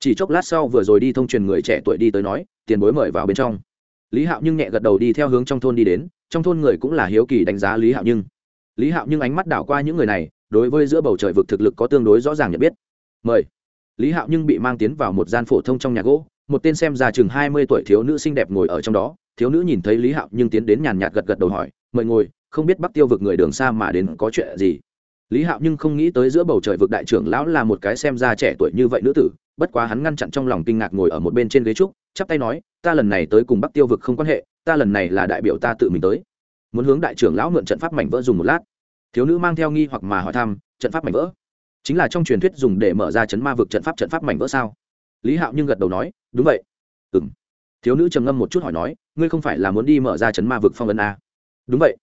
chỉ chốc lát sau vừa rồi đi thông truyền người trẻ tuổi đi tới nói, tiền bối mời vào bên trong. Lý hạo nhưng nhẹ gật đầu đi theo hướng trong thôn đi đến, trong thôn người cũng là hiếu kỳ đánh giá lý hạo nhưng. Lý hạo nhưng ánh mắt đảo qua những người này, đối với giữa bầu trời vực thực lực có tương đối rõ ràng nhận biết. Mời. Lý hạo nhưng bị mang tiến vào một gian phổ thông trong nhà gỗ, một tên xem ra chừng hai mươi tuổi thiếu nữ xinh đẹp ngồi ở trong đó. Thiếu nữ nhìn thấy lý hạo nhưng tiến đến nhàn nhạt gật gật đầu hỏi, mời ngồi, không biết bắc tiêu vực người đường xa mà đến có chuyện gì? Lý hạo nhưng không nghĩ tới giữa bầu trời vực đại trưởng lão là một cái xem ra trẻ tuổi như vậy nữ tử bất quá hắn ngăn chặn trong lòng kinh ngạc ngồi ở một bên trên ghế trúc, chắp tay nói, ta lần này tới cùng bắc tiêu vực không quan hệ, ta lần này là đại biểu ta tự mình tới. Muốn hướng đại trưởng lão mượn trận pháp mảnh vỡ dùng một lát. Thiếu nữ mang theo nghi hoặc mà hỏi thăm, trận pháp mảnh vỡ? Chính là trong truyền thuyết dùng để mở ra chấn ma vực trận pháp trận pháp mảnh vỡ sao? Lý hạo nhưng gật đầu nói, đúng vậy. Ừ m thiếu nữ trầm ngâm một chút hỏi nói, ngươi không phải là muốn đi mở ra chấn ma vực phong ấn a đúng vậy.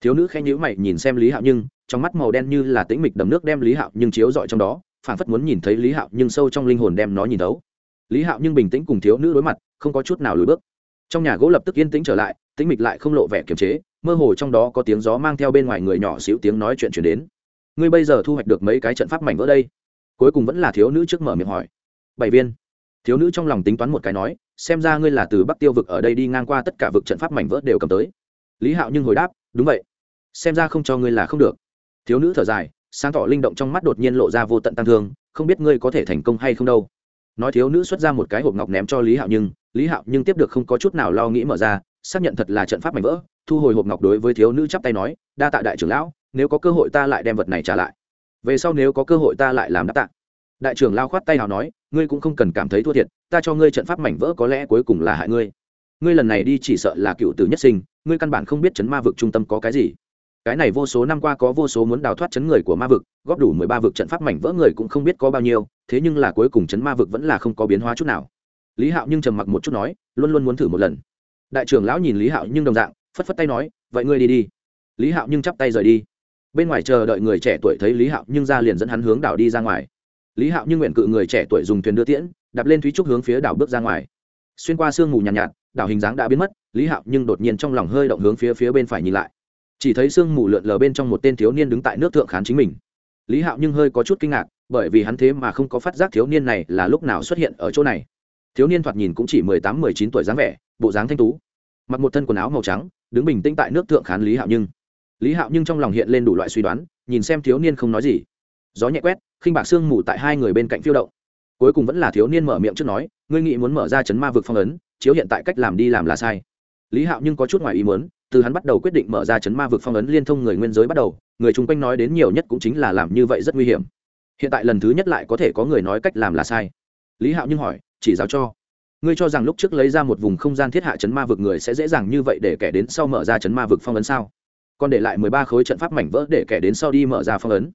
Thiếu nữ khen nhữ mày nhìn xem lý hạo nhưng, trong mắt màu đen như là tĩnh mịch đầm nước đem lý hạo nhưng chiếu rọi trong đó phản phất muốn nhìn thấy lý hạo nhưng sâu trong linh hồn đem nó nhìn thấu. Lý hạo nhưng bình tĩnh cùng thiếu nữ đối mặt, không có chút nào lùi bước. Trong nhà gỗ lập tức yên tĩnh trở lại, tĩnh mịch lại không lộ vẻ kiềm chế, mơ hồ trong đó có tiếng gió mang theo bên ngoài người nhỏ xíu tiếng nói chuyện chuyển đến. Ngươi bây giờ thu hoạch được mấy cái trận pháp mảnh vỡ đây? Cuối cùng vẫn là thiếu nữ trước mở miệng hỏi. Bảy viên. Thiếu nữ trong lòng tính toán một cái nói, xem ra ngươi là từ bắc tiêu vực ở đây đi ngang qua tất cả vực trận pháp mảnh vỡ đều cầm tới. Lý hạo nhưng hồi đáp, đúng vậy. Xem ra không cho ngươi là không được. Thiếu nữ thở dài sáng tỏ linh động trong mắt đột nhiên lộ ra vô tận tăng thương, không biết ngươi có thể thành công hay không đâu. Nói thiếu nữ xuất ra một cái hộp ngọc ném cho lý hạo nhưng, lý hạo nhưng tiếp được không có chút nào lo nghĩ mở ra, xác nhận thật là trận pháp mảnh vỡ, thu hồi hộp ngọc đối với thiếu nữ chắp tay nói, đa tạ đại trưởng lão, nếu có cơ hội ta lại đem vật này trả lại. Về sau nếu có cơ hội ta lại làm đáp tạ. Đại trưởng lao khoát tay nào nói, ngươi cũng không cần cảm thấy thua thiệt, ta cho ngươi trận pháp mảnh vỡ có lẽ cuối cùng là hại ngươi. Ngươi lần này đi chỉ sợ là cựu tử nhất sinh, ngươi căn bản không biết chấn ma vực trung tâm có cái gì cái này vô số năm qua có vô số muốn đào thoát chấn người của ma vực góp đủ mười ba vực trận pháp mảnh vỡ người cũng không biết có bao nhiêu thế nhưng là cuối cùng chấn ma vực vẫn là không có biến hóa chút nào. Lý hạo nhưng trầm mặc một chút nói luôn luôn muốn thử một lần. Đại trưởng lão nhìn lý hạo nhưng đồng dạng phất phất tay nói vậy ngươi đi đi. Lý hạo nhưng chắp tay rời đi. Bên ngoài chờ đợi người trẻ tuổi thấy lý hạo nhưng ra liền dẫn hắn hướng đảo đi ra ngoài. Lý hạo nhưng nguyện cự người trẻ tuổi dùng thuyền đưa tiễn đạp lên thúy trúc hướng phía đảo bước ra ngoài. Xuyên qua sương mù nhàn nhạt, nhạt đảo hình dáng đã biến mất lý hạo nhưng đột nhiên trong lòng hơi động hướng phía phía bên phải nhìn lại chỉ thấy sương mù lượn lờ bên trong một tên thiếu niên đứng tại nước thượng khán chính mình. Lý hạo nhưng hơi có chút kinh ngạc, bởi vì hắn thế mà không có phát giác thiếu niên này là lúc nào xuất hiện ở chỗ này. Thiếu niên thoạt nhìn cũng chỉ mười tám, mười chín tuổi dáng vẻ, bộ dáng thanh tú, mặc một thân quần áo màu trắng, đứng bình tĩnh tại nước thượng khán lý hạo nhưng. Lý hạo nhưng trong lòng hiện lên đủ loại suy đoán, nhìn xem thiếu niên không nói gì. Gió nhẹ quét, khinh bạc sương mù tại hai người bên cạnh phiêu động. Cuối cùng vẫn là thiếu niên mở miệng trước nói, ngươi nghĩ muốn mở ra chấn ma vực phong ấn, chiếu hiện tại cách làm đi làm là sai. Lý hạo nhưng có chút ngoài ý muốn từ hắn bắt đầu quyết định mở ra chấn ma vực phong ấn liên thông người nguyên giới bắt đầu, người chung quanh nói đến nhiều nhất cũng chính là làm như vậy rất nguy hiểm. Hiện tại lần thứ nhất lại có thể có người nói cách làm là sai. Lý hạo nhưng hỏi, chỉ giáo cho. Ngươi cho rằng lúc trước lấy ra một vùng không gian thiết hạ chấn ma vực người sẽ dễ dàng như vậy để kẻ đến sau mở ra chấn ma vực phong ấn sao? Còn để lại mười ba khối trận pháp mảnh vỡ để kẻ đến sau đi mở ra phong ấn.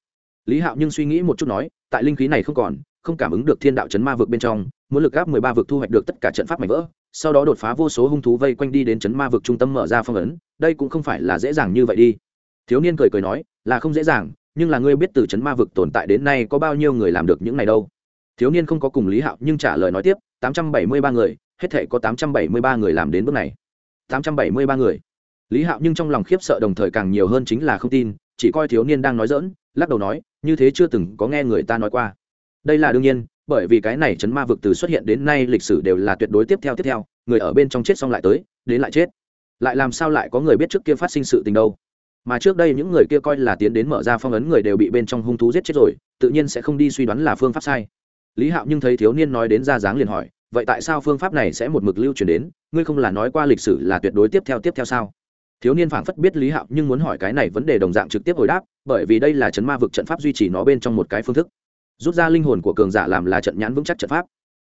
Lý hạo nhưng suy nghĩ một chút nói, tại linh khí này không còn, không cảm ứng được thiên đạo chấn ma vực bên trong, muốn lực gáp mười ba vực thu hoạch được tất cả trận pháp mảnh vỡ sau đó đột phá vô số hung thú vây quanh đi đến chấn ma vực trung tâm mở ra phong ấn, đây cũng không phải là dễ dàng như vậy đi. Thiếu niên cười cười nói, là không dễ dàng, nhưng là ngươi biết từ chấn ma vực tồn tại đến nay có bao nhiêu người làm được những này đâu. Thiếu niên không có cùng lý hạo nhưng trả lời nói tiếp, tám trăm bảy mươi ba người, hết thể có tám trăm bảy mươi ba người làm đến bước này. tám trăm bảy mươi ba người. Lý hạo nhưng trong lòng khiếp sợ đồng thời càng nhiều hơn chính là không tin, chỉ coi thiếu niên đang nói dỡn lắc đầu nói, như thế chưa từng có nghe người ta nói qua. Đây là đương nhiên bởi vì cái này chấn ma vực từ xuất hiện đến nay lịch sử đều là tuyệt đối tiếp theo tiếp theo, người ở bên trong chết xong lại tới, đến lại chết. Lại làm sao lại có người biết trước kia phát sinh sự tình đâu? Mà trước đây những người kia coi là tiến đến mở ra phong ấn người đều bị bên trong hung thú giết chết rồi, tự nhiên sẽ không đi suy đoán là phương pháp sai. Lý hạo nhưng thấy thiếu niên nói đến ra dáng liền hỏi, vậy tại sao phương pháp này sẽ một mực lưu truyền đến? Ngươi không là nói qua lịch sử là tuyệt đối tiếp theo tiếp theo sao? Thiếu niên phảng phất biết lý hạo nhưng muốn hỏi cái này vấn đề đồng dạng trực tiếp hồi đáp, bởi vì đây là chấn ma vực trận pháp duy trì nó bên trong một cái phương thức rút ra linh hồn của cường giả làm là trận nhãn vững chắc trận pháp.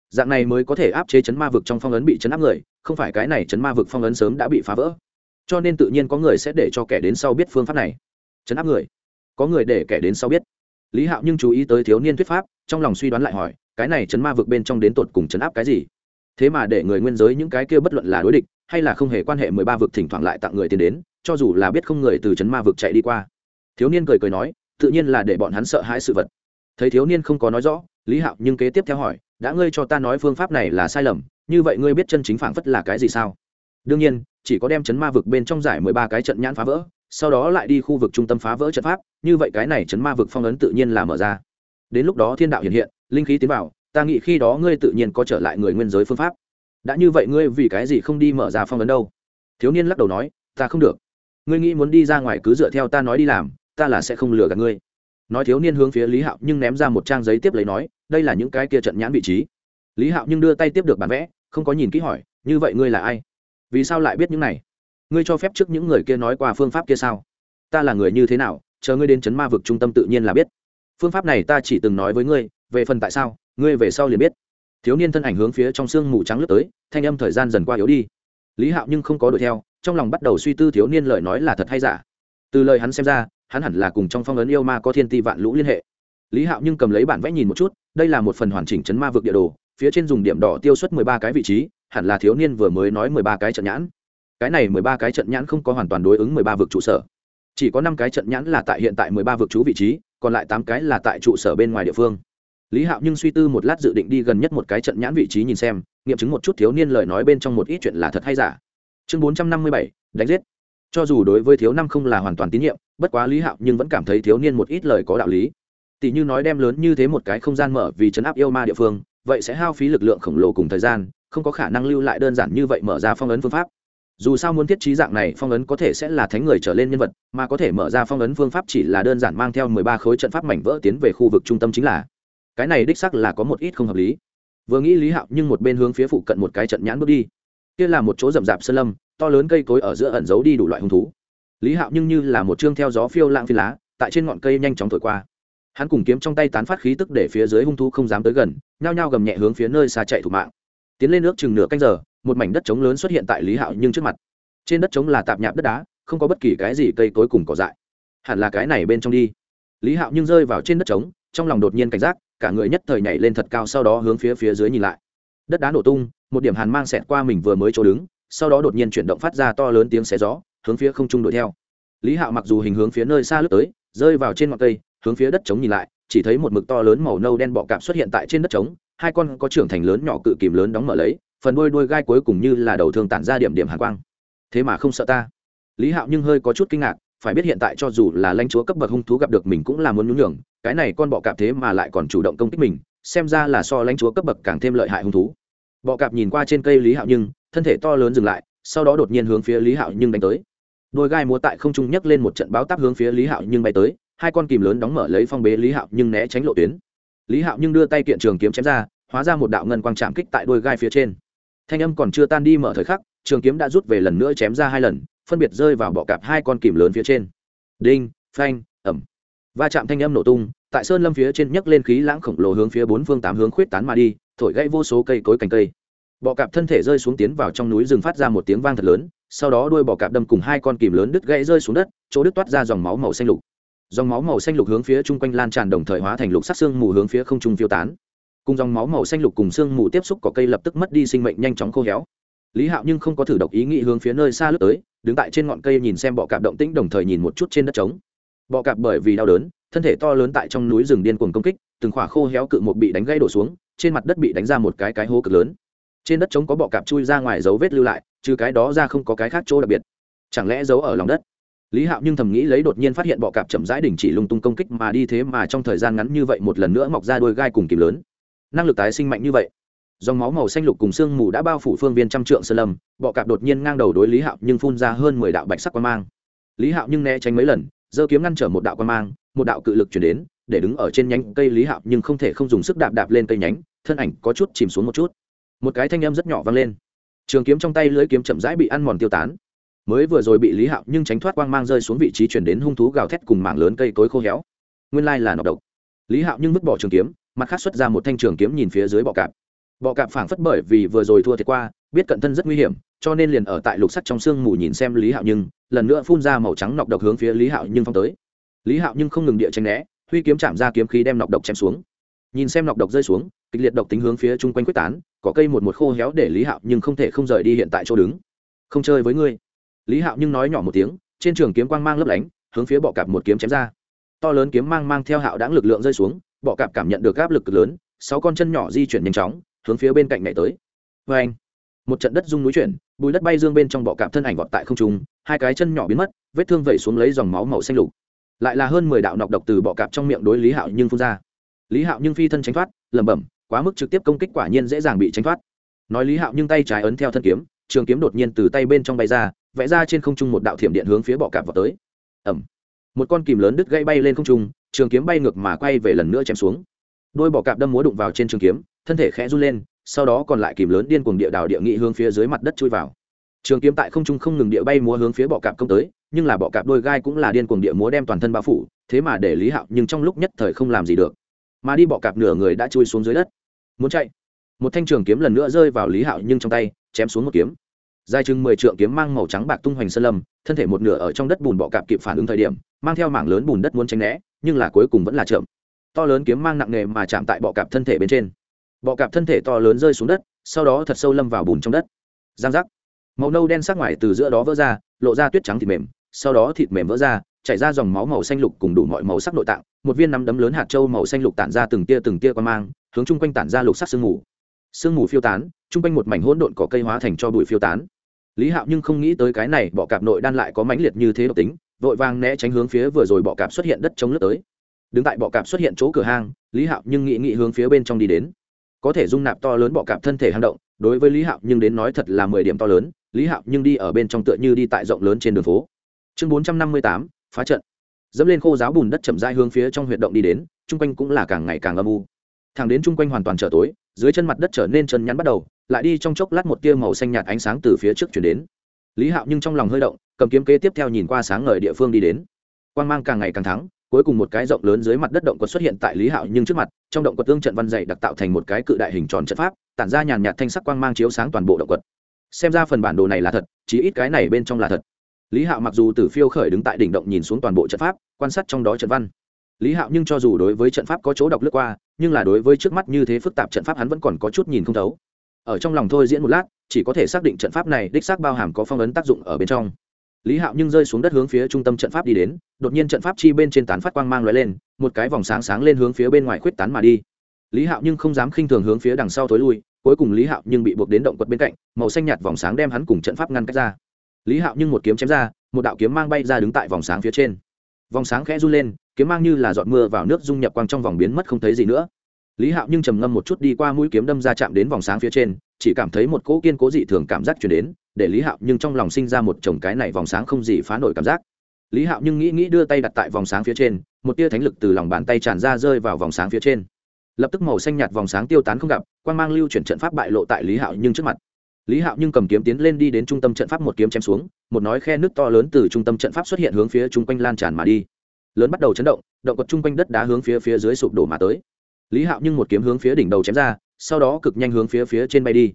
Dạng này mới có thể áp chế chấn ma vực trong phong ấn bị chấn áp người, không phải cái này chấn ma vực phong ấn sớm đã bị phá vỡ. Cho nên tự nhiên có người sẽ để cho kẻ đến sau biết phương pháp này. Chấn áp người. Có người để kẻ đến sau biết. Lý hạo nhưng chú ý tới thiếu niên thuyết pháp, trong lòng suy đoán lại hỏi, cái này chấn ma vực bên trong đến tột cùng chấn áp cái gì? Thế mà để người nguyên giới những cái kia bất luận là đối địch, hay là không hề quan hệ mười ba vực thỉnh thoảng lại tặng người tiền đến, cho dù là biết không người từ chấn ma vực chạy đi qua. Thiếu niên cười cười nói, tự nhiên là để bọn hắn sợ hãi sự vật thấy thiếu niên không có nói rõ, lý hạo nhưng kế tiếp theo hỏi, đã ngươi cho ta nói phương pháp này là sai lầm, như vậy ngươi biết chân chính phảng phất là cái gì sao? Đương nhiên, chỉ có đem chấn ma vực bên trong giải mười ba cái trận nhãn phá vỡ, sau đó lại đi khu vực trung tâm phá vỡ trận pháp, như vậy cái này chấn ma vực phong ấn tự nhiên là mở ra. Đến lúc đó thiên đạo hiện hiện, linh khí tiến vào, ta nghĩ khi đó ngươi tự nhiên có trở lại người nguyên giới phương pháp. Đã như vậy ngươi vì cái gì không đi mở ra phong ấn đâu? Thiếu niên lắc đầu nói, ta không được. Ngươi nghĩ muốn đi ra ngoài cứ dựa theo ta nói đi làm, ta là sẽ không lừa gạt ngươi nói thiếu niên hướng phía lý hạo nhưng ném ra một trang giấy tiếp lấy nói, đây là những cái kia trận nhãn vị trí. Lý hạo nhưng đưa tay tiếp được bản vẽ, không có nhìn kỹ hỏi, như vậy ngươi là ai? Vì sao lại biết những này? Ngươi cho phép trước những người kia nói qua phương pháp kia sao? Ta là người như thế nào? Chờ ngươi đến chấn ma vực trung tâm tự nhiên là biết. Phương pháp này ta chỉ từng nói với ngươi, về phần tại sao, ngươi về sau liền biết. Thiếu niên thân ảnh hướng phía trong sương mù trắng lướt tới, thanh âm thời gian dần qua yếu đi. Lý hạo nhưng không có đuổi theo, trong lòng bắt đầu suy tư thiếu niên lời nói là thật hay giả. Từ lời hắn xem ra hắn hẳn là cùng trong phong ấn yêu ma có thiên ti vạn lũ liên hệ. Lý hạo nhưng cầm lấy bản vẽ nhìn một chút, đây là một phần hoàn chỉnh chấn ma vực địa đồ, phía trên dùng điểm đỏ tiêu xuất mười ba cái vị trí, hẳn là thiếu niên vừa mới nói mười ba cái trận nhãn. Cái này mười ba cái trận nhãn không có hoàn toàn đối ứng mười ba vực trụ sở. Chỉ có năm cái trận nhãn là tại hiện tại mười ba vực trú vị trí, còn lại tám cái là tại trụ sở bên ngoài địa phương. Lý hạo nhưng suy tư một lát dự định đi gần nhất một cái trận nhãn vị trí nhìn xem, nghiệm chứng một chút thiếu niên lời nói bên trong một ít chuyện là thật hay giả. Chương bốn trăm năm mươi bảy, đánh giết. Cho dù đối với thiếu năm không là hoàn toàn tín nhiệm bất quá lý hạo nhưng vẫn cảm thấy thiếu niên một ít lời có đạo lý tỷ như nói đem lớn như thế một cái không gian mở vì chấn áp yêu ma địa phương vậy sẽ hao phí lực lượng khổng lồ cùng thời gian không có khả năng lưu lại đơn giản như vậy mở ra phong ấn phương pháp dù sao muốn thiết trí dạng này phong ấn có thể sẽ là thánh người trở lên nhân vật mà có thể mở ra phong ấn phương pháp chỉ là đơn giản mang theo mười ba khối trận pháp mảnh vỡ tiến về khu vực trung tâm chính là cái này đích sắc là có một ít không hợp lý vừa nghĩ lý hạo nhưng một bên hướng phía phụ cận một cái trận nhãn bước đi kia là một chỗ rậm rạp sơn lâm to lớn cây cối ở giữa ẩn giấu đi đủ loại hung thú lý hạo nhưng như là một chương theo gió phiêu lãng phi lá, tại trên ngọn cây nhanh chóng thổi qua. Hắn cùng kiếm trong tay tán phát khí tức để phía dưới hung thú không dám tới gần, nhao nhao gầm nhẹ hướng phía nơi xa chạy thủ mạng. Tiến lên nước chừng nửa canh giờ, một mảnh đất trống lớn xuất hiện tại lý hạo nhưng trước mặt. Trên đất trống là tạp nhạp đất đá, không có bất kỳ cái gì cây cối cùng cỏ dại. Hẳn là cái này bên trong đi. Lý hạo nhưng rơi vào trên đất trống, trong lòng đột nhiên cảnh giác, cả người nhất thời nhảy lên thật cao sau đó hướng phía phía dưới nhìn lại. Đất đá nổ tung, một điểm hàn mang xẹt qua mình vừa mới chỗ đứng, sau đó đột nhiên chuyển động phát ra to lớn tiếng xé gió hướng phía không trung đuổi theo. Lý hạo mặc dù hình hướng phía nơi xa lướt tới, rơi vào trên ngọn cây, hướng phía đất trống nhìn lại, chỉ thấy một mực to lớn màu nâu đen bọ cạp xuất hiện tại trên đất trống, hai con có trưởng thành lớn nhỏ cự kìm lớn đóng mở lấy, phần đuôi đuôi gai cuối cùng như là đầu thường tản ra điểm điểm hàn quang. Thế mà không sợ ta. Lý hạo nhưng hơi có chút kinh ngạc, phải biết hiện tại cho dù là lãnh chúa cấp bậc hung thú gặp được mình cũng là muốn nhún nhường, cái này con bọ cạp thế mà lại còn chủ động công kích mình, xem ra là so lãnh chúa cấp bậc càng thêm lợi hại hung thú. Bọ cạp nhìn qua trên cây lý hạo nhưng, thân thể to lớn dừng lại, sau đó đột nhiên hướng phía lý hạo nhưng đánh tới đôi gai múa tại không trung nhấc lên một trận báo táp hướng phía lý hạo nhưng bay tới, hai con kìm lớn đóng mở lấy phong bế lý hạo nhưng né tránh lộ tuyến. Lý hạo nhưng đưa tay kiện trường kiếm chém ra, hóa ra một đạo ngân quang chạm kích tại đôi gai phía trên. Thanh âm còn chưa tan đi mở thời khắc, trường kiếm đã rút về lần nữa chém ra hai lần, phân biệt rơi vào bọ cạp hai con kìm lớn phía trên. Đinh, phanh, ẩm. Va chạm thanh âm nổ tung, tại sơn lâm phía trên nhấc lên khí lãng khổng lồ hướng phía bốn phương tám hướng khuyết tán mà đi, thổi gãy vô số cây cối cành cây bọ cạp thân thể rơi xuống tiến vào trong núi rừng phát ra một tiếng vang thật lớn, sau đó đuôi bọ cạp đâm cùng hai con kìm lớn đứt gãy rơi xuống đất, chỗ đứt toát ra dòng máu màu xanh lục. Dòng máu màu xanh lục hướng phía chung quanh lan tràn đồng thời hóa thành lục sắc xương mù hướng phía không trung phiêu tán. Cùng dòng máu màu xanh lục cùng xương mù tiếp xúc, có cây lập tức mất đi sinh mệnh nhanh chóng khô héo. Lý hạo nhưng không có thử độc ý nghĩ hướng phía nơi xa lướt tới, đứng tại trên ngọn cây nhìn xem bọ cạp động tĩnh đồng thời nhìn một chút trên đất trống. Bọ cạp bởi vì đau đớn, thân thể to lớn tại trong núi rừng điên cuồng công kích, từng khỏa khô héo cự một bị đánh gãy đổ xuống, trên mặt đất bị đánh ra một cái cái hố cực lớn trên đất trống có bọ cạp chui ra ngoài dấu vết lưu lại, trừ cái đó ra không có cái khác chỗ đặc biệt. Chẳng lẽ giấu ở lòng đất? Lý hạo nhưng thầm nghĩ lấy đột nhiên phát hiện bọ cạp chậm rãi đình chỉ lung tung công kích mà đi thế mà trong thời gian ngắn như vậy một lần nữa mọc ra đôi gai cùng kìm lớn. Năng lực tái sinh mạnh như vậy. Dòng máu màu xanh lục cùng sương mù đã bao phủ phương viên trăm trượng sơn lâm, bọ cạp đột nhiên ngang đầu đối lý hạo nhưng phun ra hơn mười đạo bạch sắc quan mang. Lý hạo nhưng né tránh mấy lần, giơ kiếm ngăn trở một đạo quan mang, một đạo cự lực chuyển đến, để đứng ở trên nhánh cây lý hạo nhưng không thể không dùng sức đạp đạp lên cây nhánh, thân ảnh có chút chìm xuống một chút một cái thanh âm rất nhỏ vang lên. Trường kiếm trong tay lưới kiếm chậm rãi bị ăn mòn tiêu tán. Mới vừa rồi bị lý hạo nhưng tránh thoát quang mang rơi xuống vị trí chuyển đến hung thú gào thét cùng mảng lớn cây cối khô héo. Nguyên lai là nọc độc. Lý hạo nhưng vứt bỏ trường kiếm, mặt khác xuất ra một thanh trường kiếm nhìn phía dưới bọ cạp. Bọ cạp phảng phất bởi vì vừa rồi thua thiệt qua, biết cận thân rất nguy hiểm, cho nên liền ở tại lục sắt trong sương mù nhìn xem lý hạo nhưng, lần nữa phun ra màu trắng nọc độc hướng phía lý hạo nhưng phong tới. Lý hạo nhưng không ngừng địa tranh né, huy kiếm chạm ra kiếm khí đem nọc độc chém xuống. Nhìn xem nọc độc rơi xuống kịch liệt độc tính hướng phía chung quanh quyết tán, có cây một một khô héo để lý hạo nhưng không thể không rời đi hiện tại chỗ đứng. Không chơi với ngươi. Lý hạo nhưng nói nhỏ một tiếng, trên trường kiếm quang mang lấp lánh, hướng phía bọ cạp một kiếm chém ra. To lớn kiếm mang mang theo hạo đáng lực lượng rơi xuống, bọ cạp cảm nhận được áp lực lớn, sáu con chân nhỏ di chuyển nhanh chóng, hướng phía bên cạnh nhảy tới. Vê anh, một trận đất rung núi chuyển, bùi đất bay dương bên trong bọ cạp thân ảnh vọt tại không trung, hai cái chân nhỏ biến mất, vết thương vẩy xuống lấy dòng máu màu xanh lục. Lại là hơn mười đạo nọc độc từ bọ cạp trong miệng đối lý hạo nhưng phun ra. Lý hạo nhưng phi thân tránh thoát, lẩm bẩm quá mức trực tiếp công kích quả nhiên dễ dàng bị tránh thoát. Nói lý hạo nhưng tay trái ấn theo thân kiếm, trường kiếm đột nhiên từ tay bên trong bay ra, vẽ ra trên không trung một đạo thiểm điện hướng phía bọ cạp vào tới. Ẩm một con kìm lớn đứt gãy bay lên không trung, trường kiếm bay ngược mà quay về lần nữa chém xuống. Đôi bọ cạp đâm múa đụng vào trên trường kiếm, thân thể khẽ run lên, sau đó còn lại kìm lớn điên cuồng địa đào địa nghị hướng phía dưới mặt đất chui vào. Trường kiếm tại không trung không ngừng địa bay múa hướng phía bọ cạp công tới, nhưng là bọ cạp đôi gai cũng là điên cuồng địa múa đem toàn thân bao phủ, thế mà để lý hạo nhưng trong lúc nhất thời không làm gì được. Mà đi bọ cạp nửa người đã chui xuống dưới đất muốn chạy. Một thanh trường kiếm lần nữa rơi vào lý hạo nhưng trong tay, chém xuống một kiếm. Dài chừng mười trượng kiếm mang màu trắng bạc tung hoành sơn lâm, thân thể một nửa ở trong đất bùn bọ cạp kịp phản ứng thời điểm, mang theo mảng lớn bùn đất muốn tránh né, nhưng là cuối cùng vẫn là chậm. To lớn kiếm mang nặng nề mà chạm tại bọ cạp thân thể bên trên. Bọ cạp thân thể to lớn rơi xuống đất, sau đó thật sâu lâm vào bùn trong đất. Giang giác. Màu nâu đen sắc ngoài từ giữa đó vỡ ra, lộ ra tuyết trắng thịt mềm, sau đó thịt mềm vỡ ra, chảy ra dòng máu màu xanh lục cùng đủ mọi màu sắc nội tạng, một viên nắm đấm lớn hạt trâu màu xanh lục tản ra từng tia từng tia quan mang hướng chung quanh tản ra lục sắc sương mù. Sương mù phiêu tán, chung quanh một mảnh hỗn độn cỏ cây hóa thành cho bụi phiêu tán. Lý hạo nhưng không nghĩ tới cái này, bọ cạp nội đan lại có mãnh liệt như thế độc tính, vội vàng né tránh hướng phía vừa rồi bọ cạp xuất hiện đất chống lướt tới. Đứng tại bọ cạp xuất hiện chỗ cửa hang, lý hạo nhưng nghĩ nghĩ hướng phía bên trong đi đến. Có thể dung nạp to lớn bọ cạp thân thể hang động, đối với lý hạo nhưng đến nói thật là mười điểm to lớn, lý hạo nhưng đi ở bên trong tựa như đi tại rộng lớn trên đường phố. Chương bốn trăm năm mươi tám, phá trận. Dẫm lên khô giáo bùn đất chậm rãi hướng phía trong huyệt động đi đến, chung quanh cũng là càng ngày càng âm u thẳng đến chung quanh hoàn toàn trở tối, dưới chân mặt đất trở nên chân nhắn bắt đầu, lại đi trong chốc lát một tia màu xanh nhạt ánh sáng từ phía trước chuyển đến. Lý hạo nhưng trong lòng hơi động, cầm kiếm kế tiếp theo nhìn qua sáng ngời địa phương đi đến. Quan g mang càng ngày càng thắng, cuối cùng một cái rộng lớn dưới mặt đất động quật xuất hiện tại lý hạo nhưng trước mặt, trong động quật tương trận văn dày đặc tạo thành một cái cự đại hình tròn trận pháp, tản ra nhàn nhạt thanh sắc quang mang chiếu sáng toàn bộ động quật. Xem ra phần bản đồ này là thật chỉ ít cái này bên trong là thật. Lý hạo mặc dù từ phiêu khởi đứng tại đỉnh động nhìn xuống toàn bộ trận pháp, quan sát trong đó trận văn lý hạo nhưng cho dù đối với trận pháp có chỗ đọc lướt qua, nhưng là đối với trước mắt như thế phức tạp trận pháp hắn vẫn còn có chút nhìn không thấu. Ở trong lòng thôi diễn một lát, chỉ có thể xác định trận pháp này đích xác bao hàm có phong ấn tác dụng ở bên trong. Lý hạo nhưng rơi xuống đất hướng phía trung tâm trận pháp đi đến, đột nhiên trận pháp chi bên trên tán phát quang mang l lên, một cái vòng sáng sáng lên hướng phía bên ngoài khuyết tán mà đi. Lý hạo nhưng không dám khinh thường hướng phía đằng sau thối lui, cuối cùng lý hạo nhưng bị buộc đến động quật bên cạnh, màu xanh nhạt vòng sáng đem hắn cùng trận pháp ngăn cách ra. Lý hạo nhưng một kiếm chém ra, một đạo kiếm mang bay ra đứng tại vòng sáng phía trên vòng sáng khẽ run lên, kiếm mang như là giọt mưa vào nước dung nhập quang trong vòng biến mất không thấy gì nữa. Lý hạo nhưng trầm ngâm một chút đi qua mũi kiếm đâm ra chạm đến vòng sáng phía trên, chỉ cảm thấy một cỗ kiên cố dị thường cảm giác chuyển đến, để lý hạo nhưng trong lòng sinh ra một chồng cái này vòng sáng không gì phá nổi cảm giác. Lý hạo nhưng nghĩ nghĩ đưa tay đặt tại vòng sáng phía trên, một tia thánh lực từ lòng bàn tay tràn ra rơi vào vòng sáng phía trên. Lập tức màu xanh nhạt vòng sáng tiêu tán không gặp quan g mang lưu chuyển trận pháp bại lộ tại lý hạo nhưng trước mặt lý hạo nhưng cầm kiếm tiến lên đi đến trung tâm trận pháp một kiếm chém xuống, một nói khe nước to lớn từ trung tâm trận pháp xuất hiện hướng phía chung quanh lan tràn mà đi. Lớn bắt đầu chấn động động quật chung quanh đất đá hướng phía phía dưới sụp đổ mà tới. Lý hạo nhưng một kiếm hướng phía đỉnh đầu chém ra, sau đó cực nhanh hướng phía phía trên bay đi.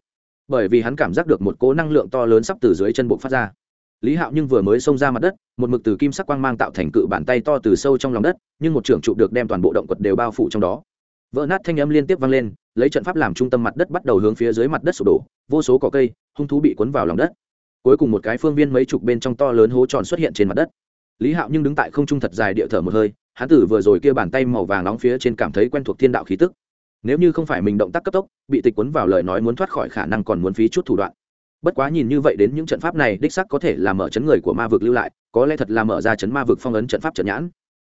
Bởi vì hắn cảm giác được một cỗ năng lượng to lớn sắp từ dưới chân buộc phát ra. Lý hạo nhưng vừa mới xông ra mặt đất, một mực từ kim sắc quang mang tạo thành cự bàn tay to từ sâu trong lòng đất, nhưng một trưởng trụ được đem toàn bộ động quật đều bao phủ trong đó vỡ nát thanh âm liên tiếp vang lên, lấy trận pháp làm trung tâm mặt đất bắt đầu hướng phía dưới mặt đất sụp đổ, vô số cỏ cây, hung thú bị cuốn vào lòng đất. Cuối cùng một cái phương viên mấy chục bên trong to lớn hố tròn xuất hiện trên mặt đất. Lý hạo nhưng đứng tại không trung thật dài địa thở một hơi, hắn tử vừa rồi kia bàn tay màu vàng nóng phía trên cảm thấy quen thuộc thiên đạo khí tức. Nếu như không phải mình động tác cấp tốc, bị tịch cuốn vào lời nói muốn thoát khỏi khả năng còn muốn phí chút thủ đoạn. Bất quá nhìn như vậy đến những trận pháp này, đích sắc có thể là mở chấn người của ma vực lưu lại, có lẽ thật là mở ra chấn ma vực phong ấn trận pháp trận nhãn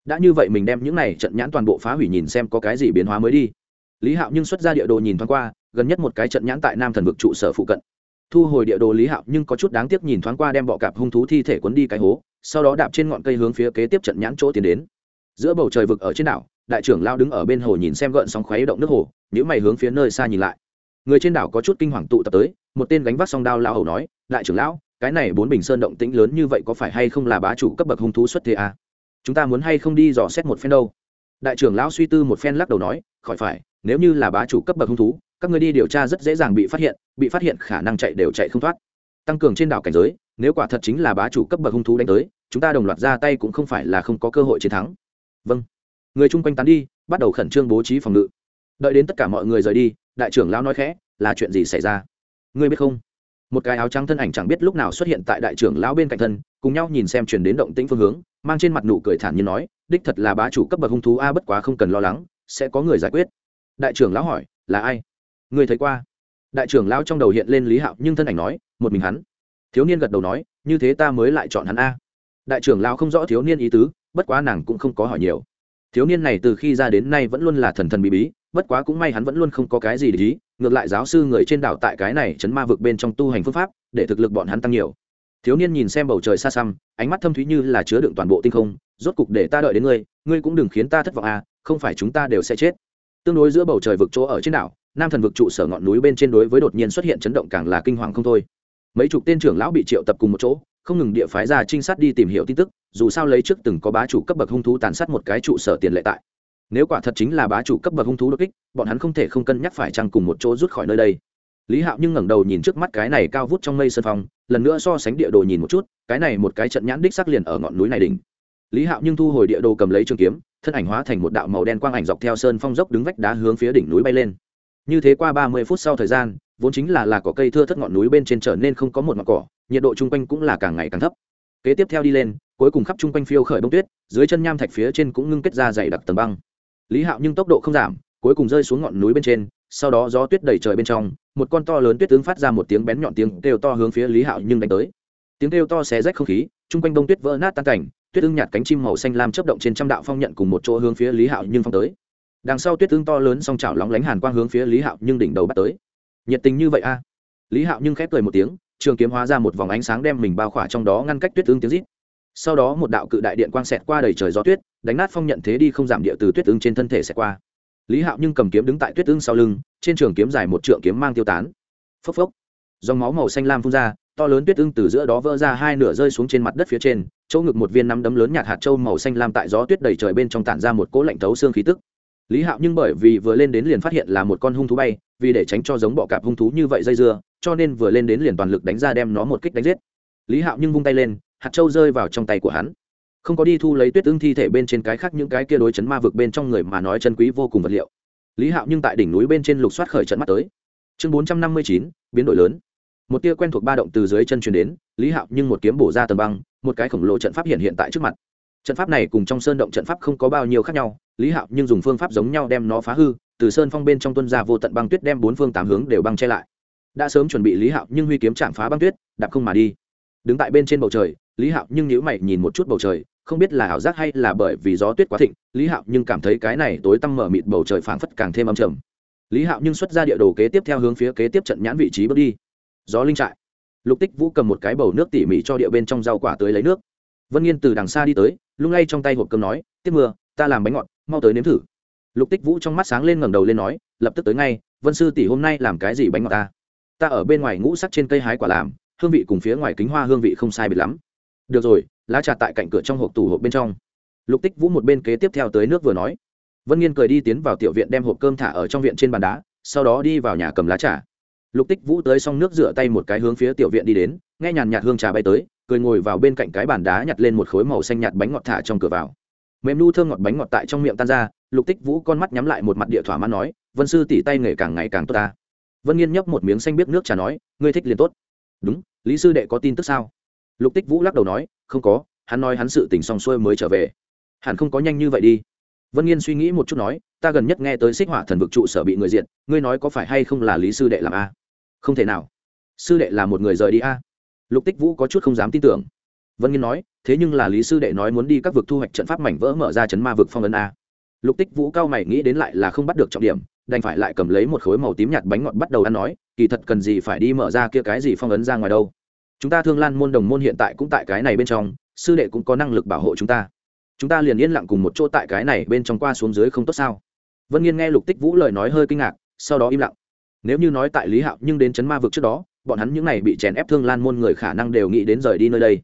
đã như vậy mình đem những này trận nhãn toàn bộ phá hủy nhìn xem có cái gì biến hóa mới đi. Lý hạo nhưng xuất ra địa đồ nhìn thoáng qua, gần nhất một cái trận nhãn tại nam thần vực trụ sở phụ cận. Thu hồi địa đồ lý hạo nhưng có chút đáng tiếc nhìn thoáng qua đem bọ cạp hung thú thi thể cuốn đi cái hố, sau đó đạp trên ngọn cây hướng phía kế tiếp trận nhãn chỗ tiến đến. Giữa bầu trời vực ở trên đảo, đại trưởng lao đứng ở bên hồ nhìn xem gợn sóng khuấy động nước hồ những mày hướng phía nơi xa nhìn lại. Người trên đảo có chút kinh hoàng tụ tập tới, một tên gánh vác song đao lao hầu nói, đại trưởng lão, cái này bốn bình sơn động tĩnh lớn như vậy có phải hay không là bá chủ cấp bậc hung thú xuất thế à? Chúng ta muốn hay không đi dò xét một phen đâu? Đại trưởng lão suy tư một phen lắc đầu nói, khỏi phải, nếu như là bá chủ cấp bậc hung thú, các người đi điều tra rất dễ dàng bị phát hiện, bị phát hiện khả năng chạy đều chạy không thoát. Tăng cường trên đảo cảnh giới, nếu quả thật chính là bá chủ cấp bậc hung thú đánh tới, chúng ta đồng loạt ra tay cũng không phải là không có cơ hội chiến thắng. Vâng. Người chung quanh tán đi, bắt đầu khẩn trương bố trí phòng ngự. Đợi đến tất cả mọi người rời đi, đại trưởng lão nói khẽ, là chuyện gì xảy ra? Ngươi biết không? Một cái áo trắng thân ảnh chẳng biết lúc nào xuất hiện tại đại trưởng lão bên cạnh thân, cùng nhau nhìn xem chuyển đến động tĩnh phương hướng mang trên mặt nụ cười thản nhiên nói, đích thật là bá chủ cấp bậc hung thú a, bất quá không cần lo lắng, sẽ có người giải quyết. Đại trưởng lão hỏi, là ai? Người thấy qua. Đại trưởng lão trong đầu hiện lên lý hạo, nhưng thân ảnh nói, một mình hắn. Thiếu niên gật đầu nói, như thế ta mới lại chọn hắn a. Đại trưởng lão không rõ thiếu niên ý tứ, bất quá nàng cũng không có hỏi nhiều. Thiếu niên này từ khi ra đến nay vẫn luôn là thần thần bí bí, bất quá cũng may hắn vẫn luôn không có cái gì để ý, ngược lại giáo sư người trên đảo tại cái này chấn ma vực bên trong tu hành phương pháp, để thực lực bọn hắn tăng nhiều thiếu niên nhìn xem bầu trời xa xăm, ánh mắt thâm thúy như là chứa đựng toàn bộ tinh không, rốt cục để ta đợi đến ngươi ngươi cũng đừng khiến ta thất vọng à không phải chúng ta đều sẽ chết. Tương đối giữa bầu trời vực chỗ ở trên đảo, nam thần vực trụ sở ngọn núi bên trên đối với đột nhiên xuất hiện chấn động càng là kinh hoàng không thôi. Mấy chục tên trưởng lão bị triệu tập cùng một chỗ, không ngừng địa phái ra trinh sát đi tìm hiểu tin tức, dù sao lấy trước từng có bá chủ cấp bậc hung thú tàn sát một cái trụ sở tiền lệ tại. Nếu quả thật chính là bá chủ cấp bậc hung thú đột kích, bọn hắn không thể không cân nhắc phải chăng cùng một chỗ rút khỏi nơi đây lý hạo nhưng ngẩng đầu nhìn trước mắt cái này cao vút trong mây sân phong, lần nữa so sánh địa đồ nhìn một chút, cái này một cái trận nhãn đích sắc liền ở ngọn núi này đỉnh. Lý hạo nhưng thu hồi địa đồ cầm lấy trường kiếm, thân ảnh hóa thành một đạo màu đen quang ảnh dọc theo sơn phong dốc đứng vách đá hướng phía đỉnh núi bay lên. Như thế qua ba mươi phút sau thời gian, vốn chính là là có cây thưa thất ngọn núi bên trên trở nên không có một mặt cỏ, nhiệt độ chung quanh cũng là càng ngày càng thấp. Kế tiếp theo đi lên, cuối cùng khắp chung quanh phiêu khởi bông tuyết, dưới chân nham thạch phía trên cũng ngưng kết ra dày đặc tầng băng. Lý hạo nhưng tốc độ không giảm, cuối cùng rơi xuống ngọn núi bên trên sau đó gió tuyết đầy trời bên trong, một con to lớn tuyết tướng phát ra một tiếng bén nhọn tiếng kêu to hướng phía lý hạo nhưng đánh tới. Tiếng kêu to xé rách không khí, chung quanh đông tuyết vỡ nát tan cảnh, tuyết ưng nhạt cánh chim màu xanh lam chấp động trên trăm đạo phong nhận cùng một chỗ hướng phía lý hạo nhưng phong tới. Đằng sau tuyết ưng to lớn song chảo lóng lánh hàn quang hướng phía lý hạo nhưng đỉnh đầu bắt tới. Nhiệt tình như vậy a? Lý hạo nhưng khép cười một tiếng, trường kiếm hóa ra một vòng ánh sáng đem mình bao khỏa trong đó ngăn cách tuyết ưng tiếng rít. Sau đó một đạo cự đại điện quang xẹt qua đầy trời gió tuyết, đánh nát phong nhận thế đi không giảm địa từ tuyết ưng trên thân thể xẹt qua lý hạo nhưng cầm kiếm đứng tại tuyết tương sau lưng, trên trường kiếm dài một trượng kiếm mang tiêu tán. Phốc phốc. Dòng máu màu xanh lam phun ra, to lớn tuyết ưng từ giữa đó vỡ ra hai nửa rơi xuống trên mặt đất phía trên, chỗ ngực một viên nắm đấm lớn nhạt hạt trâu màu xanh lam tại gió tuyết đầy trời bên trong tản ra một cỗ lạnh thấu xương khí tức. Lý hạo nhưng bởi vì vừa lên đến liền phát hiện là một con hung thú bay, vì để tránh cho giống bọ cạp hung thú như vậy dây dưa, cho nên vừa lên đến liền toàn lực đánh ra đem nó một kích đánh giết. Lý hạo nhưng vung tay lên, hạt trâu rơi vào trong tay của hắn không có đi thu lấy tuyết ưng thi thể bên trên cái khác những cái kia đối chấn ma vực bên trong người mà nói chân quý vô cùng vật liệu. Lý hạo nhưng tại đỉnh núi bên trên lục soát khởi trận mắt tới. Chương bốn trăm năm mươi chín, biến đổi lớn. Một tia quen thuộc ba động từ dưới chân truyền đến, lý hạo nhưng một kiếm bổ ra tầm băng, một cái khổng lồ trận pháp hiện hiện tại trước mặt. Trận pháp này cùng trong sơn động trận pháp không có bao nhiêu khác nhau, lý hạo nhưng dùng phương pháp giống nhau đem nó phá hư, từ sơn phong bên trong tuân ra vô tận băng tuyết đem bốn phương tám hướng đều băng che lại. Đã sớm chuẩn bị lý hạo nhưng huy kiếm chạm phá băng tuyết, đạp không mà đi. Đứng tại bên trên bầu trời, lý hạo nhưng nhữ mày nhìn một chút bầu trời không biết là ảo giác hay là bởi vì gió tuyết quá thịnh, lý hạo nhưng cảm thấy cái này tối tăm mở mịt bầu trời phảng phất càng thêm âm trầm. Lý hạo nhưng xuất ra địa đồ kế tiếp theo hướng phía kế tiếp trận nhãn vị trí bước đi. Gió linh trại. Lục tích vũ cầm một cái bầu nước tỉ mỉ cho địa bên trong rau quả tới lấy nước. Vân nghiên từ đằng xa đi tới, lung lay trong tay hộp cơm nói, tiếp mưa, ta làm bánh ngọt, mau tới nếm thử. Lục tích vũ trong mắt sáng lên ngẩng đầu lên nói, lập tức tới ngay, vân sư tỷ hôm nay làm cái gì bánh ngọt ta? Ta ở bên ngoài ngũ sắc trên cây hái quả làm, hương vị cùng phía ngoài kính hoa hương vị không sai biệt lắm được rồi, lá trà tại cạnh cửa trong hộp tủ hộp bên trong. Lục tích vũ một bên kế tiếp theo tới nước vừa nói. Vân nghiên cười đi tiến vào tiểu viện đem hộp cơm thả ở trong viện trên bàn đá, sau đó đi vào nhà cầm lá trà. Lục tích vũ tới xong nước rửa tay một cái hướng phía tiểu viện đi đến, nghe nhàn nhạt hương trà bay tới, cười ngồi vào bên cạnh cái bàn đá nhặt lên một khối màu xanh nhạt bánh ngọt thả trong cửa vào. Mềm nu thơm ngọt bánh ngọt tại trong miệng tan ra, lục tích vũ con mắt nhắm lại một mặt địa thỏa mãn nói, vân sư tỉ tay nghề càng ngày càng tốt ta. Vân nghiên nhấp một miếng xanh biết nước trà nói, ngươi thích liền tốt. Đúng, lý sư đệ có tin tức sao? Lục tích vũ lắc đầu nói, không có, hắn nói hắn sự tình xong xuôi mới trở về. Hẳn không có nhanh như vậy đi. Vân nghiên suy nghĩ một chút nói, ta gần nhất nghe tới xích hỏa thần vực trụ sở bị người diện ngươi nói có phải hay không là lý sư đệ làm a? Không thể nào. Sư đệ là một người rời đi a. Lục tích vũ có chút không dám tin tưởng. Vân nghiên nói, thế nhưng là lý sư đệ nói muốn đi các vực thu hoạch trận pháp mảnh vỡ mở ra chấn ma vực phong ấn a. Lục tích vũ cao mày nghĩ đến lại là không bắt được trọng điểm, đành phải lại cầm lấy một khối màu tím nhạt bánh ngọt bắt đầu ăn nói, kỳ thật cần gì phải đi mở ra kia cái gì phong ấn ra ngoài đâu? Chúng ta thương lan môn đồng môn hiện tại cũng tại cái này bên trong, sư đệ cũng có năng lực bảo hộ chúng ta. Chúng ta liền yên lặng cùng một chỗ tại cái này bên trong qua xuống dưới không tốt sao? Vân nghiên nghe lục tích vũ lời nói hơi kinh ngạc, sau đó im lặng. Nếu như nói tại lý hạo nhưng đến chấn ma vực trước đó, bọn hắn những n à y bị chèn ép thương lan môn người khả năng đều nghĩ đến rời đi nơi đây.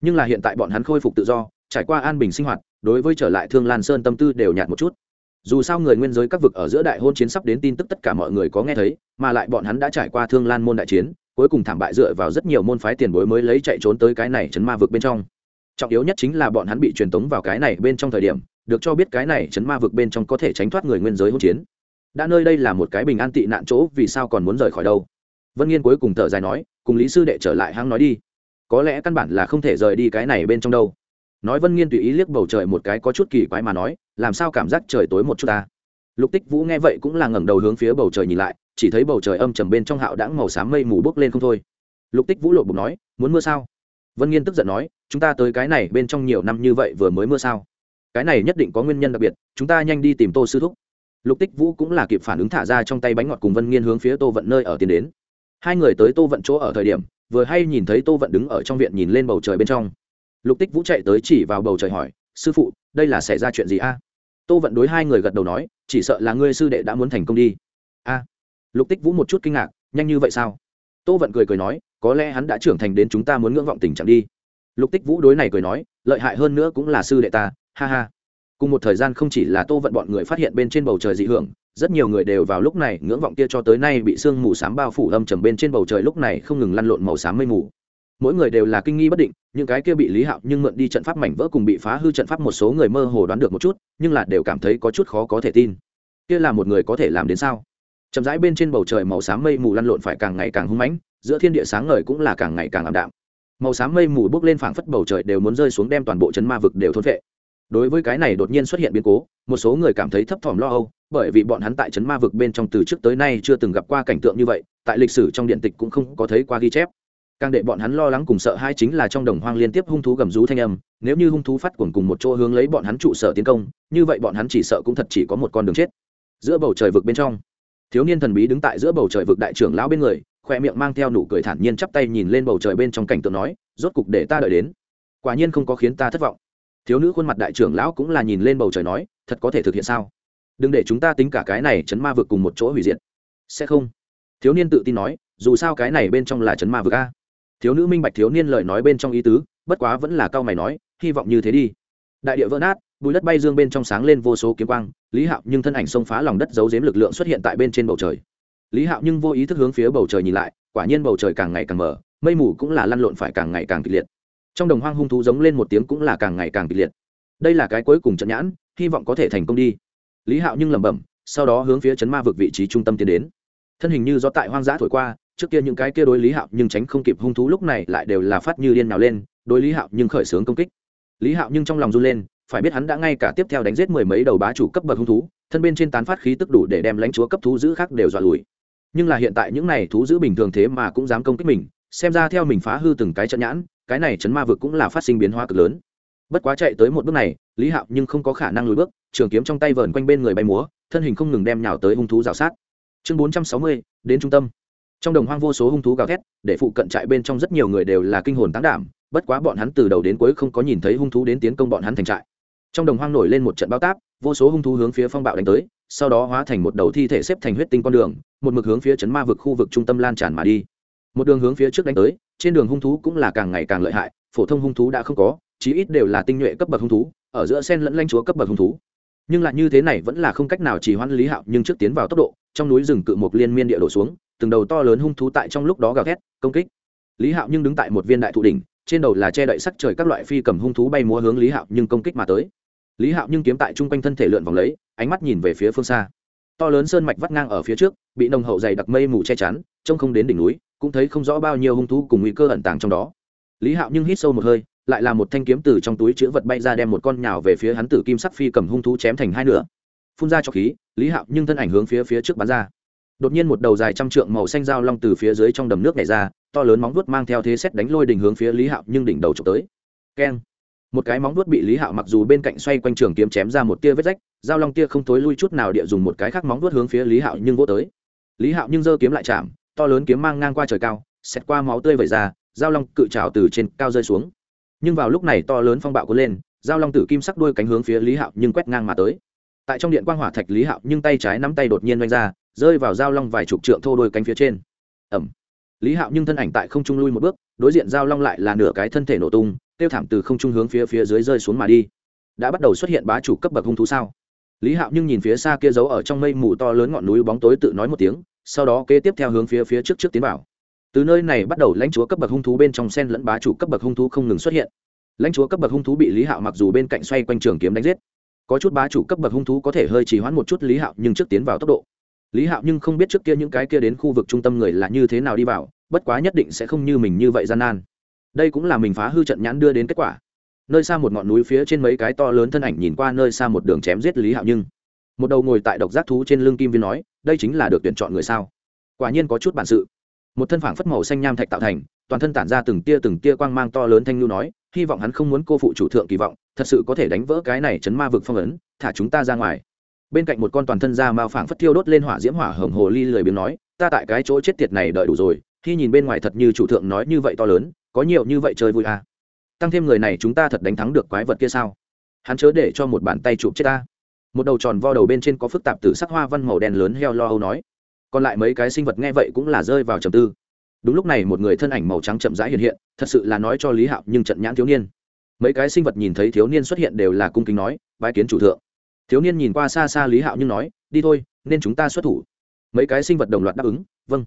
Nhưng là hiện tại bọn hắn khôi phục tự do, trải qua an bình sinh hoạt, đối với trở lại thương lan sơn tâm tư đều nhạt một chút. Dù sao người nguyên giới các vực ở giữa đại hôn chiến sắp đến tin tức tất cả mọi người có nghe thấy, mà lại bọn hắn đã trải qua thương lan môn đại chiến cuối cùng thảm bại dựa vào rất nhiều môn phái tiền bối mới lấy chạy trốn tới cái này chấn ma vực bên trong. Trọng yếu nhất chính là bọn hắn bị truyền tống vào cái này bên trong thời điểm, được cho biết cái này chấn ma vực bên trong có thể tránh thoát người nguyên giới hỗn chiến. Đã nơi đây là một cái bình an tị nạn chỗ, vì sao còn muốn rời khỏi đâu? Vân nghiên cuối cùng thở dài nói, cùng lý sư đệ trở lại hăng nói đi. Có lẽ căn bản là không thể rời đi cái này bên trong đâu. Nói vân nghiên tùy ý liếc bầu trời một cái có chút kỳ quái mà nói, làm sao cảm giác trời tối một chút ta? Lục tích vũ nghe vậy cũng là ngẩng đầu hướng phía bầu trời nhìn lại chỉ thấy bầu trời âm trầm bên trong hạo đãng màu xám mây mù bốc lên không thôi. Lục tích vũ lộ bục nói, muốn mưa sao? Vân nghiên tức giận nói, chúng ta tới cái này bên trong nhiều năm như vậy vừa mới mưa sao? Cái này nhất định có nguyên nhân đặc biệt, chúng ta nhanh đi tìm tô sư thúc. Lục tích vũ cũng là kịp phản ứng thả ra trong tay bánh ngọt cùng vân nghiên hướng phía tô vận nơi ở tiến đến. Hai người tới tô vận chỗ ở thời điểm, vừa hay nhìn thấy tô vận đứng ở trong viện nhìn lên bầu trời bên trong. Lục tích vũ chạy tới chỉ vào bầu trời hỏi, sư phụ, đây là xảy ra chuyện gì a? Tô vận đối hai người gật đầu nói, chỉ sợ là ngươi sư đệ đã muốn thành công đi lục tích vũ một chút kinh ngạc, nhanh như vậy sao? Tô vận cười cười nói, có lẽ hắn đã trưởng thành đến chúng ta muốn ngưỡng vọng tình trạng đi. Lục tích vũ đối này cười nói, lợi hại hơn nữa cũng là sư đệ ta, ha ha. Cùng một thời gian không chỉ là tô vận bọn người phát hiện bên trên bầu trời dị hưởng, rất nhiều người đều vào lúc này ngưỡng vọng kia cho tới nay bị sương mù s á m bao phủ âm trầm bên trên bầu trời lúc này không ngừng lăn lộn màu xám mây mù. Mỗi người đều là kinh nghi bất định, những cái kia bị lý hạo nhưng mượn đi trận pháp mảnh vỡ cùng bị phá hư trận pháp một số người mơ hồ đoán được một chút, nhưng là đều cảm thấy có chút khó có thể tin. Kia là một người có thể làm đến sao? Chậm rãi bên trên bầu trời màu xám mây mù lăn lộn phải càng ngày càng hung mãnh, giữa thiên địa sáng ngời cũng là càng ngày càng ảm đạm. Màu xám mây mù bốc lên phảng phất bầu trời đều muốn rơi xuống đem toàn bộ chấn ma vực đều thôn vệ đối với cái này đột nhiên xuất hiện biến cố, một số người cảm thấy thấp thỏm lo âu, bởi vì bọn hắn tại chấn ma vực bên trong từ trước tới nay chưa từng gặp qua cảnh tượng như vậy, tại lịch sử trong điện tịch cũng không có thấy qua ghi chép. Càng để bọn hắn lo lắng cùng sợ hai chính là trong đồng hoang liên tiếp hung thú gầm rú thanh âm, nếu như hung thú phát cuồng cùng một chỗ hướng lấy bọn hắn trụ sở tiến công, như vậy bọn hắn chỉ sợ cũng thật chỉ có một con đường chết. Giữa bầu trời vực bên trong thiếu niên thần bí đứng tại giữa bầu trời vực đại trưởng lão bên người, khoe miệng mang theo nụ cười thản nhiên chắp tay nhìn lên bầu trời bên trong cảnh tượng nói, rốt cục để ta đợi đến. Quả nhiên không có khiến ta thất vọng. Thiếu nữ khuôn mặt đại trưởng lão cũng là nhìn lên bầu trời nói, thật có thể thực hiện sao? Đừng để chúng ta tính cả cái này chấn ma vực cùng một chỗ hủy diệt. Sẽ không. Thiếu niên tự tin nói, dù sao cái này bên trong là chấn ma vực a. Thiếu nữ minh bạch thiếu niên lời nói bên trong ý tứ, bất quá vẫn là cao mày nói, hy vọng như thế đi. Đại địa vỡ nát bùi đất bay dương bên trong sáng lên vô số kiếm quang, lý hạo nhưng thân ảnh xông phá lòng đất giấu giếm lực lượng xuất hiện tại bên trên bầu trời. Lý hạo nhưng vô ý thức hướng phía bầu trời nhìn lại, quả nhiên bầu trời càng ngày càng mở mây mù cũng là lăn lộn phải càng ngày càng kịch liệt. Trong đồng hoang hung thú giống lên một tiếng cũng là càng ngày càng kịch liệt. Đây là cái cuối cùng trận nhãn, hy vọng có thể thành công đi. Lý hạo nhưng lẩm bẩm, sau đó hướng phía chấn ma vực vị trí trung tâm tiến đến. Thân hình như do tại hoang dã thổi qua, trước kia những cái kia đối lý hạo nhưng tránh không kịp hung thú lúc này lại đều là phát như điên nào lên, đối lý hạo nhưng khởi xướng công kích. Lý hạo nhưng trong lòng run lên phải biết hắn đã ngay cả tiếp theo đánh giết mười mấy đầu bá chủ cấp bậc hung thú, thân bên trên tán phát khí tức đủ để đem lãnh chúa cấp thú giữ khác đều dọa lùi. Nhưng là hiện tại những này thú giữ bình thường thế mà cũng dám công kích mình, xem ra theo mình phá hư từng cái trận nhãn, cái này chấn ma vực cũng là phát sinh biến hóa cực lớn. Bất quá chạy tới một bước này, lý hạo nhưng không có khả năng lùi bước, trường kiếm trong tay vờn quanh bên người bay múa, thân hình không ngừng đem nhào tới hung thú rào sát. Chương bốn trăm sáu mươi, đến trung tâm. Trong đồng hoang vô số hung thú gào thét, để phụ cận trại bên trong rất nhiều người đều là kinh hồn tán đảm, bất quá bọn hắn từ đầu đến cuối không có nhìn thấy hung thú đến tiến công bọn hắn thành trại trong đồng hoang nổi lên một trận bao táp, vô số hung thú hướng phía phong bạo đánh tới, sau đó hóa thành một đầu thi thể xếp thành huyết tinh con đường, một mực hướng phía chấn ma vực khu vực trung tâm lan tràn mà đi. Một đường hướng phía trước đánh tới, trên đường hung thú cũng là càng ngày càng lợi hại, phổ thông hung thú đã không có, chí ít đều là tinh nhuệ cấp bậc hung thú, ở giữa sen lẫn lanh chúa cấp bậc hung thú. Nhưng lại như thế này vẫn là không cách nào chỉ hoãn lý hạo, nhưng trước tiến vào tốc độ, trong núi rừng cự một liên miên địa đổ xuống, từng đầu to lớn hung thú tại trong lúc đó gào thét, công kích. Lý hạo nhưng đứng tại một viên đại thụ đỉnh, trên đầu là che đậy sắc trời các loại phi cầm hung thú bay múa hướng lý hạo, nhưng công kích mà tới lý hạo nhưng kiếm tại chung quanh thân thể lượn vòng lấy, ánh mắt nhìn về phía phương xa. To lớn sơn mạch vắt ngang ở phía trước, bị nồng hậu dày đặc mây mù che chắn, trông không đến đỉnh núi, cũng thấy không rõ bao nhiêu hung thú cùng nguy cơ ẩn tàng trong đó. Lý hạo nhưng hít sâu một hơi, lại là một thanh kiếm từ trong túi chữ vật bay ra đem một con nhào về phía hắn tử kim sắc phi cầm hung thú chém thành hai nửa. Phun ra cho khí, lý hạo nhưng thân ảnh hướng phía phía trước bắn ra. Đột nhiên một đầu dài trăm trượng màu xanh dao long từ phía dưới trong đầm nước này ra, to lớn móng vuốt mang theo thế xét đánh lôi đỉnh hướng phía lý hạo nhưng đỉnh đầu trộm tới. Keng một cái móng vuốt bị lý hạo mặc dù bên cạnh xoay quanh trường kiếm chém ra một tia vết rách, dao long tia không thối lui chút nào địa dùng một cái khác móng vuốt hướng phía lý hạo nhưng vô tới. Lý hạo nhưng giơ kiếm lại chạm, to lớn kiếm mang ngang qua trời cao xét qua máu tươi vẩy ra, dao long cự trào từ trên cao rơi xuống. Nhưng vào lúc này to lớn phong bạo cuốn lên, dao long tử kim sắc đuôi cánh hướng phía lý hạo nhưng quét ngang mà tới. Tại trong điện quang hỏa thạch lý hạo nhưng tay trái nắm tay đột nhiên oanh ra, rơi vào dao long vài chục trượng thô đôi cánh phía trên. Ẩm. Lý hạo nhưng thân ảnh tại không trung lui một bước, đối diện dao long lại là nửa cái thân thể nổ tung tiêu thảm từ không trung hướng phía phía dưới rơi xuống mà đi. Đã bắt đầu xuất hiện bá chủ cấp bậc hung thú sao? Lý hạo nhưng nhìn phía xa kia giấu ở trong mây mù to lớn ngọn núi bóng tối tự nói một tiếng, sau đó kế tiếp theo hướng phía phía trước trước tiến vào. Từ nơi này bắt đầu lãnh chúa cấp bậc hung thú bên trong sen lẫn bá chủ cấp bậc hung thú không ngừng xuất hiện. Lãnh chúa cấp bậc hung thú bị lý hạo mặc dù bên cạnh xoay quanh trường kiếm đánh giết, có chút bá chủ cấp bậc hung thú có thể hơi trì hoãn một chút lý hạo nhưng trước tiến vào tốc độ. Lý hạo nhưng không biết trước kia những cái kia đến khu vực trung tâm người là như thế nào đi vào, bất quá nhất định sẽ không như mình như vậy gian nan đây cũng là mình phá hư trận nhãn đưa đến kết quả. Nơi xa một ngọn núi phía trên mấy cái to lớn thân ảnh nhìn qua nơi xa một đường chém giết lý hạo nhưng. Một đầu ngồi tại độc giác thú trên lưng kim viên nói, đây chính là được tuyển chọn người sao? Quả nhiên có chút bản sự. Một thân phảng phất màu xanh nham thạch tạo thành, toàn thân tản ra từng tia từng tia quang mang to lớn thanh lưu nói, hy vọng hắn không muốn cô phụ chủ thượng kỳ vọng, thật sự có thể đánh vỡ cái này chấn ma vực phong ấn, thả chúng ta ra ngoài. Bên cạnh một con toàn thân da mao phảng phất thiêu đốt lên hỏa diễm hỏa hồng hồ ly lười biếng nói, ta tại cái chỗ chết tiệt này đợi đủ rồi, khi nhìn bên ngoài thật như chủ thượng nói như vậy to lớn có nhiều như vậy chơi vui à. tăng thêm người này chúng ta thật đánh thắng được quái vật kia sao? Hắn chớ để cho một bàn tay chụp chết ta. Một đầu tròn vo đầu bên trên có phức tạp từ sắc hoa văn màu đen lớn heo lo âu nói. Còn lại mấy cái sinh vật nghe vậy cũng là rơi vào trầm tư. Đúng lúc này một người thân ảnh màu trắng chậm rãi hiện hiện, thật sự là nói cho lý hạo nhưng trận nhãn thiếu niên. Mấy cái sinh vật nhìn thấy thiếu niên xuất hiện đều là cung kính nói, bái kiến chủ thượng. Thiếu niên nhìn qua xa xa lý hạo nhưng nói, đi thôi, nên chúng ta xuất thủ. Mấy cái sinh vật đồng loạt đáp ứng vâng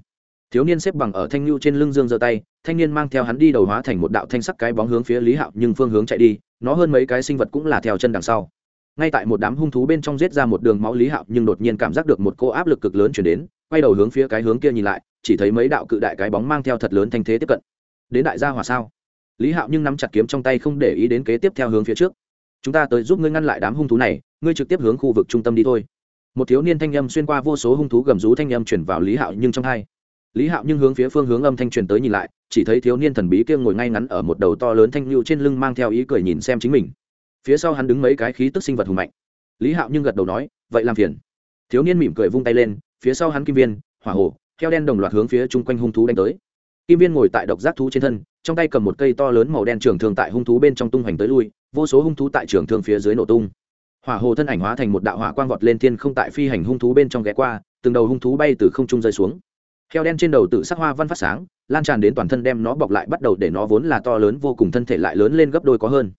thiếu niên xếp bằng ở thanh lưu trên lưng dương giơ tay, thanh niên mang theo hắn đi đầu hóa thành một đạo thanh sắc cái bóng hướng phía lý hạo nhưng phương hướng chạy đi, nó hơn mấy cái sinh vật cũng là theo chân đằng sau. Ngay tại một đám hung thú bên trong giết ra một đường máu lý hạo nhưng đột nhiên cảm giác được một cô áp lực cực lớn chuyển đến, quay đầu hướng phía cái hướng kia nhìn lại, chỉ thấy mấy đạo cự đại cái bóng mang theo thật lớn thanh thế tiếp cận. Đến đại gia hòa sao? Lý hạo nhưng nắm chặt kiếm trong tay không để ý đến kế tiếp theo hướng phía trước. Chúng ta tới giúp ngươi ngăn lại đám hung thú này, ngươi trực tiếp hướng khu vực trung tâm đi thôi. Một thiếu niên thanh â m xuyên qua vô số hung thú gầm rú thanh â m chuyển vào lý hạo nhưng trong hai lý hạo nhưng hướng phía phương hướng âm thanh truyền tới nhìn lại, chỉ thấy thiếu niên thần bí kia ngồi ngay ngắn ở một đầu to lớn thanh lưu trên lưng mang theo ý cười nhìn xem chính mình. Phía sau hắn đứng mấy cái khí tức sinh vật hùng mạnh. Lý hạo nhưng gật đầu nói, vậy làm phiền. Thiếu niên mỉm cười vung tay lên, phía sau hắn kim viên, hỏa hồ theo đen đồng loạt hướng phía chung quanh hung thú đánh tới. Kim viên ngồi tại độc giác thú trên thân, trong tay cầm một cây to lớn màu đen trường thương tại hung thú bên trong tung hoành tới lui, vô số hung thú tại trường thương phía dưới nổ tung. Hỏa hồ thân ảnh hóa thành một đạo hỏa quang vọt lên thiên không tại phi hành hung thú bên trong ghé qua, từng đầu hung thú bay từ không trung rơi xuống heo đen trên đầu tự sắc hoa văn phát sáng, lan tràn đến toàn thân đem nó bọc lại bắt đầu để nó vốn là to lớn vô cùng thân thể lại lớn lên gấp đôi có hơn.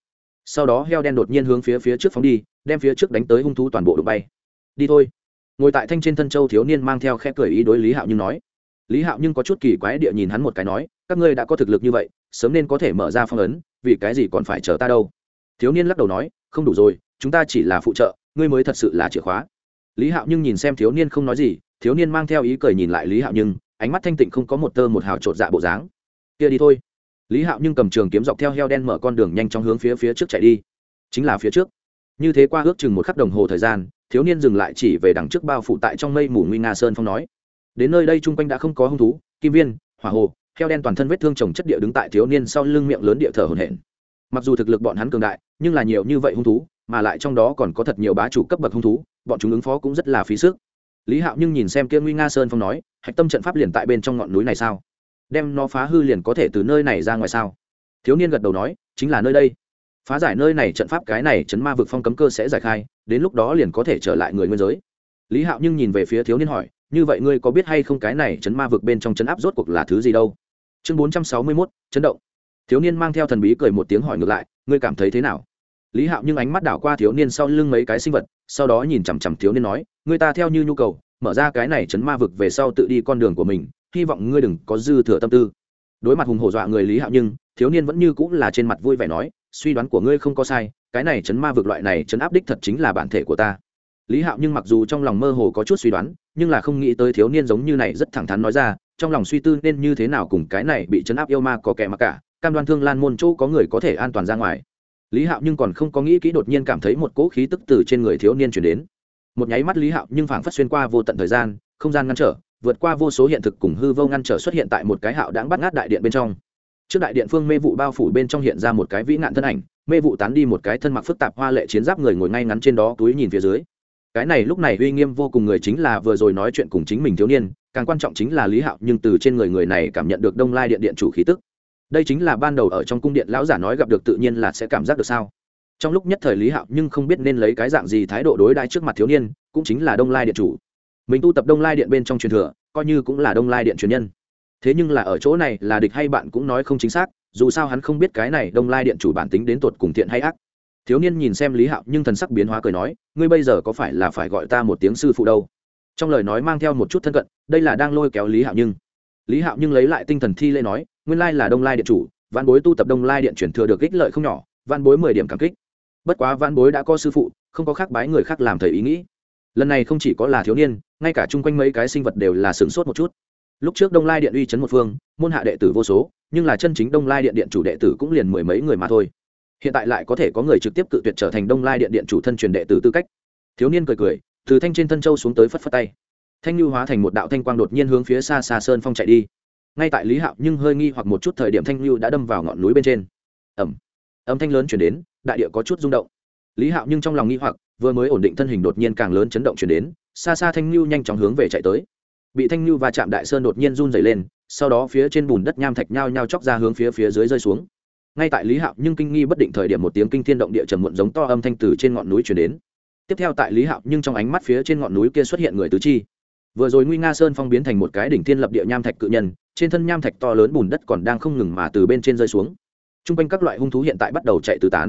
Sau đó heo đen đột nhiên hướng phía phía trước phóng đi, đem phía trước đánh tới hung thú toàn bộ đụng bay. Đi thôi. Ngồi tại thanh trên thân châu thiếu niên mang theo khe cười ý đối lý hạo nhưng nói. Lý hạo nhưng có chút kỳ quái địa nhìn hắn một cái nói, các ngươi đã có thực lực như vậy, sớm nên có thể mở ra phong ấn, vì cái gì còn phải chờ ta đâu? Thiếu niên lắc đầu nói, không đủ rồi, chúng ta chỉ là phụ trợ, ngươi mới thật sự là chìa khóa. Lý hạo nhưng nhìn xem thiếu niên không nói gì thiếu niên mang theo ý cười nhìn lại lý hạo nhưng ánh mắt thanh tịnh không có một tơ một hào chột dạ bộ dáng. Kia đi thôi. Lý hạo nhưng cầm trường kiếm dọc theo heo đen mở con đường nhanh trong hướng phía phía trước chạy đi. Chính là phía trước. Như thế qua ước chừng một khắc đồng hồ thời gian, thiếu niên dừng lại chỉ về đằng trước bao phủ tại trong mây mù nguy nga sơn phong nói. Đến nơi đây chung quanh đã không có hung thú, kim viên, hỏa hồ, heo đen toàn thân vết thương trồng chất địa đứng tại thiếu niên sau lưng miệng lớn địa thở hồn hển. Mặc dù thực lực bọn hắn cường đại, nhưng là nhiều như vậy hung thú, mà lại trong đó còn có thật nhiều bá chủ cấp bậc hung thú, bọn chúng ứng phó cũng rất là phí sức lý hạo nhưng nhìn xem kia nguy nga sơn phong nói, hạch tâm trận pháp liền tại bên trong ngọn núi này sao? Đem nó phá hư liền có thể từ nơi này ra ngoài sao? Thiếu niên gật đầu nói, chính là nơi đây. Phá giải nơi này trận pháp cái này chấn ma vực phong cấm cơ sẽ giải khai, đến lúc đó liền có thể trở lại người nguyên giới. Lý hạo nhưng nhìn về phía thiếu niên hỏi, như vậy ngươi có biết hay không cái này chấn ma vực bên trong chấn áp rốt cuộc là thứ gì đâu? Chương bốn trăm sáu mươi mốt, chấn động. Thiếu niên mang theo thần bí cười một tiếng hỏi ngược lại, ngươi cảm thấy thế nào? Lý hạo nhưng ánh mắt đảo qua thiếu niên sau lưng mấy cái sinh vật, sau đó nhìn chằm chằm thiếu niên nói, người ta theo như nhu cầu, mở ra cái này chấn ma vực về sau tự đi con đường của mình, hy vọng ngươi đừng có dư thừa tâm tư. Đối mặt hùng hổ dọa người lý hạo nhưng, thiếu niên vẫn như cũng là trên mặt vui vẻ nói, suy đoán của ngươi không có sai, cái này chấn ma vực loại này chấn áp đích thật chính là bản thể của ta. Lý hạo nhưng mặc dù trong lòng mơ hồ có chút suy đoán, nhưng là không nghĩ tới thiếu niên giống như này rất thẳng thắn nói ra, trong lòng suy tư nên như thế nào cùng cái này bị chấn áp yêu ma có kẻ mặc cả, cam đoan thương lan môn chỗ có người có thể an toàn ra ngoài lý hạo nhưng còn không có nghĩ kỹ đột nhiên cảm thấy một cỗ khí tức từ trên người thiếu niên chuyển đến. Một nháy mắt lý hạo nhưng phảng phất xuyên qua vô tận thời gian, không gian ngăn trở, vượt qua vô số hiện thực cùng hư vô ngăn trở xuất hiện tại một cái hạo đáng bắt ngát đại điện bên trong. Trước đại điện phương mê vụ bao phủ bên trong hiện ra một cái vĩ nạn thân ảnh, mê vụ tán đi một cái thân mặc phức tạp hoa lệ chiến giáp người ngồi ngay ngắn trên đó túi nhìn phía dưới. Cái này lúc này uy nghiêm vô cùng người chính là vừa rồi nói chuyện cùng chính mình thiếu niên, càng quan trọng chính là lý hạo nhưng từ trên người người này cảm nhận được đông lai điện điện chủ khí tức đây chính là ban đầu ở trong cung điện lão giả nói gặp được tự nhiên là sẽ cảm giác được sao? Trong lúc nhất thời lý hạo nhưng không biết nên lấy cái dạng gì thái độ đối đãi trước mặt thiếu niên, cũng chính là đông lai điện chủ. Mình tu tập đông lai điện bên trong truyền thừa, coi như cũng là đông lai điện truyền nhân. Thế nhưng là ở chỗ này là địch hay bạn cũng nói không chính xác, dù sao hắn không biết cái này đông lai điện chủ bản tính đến tột cùng thiện hay ác. Thiếu niên nhìn xem lý hạo nhưng thần sắc biến hóa cười nói, ngươi bây giờ có phải là phải gọi ta một tiếng sư phụ đâu? Trong lời nói mang theo một chút thân cận, đây là đang lôi kéo lý hạo nhưng. Lý hạo nhưng lấy lại tinh thần thi lễ nói nguyên lai là đông lai điện chủ, văn bối tu tập đông lai điện chuyển thừa được ích lợi không nhỏ, văn bối mười điểm cảm kích. Bất quá văn bối đã có sư phụ, không có khác bái người khác làm thầy ý nghĩ. Lần này không chỉ có là thiếu niên, ngay cả chung quanh mấy cái sinh vật đều là sửng sốt một chút. Lúc trước đông lai điện uy chấn một phương, môn hạ đệ tử vô số, nhưng là chân chính đông lai điện điện chủ đệ tử cũng liền mười mấy người mà thôi. Hiện tại lại có thể có người trực tiếp cự tuyệt trở thành đông lai điện điện chủ thân truyền đệ tử tư cách. Thiếu niên cười cười, từ thanh trên thân châu xuống tới phất phất tay. Thanh lưu hóa thành một đạo thanh quang đột nhiên hướng phía xa xa sơn phong chạy đi ngay tại lý hạo nhưng hơi nghi hoặc một chút thời điểm thanh lưu đã đâm vào ngọn núi bên trên. Ẩm âm thanh lớn chuyển đến, đại địa có chút rung động. Lý hạo nhưng trong lòng nghi hoặc, vừa mới ổn định thân hình đột nhiên càng lớn chấn động chuyển đến, xa xa thanh lưu nhanh chóng hướng về chạy tới. Bị thanh lưu và chạm đại sơn đột nhiên run dày lên, sau đó phía trên bùn đất nham thạch nhao nhao chóc ra hướng phía phía dưới rơi xuống. Ngay tại lý hạo nhưng kinh nghi bất định thời điểm một tiếng kinh thiên động địa trầm muộn giống to âm thanh từ trên ngọn núi chuyển đến. Tiếp theo tại lý hạo nhưng trong ánh mắt phía trên ngọn núi kia xuất hiện người tứ chi vừa rồi nguy nga sơn phong biến thành một cái đỉnh thiên lập địa nham thạch cự nhân, trên thân nham thạch to lớn bùn đất còn đang không ngừng mà từ bên trên rơi xuống. T r u n g quanh các loại hung thú hiện tại bắt đầu chạy tứ tán.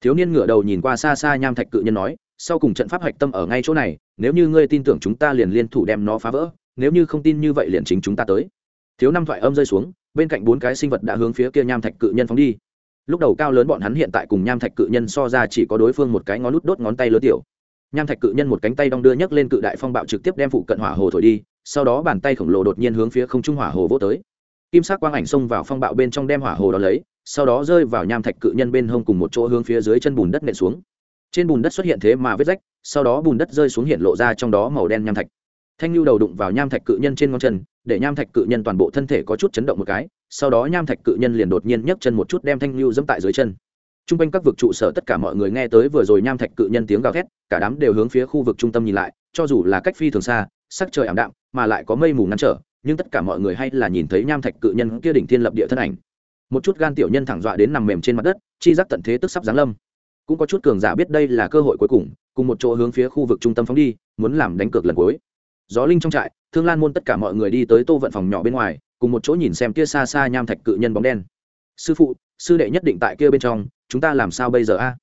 Thiếu niên ngửa đầu nhìn qua xa xa nham thạch cự nhân nói, sau cùng trận pháp hạch tâm ở ngay chỗ này, nếu như ngươi tin tưởng chúng ta liền liên thủ đem nó phá vỡ, nếu như không tin như vậy liền chính chúng ta tới. Thiếu năm thoại âm rơi xuống, bên cạnh bốn cái sinh vật đã hướng phía kia nham thạch cự nhân phóng đi. Lúc đầu cao lớn bọn hắn hiện tại cùng nham thạch cự nhân so ra chỉ có đối phương một cái ngón nút đốt ngón tay lớn tiểu nham thạch cự nhân một cánh tay đong đưa nhấc lên cự đại phong bạo trực tiếp đem phụ cận hỏa hồ thổi đi, sau đó bàn tay khổng lồ đột nhiên hướng phía không trung hỏa hồ vô tới. Kim sắc quang ảnh xông vào phong bạo bên trong đem hỏa hồ đó lấy, sau đó rơi vào nham thạch cự nhân bên hông cùng một chỗ hướng phía dưới chân bùn đất nện xuống. Trên bùn đất xuất hiện thế mà vết rách, sau đó bùn đất rơi xuống hiện lộ ra trong đó màu đen nham thạch. Thanh lưu đầu đụng vào nham thạch cự nhân trên ngón chân, để nham thạch cự nhân toàn bộ thân thể có chút chấn động một cái, sau đó nham thạch cự nhân liền đột nhiên nhấc chân một chút đem thanh lưu dẫm tại dưới chân t r u n g quanh các vực trụ sở tất cả mọi người nghe tới vừa rồi nham thạch cự nhân tiếng gào thét, cả đám đều hướng phía khu vực trung tâm nhìn lại, cho dù là cách phi thường xa, sắc trời ảm đạm, mà lại có mây mù ngăn trở, nhưng tất cả mọi người hay là nhìn thấy nham thạch cự nhân kia đỉnh thiên lập địa thân ảnh. Một chút gan tiểu nhân thẳng dọa đến nằm mềm trên mặt đất, chi giác tận thế tức sắp giáng lâm. Cũng có chút cường giả biết đây là cơ hội cuối cùng cùng một chỗ hướng phía khu vực trung tâm phóng đi, muốn làm đánh cược lần cuối. Gió linh trong trại, thương lan môn tất cả mọi người đi tới tô vận phòng nhỏ bên ngoài, cùng một chỗ nhìn xem kia xa xa nham thạch cự nhân bóng đen. Sư phụ, sư đệ nhất định tại kia bên trong chúng ta làm sao bây giờ a?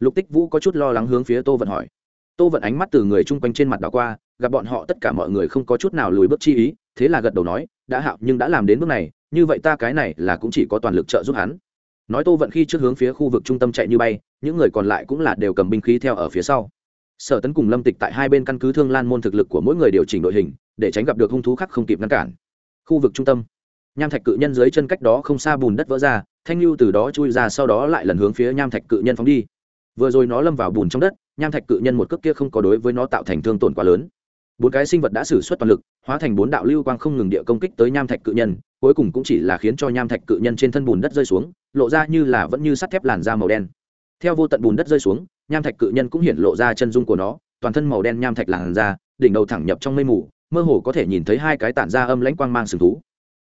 Lục tích vũ có chút lo lắng hướng phía tô vận hỏi. Tô vận ánh mắt từ người chung quanh trên mặt đảo qua, gặp bọn họ tất cả mọi người không có chút nào lùi bước chi ý, thế là gật đầu nói, đã hạo, nhưng đã làm đến bước này, như vậy ta cái này là cũng chỉ có toàn lực trợ giúp hắn. Nói tô vận khi trước hướng phía khu vực trung tâm chạy như bay, những người còn lại cũng là đều cầm binh khí theo ở phía sau. Sở tấn cùng lâm tịch tại hai bên căn cứ thương lan môn thực lực của mỗi người điều chỉnh đội hình, để tránh gặp được hung thú khác không kịp ngăn cản. Khu vực trung tâm, nham thạch cự nhân dưới chân cách đó không xa bùn đất vỡ ra thanh lưu từ đó chui ra sau đó lại lần hướng phía nham thạch cự nhân phóng đi. Vừa rồi nó lâm vào bùn trong đất, nham thạch cự nhân một cước kia không có đối với nó tạo thành thương tổn quá lớn. Bốn cái sinh vật đã xử suất toàn lực, hóa thành bốn đạo lưu quang không ngừng địa công kích tới nham thạch cự nhân, cuối cùng cũng chỉ là khiến cho nham thạch cự nhân trên thân bùn đất rơi xuống, lộ ra như là vẫn như sắt thép làn da màu đen. Theo vô tận bùn đất rơi xuống, nham thạch cự nhân cũng hiện lộ ra chân dung của nó, toàn thân màu đen nham thạch làn da, đỉnh đầu thẳng nhập trong mây mù, mơ hồ có thể nhìn thấy hai cái tản ra âm lãnh quang mang sừng thú.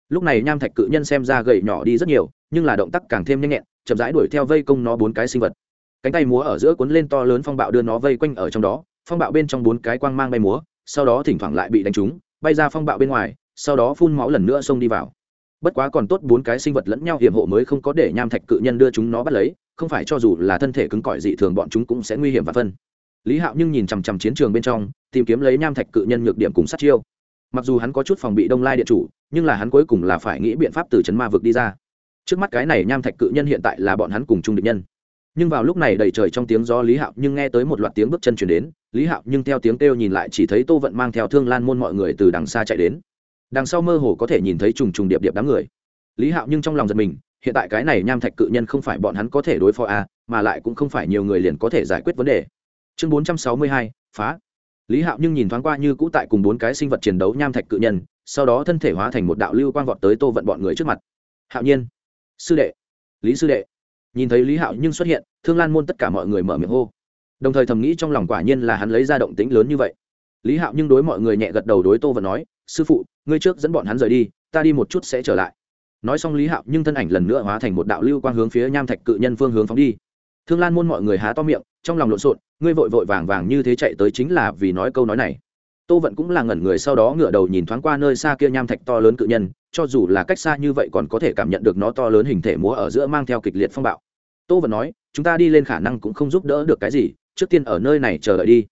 Lúc này nham thạch cự nhân xem ra gầy nhỏ đi rất nhiều nhưng là động tác càng thêm nhanh nhẹn, chậm rãi đuổi theo vây công nó bốn cái sinh vật. Cánh tay múa ở giữa cuốn lên to lớn phong bạo đưa nó vây quanh ở trong đó, phong bạo bên trong bốn cái quang mang bay múa, sau đó thỉnh thoảng lại bị đánh trúng, bay ra phong bạo bên ngoài, sau đó phun máu lần nữa xông đi vào. Bất quá còn tốt bốn cái sinh vật lẫn nhau hiểm hộ mới không có để nham thạch cự nhân đưa chúng nó bắt lấy, không phải cho dù là thân thể cứng cỏi dị thường bọn chúng cũng sẽ nguy hiểm và phân. Lý hạo nhưng nhìn chằm chằm chiến trường bên trong, tìm kiếm lấy nham thạch cự nhân nhược điểm cùng sát chiêu. Mặc dù hắn có chút phòng bị đông lai điện chủ, nhưng là hắn cuối cùng là phải nghĩ biện pháp từ chấn ma vực đi ra trước mắt cái này nham thạch cự nhân hiện tại là bọn hắn cùng chung địch nhân. Nhưng vào lúc này đầy trời trong tiếng gió lý hạo nhưng nghe tới một loạt tiếng bước chân chuyển đến lý hạo nhưng theo tiếng kêu nhìn lại chỉ thấy tô vận mang theo thương lan môn mọi người từ đằng xa chạy đến. Đằng sau mơ hồ có thể nhìn thấy trùng trùng điệp điệp đám người. Lý hạo nhưng trong lòng giật mình hiện tại cái này nham thạch cự nhân không phải bọn hắn có thể đối phó a à, mà lại cũng không phải nhiều người liền có thể giải quyết vấn đề. Chương bốn trăm sáu mươi hai phá. Lý hạo nhưng nhìn thoáng qua như cũ tại cùng bốn cái sinh vật chiến đấu nham thạch cự nhân sau đó thân thể hóa thành một đạo lưu quang vọt tới tô vận bọn người trước mặt. Hạo nhiên sư đệ, lý sư đệ. Nhìn thấy lý hạo nhưng xuất hiện, thương lan môn tất cả mọi người mở miệng hô. Đồng thời thầm nghĩ trong lòng quả nhiên là hắn lấy ra động tĩnh lớn như vậy. Lý hạo nhưng đối mọi người nhẹ gật đầu đối tô vận nói, sư phụ, ngươi trước dẫn bọn hắn rời đi, ta đi một chút sẽ trở lại. Nói xong lý hạo nhưng thân ảnh lần nữa hóa thành một đạo lưu quang hướng phía nham thạch cự nhân phương hướng phóng đi. Thương lan môn mọi người há to miệng, trong lòng lộn xộn, ngươi vội vội vàng vàng như thế chạy tới chính là vì nói câu nói này. Tô vận cũng là ngẩn người sau đó ngửa đầu nhìn thoáng qua nơi xa kia nham thạch to lớn cự nhân cho dù là cách xa như vậy còn có thể cảm nhận được nó to lớn hình thể múa ở giữa mang theo kịch liệt phong bạo. Tô vận nói, chúng ta đi lên khả năng cũng không giúp đỡ được cái gì, trước tiên ở nơi này chờ đợi đi.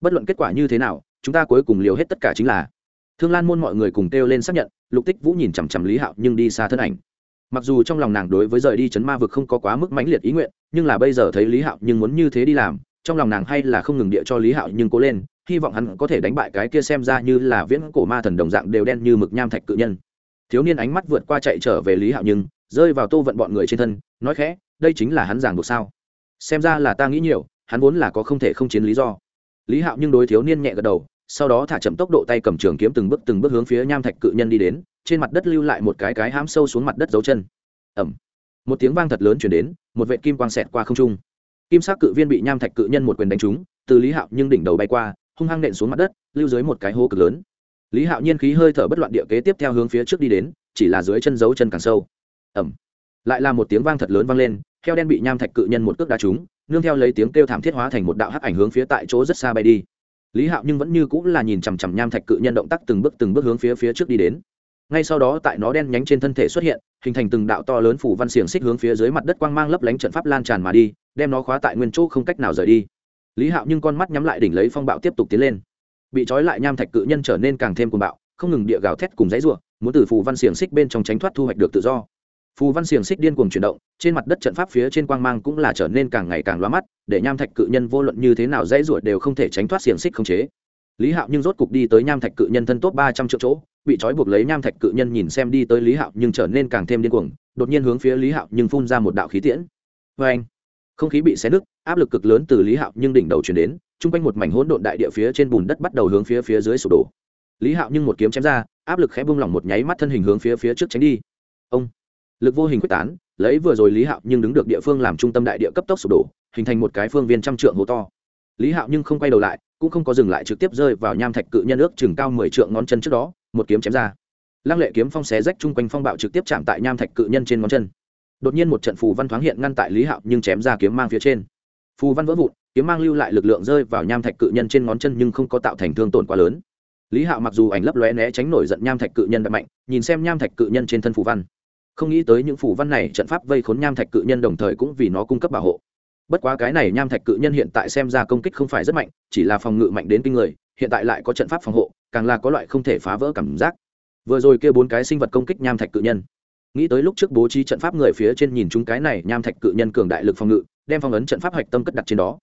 Bất luận kết quả như thế nào, chúng ta cuối cùng liều hết tất cả chính là. Thương lan môn mọi người cùng kêu lên xác nhận, lục tích vũ nhìn chằm chằm lý hạo nhưng đi xa thân ảnh. Mặc dù trong lòng nàng đối với rời đi chấn ma vực không có quá mức mãnh liệt ý nguyện, nhưng là bây giờ thấy lý hạo nhưng muốn như thế đi làm, trong lòng nàng hay là không ngừng địa cho lý hạo nhưng cố lên, hy vọng hắn có thể đánh bại cái kia xem ra như là viễn cổ ma thần đồng dạng đều đen như mực nham thạch cự nhân thiếu niên ánh mắt vượt qua chạy trở về lý hạo nhưng rơi vào tô vận bọn người trên thân, nói khẽ, đây chính là hắn giảng buộc sao? Xem ra là ta nghĩ nhiều, hắn vốn là có không thể không chiến lý do. Lý hạo nhưng đối thiếu niên nhẹ gật đầu, sau đó thả chậm tốc độ tay cầm trường kiếm từng bước từng bước hướng phía nham thạch cự nhân đi đến, trên mặt đất lưu lại một cái cái hám sâu xuống mặt đất dấu chân. Ẩm một tiếng vang thật lớn chuyển đến, một vệ kim quang xẹt qua không trung. Kim sắc cự viên bị nham thạch cự nhân một quyền đánh trúng, từ lý hạo nhưng đỉnh đầu bay qua, hung hăng nện xuống mặt đất, lưu dưới một cái hố cực lớn lý hạo nhiên khí hơi thở bất loạn địa kế tiếp theo hướng phía trước đi đến, chỉ là dưới chân giấu chân càng sâu. Ẩm lại là một tiếng vang thật lớn vang lên, heo đen bị nham thạch cự nhân một cước đá trúng, nương theo lấy tiếng kêu thảm thiết hóa thành một đạo hắc ảnh hướng phía tại chỗ rất xa bay đi. Lý hạo nhưng vẫn như cũng là nhìn chằm chằm nham thạch cự nhân động tác từng bước từng bước hướng phía phía trước đi đến. Ngay sau đó tại nó đen nhánh trên thân thể xuất hiện, hình thành từng đạo to lớn phủ văn xiềng xích hướng phía dưới mặt đất quang mang lấp lánh trận pháp lan tràn mà đi, đem nó khóa tại nguyên chỗ không cách nào rời đi. Lý hạo nhưng con mắt nhắm lại đỉnh lấy phong bạo tiếp tục tiến lên bị trói lại nham thạch cự nhân trở nên càng thêm cuồng bạo, không ngừng địa gào thét cùng dãy ruộng muốn từ phù văn xiềng xích bên trong tránh thoát thu hoạch được tự do. Phù văn xiềng xích điên cuồng chuyển động, trên mặt đất trận pháp phía trên quang mang cũng là trở nên càng ngày càng loa mắt, để nham thạch cự nhân vô luận như thế nào dãy ruột đều không thể tránh thoát xiềng xích không chế. Lý hạo nhưng rốt cục đi tới nham thạch cự nhân thân tốt ba trăm triệu chỗ, bị trói buộc lấy nham thạch cự nhân nhìn xem đi tới lý hạo nhưng trở nên càng thêm điên cuồng, đột nhiên hướng phía lý hạo nhưng phun ra một đạo khí tiễn. Vê anh không khí bị xé nứt, áp lực cực lớn từ lý hạo nhưng đỉnh đầu chuyển đến chung quanh một mảnh hỗn độn đại địa phía trên bùn đất bắt đầu hướng phía phía dưới sụp đổ. Lý hạo nhưng một kiếm chém ra, áp lực khẽ bung lỏng một nháy mắt thân hình hướng phía phía trước tránh đi. Ông, lực vô hình quyết tán, lấy vừa rồi lý hạo nhưng đứng được địa phương làm trung tâm đại địa cấp tốc sụp đổ, hình thành một cái phương viên trăm trượng hố to. Lý hạo nhưng không quay đầu lại, cũng không có dừng lại trực tiếp rơi vào nham thạch cự nhân ước chừng cao mười trượng ngón chân trước đó, một kiếm chém ra. Lăng lệ kiếm phong xé rách chung quanh phong bạo trực tiếp chạm tại nham thạch cự nhân trên ngón chân. Đột nhiên một trận phù văn thoáng hiện ngăn tại lý hạo nhưng chém ra kiếm mang phía trên. Phù văn vỡ vụn kiếm mang lưu lại lực lượng rơi vào nham thạch cự nhân trên ngón chân nhưng không có tạo thành thương tổn quá lớn. Lý hạo mặc dù ảnh lấp lóe né tránh nổi giận nham thạch cự nhân đập mạnh, nhìn xem nham thạch cự nhân trên thân phù văn. Không nghĩ tới những phù văn này trận pháp vây khốn nham thạch cự nhân đồng thời cũng vì nó cung cấp bảo hộ. Bất quá cái này nham thạch cự nhân hiện tại xem ra công kích không phải rất mạnh, chỉ là phòng ngự mạnh đến kinh người, hiện tại lại có trận pháp phòng hộ, càng là có loại không thể phá vỡ cảm giác. Vừa rồi kia bốn cái sinh vật công kích nham thạch cự nhân. Nghĩ tới lúc trước bố trí trận pháp người phía trên nhìn chúng cái này nham thạch cự nhân cường đại lực phòng ngự, đem phong ấn trận pháp hạch tâm cất đặt trên đó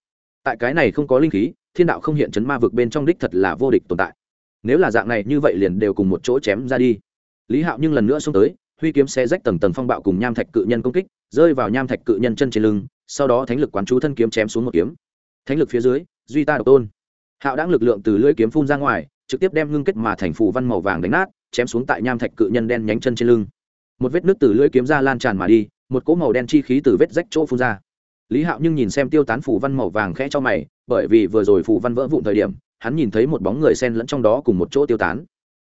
tại cái này không có linh khí, thiên đạo không hiện chấn ma vực bên trong đích thật là vô địch tồn tại. Nếu là dạng này, như vậy liền đều cùng một chỗ chém ra đi. Lý hạo nhưng lần nữa xông tới, huy kiếm xe rách tầng tầng phong bạo cùng nham thạch cự nhân công kích, rơi vào nham thạch cự nhân chân trên lưng, sau đó thánh lực quán chú thân kiếm chém xuống một kiếm. Thánh lực phía dưới, duy ta độc tôn. Hạo đáng lực lượng từ lưỡi kiếm phun ra ngoài, trực tiếp đem ngưng kết mà thành phủ văn màu vàng đánh nát, chém xuống tại nham thạch cự nhân đen nhánh chân trên lưng. Một vết nước từ lưỡi kiếm ra lan tràn mà đi, một cỗ màu đen chi khí từ vết rách chỗ phun ra lý hạo nhưng nhìn xem tiêu tán phù văn màu vàng khẽ cho mày, bởi vì vừa rồi phù văn vỡ vụn thời điểm, hắn nhìn thấy một bóng người sen lẫn trong đó cùng một chỗ tiêu tán.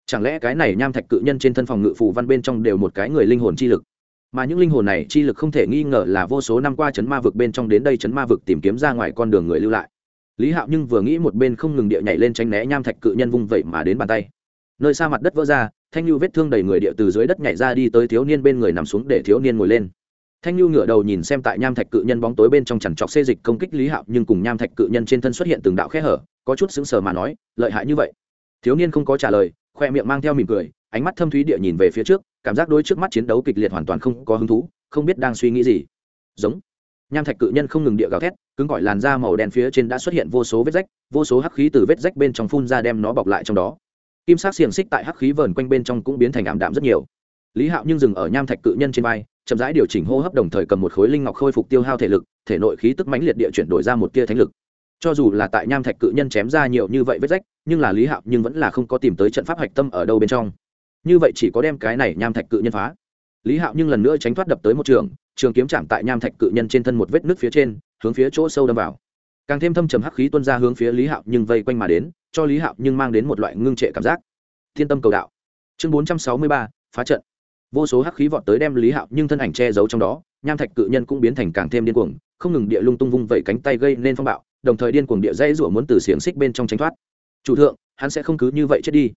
Chẳng lẽ cái này nham thạch cự nhân trên thân phòng ngự phù văn bên trong đều một cái người linh hồn chi lực? Mà những linh hồn này chi lực không thể nghi ngờ là vô số năm qua chấn ma vực bên trong đến đây chấn ma vực tìm kiếm ra ngoài con đường người lưu lại. Lý hạo nhưng vừa nghĩ một bên không ngừng địa nhảy lên tránh né nham thạch cự nhân vung vậy mà đến bàn tay. Nơi xa mặt đất vỡ ra, thanh lưu vết thương đầy người địa từ dưới đất nhảy ra đi tới thiếu niên bên người nằm xuống để thiếu niên ngồi lên thanh lưu ngửa đầu nhìn xem tại nham thạch cự nhân bóng tối bên trong chằn trọc xê dịch công kích lý hạo, nhưng cùng nham thạch cự nhân trên thân xuất hiện từng đạo khe hở, có chút sững sờ mà nói, lợi hại như vậy. Thiếu niên không có trả lời, khoe miệng mang theo mỉm cười, ánh mắt thâm thúy địa nhìn về phía trước, cảm giác đôi trước mắt chiến đấu kịch liệt hoàn toàn không có hứng thú, không biết đang suy nghĩ gì. Giống. Nham thạch cự nhân không ngừng địa gào thét, cứng gọi làn da màu đen phía trên đã xuất hiện vô số vết rách, vô số hắc khí từ vết rách bên trong phun ra đem nó bọc lại trong đó. Kim sắc xiềng xích tại hắc khí vờn quanh bên trong cũng biến thành ảm đạm rất nhiều. Lý hạo nhưng dừng ở nham thạch cự nhân trên vai chậm rãi điều chỉnh hô hấp đồng thời cầm một khối linh ngọc khôi phục tiêu hao thể lực, thể nội khí tức mãnh liệt địa chuyển đổi ra một tia thánh lực. Cho dù là tại nham thạch cự nhân chém ra nhiều như vậy vết rách, nhưng là lý hạo nhưng vẫn là không có tìm tới trận pháp hạch tâm ở đâu bên trong. Như vậy chỉ có đem cái này nham thạch cự nhân phá. Lý hạo nhưng lần nữa tránh thoát đập tới một trường trường kiếm chạm tại nham thạch cự nhân trên thân một vết nước phía trên, hướng phía chỗ sâu đâm vào. Càng thêm thâm trầm hắc khí tuân ra hướng phía lý hạo nhưng vây quanh mà đến, cho lý hạo nhưng mang đến một loại ngưng trệ cảm giác. Thiên tâm cầu đạo. Chương bốn trăm sáu mươi ba, phá trận vô số hắc khí vọt tới đem lý hạo nhưng thân ảnh che giấu trong đó, nham thạch cự nhân cũng biến thành càng thêm điên cuồng, không ngừng địa lung tung vung vẩy cánh tay gây nên phong bạo, đồng thời điên cuồng địa dây rủa muốn từ xiềng xích bên trong tránh thoát. Chủ thượng, hắn sẽ không cứ như vậy chết đi.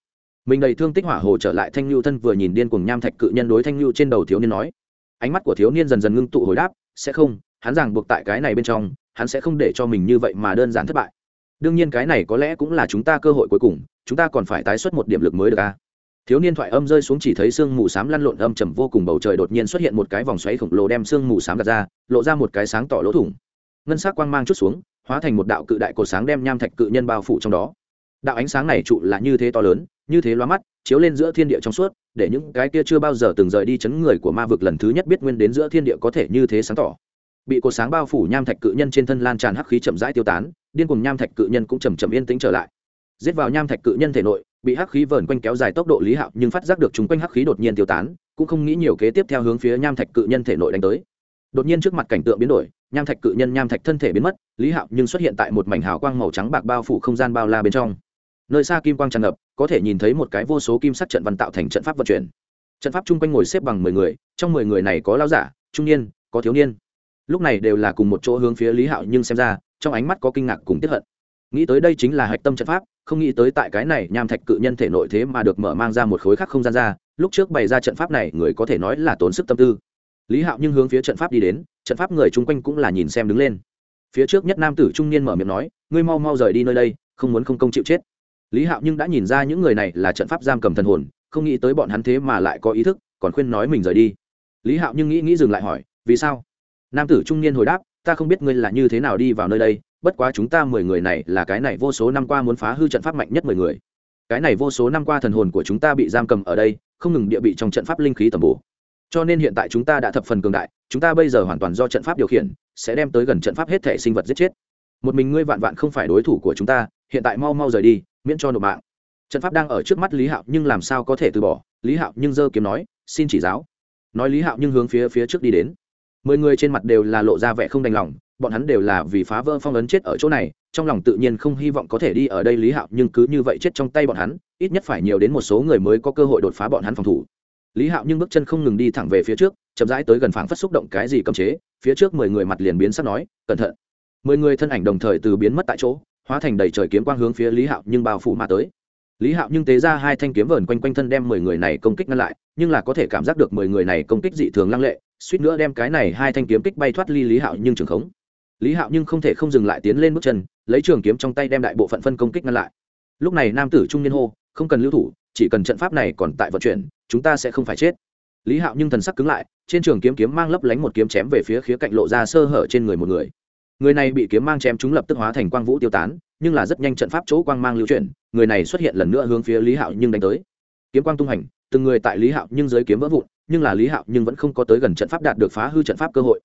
Mình đầy thương tích hỏa hồ trở lại thanh lưu thân vừa nhìn điên cuồng nham thạch cự nhân đối thanh lưu trên đầu thiếu niên nói. Ánh mắt của thiếu niên dần dần ngưng tụ hồi đáp, sẽ không, hắn ràng buộc tại cái này bên trong, hắn sẽ không để cho mình như vậy mà đơn giản thất bại. Đương nhiên cái này có lẽ cũng là chúng ta cơ hội cuối cùng, chúng ta còn phải tái xuất một điểm lực mới được a thiếu niên thoại âm rơi xuống chỉ thấy sương mù s á m lăn lộn âm trầm vô cùng, bầu trời đột nhiên xuất hiện một cái vòng xoáy khổng lồ đem sương mù s á m gạt ra, lộ ra một cái sáng tỏ lỗ thủng. Ngân s á c quang mang chút xuống, hóa thành một đạo cự đại cột sáng đem nham thạch cự nhân bao phủ trong đó. Đạo ánh sáng này trụ là như thế to lớn, như thế loa mắt, chiếu lên giữa thiên địa trong suốt, để những cái kia chưa bao giờ từng rời đi chấn người của ma vực lần thứ nhất biết nguyên đến giữa thiên địa có thể như thế sáng tỏ. Bị cột sáng bao phủ, nham thạch cự nhân trên thân lan tràn hắc khí chậm rãi tiêu tán, điên cùng nham thạch cự nhân cũng chầm chậm yên tĩnh trở lại giết vào nham thạch cự nhân thể nội, bị hắc khí vờn quanh kéo dài tốc độ lý hạo nhưng phát giác được chúng quanh hắc khí đột nhiên tiêu tán, cũng không nghĩ nhiều kế tiếp theo hướng phía nham thạch cự nhân thể nội đánh tới. Đột nhiên trước mặt cảnh tượng biến đổi, nham thạch cự nhân nham thạch thân thể biến mất, lý hạo nhưng xuất hiện tại một mảnh hào quang màu trắng bạc bao phủ không gian bao la bên trong. Nơi xa kim quang tràn ngập, có thể nhìn thấy một cái vô số kim sắc trận văn tạo thành trận pháp vận chuyển. Trận pháp chung quanh ngồi xếp bằng mười người, trong mười người này có lao giả, trung niên, có thiếu niên. Lúc này đều là cùng một chỗ hướng phía lý hạo nhưng xem ra, trong ánh mắt có kinh ngạc cùng tiếp hận. Nghĩ tới đây chính là hạch tâm trận pháp không nghĩ tới tại cái này nham thạch cự nhân thể nội thế mà được mở mang ra một khối khác không gian ra, lúc trước bày ra trận pháp này, người có thể nói là tốn sức tâm tư. Lý hạo nhưng hướng phía trận pháp đi đến, trận pháp người chung quanh cũng là nhìn xem đứng lên. Phía trước nhất nam tử trung niên mở miệng nói, ngươi mau mau rời đi nơi đây, không muốn không công chịu chết. Lý hạo nhưng đã nhìn ra những người này là trận pháp giam cầm thần hồn, không nghĩ tới bọn hắn thế mà lại có ý thức, còn khuyên nói mình rời đi. Lý hạo nhưng nghĩ nghĩ dừng lại hỏi, vì sao? Nam tử trung niên hồi đáp ta không biết ngươi là như thế nào đi vào nơi đây, bất quá chúng ta mười người này là cái này vô số năm qua muốn phá hư trận pháp mạnh nhất mười người. Cái này vô số năm qua thần hồn của chúng ta bị giam cầm ở đây, không ngừng địa bị trong trận pháp linh khí tầm bổ. Cho nên hiện tại chúng ta đã thập phần cường đại, chúng ta bây giờ hoàn toàn do trận pháp điều khiển, sẽ đem tới gần trận pháp hết thể sinh vật giết chết. Một mình ngươi vạn vạn không phải đối thủ của chúng ta, hiện tại mau mau rời đi, miễn cho nộp mạng. Trận pháp đang ở trước mắt lý hạo nhưng làm sao có thể từ bỏ? Lý hạo nhưng dơ kiếm nói, xin chỉ giáo. Nói lý hạo nhưng hướng phía phía trước đi đến mười người trên mặt đều là lộ ra vẻ không đành lòng, bọn hắn đều là vì phá vỡ phong ấn chết ở chỗ này, trong lòng tự nhiên không hy vọng có thể đi ở đây lý hạo, nhưng cứ như vậy chết trong tay bọn hắn, ít nhất phải nhiều đến một số người mới có cơ hội đột phá bọn hắn phòng thủ. Lý hạo nhưng bước chân không ngừng đi thẳng về phía trước, chậm rãi tới gần phảng phất xúc động cái gì cầm chế, phía trước mười người mặt liền biến sắp nói, cẩn thận. Mười người thân ảnh đồng thời từ biến mất tại chỗ, hóa thành đầy trời kiếm quang hướng phía lý hạo nhưng bao phủ mà tới. Lý hạo nhưng tế ra hai thanh kiếm vờn quanh quanh thân đem mười người này công kích ngăn lại, nhưng là có thể cảm giác được mười người này công kích dị thường lăng lệ suýt nữa đem cái này hai thanh kiếm kích bay thoát ly lý hạo nhưng trường khống. Lý hạo nhưng không thể không dừng lại tiến lên bước chân, lấy trường kiếm trong tay đem đại bộ phận phân công kích ngăn lại. Lúc này nam tử trung niên hô, không cần lưu thủ, chỉ cần trận pháp này còn tại vận chuyển, chúng ta sẽ không phải chết. Lý hạo nhưng thần sắc cứng lại, trên trường kiếm kiếm mang lấp lánh một kiếm chém về phía khía cạnh lộ ra sơ hở trên người một người. Người này bị kiếm mang chém chúng lập tức hóa thành quang vũ tiêu tán, nhưng là rất nhanh trận pháp chỗ quang mang lưu chuyển, người này xuất hiện lần nữa hướng phía lý hạo nhưng đánh tới. Kiếm quang tung hành từng người tại lý hạo nhưng giới kiếm vỡ vụn, nhưng là lý hạo nhưng vẫn không có tới gần trận pháp đạt được phá hư trận pháp cơ hội.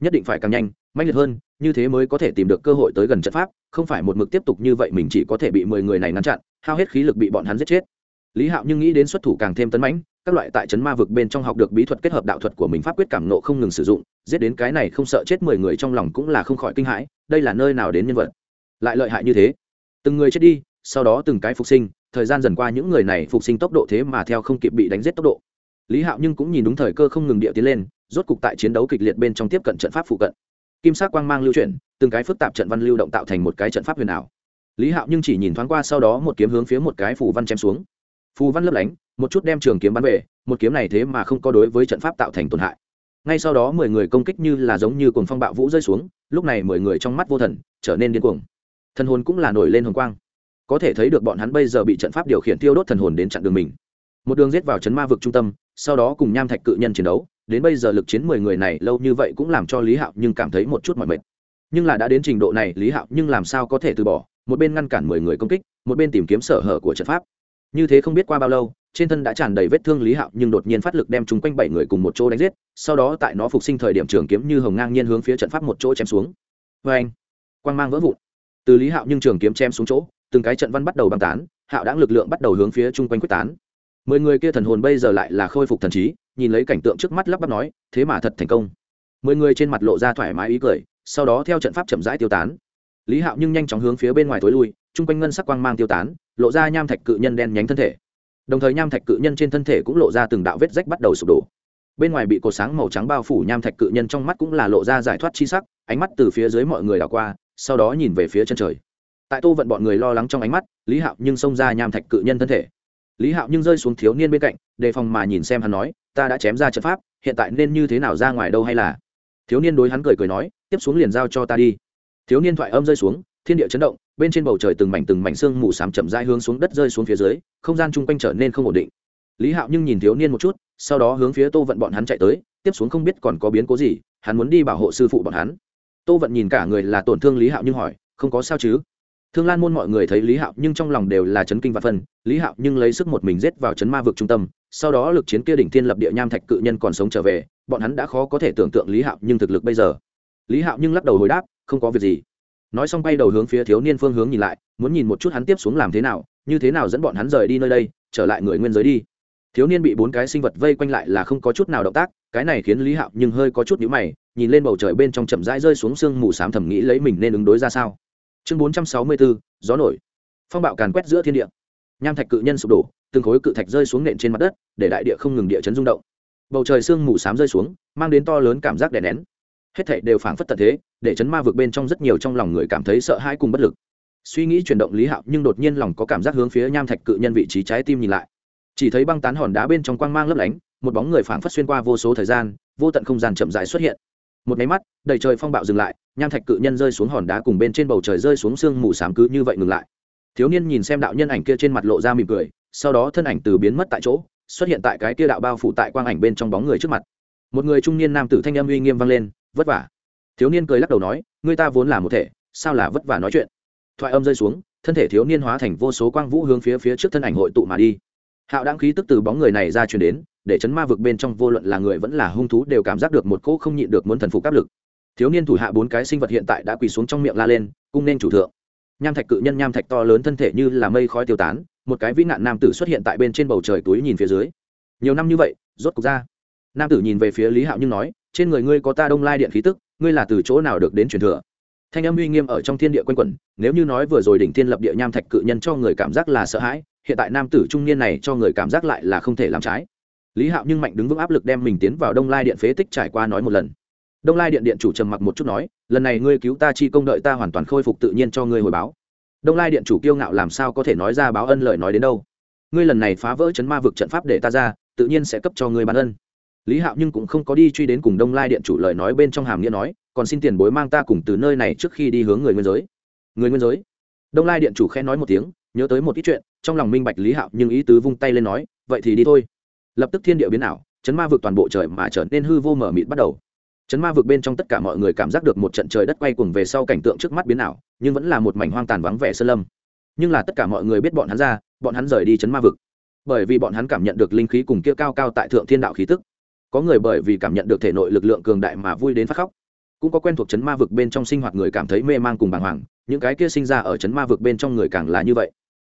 Nhất định phải càng nhanh, mạnh liệt hơn, như thế mới có thể tìm được cơ hội tới gần trận pháp, không phải một mực tiếp tục như vậy mình chỉ có thể bị mười người này ngăn chặn, hao hết khí lực bị bọn hắn giết chết. Lý hạo nhưng nghĩ đến xuất thủ càng thêm tấn mãnh, các loại tại trấn ma vực bên trong học được bí thuật kết hợp đạo thuật của mình pháp quyết cảm nộ không ngừng sử dụng, giết đến cái này không sợ chết mười người trong lòng cũng là không khỏi kinh hãi, đây là nơi nào đến nhân vật? Lại lợi hại như thế. Từng người chết đi, sau đó từng cái phục sinh thời gian dần qua những người này phục sinh tốc độ thế mà theo không kịp bị đánh giết tốc độ. Lý hạo nhưng cũng nhìn đúng thời cơ không ngừng địa tiến lên, rốt cục tại chiến đấu kịch liệt bên trong tiếp cận trận pháp phụ cận. Kim sắc quang mang lưu chuyển, từng cái phức tạp trận văn lưu động tạo thành một cái trận pháp huyền ảo. Lý hạo nhưng chỉ nhìn thoáng qua sau đó một kiếm hướng phía một cái phù văn chém xuống. Phù văn lấp lánh, một chút đem trường kiếm bắn về, một kiếm này thế mà không có đối với trận pháp tạo thành tổn hại. Ngay sau đó mười người công kích như là giống như cuồng phong bạo vũ rơi xuống, lúc này mười người trong mắt vô thần, trở nên điên cuồng. Thần hồn cũng là nổi lên hồng quang có thể thấy được bọn hắn bây giờ bị trận pháp điều khiển tiêu đốt thần hồn đến chặn đường mình. Một đường giết vào chấn ma vực trung tâm, sau đó cùng nham thạch cự nhân chiến đấu, đến bây giờ lực chiến mười người này lâu như vậy cũng làm cho lý hạo nhưng cảm thấy một chút mỏi mệt. Nhưng là đã đến trình độ này, lý hạo nhưng làm sao có thể từ bỏ, một bên ngăn cản mười người công kích, một bên tìm kiếm sở hở của trận pháp. Như thế không biết qua bao lâu, trên thân đã tràn đầy vết thương lý hạo nhưng đột nhiên phát lực đem chúng quanh bảy người cùng một chỗ đánh giết, sau đó tại nó phục sinh thời điểm trường kiếm như hồng ngang nhiên hướng phía trận pháp một chỗ chém xuống. Vê anh quang mang vỡ vụn. Từ lý hạo nhưng trường kiếm chém xuống chỗ từng cái trận văn bắt đầu băng tán, hạo đáng lực lượng bắt đầu hướng phía chung quanh quyết tán. Mười người kia thần hồn bây giờ lại là khôi phục thần trí, nhìn lấy cảnh tượng trước mắt lắp bắp nói, thế mà thật thành công. Mười người trên mặt lộ ra thoải mái ý cười, sau đó theo trận pháp chậm rãi tiêu tán. Lý hạo nhưng nhanh chóng hướng phía bên ngoài tối lui, chung quanh ngân sắc quang mang tiêu tán, lộ ra nham thạch cự nhân đen nhánh thân thể. Đồng thời nham thạch cự nhân trên thân thể cũng lộ ra từng đạo vết rách bắt đầu sụp đổ. Bên ngoài bị cột sáng màu trắng bao phủ nham thạch cự nhân trong mắt cũng là lộ ra giải thoát chi sắc, ánh mắt từ phía dưới mọi người đảo qua, sau đó nhìn về phía chân trời tại tô vận bọn người lo lắng trong ánh mắt, lý hạo nhưng xông ra nham thạch cự nhân thân thể. Lý hạo nhưng rơi xuống thiếu niên bên cạnh, đề phòng mà nhìn xem hắn nói, ta đã chém ra trận pháp, hiện tại nên như thế nào ra ngoài đâu hay là? Thiếu niên đối hắn cười cười nói, tiếp xuống liền giao cho ta đi. Thiếu niên thoại âm rơi xuống, thiên địa chấn động, bên trên bầu trời từng mảnh từng mảnh xương mù sám chậm rãi hướng xuống đất rơi xuống phía dưới, không gian chung quanh trở nên không ổn định. Lý hạo nhưng nhìn thiếu niên một chút, sau đó hướng phía tô vận bọn hắn chạy tới, tiếp xuống không biết còn có biến cố gì, hắn muốn đi bảo hộ sư phụ bọn hắn. Tô vận nhìn cả người là tổn thương lý hạo nhưng hỏi, không có sao chứ? Thương lan môn mọi người thấy lý hạo nhưng trong lòng đều là chấn kinh và phân, lý hạo nhưng lấy sức một mình rết vào chấn ma vực trung tâm, sau đó lực chiến kia đỉnh thiên lập địa nham thạch cự nhân còn sống trở về, bọn hắn đã khó có thể tưởng tượng lý hạo nhưng thực lực bây giờ. Lý hạo nhưng lắc đầu hồi đáp, không có việc gì. Nói xong bay đầu hướng phía thiếu niên phương hướng nhìn lại, muốn nhìn một chút hắn tiếp xuống làm thế nào, như thế nào dẫn bọn hắn rời đi nơi đây, trở lại người nguyên giới đi. Thiếu niên bị bốn cái sinh vật vây quanh lại là không có chút nào động tác, cái này khiến lý hạo nhưng hơi có chút nhữ mày, nhìn lên bầu trời bên trong chậm rãi rơi xuống sương mù xám thầm nghĩ lấy mình nên ứng đối ra sao chương bốn trăm sáu mươi bốn gió nổi. Phong bạo càn quét giữa thiên địa. Nham thạch cự nhân sụp đổ, từng khối cự thạch rơi xuống nện trên mặt đất, để đại địa không ngừng địa chấn rung động. Bầu trời sương mù xám rơi xuống, mang đến to lớn cảm giác đè nén. Hết thảy đều phảng phất tận thế, để chấn ma vực bên trong rất nhiều trong lòng người cảm thấy sợ hãi cùng bất lực. Suy nghĩ chuyển động lý hạo nhưng đột nhiên lòng có cảm giác hướng phía nham thạch cự nhân vị trí trái tim nhìn lại. Chỉ thấy băng tán hòn đá bên trong quang mang lấp lánh, một bóng người phảng phất xuyên qua vô số thời gian, vô tận không gian chậm rãi xuất hiện một máy mắt, đầy trời phong bạo dừng lại, nham thạch cự nhân rơi xuống hòn đá cùng bên trên bầu trời rơi xuống sương mù xám cứ như vậy ngừng lại. Thiếu niên nhìn xem đạo nhân ảnh kia trên mặt lộ ra mỉm cười, sau đó thân ảnh từ biến mất tại chỗ, xuất hiện tại cái kia đạo bao phủ tại quang ảnh bên trong bóng người trước mặt. Một người trung niên nam tử thanh âm uy nghiêm vang lên, vất vả. Thiếu niên cười lắc đầu nói, người ta vốn là một thể, sao là vất vả nói chuyện? Thoại âm rơi xuống, thân thể thiếu niên hóa thành vô số quang vũ hướng phía phía trước thân ảnh hội tụ mà đi. Hạo đáng khí tức từ bóng người này ra truyền đến để chấn ma vực bên trong vô luận là người vẫn là hung thú đều cảm giác được một cỗ không nhịn được muốn thần phục áp lực. Thiếu niên thủ hạ bốn cái sinh vật hiện tại đã quỳ xuống trong miệng la lên, cung nên chủ thượng. Nham thạch cự nhân nham thạch to lớn thân thể như là mây khói tiêu tán, một cái vĩ nạn nam tử xuất hiện tại bên trên bầu trời túi nhìn phía dưới. Nhiều năm như vậy, rốt cục ra. Nam tử nhìn về phía lý hạo nhưng nói, trên người ngươi có ta đông lai điện khí tức, ngươi là từ chỗ nào được đến truyền thừa? Thanh âm uy nghiêm ở trong thiên địa quanh quẩn, nếu như nói vừa rồi đỉnh thiên lập địa nham thạch cự nhân cho người cảm giác là sợ hãi, hiện tại nam tử trung niên này cho người cảm giác lại là không thể làm trái lý hạo nhưng mạnh đứng vững áp lực đem mình tiến vào đông lai điện phế tích trải qua nói một lần. Đông lai điện điện chủ trầm mặc một chút nói, lần này ngươi cứu ta chi công đợi ta hoàn toàn khôi phục tự nhiên cho ngươi hồi báo. Đông lai điện chủ kiêu ngạo làm sao có thể nói ra báo ân lời nói đến đâu? Ngươi lần này phá vỡ chấn ma vực trận pháp để ta ra, tự nhiên sẽ cấp cho ngươi bản ân. Lý hạo nhưng cũng không có đi truy đến cùng đông lai điện chủ lời nói bên trong hàm nghĩa nói, còn xin tiền bối mang ta cùng từ nơi này trước khi đi hướng người nguyên giới. Người nguyên giới? Đông lai điện chủ khen nói một tiếng, nhớ tới một ít chuyện, trong lòng minh bạch lý hạo nhưng ý tứ vung tay lên nói, vậy thì đi thôi lập tức thiên địa biến ảo, chấn ma vực toàn bộ trời mà trở nên hư vô mở mịt bắt đầu. Chấn ma vực bên trong tất cả mọi người cảm giác được một trận trời đất quay cuồng về sau cảnh tượng trước mắt biến ảo, nhưng vẫn là một mảnh hoang tàn vắng vẻ sơn lâm. Nhưng là tất cả mọi người biết bọn hắn ra, bọn hắn rời đi chấn ma vực. Bởi vì bọn hắn cảm nhận được linh khí cùng kia cao cao tại thượng thiên đạo khí tức. Có người bởi vì cảm nhận được thể nội lực lượng cường đại mà vui đến phát khóc. Cũng có quen thuộc chấn ma vực bên trong sinh hoạt người cảm thấy mê mang cùng bàng hoàng, những cái kia sinh ra ở chấn ma vực bên trong người càng là như vậy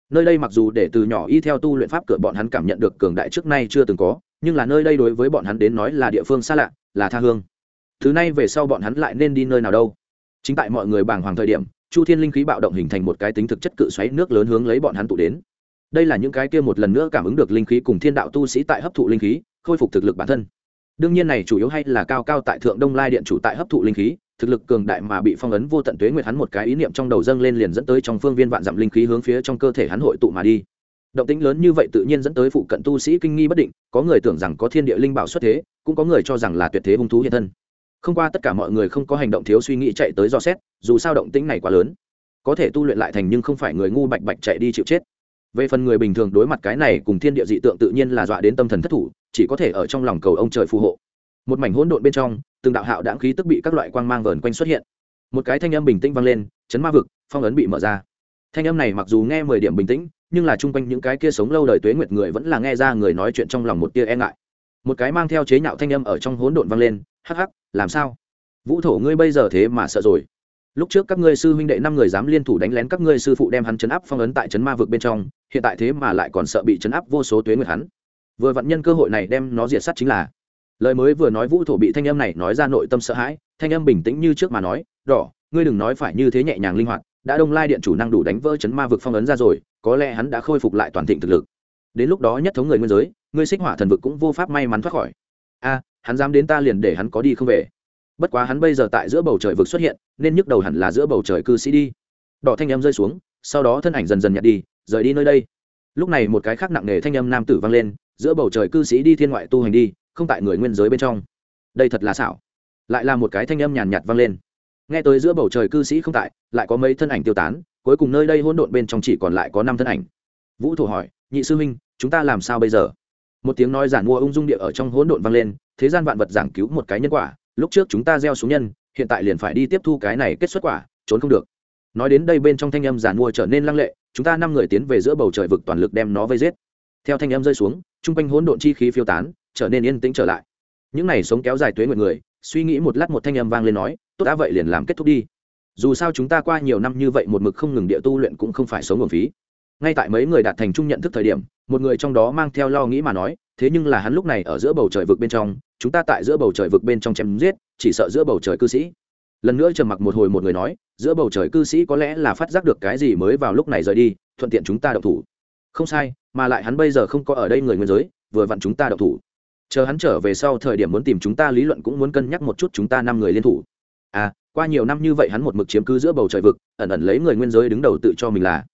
nơi đây mặc dù để từ nhỏ y theo tu luyện pháp cửa bọn hắn cảm nhận được cường đại trước nay chưa từng có, nhưng là nơi đây đối với bọn hắn đến nói là địa phương xa lạ, là tha hương. Thứ này về sau bọn hắn lại nên đi nơi nào đâu? Chính tại mọi người bàng hoàng thời điểm, chu thiên linh khí bạo động hình thành một cái tính thực chất cự xoáy nước lớn hướng lấy bọn hắn tụ đến. Đây là những cái kia một lần nữa cảm ứng được linh khí cùng thiên đạo tu sĩ tại hấp thụ linh khí, khôi phục thực lực bản thân. Đương nhiên này chủ yếu hay là cao cao tại thượng đông lai điện chủ tại hấp thụ linh khí thực lực cường đại mà bị phong ấn vô tận tuế nguyệt hắn một cái ý niệm trong đầu dâng lên liền dẫn tới trong phương viên vạn dặm linh khí hướng phía trong cơ thể hắn hội tụ mà đi. Động tĩnh lớn như vậy tự nhiên dẫn tới phụ cận tu sĩ kinh nghi bất định, có người tưởng rằng có thiên địa linh bảo xuất thế, cũng có người cho rằng là tuyệt thế hung thú hiện thân. Không qua tất cả mọi người không có hành động thiếu suy nghĩ chạy tới do xét, dù sao động tĩnh này quá lớn. Có thể tu luyện lại thành nhưng không phải người ngu bạch bạch chạy đi chịu chết. Về phần người bình thường đối mặt cái này cùng thiên địa dị tượng tự nhiên là dọa đến tâm thần thất thủ, chỉ có thể ở trong lòng cầu ông trời phù hộ một mảnh hỗn độn bên trong, từng đạo hạo đãng khí tức bị các loại quang mang vờn quanh xuất hiện. Một cái thanh âm bình tĩnh vang lên, chấn ma vực, phong ấn bị mở ra. Thanh âm này mặc dù nghe mười điểm bình tĩnh, nhưng là chung quanh những cái kia sống lâu đời tuế nguyệt người vẫn là nghe ra người nói chuyện trong lòng một tia e ngại. Một cái mang theo chế nhạo thanh âm ở trong hỗn độn vang lên, hắc hắc, làm sao? Vũ thổ ngươi bây giờ thế mà sợ rồi. Lúc trước các ngươi sư huynh đệ năm người dám liên thủ đánh lén các ngươi sư phụ đem hắn chấn áp phong ấn tại chấn ma vực bên trong, hiện tại thế mà lại còn sợ bị chấn áp vô số tuế nguyệt hắn. Vừa vặn nhân cơ hội này đem nó diệt sát chính là lời mới vừa nói vũ thổ bị thanh âm này nói ra nội tâm sợ hãi, thanh âm bình tĩnh như trước mà nói, đỏ, ngươi đừng nói phải như thế nhẹ nhàng linh hoạt, đã đông lai điện chủ năng đủ đánh vỡ chấn ma vực phong ấn ra rồi, có lẽ hắn đã khôi phục lại toàn thịnh thực lực. Đến lúc đó nhất thống người nguyên giới, ngươi xích hỏa thần vực cũng vô pháp may mắn thoát khỏi. A, hắn dám đến ta liền để hắn có đi không về. Bất quá hắn bây giờ tại giữa bầu trời vực xuất hiện, nên nhức đầu hẳn là giữa bầu trời cư sĩ đi. Đỏ thanh âm rơi xuống, sau đó thân ảnh dần dần nhặt đi, rời đi nơi đây. Lúc này một cái khác nặng nề thanh âm nam tử vang lên, giữa bầu trời cư sĩ đi thiên ngoại tu hành đi không tại người nguyên giới bên trong. Đây thật là xảo. Lại là một cái thanh âm nhàn nhạt vang lên. Nghe tới giữa bầu trời cư sĩ không tại, lại có mấy thân ảnh tiêu tán, cuối cùng nơi đây hỗn độn bên trong chỉ còn lại có năm thân ảnh. Vũ thủ hỏi, nhị sư huynh, chúng ta làm sao bây giờ? Một tiếng nói giản mua ung dung địa ở trong hỗn độn vang lên, thế gian vạn vật giảng cứu một cái nhân quả, lúc trước chúng ta gieo xuống nhân, hiện tại liền phải đi tiếp thu cái này kết xuất quả, trốn không được. Nói đến đây bên trong thanh âm giản mua trở nên lăng lệ, chúng ta năm người tiến về giữa bầu trời vực toàn lực đem nó vây giết. Theo thanh âm rơi xuống chung quanh hỗn độn chi khí phiêu tán trở nên yên tĩnh trở lại. Những này sống kéo dài tuế nguyện người, suy nghĩ một lát một thanh âm vang lên nói, tốt đã vậy liền làm kết thúc đi. Dù sao chúng ta qua nhiều năm như vậy một mực không ngừng địa tu luyện cũng không phải sống nguồn phí. Ngay tại mấy người đạt thành chung nhận thức thời điểm, một người trong đó mang theo lo nghĩ mà nói, thế nhưng là hắn lúc này ở giữa bầu trời vực bên trong, chúng ta tại giữa bầu trời vực bên trong chém giết, chỉ sợ giữa bầu trời cư sĩ. Lần nữa trầm mặc một hồi một người nói, giữa bầu trời cư sĩ có lẽ là phát giác được cái gì mới vào lúc này rời đi, thuận tiện chúng ta động thủ. Không sai, mà lại hắn bây giờ không có ở đây người nguyên giới, vừa vặn chúng ta động thủ chờ hắn trở về sau thời điểm muốn tìm chúng ta, lý luận cũng muốn cân nhắc một chút chúng ta năm người liên thủ. À qua nhiều năm như vậy hắn một mực chiếm cứ giữa bầu trời vực, ẩn ẩn lấy người nguyên giới đứng đầu tự cho mình là.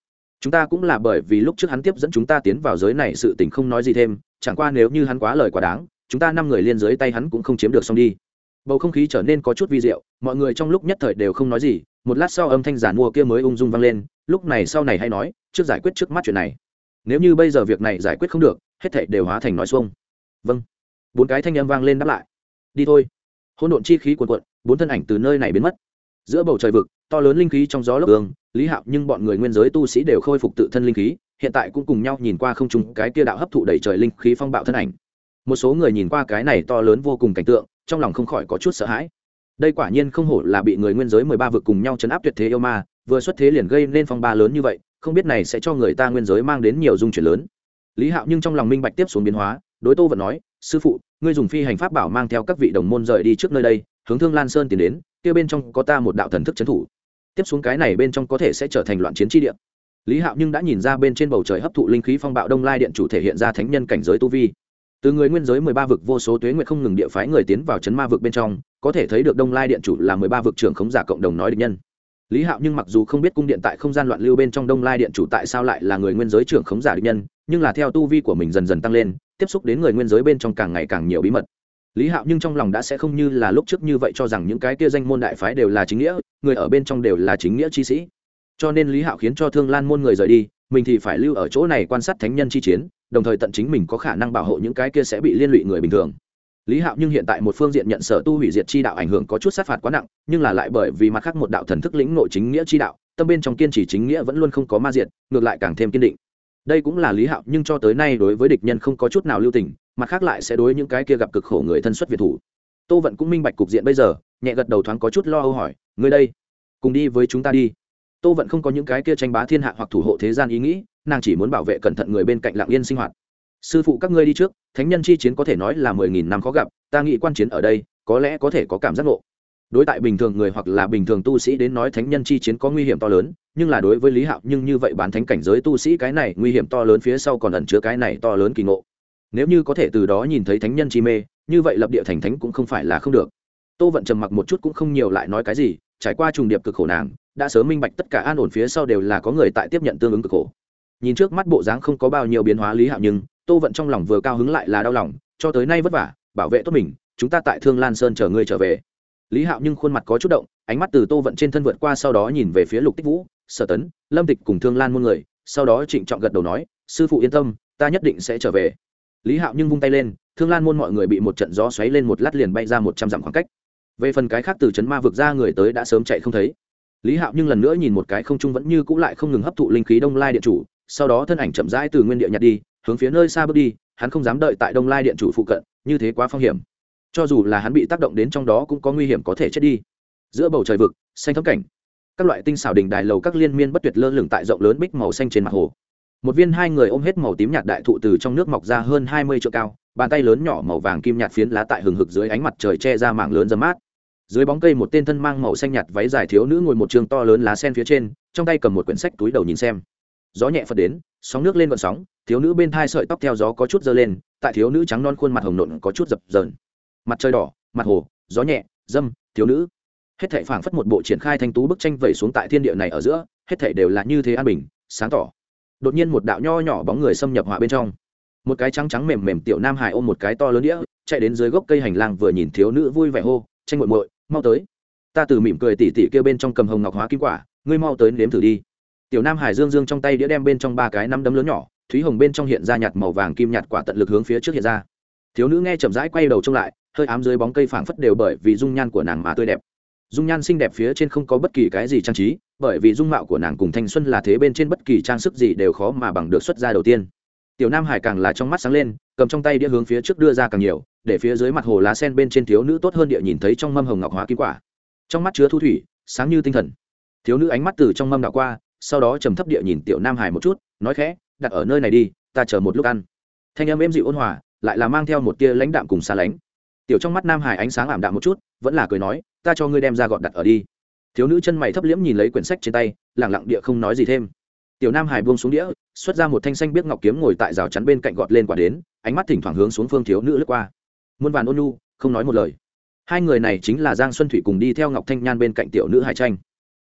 Chúng ta cũng là bởi vì lúc trước hắn tiếp dẫn chúng ta tiến vào giới này sự tình không nói gì thêm, chẳng qua nếu như hắn quá lời quá đáng, chúng ta năm người liên giới tay hắn cũng không chiếm được xong đi. Bầu không khí trở nên có chút vi diệu, mọi người trong lúc nhất thời đều không nói gì, một lát sau âm thanh giản mua kia mới ung dung vang lên, lúc này sau này hay nói, trước giải quyết trước mắt chuyện này. Nếu như bây giờ việc này giải quyết không được, hết thảy đều hóa thành nói xuông. Vâng bốn cái thanh âm vang lên đáp lại. Đi thôi. Hỗn độn chi khí cuồn cuộn, bốn thân ảnh từ nơi này biến mất. Giữa bầu trời vực, to lớn linh khí trong gió lốc ương lý hạo nhưng bọn người nguyên giới tu sĩ đều khôi phục tự thân linh khí, hiện tại cũng cùng nhau nhìn qua không trùng cái kia đạo hấp thụ đầy trời linh khí phong bạo thân ảnh. Một số người nhìn qua cái này to lớn vô cùng cảnh tượng, trong lòng không khỏi có chút sợ hãi. Đây quả nhiên không hổ là bị người nguyên giới mười ba vực cùng nhau chấn áp tuyệt thế yêu ma, vừa xuất thế liền gây nên phong ba lớn như vậy, không biết này sẽ cho người ta nguyên giới mang đến nhiều dung chuyển lớn. Lý hạo nhưng trong lòng minh bạch tiếp xuống biến hóa đối tô vẫn nói, sư phụ, ngươi dùng phi hành pháp bảo mang theo các vị đồng môn rời đi trước nơi đây, hướng thương lan sơn tiến đến, kia bên trong có ta một đạo thần thức trấn thủ. Tiếp xuống cái này bên trong có thể sẽ trở thành loạn chiến tri địa. Lý hạo nhưng đã nhìn ra bên trên bầu trời hấp thụ linh khí phong bạo đông lai điện chủ thể hiện ra thánh nhân cảnh giới tu vi. Từ người nguyên giới mười ba vực vô số tuế nguyện không ngừng địa phái người tiến vào chấn ma vực bên trong, có thể thấy được đông lai điện chủ là mười ba vực trưởng khống giả cộng đồng nói định nhân. Lý hạo nhưng mặc dù không biết cung điện tại không gian loạn lưu bên trong đông lai điện chủ tại sao lại là người nguyên giới trưởng khống giả định nhân, nhưng là theo tu vi của mình dần dần tăng lên tiếp xúc đến người nguyên giới bên trong càng ngày càng nhiều bí mật. Lý hạo nhưng trong lòng đã sẽ không như là lúc trước như vậy cho rằng những cái kia danh môn đại phái đều là chính nghĩa, người ở bên trong đều là chính nghĩa chi sĩ. Cho nên lý hạo khiến cho thương lan môn người rời đi, mình thì phải lưu ở chỗ này quan sát thánh nhân chi chiến, đồng thời tận chính mình có khả năng bảo hộ những cái kia sẽ bị liên lụy người bình thường. Lý hạo nhưng hiện tại một phương diện nhận sở tu hủy diệt chi đạo ảnh hưởng có chút sát phạt quá nặng, nhưng là lại bởi vì mặt khác một đạo thần thức lĩnh nội chính nghĩa chi đạo, tâm bên trong kiên trì chính nghĩa vẫn luôn không có ma diệt, ngược lại càng thêm kiên định đây cũng là lý hạo, nhưng cho tới nay đối với địch nhân không có chút nào lưu tình, mặt khác lại sẽ đối những cái kia gặp cực khổ người thân xuất việt thủ. Tô vận cũng minh bạch cục diện bây giờ, nhẹ gật đầu thoáng có chút lo âu hỏi người đây, cùng đi với chúng ta đi. Tô vận không có những cái kia tranh bá thiên hạ hoặc thủ hộ thế gian ý nghĩ, nàng chỉ muốn bảo vệ cẩn thận người bên cạnh lạng yên sinh hoạt. Sư phụ các ngươi đi trước, thánh nhân chi chiến có thể nói là mười nghìn năm khó gặp, ta nghĩ quan chiến ở đây, có lẽ có thể có cảm giác ngộ. Đối tại bình thường người hoặc là bình thường tu sĩ đến nói thánh nhân chi chiến có nguy hiểm to lớn nhưng là đối với lý hạo nhưng như vậy bán thánh cảnh giới tu sĩ cái này nguy hiểm to lớn phía sau còn ẩn chứa cái này to lớn kỳ ngộ. Nếu như có thể từ đó nhìn thấy thánh nhân chi mê, như vậy lập địa thành thánh cũng không phải là không được. Tô vận trầm mặc một chút cũng không nhiều lại nói cái gì, trải qua trùng điệp cực khổ nàng, đã sớm minh bạch tất cả an ổn phía sau đều là có người tại tiếp nhận tương ứng cực khổ. Nhìn trước mắt bộ dáng không có bao nhiêu biến hóa lý hạo nhưng, tô vận trong lòng vừa cao hứng lại là đau lòng, cho tới nay vất vả, bảo vệ tốt mình, chúng ta tại thương lan sơn chờ ngươi trở về. Lý hạo nhưng khuôn mặt có chút động, ánh mắt từ tô vận trên thân vượt qua sau đó nhìn về phía lục tích vũ sở tấn, lâm tịch cùng thương lan muôn người, sau đó trịnh trọng gật đầu nói, sư phụ yên tâm, ta nhất định sẽ trở về. Lý hạo nhưng vung tay lên, thương lan muôn mọi người bị một trận gió xoáy lên một lát liền bay ra một trăm dặm khoảng cách. Về phần cái khác từ trấn ma vực ra người tới đã sớm chạy không thấy. Lý hạo nhưng lần nữa nhìn một cái không trung vẫn như cũ lại không ngừng hấp thụ linh khí đông lai điện chủ, sau đó thân ảnh chậm rãi từ nguyên địa nhặt đi, hướng phía nơi xa bước đi, hắn không dám đợi tại đông lai điện chủ phụ cận, như thế quá phong hiểm. Cho dù là hắn bị tác động đến trong đó cũng có nguy hiểm có thể chết đi. Giữa bầu trời vực, xanh thấm cảnh các loại tinh xảo đình đài lầu các liên miên bất tuyệt lơ lửng tại rộng lớn bích màu xanh trên mặt hồ. Một viên hai người ôm hết màu tím nhạt đại thụ từ trong nước mọc ra hơn hai mươi triệu cao, bàn tay lớn nhỏ màu vàng kim nhạt phiến lá tại hừng hực dưới ánh mặt trời che ra mảng lớn dấm mát. Dưới bóng cây một tên thân mang màu xanh nhạt váy dài thiếu nữ ngồi một trường to lớn lá sen phía trên, trong tay cầm một quyển sách túi đầu nhìn xem. Gió nhẹ phật đến, sóng nước lên vận sóng, thiếu nữ bên thai sợi tóc theo gió có chút dơ lên, tại thiếu nữ trắng non khuôn mặt hồng nộn có chút dập dờn. Mặt trời đỏ, mặt hồ, gió nhẹ, dâm, thiếu nữ hết thảy phảng phất một bộ triển khai thanh tú bức tranh vẩy xuống tại thiên địa này ở giữa, hết thảy đều là như thế an bình, sáng tỏ. Đột nhiên một đạo nho nhỏ bóng người xâm nhập họa bên trong. Một cái trắng trắng mềm mềm tiểu nam hải ôm một cái to lớn đĩa, chạy đến dưới gốc cây hành lang vừa nhìn thiếu nữ vui vẻ hô, tranh muội muội, mau tới. Ta từ mỉm cười tỉ tỉ kêu bên trong cầm hồng ngọc hóa kim quả, ngươi mau tới nếm thử đi. Tiểu nam hải dương dương trong tay đĩa đem bên trong ba cái năm đấm lớn nhỏ, thúy hồng bên trong hiện ra nhạt màu vàng kim nhạt quả tận lực hướng phía trước hiện ra. Thiếu nữ nghe chậm rãi quay đầu trông lại, hơi ám dưới bóng cây phảng phất đều bởi vì dung nhan của nàng mà tươi đẹp dung nhan xinh đẹp phía trên không có bất kỳ cái gì trang trí, bởi vì dung mạo của nàng cùng thanh xuân là thế bên trên bất kỳ trang sức gì đều khó mà bằng được xuất ra đầu tiên. Tiểu nam hải càng là trong mắt sáng lên, cầm trong tay đĩa hướng phía trước đưa ra càng nhiều, để phía dưới mặt hồ lá sen bên trên thiếu nữ tốt hơn địa nhìn thấy trong mâm hồng ngọc hóa kim quả. Trong mắt chứa thu thủy, sáng như tinh thần. Thiếu nữ ánh mắt từ trong mâm đạo qua, sau đó trầm thấp địa nhìn tiểu nam hải một chút, nói khẽ, đặt ở nơi này đi, ta chờ một lúc ăn. Thanh âm êm dịu ôn hòa, lại là mang theo một tia lãnh đạm cùng xa lánh. Tiểu trong mắt nam hải ánh sáng ảm đạm một chút, vẫn là cười nói ta cho ngươi đem ra gọn đặt ở đi. Thiếu nữ chân mày thấp liễm nhìn lấy quyển sách trên tay, lẳng lặng địa không nói gì thêm. Tiểu nam hải buông xuống đĩa, xuất ra một thanh xanh biết ngọc kiếm ngồi tại rào chắn bên cạnh gọt lên quả đến, ánh mắt thỉnh thoảng hướng xuống phương thiếu nữ lướt qua. Muôn vàn ôn nhu, không nói một lời. Hai người này chính là giang xuân thủy cùng đi theo ngọc thanh nhan bên cạnh tiểu nữ hải tranh.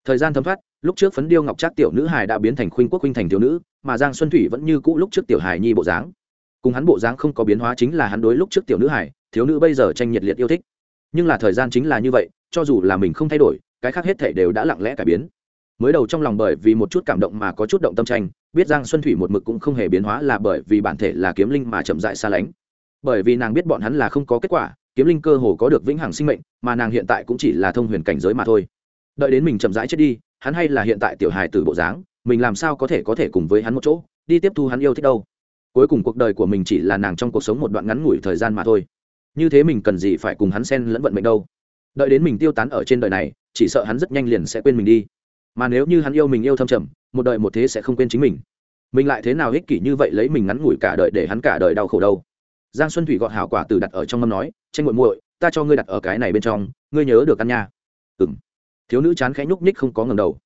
Thời gian thấm thoát, lúc trước phấn điêu ngọc trác tiểu nữ hải đã biến thành khuynh quốc khuynh thành thiếu nữ, mà giang xuân thủy vẫn như cũ lúc trước tiểu hải nhi bộ dáng. Cùng hắn bộ dáng không có biến hóa chính là hắn đối lúc trước tiểu nữ hải, thiếu nữ bây giờ tranh nhiệt liệt yêu thích nhưng là thời gian chính là như vậy, cho dù là mình không thay đổi, cái khác hết thể đều đã lặng lẽ cải biến. Mới đầu trong lòng bởi vì một chút cảm động mà có chút động tâm tranh, biết giang xuân thủy một mực cũng không hề biến hóa là bởi vì bản thể là kiếm linh mà chậm dại xa lánh. Bởi vì nàng biết bọn hắn là không có kết quả, kiếm linh cơ hồ có được vĩnh hằng sinh mệnh, mà nàng hiện tại cũng chỉ là thông huyền cảnh giới mà thôi. Đợi đến mình chậm rãi chết đi, hắn hay là hiện tại tiểu hài từ bộ dáng, mình làm sao có thể có thể cùng với hắn một chỗ, đi tiếp thu hắn yêu thích đâu. Cuối cùng cuộc đời của mình chỉ là nàng trong cuộc sống một đoạn ngắn ngủi thời gian mà thôi như thế mình cần gì phải cùng hắn xen lẫn vận mệnh đâu. Đợi đến mình tiêu tán ở trên đời này, chỉ sợ hắn rất nhanh liền sẽ quên mình đi. Mà nếu như hắn yêu mình yêu thâm trầm, một đời một thế sẽ không quên chính mình. Mình lại thế nào ích kỷ như vậy lấy mình ngắn ngủi cả đời để hắn cả đời đau khổ đâu? Giang xuân thủy gọn hảo quả từ đặt ở trong mâm nói, tranh muội muội, ta cho ngươi đặt ở cái này bên trong, ngươi nhớ được ăn nha. Ừng thiếu nữ chán khẽ nhúc ních không có ngầm đầu.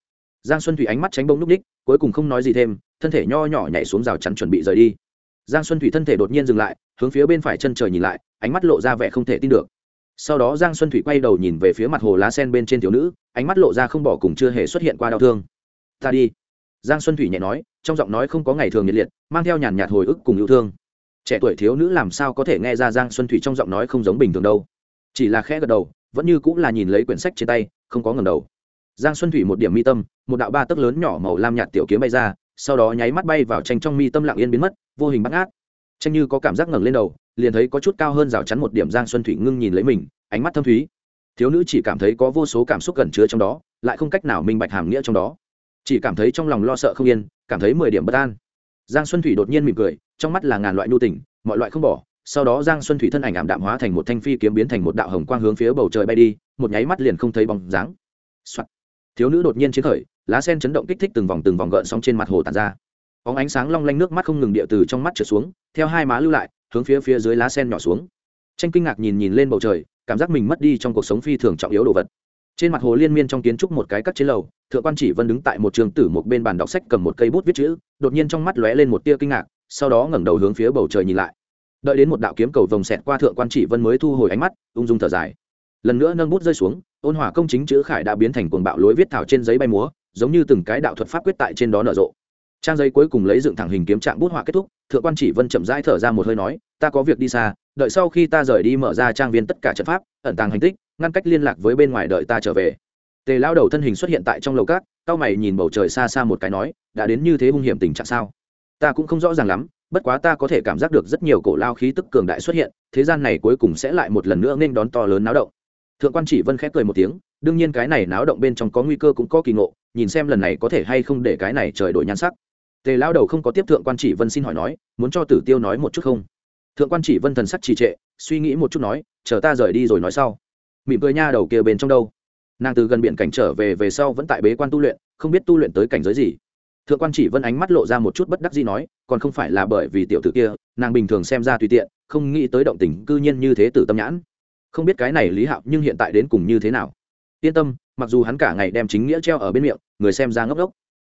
Giang xuân thủy ánh mắt tránh bông nhúc ních cuối cùng không nói gì thêm, thân thể nho nhỏ nhảy xuống rào chắn chuẩn bị rời đi giang xuân thủy thân thể đột nhiên dừng lại, hướng phía bên phải chân trời nhìn lại, ánh mắt lộ ra vẻ không thể tin được. Sau đó giang xuân thủy quay đầu nhìn về phía mặt hồ lá sen bên trên thiếu nữ, ánh mắt lộ ra không bỏ cùng chưa hề xuất hiện qua đau thương. Ta đi. Giang xuân thủy nhẹ nói, trong giọng nói không có ngày thường nhiệt liệt, mang theo nhàn nhạt hồi ức cùng yêu thương. Trẻ tuổi thiếu nữ làm sao có thể nghe ra giang xuân thủy trong giọng nói không giống bình thường đâu. Chỉ là khẽ gật đầu, vẫn như cũng là nhìn lấy quyển sách trên tay, không có ngầm đầu giang xuân thủy một điểm mi tâm, một đạo ba tấc lớn nhỏ màu lam nhạt tiểu kiếm bay ra, sau đó nháy mắt bay vào tranh trong mi tâm lặng yên biến mất, vô hình bắt ngát tranh như có cảm giác ngẩng lên đầu, liền thấy có chút cao hơn rào chắn một điểm giang xuân thủy ngưng nhìn lấy mình, ánh mắt thâm thúy. Thiếu nữ chỉ cảm thấy có vô số cảm xúc gần chứa trong đó, lại không cách nào minh bạch hàm nghĩa trong đó. Chỉ cảm thấy trong lòng lo sợ không yên, cảm thấy mười điểm bất an. Giang xuân thủy đột nhiên mỉm cười, trong mắt là ngàn loại nhu tình, mọi loại không bỏ. Sau đó giang xuân thủy thân ảnh ảm đạm hóa thành một thanh phi kiếm biến thành một đạo hồng quang hướng phía bầu trời bay đi, một nháy mắt liền không thấy bóng dáng、Soạn thiếu nữ đột nhiên chiến khởi, lá sen chấn động kích thích từng vòng từng vòng gợn sóng trên mặt hồ tàn ra. Bóng ánh sáng long lanh nước mắt không ngừng địa từ trong mắt trở xuống, theo hai má lưu lại, hướng phía phía dưới lá sen nhỏ xuống. Tranh kinh ngạc nhìn nhìn lên bầu trời, cảm giác mình mất đi trong cuộc sống phi thường trọng yếu đồ vật. Trên mặt hồ liên miên trong kiến trúc một cái cắt chế lầu, thượng quan chỉ vân đứng tại một trường tử một bên bàn đọc sách cầm một cây bút viết chữ, đột nhiên trong mắt lóe lên một tia kinh ngạc, sau đó ngẩng đầu hướng phía bầu trời nhìn lại. Đợi đến một đạo kiếm cầu vồng xẹt qua thượng quan chỉ vân mới thu hồi ánh mắt, ung dung thở dài. Lần nữa nâng bút rơi xuống ôn hòa công chính chữ khải đã biến thành cuồng bạo lối viết thảo trên giấy bay múa, giống như từng cái đạo thuật pháp quyết tại trên đó nở rộ. Trang giấy cuối cùng lấy dựng thẳng hình kiếm trạng bút họa kết thúc, thượng quan chỉ vân chậm rãi thở ra một hơi nói, ta có việc đi xa, đợi sau khi ta rời đi mở ra trang viên tất cả trận pháp, ẩn tàng hành tích, ngăn cách liên lạc với bên ngoài đợi ta trở về. Tề lao đầu thân hình xuất hiện tại trong lầu cát cao mày nhìn bầu trời xa xa một cái nói, đã đến như thế hung hiểm tình trạng sao? Ta cũng không rõ ràng lắm, bất quá ta có thể cảm giác được rất nhiều cổ lao khí tức cường đại xuất hiện, thế gian này cuối cùng sẽ lại một lần nữa nên đón to lớn náo động thượng quan chỉ vân khép cười một tiếng, đương nhiên cái này náo động bên trong có nguy cơ cũng có kỳ ngộ, nhìn xem lần này có thể hay không để cái này trời đổi nhan sắc. Tề lao đầu không có tiếp thượng quan chỉ vân xin hỏi nói, muốn cho tử tiêu nói một chút không? Thượng quan chỉ vân thần sắc trì trệ, suy nghĩ một chút nói, chờ ta rời đi rồi nói sau. Mỉm cười nha đầu kia bên trong đâu? Nàng từ gần biển cảnh trở về về sau vẫn tại bế quan tu luyện, không biết tu luyện tới cảnh giới gì. Thượng quan chỉ vân ánh mắt lộ ra một chút bất đắc gì nói, còn không phải là bởi vì tiểu tử kia, nàng bình thường xem ra tùy tiện, không nghĩ tới động tình cư nhiên như thế tử tâm nhãn không biết cái này lý hạo nhưng hiện tại đến cùng như thế nào. Yên tâm, mặc dù hắn cả ngày đem chính nghĩa treo ở bên miệng, người xem ra ngốc ngốc.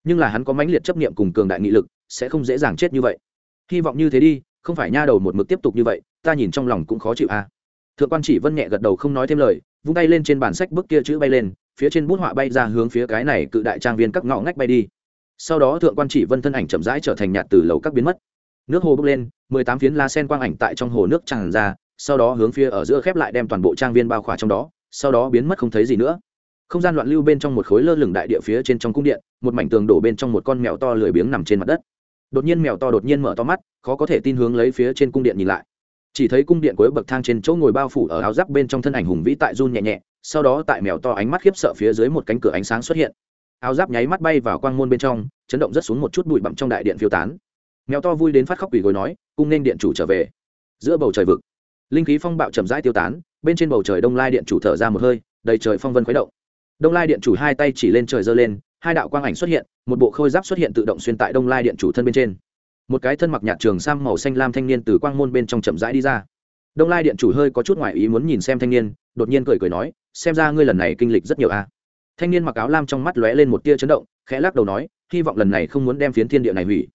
Nhưng là hắn có mãnh liệt chấp niệm cùng cường đại nghị lực, sẽ không dễ dàng chết như vậy. Hy vọng như thế đi, không phải nha đầu một mực tiếp tục như vậy, ta nhìn trong lòng cũng khó chịu a à. thượng quan chỉ vân nhẹ gật đầu không nói thêm lời, vung tay lên trên bản sách bức kia chữ bay lên, phía trên bút họa bay ra hướng phía cái này cự đại trang viên các ngõ ngách bay đi. Sau đó thượng quan chỉ vân thân ảnh chậm rãi trở thành nhạt từ lầu các biến mất. Nước hồ bốc lên, mười tám phiến la sen quang ảnh tại trong hồ nước tràn ra sau đó hướng phía ở giữa khép lại đem toàn bộ trang viên bao khỏa trong đó, sau đó biến mất không thấy gì nữa. Không gian loạn lưu bên trong một khối lơ lửng đại địa phía trên trong cung điện, một mảnh tường đổ bên trong một con mèo to lười biếng nằm trên mặt đất. Đột nhiên mèo to đột nhiên mở to mắt, khó có thể tin hướng lấy phía trên cung điện nhìn lại. Chỉ thấy cung điện cuối bậc thang trên chỗ ngồi bao phủ ở áo giáp bên trong thân ảnh hùng vĩ tại run nhẹ nhẹ, sau đó tại mèo to ánh mắt khiếp sợ phía dưới một cánh cửa ánh sáng xuất hiện. Áo giáp nháy mắt bay vào quang môn bên trong, chấn động rất xuống một chút bụi bặm trong đại điện phiêu tán. Mèo to vui đến phát khóc quỷ gối nói, cung nên điện chủ trở về. Giữa bầu trời vực linh khí phong bạo chậm rãi tiêu tán, bên trên bầu trời đông lai điện chủ thở ra một hơi, đầy trời phong vân khuấy động. Đông lai điện chủ hai tay chỉ lên trời giơ lên, hai đạo quang ảnh xuất hiện, một bộ khôi giáp xuất hiện tự động xuyên tại đông lai điện chủ thân bên trên. Một cái thân mặc nhạt trường sam màu xanh lam thanh niên từ quang môn bên trong chậm rãi đi ra. Đông lai điện chủ hơi có chút ngoại ý muốn nhìn xem thanh niên, đột nhiên cười cười nói, xem ra ngươi lần này kinh lịch rất nhiều a. Thanh niên mặc áo lam trong mắt lóe lên một tia chấn động, khẽ lắc đầu nói, hy vọng lần này không muốn đem phiến thiên địa này hủy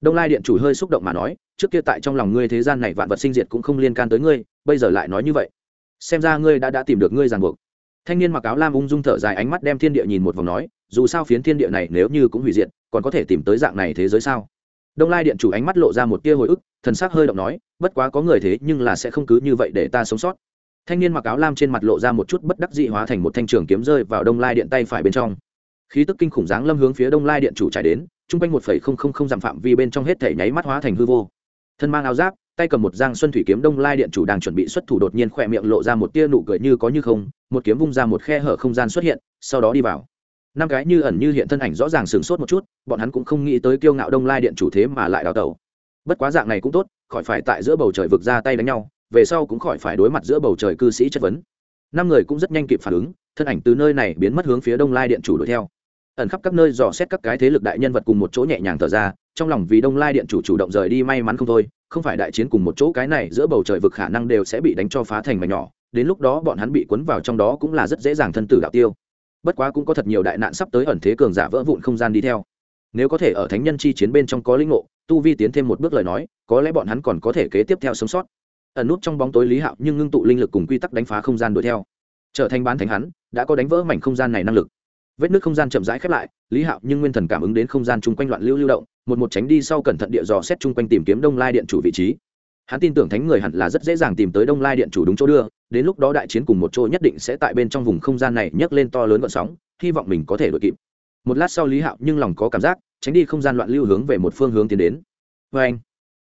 đông lai điện chủ hơi xúc động mà nói, trước kia tại trong lòng ngươi thế gian này vạn vật sinh diệt cũng không liên can tới ngươi, bây giờ lại nói như vậy. Xem ra ngươi đã đã tìm được ngươi ràng buộc. Thanh niên mặc áo lam ung dung thở dài ánh mắt đem thiên địa nhìn một vòng nói, dù sao phiến thiên địa này nếu như cũng hủy diệt, còn có thể tìm tới dạng này thế giới sao? Đông lai điện chủ ánh mắt lộ ra một tia hồi ức, thần sắc hơi động nói, bất quá có người thế nhưng là sẽ không cứ như vậy để ta sống sót. Thanh niên mặc áo lam trên mặt lộ ra một chút bất đắc dị hóa thành một thanh trường kiếm rơi vào đông lai điện tay phải bên trong. Khí tức kinh khủng dáng lâm hướng phía đông lai điện chủ trải đến chung quanh một phẩy không không không dặm phạm vi bên trong hết thể nháy mắt hóa thành hư vô. Thân mang áo giáp, tay cầm một giang xuân thủy kiếm đông lai điện chủ đang chuẩn bị xuất thủ đột nhiên khỏe miệng lộ ra một tia nụ cười như có như không, một kiếm vung ra một khe hở không gian xuất hiện, sau đó đi vào. Năm cái như ẩn như hiện thân ảnh rõ ràng sửng sốt một chút, bọn hắn cũng không nghĩ tới kiêu ngạo đông lai điện chủ thế mà lại đào tẩu. Bất quá dạng này cũng tốt, khỏi phải tại giữa bầu trời vực ra tay đánh nhau, về sau cũng khỏi phải đối mặt giữa bầu trời cư sĩ chất vấn. Năm người cũng rất nhanh kịp phản ứng, thân ảnh từ nơi này biến mất hướng phía đông lai điện chủ đuổi theo ẩn khắp các nơi dò xét các cái thế lực đại nhân vật cùng một chỗ nhẹ nhàng thở ra, trong lòng vì đông lai điện chủ chủ động rời đi may mắn không thôi, không phải đại chiến cùng một chỗ cái này giữa bầu trời vực khả năng đều sẽ bị đánh cho phá thành mảnh nhỏ, đến lúc đó bọn hắn bị cuốn vào trong đó cũng là rất dễ dàng thân tử đạo tiêu. Bất quá cũng có thật nhiều đại nạn sắp tới ẩn thế cường giả vỡ vụn không gian đi theo. Nếu có thể ở thánh nhân chi chiến bên trong có linh ngộ, tu vi tiến thêm một bước lời nói, có lẽ bọn hắn còn có thể kế tiếp theo sống sót. Ẩn nút trong bóng tối lý hạo nhưng ngưng tụ linh lực cùng quy tắc đánh phá không gian đuổi theo. Trở thành bán thánh hắn, đã có đánh vỡ mảnh không gian này năng lực vết nước không gian chậm rãi khép lại, lý hạo nhưng nguyên thần cảm ứng đến không gian chung quanh loạn lưu lưu động, một một tránh đi sau cẩn thận địa dò xét chung quanh tìm kiếm đông lai điện chủ vị trí. Hắn tin tưởng thánh người hẳn là rất dễ dàng tìm tới đông lai điện chủ đúng chỗ đưa, đến lúc đó đại chiến cùng một chỗ nhất định sẽ tại bên trong vùng không gian này nhấc lên to lớn vận sóng, hy vọng mình có thể đội kịp. Một lát sau lý hạo nhưng lòng có cảm giác, tránh đi không gian loạn lưu hướng về một phương hướng tiến đến. Vê anh,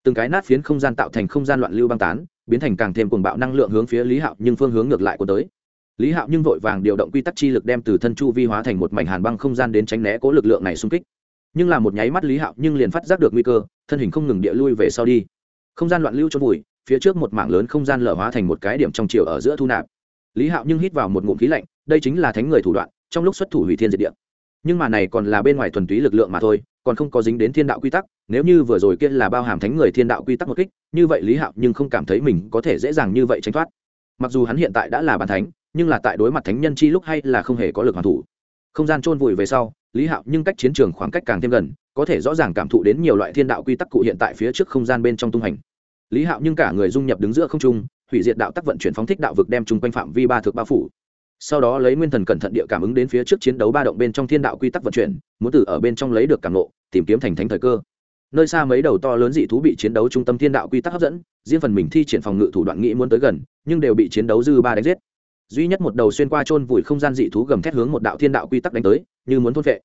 từng cái nát phiến không gian tạo thành không gian loạn lưu băng tán, biến thành càng thêm cuồng bạo năng lượng hướng phía lý hạo nhưng phương hướng ngược lại của tới lý hạo nhưng vội vàng điều động quy tắc chi lực đem từ thân chu vi hóa thành một mảnh hàn băng không gian đến tránh né cố lực lượng này xung kích. Nhưng là một nháy mắt lý hạo nhưng liền phát giác được nguy cơ, thân hình không ngừng địa lui về sau đi. Không gian loạn lưu cho vùi, phía trước một mảng lớn không gian lở hóa thành một cái điểm trong chiều ở giữa thu nạp. Lý hạo nhưng hít vào một ngụm khí lạnh, đây chính là thánh người thủ đoạn, trong lúc xuất thủ hủy thiên diệt địa. Nhưng mà này còn là bên ngoài thuần túy lực lượng mà thôi, còn không có dính đến thiên đạo quy tắc, nếu như vừa rồi kia là bao hàm thánh người thiên đạo quy tắc một kích, như vậy lý hạo nhưng không cảm thấy mình có thể dễ dàng như vậy tránh thoát mặc dù hắn hiện tại đã là bàn thánh, nhưng là tại đối mặt thánh nhân chi lúc hay là không hề có lực hoàn thủ. Không gian trôn vùi về sau, lý hạo nhưng cách chiến trường khoảng cách càng thêm gần, có thể rõ ràng cảm thụ đến nhiều loại thiên đạo quy tắc cụ hiện tại phía trước không gian bên trong tung hành. Lý hạo nhưng cả người dung nhập đứng giữa không trung, hủy diệt đạo tắc vận chuyển phóng thích đạo vực đem chung quanh phạm vi ba thực bao phủ. Sau đó lấy nguyên thần cẩn thận địa cảm ứng đến phía trước chiến đấu ba động bên trong thiên đạo quy tắc vận chuyển, muốn từ ở bên trong lấy được cảm nộ tìm kiếm thành thánh thời cơ nơi xa mấy đầu to lớn dị thú bị chiến đấu trung tâm thiên đạo quy tắc hấp dẫn, riêng phần mình thi triển phòng ngự thủ đoạn nghĩ muốn tới gần, nhưng đều bị chiến đấu dư ba đánh giết. Duy nhất một đầu xuyên qua chôn vùi không gian dị thú gầm thét hướng một đạo thiên đạo quy tắc đánh tới, như muốn thôn vệ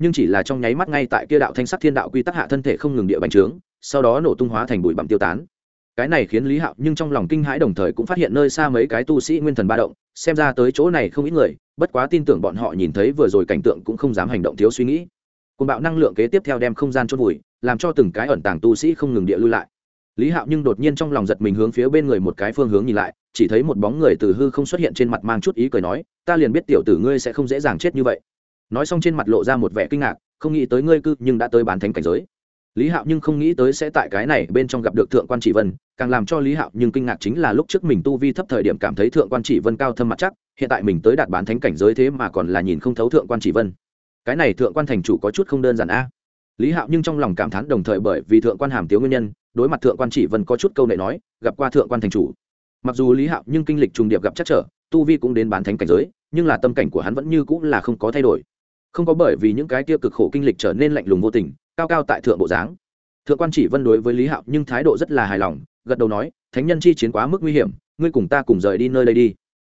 nhưng chỉ là trong nháy mắt ngay tại kia đạo thanh sắc thiên đạo quy tắc hạ thân thể không ngừng địa bành trướng, sau đó nổ tung hóa thành bụi bặm tiêu tán. Cái này khiến lý hạo nhưng trong lòng kinh hãi đồng thời cũng phát hiện nơi xa mấy cái tu sĩ nguyên thần ba động, xem ra tới chỗ này không ít người, bất quá tin tưởng bọn họ nhìn thấy vừa rồi cảnh tượng cũng không dám hành động thiếu suy nghĩ cùng bạo năng lượng kế tiếp theo đem không gian chôn vùi, làm cho từng cái ẩn tàng tu sĩ không ngừng địa lưu lại. Lý hạo nhưng đột nhiên trong lòng giật mình hướng phía bên người một cái phương hướng nhìn lại, chỉ thấy một bóng người từ hư không xuất hiện trên mặt mang chút ý cười nói, ta liền biết tiểu tử ngươi sẽ không dễ dàng chết như vậy. Nói xong trên mặt lộ ra một vẻ kinh ngạc, không nghĩ tới ngươi cư nhưng đã tới bán thánh cảnh giới. Lý hạo nhưng không nghĩ tới sẽ tại cái này bên trong gặp được thượng quan chỉ vân, càng làm cho lý hạo nhưng kinh ngạc chính là lúc trước mình tu vi thấp thời điểm cảm thấy thượng quan chỉ vân cao thâm mặt chắc, hiện tại mình tới đạt bán thánh cảnh giới thế mà còn là nhìn không thấu thượng quan chỉ vân cái này thượng quan thành chủ có chút không đơn giản a. Lý hạo nhưng trong lòng cảm thán đồng thời bởi vì thượng quan hàm tiếu nguyên nhân, đối mặt thượng quan chỉ vân có chút câu nệ nói, gặp qua thượng quan thành chủ. Mặc dù lý hạo nhưng kinh lịch trùng điệp gặp chắc trở, tu vi cũng đến bán thánh cảnh giới, nhưng là tâm cảnh của hắn vẫn như cũng là không có thay đổi. Không có bởi vì những cái tiêu cực khổ kinh lịch trở nên lạnh lùng vô tình, cao cao tại thượng bộ dáng. Thượng quan chỉ vân đối với lý hạo nhưng thái độ rất là hài lòng, gật đầu nói, thánh nhân chi chiến quá mức nguy hiểm, ngươi cùng ta cùng rời đi nơi đây đi.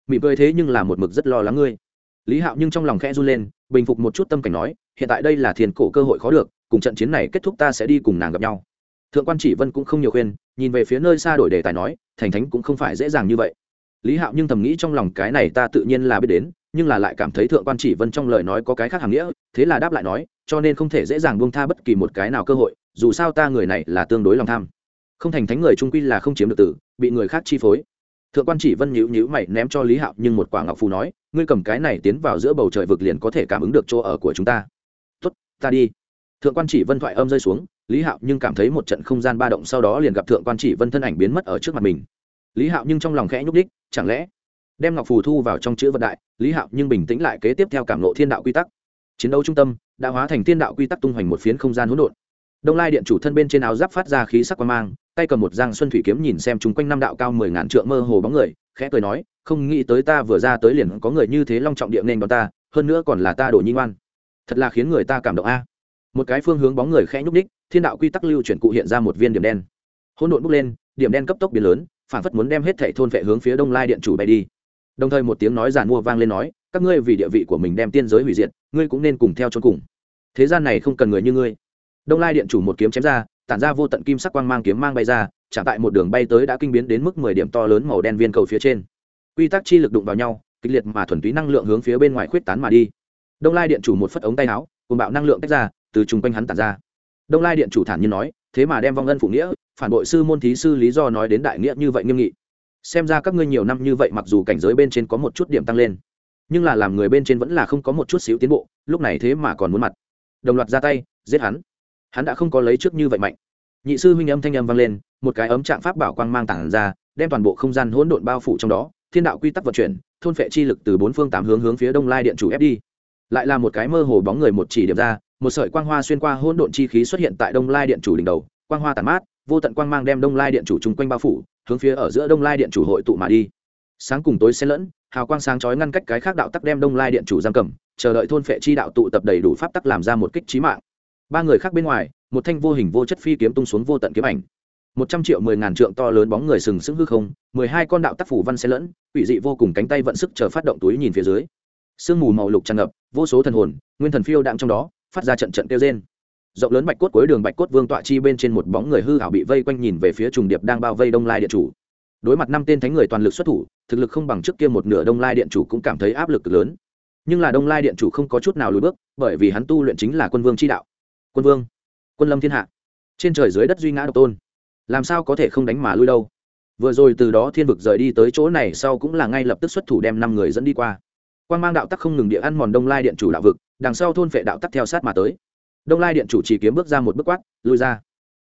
Mỉm cười thế nhưng là một mực rất lo lắng ngươi. Lý hạo nhưng trong lòng khẽ run lên bình phục một chút tâm cảnh nói, hiện tại đây là thiền cổ cơ hội khó được, cùng trận chiến này kết thúc ta sẽ đi cùng nàng gặp nhau. Thượng quan chỉ vân cũng không nhiều khuyên, nhìn về phía nơi xa đổi đề tài nói, thành thánh cũng không phải dễ dàng như vậy. Lý hạo nhưng thầm nghĩ trong lòng cái này ta tự nhiên là biết đến, nhưng là lại cảm thấy thượng quan chỉ vân trong lời nói có cái khác hàng nghĩa, thế là đáp lại nói, cho nên không thể dễ dàng buông tha bất kỳ một cái nào cơ hội, dù sao ta người này là tương đối lòng tham. Không thành thánh người trung quy là không chiếm được tử, bị người khác chi phối thượng quan chỉ vân nhữ nhữ mày ném cho lý hạo, nhưng một quả ngọc phù nói, ngươi cầm cái này tiến vào giữa bầu trời vực liền có thể cảm ứng được chỗ ở của chúng ta. Tốt, ta đi. Thượng quan chỉ vân thoại âm rơi xuống, lý hạo nhưng cảm thấy một trận không gian ba động sau đó liền gặp thượng quan chỉ vân thân ảnh biến mất ở trước mặt mình. Lý hạo nhưng trong lòng khẽ nhúc đích chẳng lẽ đem ngọc phù thu vào trong chữ vận đại? Lý hạo nhưng bình tĩnh lại kế tiếp theo cảm lộ thiên đạo quy tắc. Chiến đấu trung tâm đã hóa thành thiên đạo quy tắc tung hoành một phiến không gian hỗn độn. Đông lai điện chủ thân bên trên áo giáp phát ra khí sắc quan mang tay cầm một giang xuân thủy kiếm nhìn xem chúng quanh năm đạo cao mười ngàn trượng mơ hồ bóng người, khẽ cười nói, không nghĩ tới ta vừa ra tới liền có người như thế long trọng địa nên đón ta, hơn nữa còn là ta đổ nhi ngoan. Thật là khiến người ta cảm động a. Một cái phương hướng bóng người khẽ nhúc ních thiên đạo quy tắc lưu chuyển cụ hiện ra một viên điểm đen. Hỗn độn bốc lên, điểm đen cấp tốc biến lớn, phản phất muốn đem hết thảy thôn vệ hướng phía đông lai điện chủ bay đi. Đồng thời một tiếng nói giàn mua vang lên nói, các ngươi vì địa vị của mình đem tiên giới hủy diệt, ngươi cũng nên cùng theo cho cùng. Thế gian này không cần người như ngươi. Đông lai điện chủ một kiếm chém ra tản ra vô tận kim sắc quang mang kiếm mang bay ra trả tại một đường bay tới đã kinh biến đến mức mười điểm to lớn màu đen viên cầu phía trên. Quy tắc chi lực đụng vào nhau, kịch liệt mà thuần túy năng lượng hướng phía bên ngoài khuyết tán mà đi. Đông lai điện chủ một phất ống tay áo cùng bạo năng lượng tách ra, từ chung quanh hắn tản ra. Đông lai điện chủ thản nhiên nói, thế mà đem vong ân phụ nghĩa, phản bội sư môn thí sư lý do nói đến đại nghĩa như vậy nghiêm nghị. Xem ra các ngươi nhiều năm như vậy mặc dù cảnh giới bên trên có một chút điểm tăng lên, nhưng là làm người bên trên vẫn là không có một chút xíu tiến bộ, lúc này thế mà còn muốn mặt. Đồng loạt ra tay, giết hắn hắn đã không có lấy trước như vậy mạnh. Nhị sư huynh âm thanh âm vang lên, một cái ấm trạng pháp bảo quang mang tản ra, đem toàn bộ không gian hỗn độn bao phủ trong đó, thiên đạo quy tắc vận chuyển, thôn phệ chi lực từ bốn phương tám hướng hướng phía đông lai điện chủ ép đi. Lại là một cái mơ hồ bóng người một chỉ điểm ra, một sợi quang hoa xuyên qua hỗn độn chi khí xuất hiện tại đông lai điện chủ đỉnh đầu, quang hoa tàn mát, vô tận quang mang đem đông lai điện chủ chung quanh bao phủ, hướng phía ở giữa đông lai điện chủ hội tụ mà đi. Sáng cùng tối xen lẫn, hào quang sáng chói ngăn cách cái khác đạo tắc đem đông lai điện chủ giam cầm, chờ đợi thôn phệ chi đạo tụ tập đầy đủ pháp tắc làm ra một kích trí mạng ba người khác bên ngoài, một thanh vô hình vô chất phi kiếm tung xuống vô tận kiếm ảnh. Một trăm triệu mười ngàn trượng to lớn bóng người sừng sững hư không, mười hai con đạo tác phủ văn xe lẫn, quỷ dị vô cùng cánh tay vận sức chờ phát động túi nhìn phía dưới. Sương mù màu lục tràn ngập, vô số thần hồn, nguyên thần phiêu đạm trong đó, phát ra trận trận kêu trên rộng lớn bạch cốt cuối đường bạch cốt vương tọa chi bên trên một bóng người hư hảo bị vây quanh nhìn về phía trùng điệp đang bao vây đông lai điện chủ. Đối mặt năm tên thánh người toàn lực xuất thủ, thực lực không bằng trước kia một nửa đông lai điện chủ cũng cảm thấy áp lực lớn. Nhưng là đông lai điện chủ không có chút nào lùi bước, bởi vì hắn tu luyện chính là quân vương chi đạo quân vương, quân lâm thiên hạ. Trên trời dưới đất duy ngã độc tôn. Làm sao có thể không đánh mà lui đâu? Vừa rồi từ đó thiên vực rời đi tới chỗ này sau cũng là ngay lập tức xuất thủ đem năm người dẫn đi qua. Quan mang đạo tắc không ngừng địa ăn mòn đông lai điện chủ đạo vực, đằng sau thôn phệ đạo tắc theo sát mà tới. Đông lai điện chủ chỉ kiếm bước ra một bước quát, lui ra.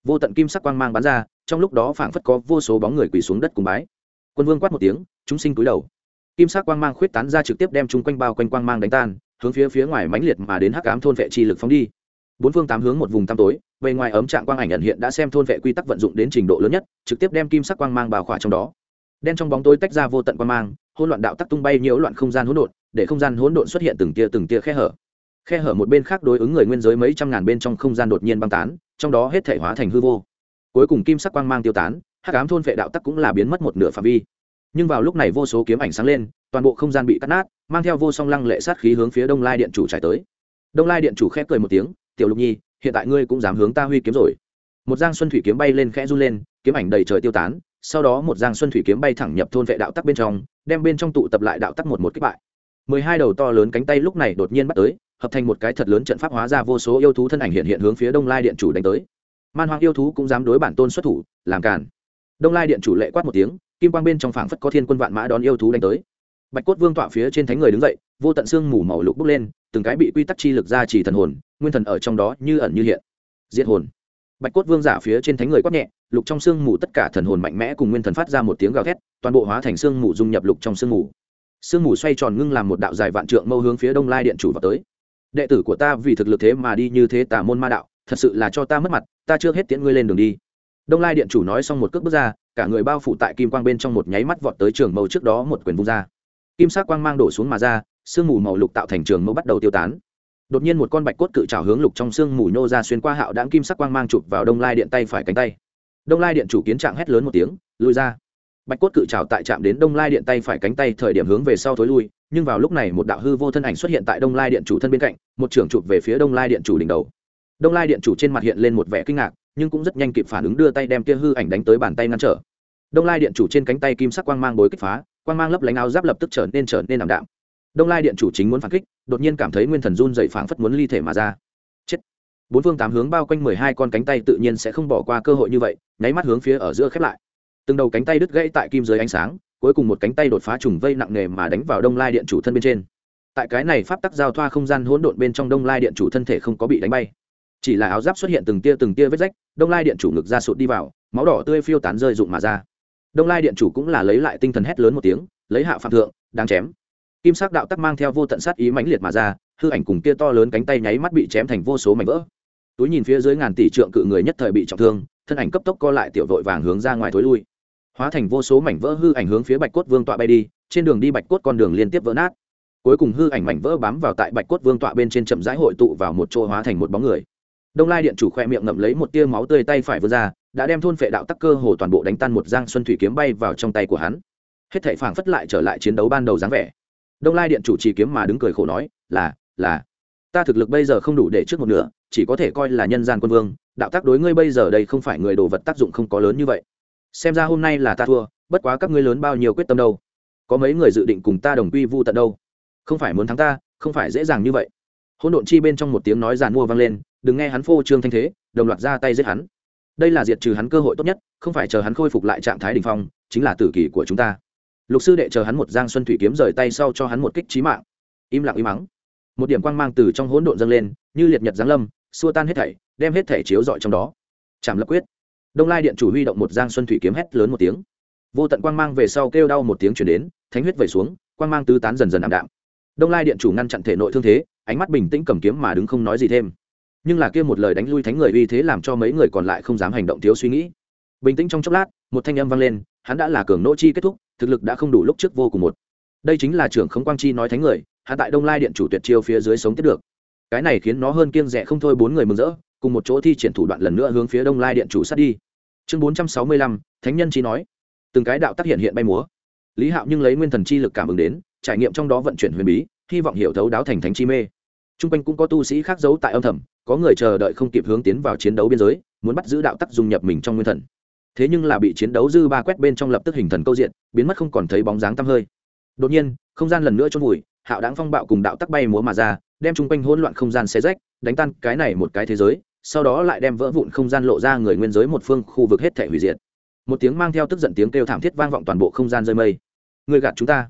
Vô tận kim sắc quang mang bắn ra, trong lúc đó phảng phất có vô số bóng người quỳ xuống đất cùng bái. Quân vương quát một tiếng, chúng sinh cúi đầu. Kim sắc quang mang khuyết tán ra trực tiếp đem chúng quanh bao quanh quang mang đánh tan, hướng phía phía ngoài mãnh liệt mà đến hắc ám thôn vệ chi lực phóng đi bốn phương tám hướng một vùng tăm tối, bề ngoài ấm trạng quang ảnh ẩn hiện đã xem thôn vệ quy tắc vận dụng đến trình độ lớn nhất, trực tiếp đem kim sắc quang mang bào khỏa trong đó. Đen trong bóng tối tách ra vô tận quang mang, hỗn loạn đạo tắc tung bay nhiễu loạn không gian hỗn độn, để không gian hỗn độn xuất hiện từng tia từng tia khe hở. Khe hở một bên khác đối ứng người nguyên giới mấy trăm ngàn bên trong không gian đột nhiên băng tán, trong đó hết thể hóa thành hư vô. Cuối cùng kim sắc quang mang tiêu tán, hắc ám thôn vệ đạo tắc cũng là biến mất một nửa phạm vi. Nhưng vào lúc này vô số kiếm ảnh sáng lên, toàn bộ không gian bị cắt nát, mang theo vô song lăng lệ sát khí hướng phía đông lai điện chủ trải tới. Đông lai điện chủ khép cười một tiếng tiểu lục nhi, hiện tại ngươi cũng dám hướng ta huy kiếm rồi. Một giang xuân thủy kiếm bay lên khẽ run lên, kiếm ảnh đầy trời tiêu tán, sau đó một giang xuân thủy kiếm bay thẳng nhập thôn vệ đạo tắc bên trong, đem bên trong tụ tập lại đạo tắc một một kích bại. Mười hai đầu to lớn cánh tay lúc này đột nhiên bắt tới, hợp thành một cái thật lớn trận pháp hóa ra vô số yêu thú thân ảnh hiện hiện hướng phía đông lai điện chủ đánh tới. Man hoang yêu thú cũng dám đối bản tôn xuất thủ, làm càn. đông lai điện chủ lệ quát một tiếng, kim quang bên trong phảng phất có thiên quân vạn mã đón yêu thú đánh tới. Bạch cốt vương tọa phía trên thánh người đứng dậy, vô tận xương mù màu lục bốc lên từng cái bị quy tắc chi lực ra chỉ thần hồn, nguyên thần ở trong đó như ẩn như hiện. Diệt hồn. Bạch cốt vương giả phía trên thánh người quát nhẹ, lục trong xương mù tất cả thần hồn mạnh mẽ cùng nguyên thần phát ra một tiếng gào thét, toàn bộ hóa thành xương mù dung nhập lục trong xương mù. Xương mù xoay tròn ngưng làm một đạo dài vạn trượng mâu hướng phía đông lai điện chủ vào tới. Đệ tử của ta vì thực lực thế mà đi như thế tà môn ma đạo, thật sự là cho ta mất mặt, ta chưa hết tiễn ngươi lên đường đi. Đông lai điện chủ nói xong một cước bước ra, cả người bao phủ tại kim quang bên trong một nháy mắt vọt tới trường mâu trước đó một quyền vung ra. Kim sắc quang mang đổ xuống mà ra sương mù màu lục tạo thành trường mâu bắt đầu tiêu tán. Đột nhiên một con bạch cốt cự trào hướng lục trong sương mù nhô ra xuyên qua hạo đáng kim sắc quang mang chụp vào đông lai điện tay phải cánh tay. Đông lai điện chủ kiến trạng hét lớn một tiếng, lùi ra. Bạch cốt cự trào tại chạm đến đông lai điện tay phải cánh tay thời điểm hướng về sau thối lui, nhưng vào lúc này một đạo hư vô thân ảnh xuất hiện tại đông lai điện chủ thân bên cạnh, một trưởng chụp về phía đông lai điện chủ đỉnh đầu. Đông lai điện chủ trên mặt hiện lên một vẻ kinh ngạc, nhưng cũng rất nhanh kịp phản ứng đưa tay đem kia hư ảnh đánh tới bàn tay ngăn trở. Đông lai điện chủ trên cánh tay kim sắc quang mang bối kích phá, quang mang lấp lánh áo giáp lập tức trở nên trở nên ảm đạm đông lai điện chủ chính muốn phản kích, đột nhiên cảm thấy nguyên thần run dậy phảng phất muốn ly thể mà ra. Chết. Bốn phương tám hướng bao quanh mười hai con cánh tay tự nhiên sẽ không bỏ qua cơ hội như vậy, nháy mắt hướng phía ở giữa khép lại. Từng đầu cánh tay đứt gãy tại kim dưới ánh sáng, cuối cùng một cánh tay đột phá trùng vây nặng nề mà đánh vào đông lai điện chủ thân bên trên. Tại cái này pháp tắc giao thoa không gian hỗn độn bên trong đông lai điện chủ thân thể không có bị đánh bay. Chỉ là áo giáp xuất hiện từng tia từng tia vết rách, đông lai điện chủ ngực ra sụt đi vào, máu đỏ tươi phiêu tán rơi rụng mà ra. Đông lai điện chủ cũng là lấy lại tinh thần hét lớn một tiếng, lấy hạ phạm thượng đang chém kim sắc đạo tắc mang theo vô tận sát ý mãnh liệt mà ra, hư ảnh cùng kia to lớn cánh tay nháy mắt bị chém thành vô số mảnh vỡ. Túi nhìn phía dưới ngàn tỷ trượng cự người nhất thời bị trọng thương, thân ảnh cấp tốc co lại tiểu vội vàng hướng ra ngoài thối lui. Hóa thành vô số mảnh vỡ hư ảnh hướng phía bạch cốt vương tọa bay đi, trên đường đi bạch cốt con đường liên tiếp vỡ nát. Cuối cùng hư ảnh mảnh vỡ bám vào tại bạch cốt vương tọa bên trên chậm rãi hội tụ vào một chỗ hóa thành một bóng người. Đông lai điện chủ khoe miệng ngậm lấy một tia máu tươi tay phải vươn ra, đã đem thôn phệ đạo tắc cơ hồ toàn bộ đánh tan một giang xuân thủy kiếm bay vào trong tay của hắn. Hết thảy phảng phất lại trở lại chiến đấu ban đầu dáng vẻ đông lai điện chủ chỉ kiếm mà đứng cười khổ nói, là là. Ta thực lực bây giờ không đủ để trước một nửa, chỉ có thể coi là nhân gian quân vương. Đạo tác đối ngươi bây giờ đây không phải người đồ vật tác dụng không có lớn như vậy. Xem ra hôm nay là ta thua, bất quá các ngươi lớn bao nhiêu quyết tâm đâu? Có mấy người dự định cùng ta đồng quy vu tận đâu? Không phải muốn thắng ta, không phải dễ dàng như vậy. Hôn độn chi bên trong một tiếng nói giàn mua vang lên, đừng nghe hắn phô trương thanh thế, đồng loạt ra tay giết hắn. Đây là diệt trừ hắn cơ hội tốt nhất, không phải chờ hắn khôi phục lại trạng thái đ ỉ n h phong, chính là tử kỷ của chúng ta lục sư đệ chờ hắn một giang xuân thủy kiếm rời tay sau cho hắn một kích trí mạng. Im lặng im mắng. Một điểm quang mang từ trong hỗn độn dâng lên, như liệt nhật giáng lâm, xua tan hết thảy, đem hết thảy chiếu dọi trong đó. Chạm lập quyết. Đông lai điện chủ huy động một giang xuân thủy kiếm hét lớn một tiếng. Vô tận quang mang về sau kêu đau một tiếng chuyển đến, thánh huyết vẩy xuống, quang mang tứ tán dần dần ảm đạm. Đông lai điện chủ ngăn chặn thể nội thương thế, ánh mắt bình tĩnh cầm kiếm mà đứng không nói gì thêm. Nhưng là kia một lời đánh lui thánh người uy thế làm cho mấy người còn lại không dám hành động thiếu suy nghĩ. Bình tĩnh trong chốc lát, một thanh âm vang lên, hắn đã là cường nỗ chi kết thúc thực lực đã không đủ lúc trước vô cùng một. Đây chính là trưởng khống quang chi nói thánh người, hạ tại đông lai điện chủ tuyệt chiêu phía dưới sống tiếp được. Cái này khiến nó hơn kiêng rẻ không thôi bốn người mừng rỡ, cùng một chỗ thi triển thủ đoạn lần nữa hướng phía đông lai điện chủ sát đi. Chương bốn trăm sáu mươi lăm, thánh nhân chi nói. Từng cái đạo tác hiện hiện bay múa. Lý hạo nhưng lấy nguyên thần chi lực cảm ứng đến, trải nghiệm trong đó vận chuyển huyền bí, hy vọng hiểu thấu đáo thành thánh chi mê. T r u n g quanh cũng có tu sĩ khác giấu tại âm thầm, có người chờ đợi không kịp hướng tiến vào chiến đấu biên giới, muốn bắt giữ đạo tắc dung nhập mình trong nguyên thần thế nhưng là bị chiến đấu dư ba quét bên trong lập tức hình thần câu diện, biến mất không còn thấy bóng dáng tăm hơi. Đột nhiên, không gian lần nữa trôn vùi, hạo đáng phong bạo cùng đạo tắc bay múa mà ra, đem chung quanh hỗn loạn không gian xé rách, đánh tan cái này một cái thế giới, sau đó lại đem vỡ vụn không gian lộ ra người nguyên giới một phương khu vực hết thể hủy diệt. Một tiếng mang theo tức giận tiếng kêu thảm thiết vang vọng toàn bộ không gian rơi mây. Người gạt chúng ta.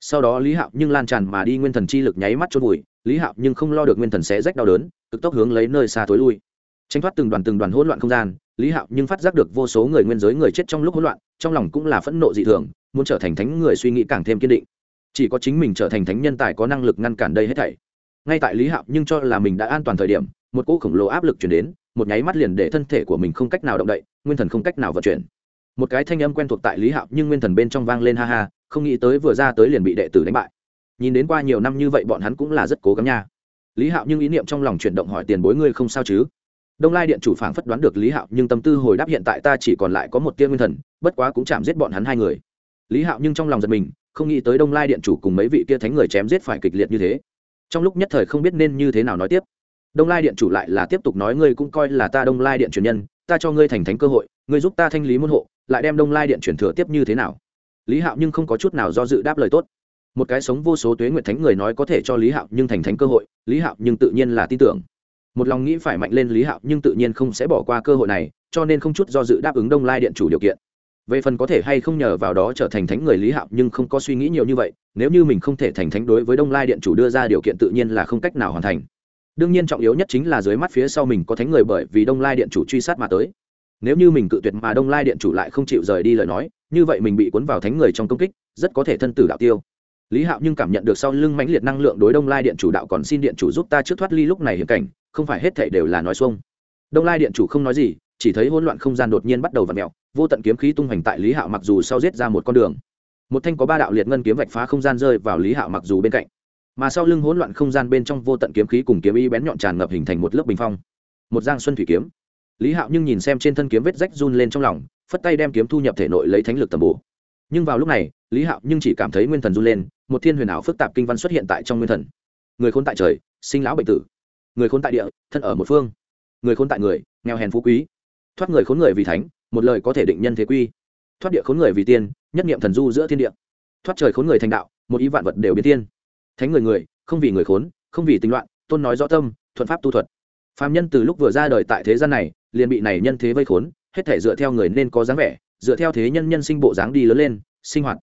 Sau đó lý hạo nhưng lan tràn mà đi nguyên thần chi lực nháy mắt chôn vùi, lý hạo nhưng không lo được nguyên thần xé rách đau đớn, cực tốc hướng lấy nơi xa tối lui tránh thoát từng đoàn từng đoàn hỗn loạn không gian, lý hạo nhưng phát giác được vô số người nguyên giới người chết trong lúc hỗn loạn, trong lòng cũng là phẫn nộ dị thường, muốn trở thành thánh người suy nghĩ càng thêm kiên định. Chỉ có chính mình trở thành thánh nhân tài có năng lực ngăn cản đây hết thảy. Ngay tại lý hạo nhưng cho là mình đã an toàn thời điểm, một cỗ khổng lồ áp lực chuyển đến, một nháy mắt liền để thân thể của mình không cách nào động đậy, nguyên thần không cách nào vận chuyển. Một cái thanh âm quen thuộc tại lý hạo nhưng nguyên thần bên trong vang lên ha ha, không nghĩ tới vừa ra tới liền bị đệ tử đánh bại. Nhìn đến qua nhiều năm như vậy bọn hắn cũng là rất cố gắng nha. Lý hạo nhưng ý niệm trong lòng chuyển động hỏi tiền bối ngươi không sao chứ? Đông lai điện chủ phảng phất đoán được lý hạo, nhưng tâm tư hồi đáp hiện tại ta chỉ còn lại có một tia nguyên thần, bất quá cũng chạm giết bọn hắn hai người. Lý hạo nhưng trong lòng giật mình, không nghĩ tới đông lai điện chủ cùng mấy vị kia thánh người chém giết phải kịch liệt như thế. Trong lúc nhất thời không biết nên như thế nào nói tiếp. Đông lai điện chủ lại là tiếp tục nói ngươi cũng coi là ta đông lai điện truyền nhân, ta cho ngươi thành thánh cơ hội, ngươi giúp ta thanh lý môn hộ, lại đem đông lai điện truyền thừa tiếp như thế nào? Lý hạo nhưng không có chút nào do dự đáp lời tốt. Một cái sống vô số tuế nguyệt thánh người nói có thể cho lý hạo nhưng thành thánh cơ hội, lý hạo nhưng tự nhiên là tin tưởng một lòng nghĩ phải mạnh lên lý hạo nhưng tự nhiên không sẽ bỏ qua cơ hội này, cho nên không chút do dự đáp ứng đông lai điện chủ điều kiện. Về phần có thể hay không nhờ vào đó trở thành thánh người lý hạo nhưng không có suy nghĩ nhiều như vậy, nếu như mình không thể thành thánh đối với đông lai điện chủ đưa ra điều kiện tự nhiên là không cách nào hoàn thành. Đương nhiên trọng yếu nhất chính là dưới mắt phía sau mình có thánh người bởi vì đông lai điện chủ truy sát mà tới. Nếu như mình cự tuyệt mà đông lai điện chủ lại không chịu rời đi lời nói, như vậy mình bị cuốn vào thánh người trong công kích, rất có thể thân tử đạo tiêu lý hạo nhưng cảm nhận được sau lưng mãnh liệt năng lượng đối đông lai điện chủ đạo còn xin điện chủ giúp ta trước thoát ly lúc này hiểm cảnh, không phải hết thể đều là nói xuông. Đông lai điện chủ không nói gì, chỉ thấy hỗn loạn không gian đột nhiên bắt đầu v ặ mẹo vô tận kiếm khí tung hoành tại lý hạo mặc dù sau giết ra một con đường. Một thanh có ba đạo liệt ngân kiếm vạch phá không gian rơi vào lý hạo mặc dù bên cạnh. Mà sau lưng hỗn loạn không gian bên trong vô tận kiếm khí cùng kiếm y bén nhọn tràn ngập hình thành một lớp bình phong. Một giang xuân thủy kiếm. Lý hạo nhưng nhìn xem trên thân kiếm vết rách run lên trong lòng, phất tay đem kiếm thu nhập thể nội lấy thánh lực tầm bổ nhưng vào lúc này, lý hạo nhưng chỉ cảm thấy nguyên thần run lên, một thiên huyền ảo phức tạp kinh văn xuất hiện tại trong nguyên thần. Người khôn tại trời, sinh lão bệnh tử. Người khôn tại địa, thân ở một phương. Người khôn tại người, nghèo hèn phú quý. Thoát người khốn người vì thánh, một lời có thể định nhân thế quy. Thoát địa khốn người vì tiên, nhất niệm thần du giữa thiên địa. Thoát trời khốn người thành đạo, một ý vạn vật đều biến tiên thánh người người, không vì người khốn, không vì tình loạn, tôn nói rõ tâm, thuận pháp tu thuật. Phạm nhân từ lúc vừa ra đời tại thế gian này, liền bị này nhân thế vây khốn, hết thể dựa theo người nên có dáng vẻ dựa theo thế nhân nhân sinh bộ dáng đi lớn lên, sinh hoạt.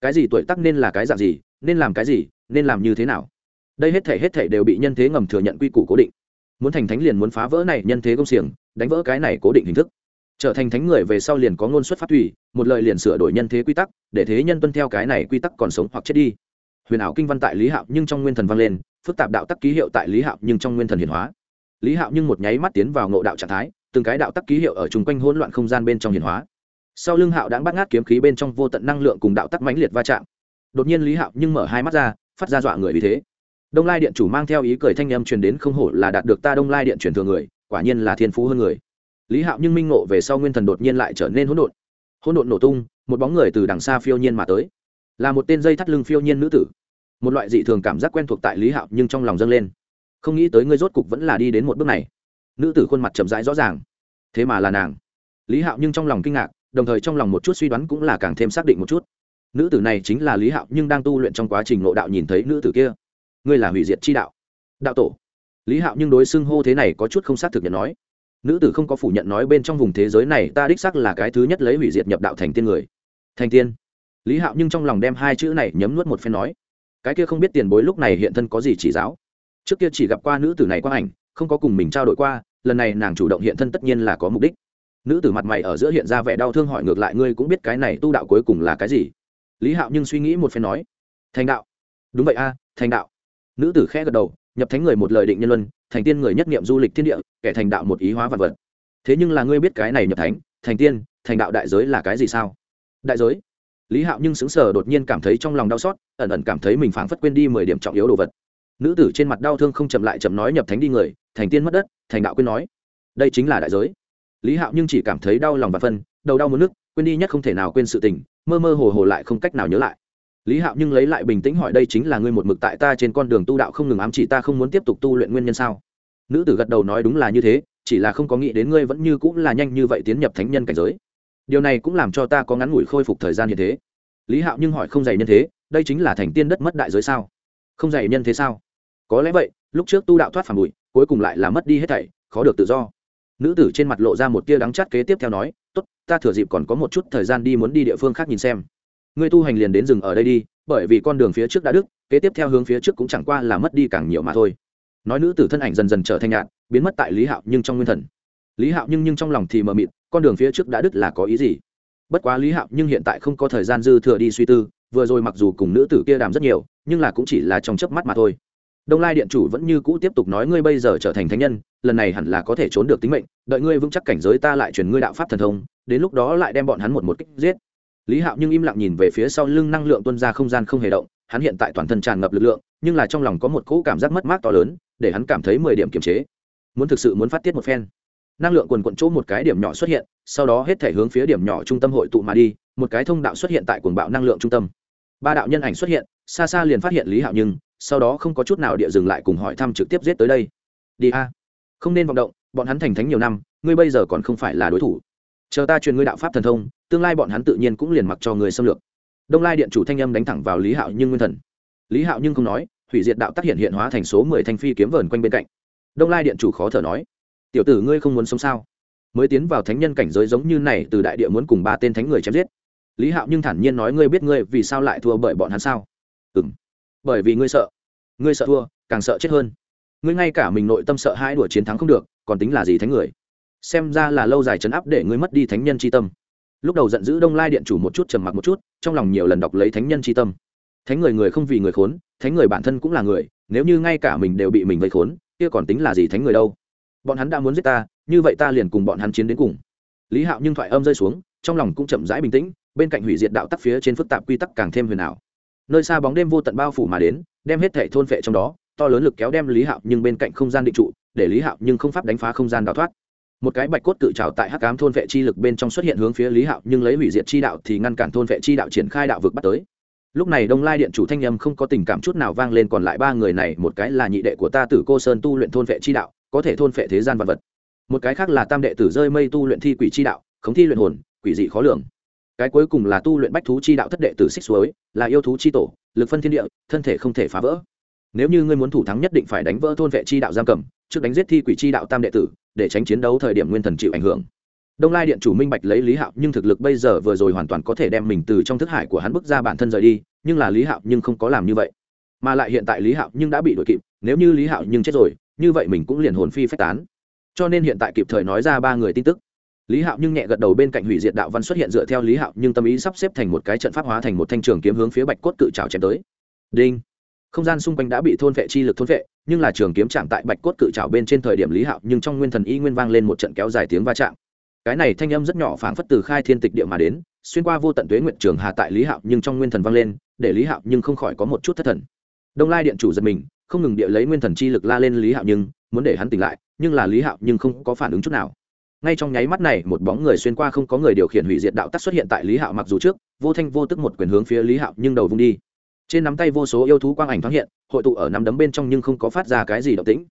Cái gì tuổi tắc nên là cái dạng gì, nên làm cái gì, nên làm như thế nào? Đây hết thể hết thể đều bị nhân thế ngầm thừa nhận quy củ cố định. Muốn thành thánh liền muốn phá vỡ này nhân thế công xiềng, đánh vỡ cái này cố định hình thức. Trở thành thánh người về sau liền có ngôn xuất phát thủy, một lời liền sửa đổi nhân thế quy tắc, để thế nhân tuân theo cái này quy tắc còn sống hoặc chết đi. Huyền ảo kinh văn tại lý hạo nhưng trong nguyên thần vang lên, phức tạp đạo tắc ký hiệu tại lý hạo nhưng trong nguyên thần hiển hóa. Lý hạo nhưng một nháy mắt tiến vào ngộ đạo trạng thái, từng cái đạo tắc ký hiệu ở chung quanh hỗn loạn không gian bên trong hiển hóa sau lưng hạo đã bắt ngát kiếm khí bên trong vô tận năng lượng cùng đạo tắc mãnh liệt va chạm. Đột nhiên lý hạo nhưng mở hai mắt ra, phát ra dọa người vì thế. Đông lai điện chủ mang theo ý cười thanh âm truyền đến không hổ là đạt được ta đông lai điện truyền thừa người, quả nhiên là thiên phú hơn người. Lý hạo nhưng minh ngộ về sau nguyên thần đột nhiên lại trở nên hỗn độn. Hỗn độn nổ tung, một bóng người từ đằng xa phiêu nhiên mà tới. Là một tên dây thắt lưng phiêu nhiên nữ tử. Một loại dị thường cảm giác quen thuộc tại lý hạo nhưng trong lòng dâng lên. Không nghĩ tới ngươi rốt cục vẫn là đi đến một bước này. Nữ tử khuôn mặt chậm rãi rõ ràng. Thế mà là nàng. Lý hạo nhưng trong lòng kinh ngạc đồng thời trong lòng một chút suy đoán cũng là càng thêm xác định một chút. Nữ tử này chính là lý hạo, nhưng đang tu luyện trong quá trình nội đạo nhìn thấy nữ tử kia. Ngươi là hủy diệt chi đạo. Đạo tổ. Lý hạo nhưng đối xưng hô thế này có chút không xác thực nhận nói. Nữ tử không có phủ nhận nói bên trong vùng thế giới này ta đích sắc là cái thứ nhất lấy hủy diệt nhập đạo thành tiên người. Thành tiên. Lý hạo nhưng trong lòng đem hai chữ này nhấm nuốt một phen nói. Cái kia không biết tiền bối lúc này hiện thân có gì chỉ giáo? Trước kia chỉ gặp qua nữ tử này qua ảnh, không có cùng mình trao đổi qua, lần này nàng chủ động hiện thân tất nhiên là có mục đích nữ tử mặt mày ở giữa hiện ra vẻ đau thương hỏi ngược lại, ngươi cũng biết cái này tu đạo cuối cùng là cái gì? Lý hạo nhưng suy nghĩ một phen nói, thành đạo. Đúng vậy a, thành đạo. Nữ tử khẽ gật đầu, nhập thánh người một lời định nhân luân, thành tiên người nhất niệm du lịch thiên địa, kẻ thành đạo một ý hóa vật vật. Thế nhưng là ngươi biết cái này nhập thánh, thành tiên, thành đạo đại giới là cái gì sao? Đại giới? Lý hạo nhưng xứng sở đột nhiên cảm thấy trong lòng đau xót, ẩn ẩn cảm thấy mình phảng phất quên đi mười điểm trọng yếu đồ vật. Nữ tử trên mặt đau thương không chậm lại chậm nói nhập thánh đi người, thành tiên mất đất, thành đạo quên nói, đây chính là đại giới lý hạo nhưng chỉ cảm thấy đau lòng và phân, đầu đau muốn nước quên đi nhất không thể nào quên sự tình, mơ mơ hồ hồ lại không cách nào nhớ lại. Lý hạo nhưng lấy lại bình tĩnh hỏi, đây chính là ngươi một mực tại ta trên con đường tu đạo không ngừng ám chỉ ta không muốn tiếp tục tu luyện nguyên nhân sao? Nữ tử gật đầu nói đúng là như thế, chỉ là không có nghĩ đến ngươi vẫn như cũng là nhanh như vậy tiến nhập thánh nhân cảnh giới. Điều này cũng làm cho ta có ngắn ngủi khôi phục thời gian như thế. Lý hạo nhưng hỏi không dạy nhân thế, đây chính là thành tiên đất mất đại giới sao? Không dạy nhân thế sao? Có lẽ vậy, lúc trước tu đạo thoát phản bụi, cuối cùng lại là mất đi hết thảy, khó được tự do nữ tử trên mặt lộ ra một tia đắng chát kế tiếp theo nói, tốt, ta thừa dịp còn có một chút thời gian đi muốn đi địa phương khác nhìn xem. Ngươi tu hành liền đến rừng ở đây đi, bởi vì con đường phía trước đã đức kế tiếp theo hướng phía trước cũng chẳng qua là mất đi càng nhiều mà thôi. Nói nữ tử thân ảnh dần dần trở thành nhạn biến mất tại lý hạo nhưng trong nguyên thần. Lý hạo nhưng nhưng trong lòng thì mờ mịt, con đường phía trước đã đức là có ý gì? Bất quá lý hạo nhưng hiện tại không có thời gian dư thừa đi suy tư, vừa rồi mặc dù cùng nữ tử kia đàm rất nhiều, nhưng là cũng chỉ là trong chớp mắt mà thôi. Đông lai điện chủ vẫn như cũ tiếp tục nói, ngươi bây giờ trở thành thánh nhân lần này hẳn là có thể trốn được tính mệnh, đợi ngươi vững chắc cảnh giới ta lại truyền ngươi đạo pháp thần thông, đến lúc đó lại đem bọn hắn một một kích giết. Lý hạo nhưng im lặng nhìn về phía sau lưng năng lượng tuân ra không gian không hề động, hắn hiện tại toàn thân tràn ngập lực lượng, nhưng là trong lòng có một cỗ cảm giác mất mát to lớn, để hắn cảm thấy mười điểm kiềm chế. Muốn thực sự muốn phát tiết một phen. Năng lượng quần quận chỗ một cái điểm nhỏ xuất hiện, sau đó hết thể hướng phía điểm nhỏ trung tâm hội tụ mà đi, một cái thông đạo xuất hiện tại quần bạo năng lượng trung tâm. Ba đạo nhân ảnh xuất hiện, xa xa liền phát hiện lý hạo nhưng sau đó không có chút nào địa dừng lại cùng hỏi thăm trực tiếp giết tới đây. Đi a không nên vọng động, bọn hắn thành thánh nhiều năm, ngươi bây giờ còn không phải là đối thủ. Chờ ta truyền ngươi đạo pháp thần thông, tương lai bọn hắn tự nhiên cũng liền mặc cho người xâm lược. Đông lai điện chủ thanh âm đánh thẳng vào lý hạo nhưng nguyên thần. Lý hạo nhưng không nói, hủy diệt đạo tác hiện hiện hóa thành số mười thanh phi kiếm vờn quanh bên cạnh. Đông lai điện chủ khó thở nói, tiểu tử ngươi không muốn sống sao? Mới tiến vào thánh nhân cảnh giới giống như này, từ đại địa muốn cùng ba tên thánh người chém giết. Lý hạo nhưng thản nhiên nói, ngươi biết ngươi vì sao lại thua bởi bọn hắn sao? Ừ m bởi vì ngươi sợ. Ngươi sợ thua, càng sợ chết hơn ngươi ngay cả mình nội tâm sợ hãi đùa chiến thắng không được, còn tính là gì thánh người? Xem ra là lâu dài chấn áp để ngươi mất đi thánh nhân c h i tâm. Lúc đầu giận dữ đông lai điện chủ một chút trầm mặc một chút, trong lòng nhiều lần đọc lấy thánh nhân c h i tâm. Thánh người người không vì người khốn, thánh người bản thân cũng là người, nếu như ngay cả mình đều bị mình vây khốn, kia còn tính là gì thánh người đâu? Bọn hắn đã muốn giết ta, như vậy ta liền cùng bọn hắn chiến đến cùng. Lý hạo nhưng thoại âm rơi xuống, trong lòng cũng chậm rãi bình tĩnh, bên cạnh hủy diệt đạo tắc phía trên phức tạp quy tắc càng thêm huyền ảo. Nơi xa bóng đêm vô tận bao phủ mà đến, đem hết thể thôn phệ trong đó to lớn lực kéo đem lý hạo nhưng bên cạnh không gian định trụ, để lý hạo nhưng không pháp đánh phá không gian đào thoát. Một cái bạch cốt cự trào tại hắc cám thôn vệ chi lực bên trong xuất hiện hướng phía lý hạo nhưng lấy hủy diệt chi đạo thì ngăn cản thôn vệ chi đạo triển khai đạo vực bắt tới. Lúc này đông lai điện chủ thanh â m không có tình cảm chút nào vang lên còn lại ba người này, một cái là nhị đệ của ta tử cô sơn tu luyện thôn vệ chi đạo, có thể thôn vệ thế gian vật vật. Một cái khác là tam đệ tử rơi mây tu luyện thi quỷ chi đạo, khống thi luyện hồn, quỷ dị khó lường. Cái cuối cùng là tu luyện bách thú chi đạo thất đệ tử xích suối, là yêu thú chi tổ, lực phân thiên địa, thân thể không thể phá vỡ nếu như ngươi muốn thủ thắng nhất định phải đánh vỡ thôn vệ chi đạo giam cầm, trước đánh giết thi quỷ chi đạo tam đệ tử, để tránh chiến đấu thời điểm nguyên thần chịu ảnh hưởng. Đông lai điện chủ minh bạch lấy lý hạo nhưng thực lực bây giờ vừa rồi hoàn toàn có thể đem mình từ trong thức hải của hắn bước ra bản thân rời đi, nhưng là lý hạo nhưng không có làm như vậy. Mà lại hiện tại lý hạo nhưng đã bị đuổi kịp, nếu như lý hạo nhưng chết rồi, như vậy mình cũng liền hồn phi phách tán. Cho nên hiện tại kịp thời nói ra ba người tin tức. Lý hạo nhưng nhẹ gật đầu bên cạnh hủy diệt đạo văn xuất hiện dựa theo lý hạo nhưng tâm ý sắp xếp thành một cái trận pháp hóa thành một thanh trường kiếm hướng phía bạch cốt cự trào chém tới. Đinh không gian xung quanh đã bị thôn vệ chi lực thôn vệ, nhưng là trường kiếm chạm tại bạch cốt cự trào bên trên thời điểm lý hạo, nhưng trong nguyên thần y nguyên vang lên một trận kéo dài tiếng va chạm. Cái này thanh âm rất nhỏ phảng phất từ khai thiên tịch địa mà đến, xuyên qua vô tận tuế nguyện trường hà tại lý hạo, nhưng trong nguyên thần vang lên, để lý hạo nhưng không khỏi có một chút thất thần. Đông lai điện chủ giật mình, không ngừng địa lấy nguyên thần chi lực la lên lý hạo nhưng, muốn để hắn tỉnh lại, nhưng là lý hạo nhưng không có phản ứng chút nào. Ngay trong nháy mắt này, một bóng người xuyên qua không có người điều khiển hủy diệt đạo tắc xuất hiện tại lý hạo, mặc dù trước, vô thanh vô tức một quyền hướng phía lý hạo nhưng đầu vung đi trên nắm tay vô số yêu thú quang ảnh thoáng hiện, hội tụ ở nắm đấm bên trong nhưng không có phát ra cái gì động tĩnh.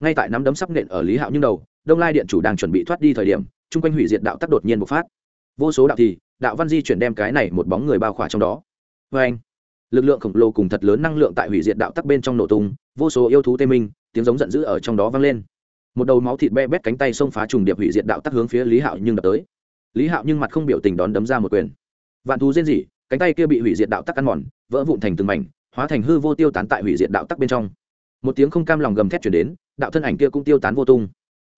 Ngay tại nắm đấm sắp nện ở lý hạo nhưng đầu, đông lai điện chủ đang chuẩn bị thoát đi thời điểm, chung quanh hủy diệt đạo tắc đột nhiên bộc phát. Vô số đạo thì, đạo văn di chuyển đem cái này một bóng người bao khỏa trong đó. Vê anh lực lượng khổng lồ cùng thật lớn năng lượng tại hủy diệt đạo tắc bên trong nổ tung, vô số yêu thú tê minh, tiếng giống giận dữ ở trong đó vang lên. Một đầu máu thịt be bét cánh tay xông phá trùng điệp hủy diệt đạo tắc hướng phía lý hạo nhưng đập tới. Lý hạo nhưng mặt không biểu tình đón đấm ra một quyền. Vạn thú rên rỉ cánh tay kia bị hủy diệt đạo tắc ăn mòn, vỡ vụn thành từng mảnh, hóa thành hư vô tiêu tán tại hủy diệt đạo tắc bên trong. Một tiếng không cam lòng gầm thét chuyển đến, đạo thân ảnh kia cũng tiêu tán vô tung.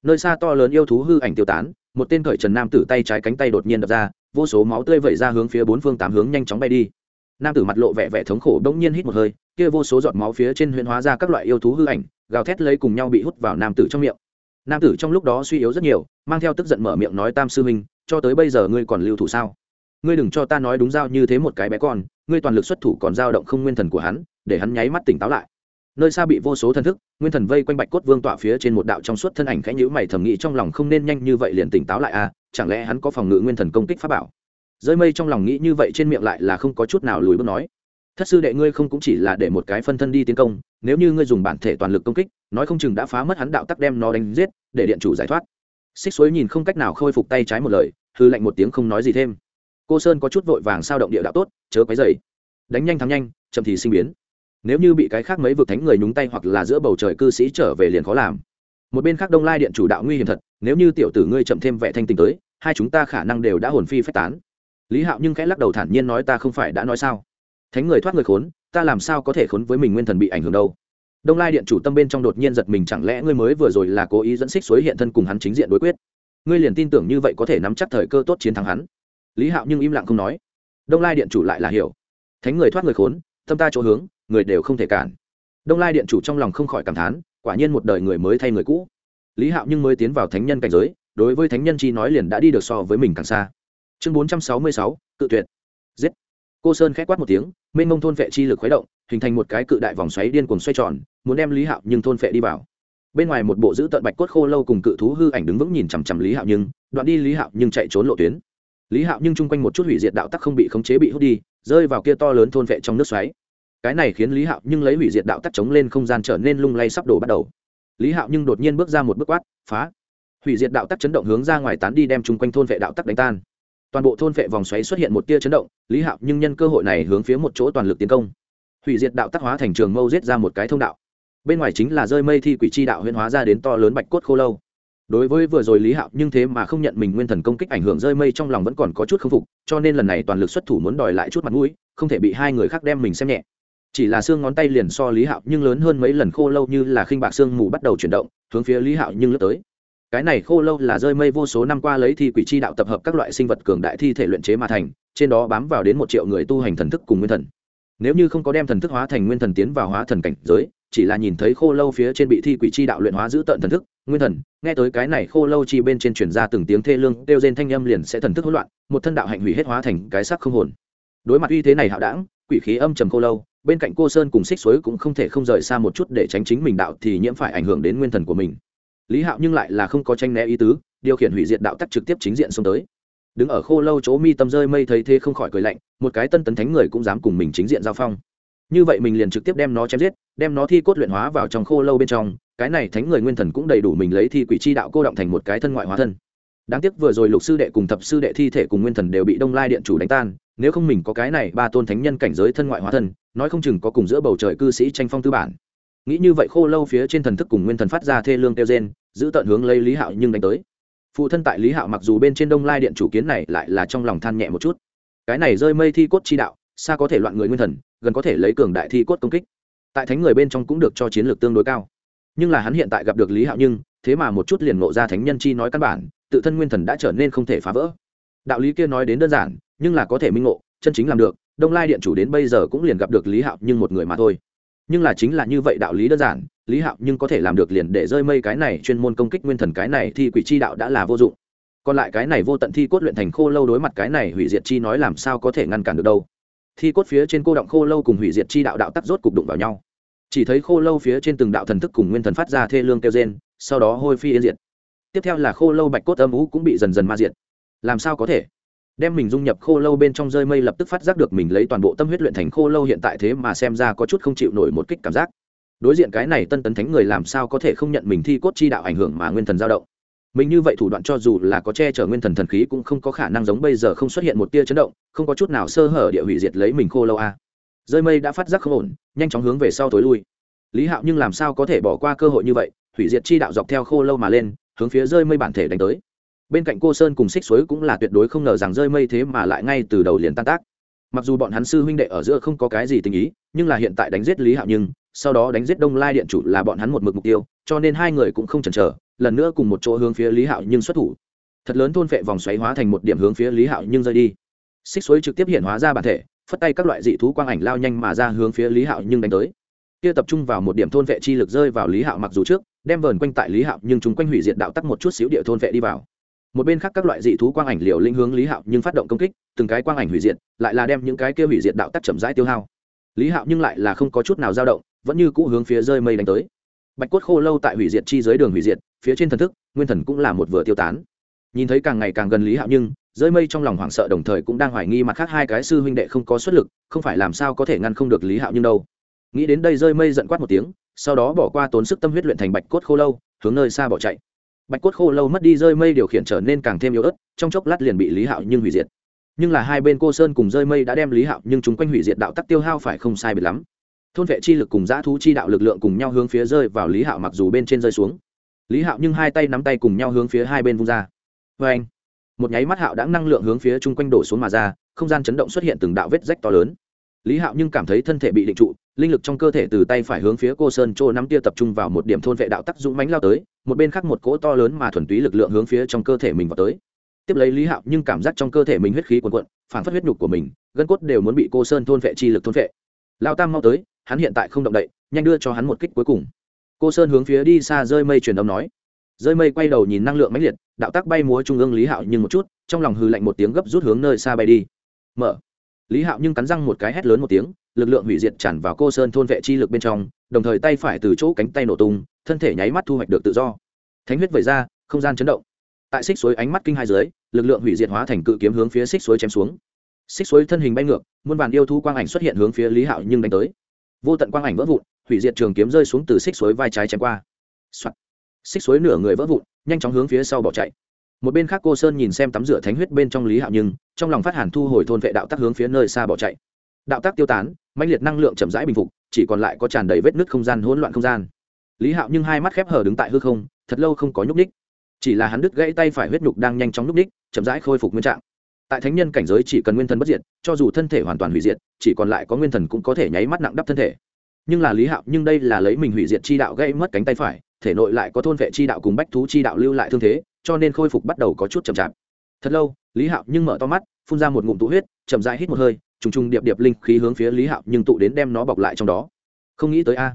Nơi xa to lớn yêu thú hư ảnh tiêu tán, một tên khởi trần nam tử tay trái cánh tay đột nhiên đập ra, vô số máu tươi vẩy ra hướng phía bốn phương tám hướng nhanh chóng bay đi. Nam tử mặt lộ vẻ vẻ thống khổ đông nhiên hít một hơi, kia vô số giọt máu phía trên huyễn hóa ra các loại yêu thú hư ảnh, gào thét lấy cùng nhau bị hút vào nam tử trong miệng. Nam tử trong lúc đó suy yếu rất nhiều, mang theo tức giận mở miệng nói, tam sư huynh, cho tới bây giờ ngươi còn lưu thủ sao? Ngươi đừng cho ta nói đúng giao như thế một cái bé con, ngươi toàn lực xuất thủ còn dao động không nguyên thần của hắn, để hắn nháy mắt tỉnh táo lại. Nơi xa bị vô số thần thức, nguyên thần vây quanh bạch cốt vương tọa phía trên một đạo trong suốt thân ảnh khẽ nhữ mày thầm nghĩ trong lòng không nên nhanh như vậy liền tỉnh táo lại à chẳng lẽ hắn có phòng ngự nguyên thần công kích pháp bảo? Rơi mây trong lòng nghĩ như vậy trên miệng lại là không có chút nào lùi bước nói. Thất sư đệ ngươi không cũng chỉ là để một cái phân thân đi tiến công, nếu như ngươi dùng bản thể toàn lực công kích, nói không chừng đã phá mất hắn đạo tắc đem nó đánh giết, để điện chủ giải thoát. Xích suối nhìn không cách nào khôi phục tay trái một lời hư lạnh một tiếng không nói gì thêm cô sơn có chút vội vàng sao động địa đạo tốt, chớ quấy dày đánh nhanh thắng nhanh, chậm thì sinh biến. Nếu như bị cái khác mấy vực thánh người nhúng tay hoặc là giữa bầu trời cư sĩ trở về liền khó làm. Một bên khác đông lai điện chủ đạo nguy hiểm thật, nếu như tiểu tử ngươi chậm thêm vẻ thanh tình tới, hai chúng ta khả năng đều đã hồn phi phách tán. Lý hạo nhưng khẽ lắc đầu thản nhiên nói ta không phải đã nói sao. Thánh người thoát người khốn, ta làm sao có thể khốn với mình nguyên thần bị ảnh hưởng đâu. Đông lai điện chủ tâm bên trong đột nhiên giật mình chẳng lẽ ngươi mới vừa rồi là cố ý dẫn xích suối hiện thân cùng hắn chính diện đối quyết? Ngươi liền tin tưởng như vậy có thể nắm chắc thời cơ tốt chiến thắng hắn lý hạo nhưng im lặng không nói đông lai điện chủ lại là hiểu thánh người thoát người khốn tâm ta chỗ hướng người đều không thể cản đông lai điện chủ trong lòng không khỏi cảm thán quả nhiên một đời người mới thay người cũ lý hạo nhưng mới tiến vào thánh nhân cảnh giới đối với thánh nhân chi nói liền đã đi được so với mình càng xa chương bốn trăm sáu mươi sáu, cự tuyệt giết cô sơn k h é quát một tiếng mênh mông thôn vệ chi lực khuấy động hình thành một cái cự đại vòng xoáy điên cuồng xoay tròn muốn đem lý hạo nhưng thôn vệ đi vào bên ngoài một bộ giữ tận bạch cốt khô lâu cùng cự thú hư ảnh đứng vững nhìn chằm chằm lý hạo nhưng đoạn đi lý hạo nhưng chạy trốn lộ tuyến lý hạo nhưng chung quanh một chút hủy diệt đạo tắc không bị khống chế bị hút đi, rơi vào kia to lớn thôn vệ trong nước xoáy. Cái này khiến lý hạo nhưng lấy hủy diệt đạo tắc chống lên không gian trở nên lung lay sắp đổ bắt đầu. Lý hạo nhưng đột nhiên bước ra một bước quát, phá! Hủy diệt đạo tắc chấn động hướng ra ngoài tán đi đem chung quanh thôn vệ đạo tắc đánh tan. Toàn bộ thôn vệ vòng xoáy xuất hiện một tia chấn động, lý hạo nhưng nhân cơ hội này hướng phía một chỗ toàn lực tiến công. Hủy diệt đạo tắc hóa thành trường mâu giết ra một cái thông đạo. Bên ngoài chính là rơi mây thi quỷ chi đạo huyên hóa ra đến to lớn bạch cốt khô lâu đối với vừa rồi lý hạo nhưng thế mà không nhận mình nguyên thần công kích ảnh hưởng rơi mây trong lòng vẫn còn có chút k phục, cho nên lần này toàn lực xuất thủ muốn đòi lại chút mặt mũi, không thể bị hai người khác đem mình xem nhẹ. Chỉ là xương ngón tay liền so lý hạo nhưng lớn hơn mấy lần khô lâu như là khinh bạc xương mù bắt đầu chuyển động, hướng phía lý hạo nhưng lướt tới. Cái này khô lâu là rơi mây vô số năm qua lấy thi quỷ chi đạo tập hợp các loại sinh vật cường đại thi thể luyện chế mà thành, trên đó bám vào đến một triệu người tu hành thần thức cùng nguyên thần. Nếu như không có đem thần thức hóa thành nguyên thần tiến vào hóa thần cảnh giới, chỉ là nhìn thấy khô lâu phía trên bị thi quỷ chi đạo luyện hóa giữ tận thần thức nguyên thần, nghe tới cái này khô lâu chi bên trên truyền ra từng tiếng thê lương, kêu rên thanh âm liền sẽ thần thức hỗn loạn, một thân đạo hạnh hủy hết hóa thành cái sắc không hồn. Đối mặt uy thế này hạo đảng, quỷ khí âm trầm khô lâu, bên cạnh cô sơn cùng xích suối cũng không thể không rời xa một chút để tránh chính mình đạo thì nhiễm phải ảnh hưởng đến nguyên thần của mình. Lý hạo nhưng lại là không có tranh né ý tứ, điều khiển hủy diệt đạo tắc trực tiếp chính diện xông tới. Đứng ở khô lâu chỗ mi tâm rơi mây thấy thế không khỏi cười lạnh, một cái tân tấn thánh người cũng dám cùng mình chính diện giao phong như vậy mình liền trực tiếp đem nó chém giết, đem nó thi cốt luyện hóa vào trong khô lâu bên trong, cái này thánh người nguyên thần cũng đầy đủ mình lấy thi quỷ chi đạo cô động thành một cái thân ngoại hóa thân. Đáng tiếc vừa rồi lục sư đệ cùng thập sư đệ thi thể cùng nguyên thần đều bị đông lai điện chủ đánh tan, nếu không mình có cái này ba tôn thánh nhân cảnh giới thân ngoại hóa thân, nói không chừng có cùng giữa bầu trời cư sĩ tranh phong tư bản. Nghĩ như vậy khô lâu phía trên thần thức cùng nguyên thần phát ra thê lương kêu gen giữ tận hướng lấy lý hạo nhưng đánh tới. Phụ thân tại lý hạo mặc dù bên trên đông lai điện chủ kiến này lại là trong lòng than nhẹ một chút. Cái này rơi mây thi cốt chi đạo, xa có thể loạn người nguyên thần gần có thể lấy cường đại thi cốt công kích. Tại thánh người bên trong cũng được cho chiến lược tương đối cao. Nhưng là hắn hiện tại gặp được lý hạo nhưng, thế mà một chút liền ngộ ra thánh nhân chi nói căn bản, tự thân nguyên thần đã trở nên không thể phá vỡ. Đạo lý kia nói đến đơn giản, nhưng là có thể minh ngộ, chân chính làm được, đông lai điện chủ đến bây giờ cũng liền gặp được lý hạo nhưng một người mà thôi. Nhưng là chính là như vậy đạo lý đơn giản, lý hạo nhưng có thể làm được liền để rơi mây cái này chuyên môn công kích nguyên thần cái này thì quỷ chi đạo đã là vô dụng. Còn lại cái này vô tận thi cốt luyện thành khô lâu đối mặt cái này hủy diệt chi nói làm sao có thể ngăn cản được đâu? Thi cốt phía trên cô động khô lâu cùng hủy diệt chi đạo đạo tắc rốt cục đụng vào nhau. Chỉ thấy khô lâu phía trên từng đạo thần thức cùng nguyên thần phát ra thê lương kêu gen sau đó hôi phi yên diệt. Tiếp theo là khô lâu bạch cốt âm ú cũng bị dần dần ma diệt. Làm sao có thể? Đem mình dung nhập khô lâu bên trong rơi mây lập tức phát giác được mình lấy toàn bộ tâm huyết luyện thành khô lâu hiện tại thế mà xem ra có chút không chịu nổi một kích cảm giác. Đối diện cái này tân tấn thánh người làm sao có thể không nhận mình thi cốt chi đạo ảnh hưởng mà nguyên thần dao động? Mình như vậy thủ đoạn cho dù là có che chở nguyên thần thần khí cũng không có khả năng giống bây giờ không xuất hiện một tia chấn động, không có chút nào sơ hở địa hủy diệt lấy mình khô lâu a. À. rơi mây đã phát giác không ổn, nhanh chóng hướng về sau tối lui. Lý hạo nhưng làm sao có thể bỏ qua cơ hội như vậy, hủy diệt chi đạo dọc theo khô lâu mà lên, hướng phía rơi mây bản thể đánh tới. Bên cạnh cô sơn cùng xích suối cũng là tuyệt đối không ngờ rằng rơi mây thế mà lại ngay từ đầu liền tan tác. Mặc dù bọn hắn sư huynh đệ ở giữa không có cái gì tình ý, nhưng là hiện tại đánh giết lý hạo nhưng, sau đó đánh giết đông lai điện chủ là bọn hắn một mực mục tiêu, cho nên hai người cũng không chần chờ lần nữa cùng một chỗ hướng phía lý hạo nhưng xuất thủ. Thật lớn thôn vệ vòng xoáy hóa thành một điểm hướng phía lý hạo nhưng rơi đi. Xích suối trực tiếp hiện hóa ra bản thể, phất tay các loại dị thú quang ảnh lao nhanh mà ra hướng phía lý hạo nhưng đánh tới. Kia tập trung vào một điểm thôn vệ chi lực rơi vào lý hạo mặc dù trước, đem vờn quanh tại lý hạo nhưng chúng quanh hủy diệt đạo tắc một chút xíu địa thôn vệ đi vào. Một bên khác các loại dị thú quang ảnh liều linh hướng lý hạo nhưng phát động công kích, từng cái quang ảnh hủy diệt, lại là đem những cái kia hủy diệt đạo tắc chậm rãi tiêu hao. Lý hạo nhưng lại là không có chút nào dao động, vẫn như cũ hướng phía rơi mây đánh tới. Bạch cốt khô lâu tại hủy diệt chi dưới đường hủy diệt phía trên thần thức, nguyên thần cũng là một vừa tiêu tán. Nhìn thấy càng ngày càng gần lý hạo nhưng, rơi mây trong lòng hoảng sợ đồng thời cũng đang hoài nghi mặt khác hai cái sư huynh đệ không có xuất lực, không phải làm sao có thể ngăn không được lý hạo nhưng đâu. Nghĩ đến đây rơi mây giận quát một tiếng, sau đó bỏ qua tốn sức tâm huyết luyện thành bạch cốt khô lâu, hướng nơi xa bỏ chạy. Bạch cốt khô lâu mất đi rơi mây điều khiển trở nên càng thêm yếu ớt, trong chốc lát liền bị lý hạo nhưng hủy diệt. Nhưng là hai bên cô sơn cùng rơi mây đã đem lý hạo nhưng chúng quanh hủy diệt đạo tắc tiêu hao phải không sai biệt lắm. Thôn vệ chi lực cùng giã thú chi đạo lực lượng cùng nhau hướng phía rơi vào lý hạo mặc dù bên trên rơi xuống lý hạo nhưng hai tay nắm tay cùng nhau hướng phía hai bên vung ra. Vê anh, một nháy mắt hạo đã năng lượng hướng phía chung quanh đổ xuống mà ra, không gian chấn động xuất hiện từng đạo vết rách to lớn. Lý hạo nhưng cảm thấy thân thể bị định trụ, linh lực trong cơ thể từ tay phải hướng phía cô sơn chỗ nắm tia tập trung vào một điểm thôn vệ đạo tắc dũng mánh lao tới, một bên khác một cỗ to lớn mà thuần túy lực lượng hướng phía trong cơ thể mình vào tới. Tiếp lấy lý hạo nhưng cảm giác trong cơ thể mình huyết khí quần quận phản phất huyết nhục của mình, gân cốt đều muốn bị cô sơn thôn vệ chi lực thôn vệ. Lao tam mau tới, hắn hiện tại không động đậy, nhanh đưa cho hắn một kích cuối cùng cô sơn hướng phía đi xa rơi mây truyền âm nói. Rơi mây quay đầu nhìn năng lượng mãnh liệt, đạo tác bay múa trung ương lý hạo nhưng một chút, trong lòng hư lạnh một tiếng gấp rút hướng nơi xa bay đi. Mở. Lý hạo nhưng cắn răng một cái hét lớn một tiếng, lực lượng hủy diệt tràn vào cô sơn thôn vệ chi lực bên trong, đồng thời tay phải từ chỗ cánh tay nổ tung, thân thể nháy mắt thu hoạch được tự do. Thánh huyết vẩy ra, không gian chấn động. Tại xích suối ánh mắt kinh hai dưới, lực lượng hủy diệt hóa thành cự kiếm hướng phía xích suối chém xuống. Xích suối thân hình bay ngược, muôn vàn yêu thú quang ảnh xuất hiện hướng phía lý hạo nhưng đánh tới. Vô tận quang ảnh vỡ vụn hủy diệt trường kiếm rơi xuống từ xích suối vai trái chém qua、Soạn. xích suối nửa người vỡ vụn, nhanh chóng hướng phía sau bỏ chạy. Một bên khác cô sơn nhìn xem tắm rửa thánh huyết bên trong lý hạo nhưng trong lòng phát hàn thu hồi thôn vệ đạo tắc hướng phía nơi xa bỏ chạy. Đạo tắc tiêu tán mạnh liệt năng lượng chậm rãi bình phục, chỉ còn lại có tràn đầy vết nứt không gian hỗn loạn không gian. Lý hạo nhưng hai mắt khép hờ đứng tại hư không, thật lâu không có nhúc ních chỉ là hắn đứt gãy tay phải huyết nhục đang nhanh chóng nhúc ních chậm rãi khôi phục nguyên trạng. Tại thánh nhân cảnh giới chỉ cần nguyên thần bất diệt, cho dù thân thể hoàn toàn hủy diệt, chỉ còn lại có nguyên thần cũng có thể nháy mắt nặng đắp thân thể nhưng là lý hạo nhưng đây là lấy mình hủy diệt chi đạo gây mất cánh tay phải, thể nội lại có thôn vệ chi đạo cùng bách thú chi đạo lưu lại thương thế, cho nên khôi phục bắt đầu có chút chậm chạp. Thật lâu, lý hạo nhưng mở to mắt, phun ra một ngụm tụ huyết, chậm rãi hít một hơi, trùng trùng điệp điệp linh khí hướng phía lý hạo nhưng tụ đến đem nó bọc lại trong đó. Không nghĩ tới a.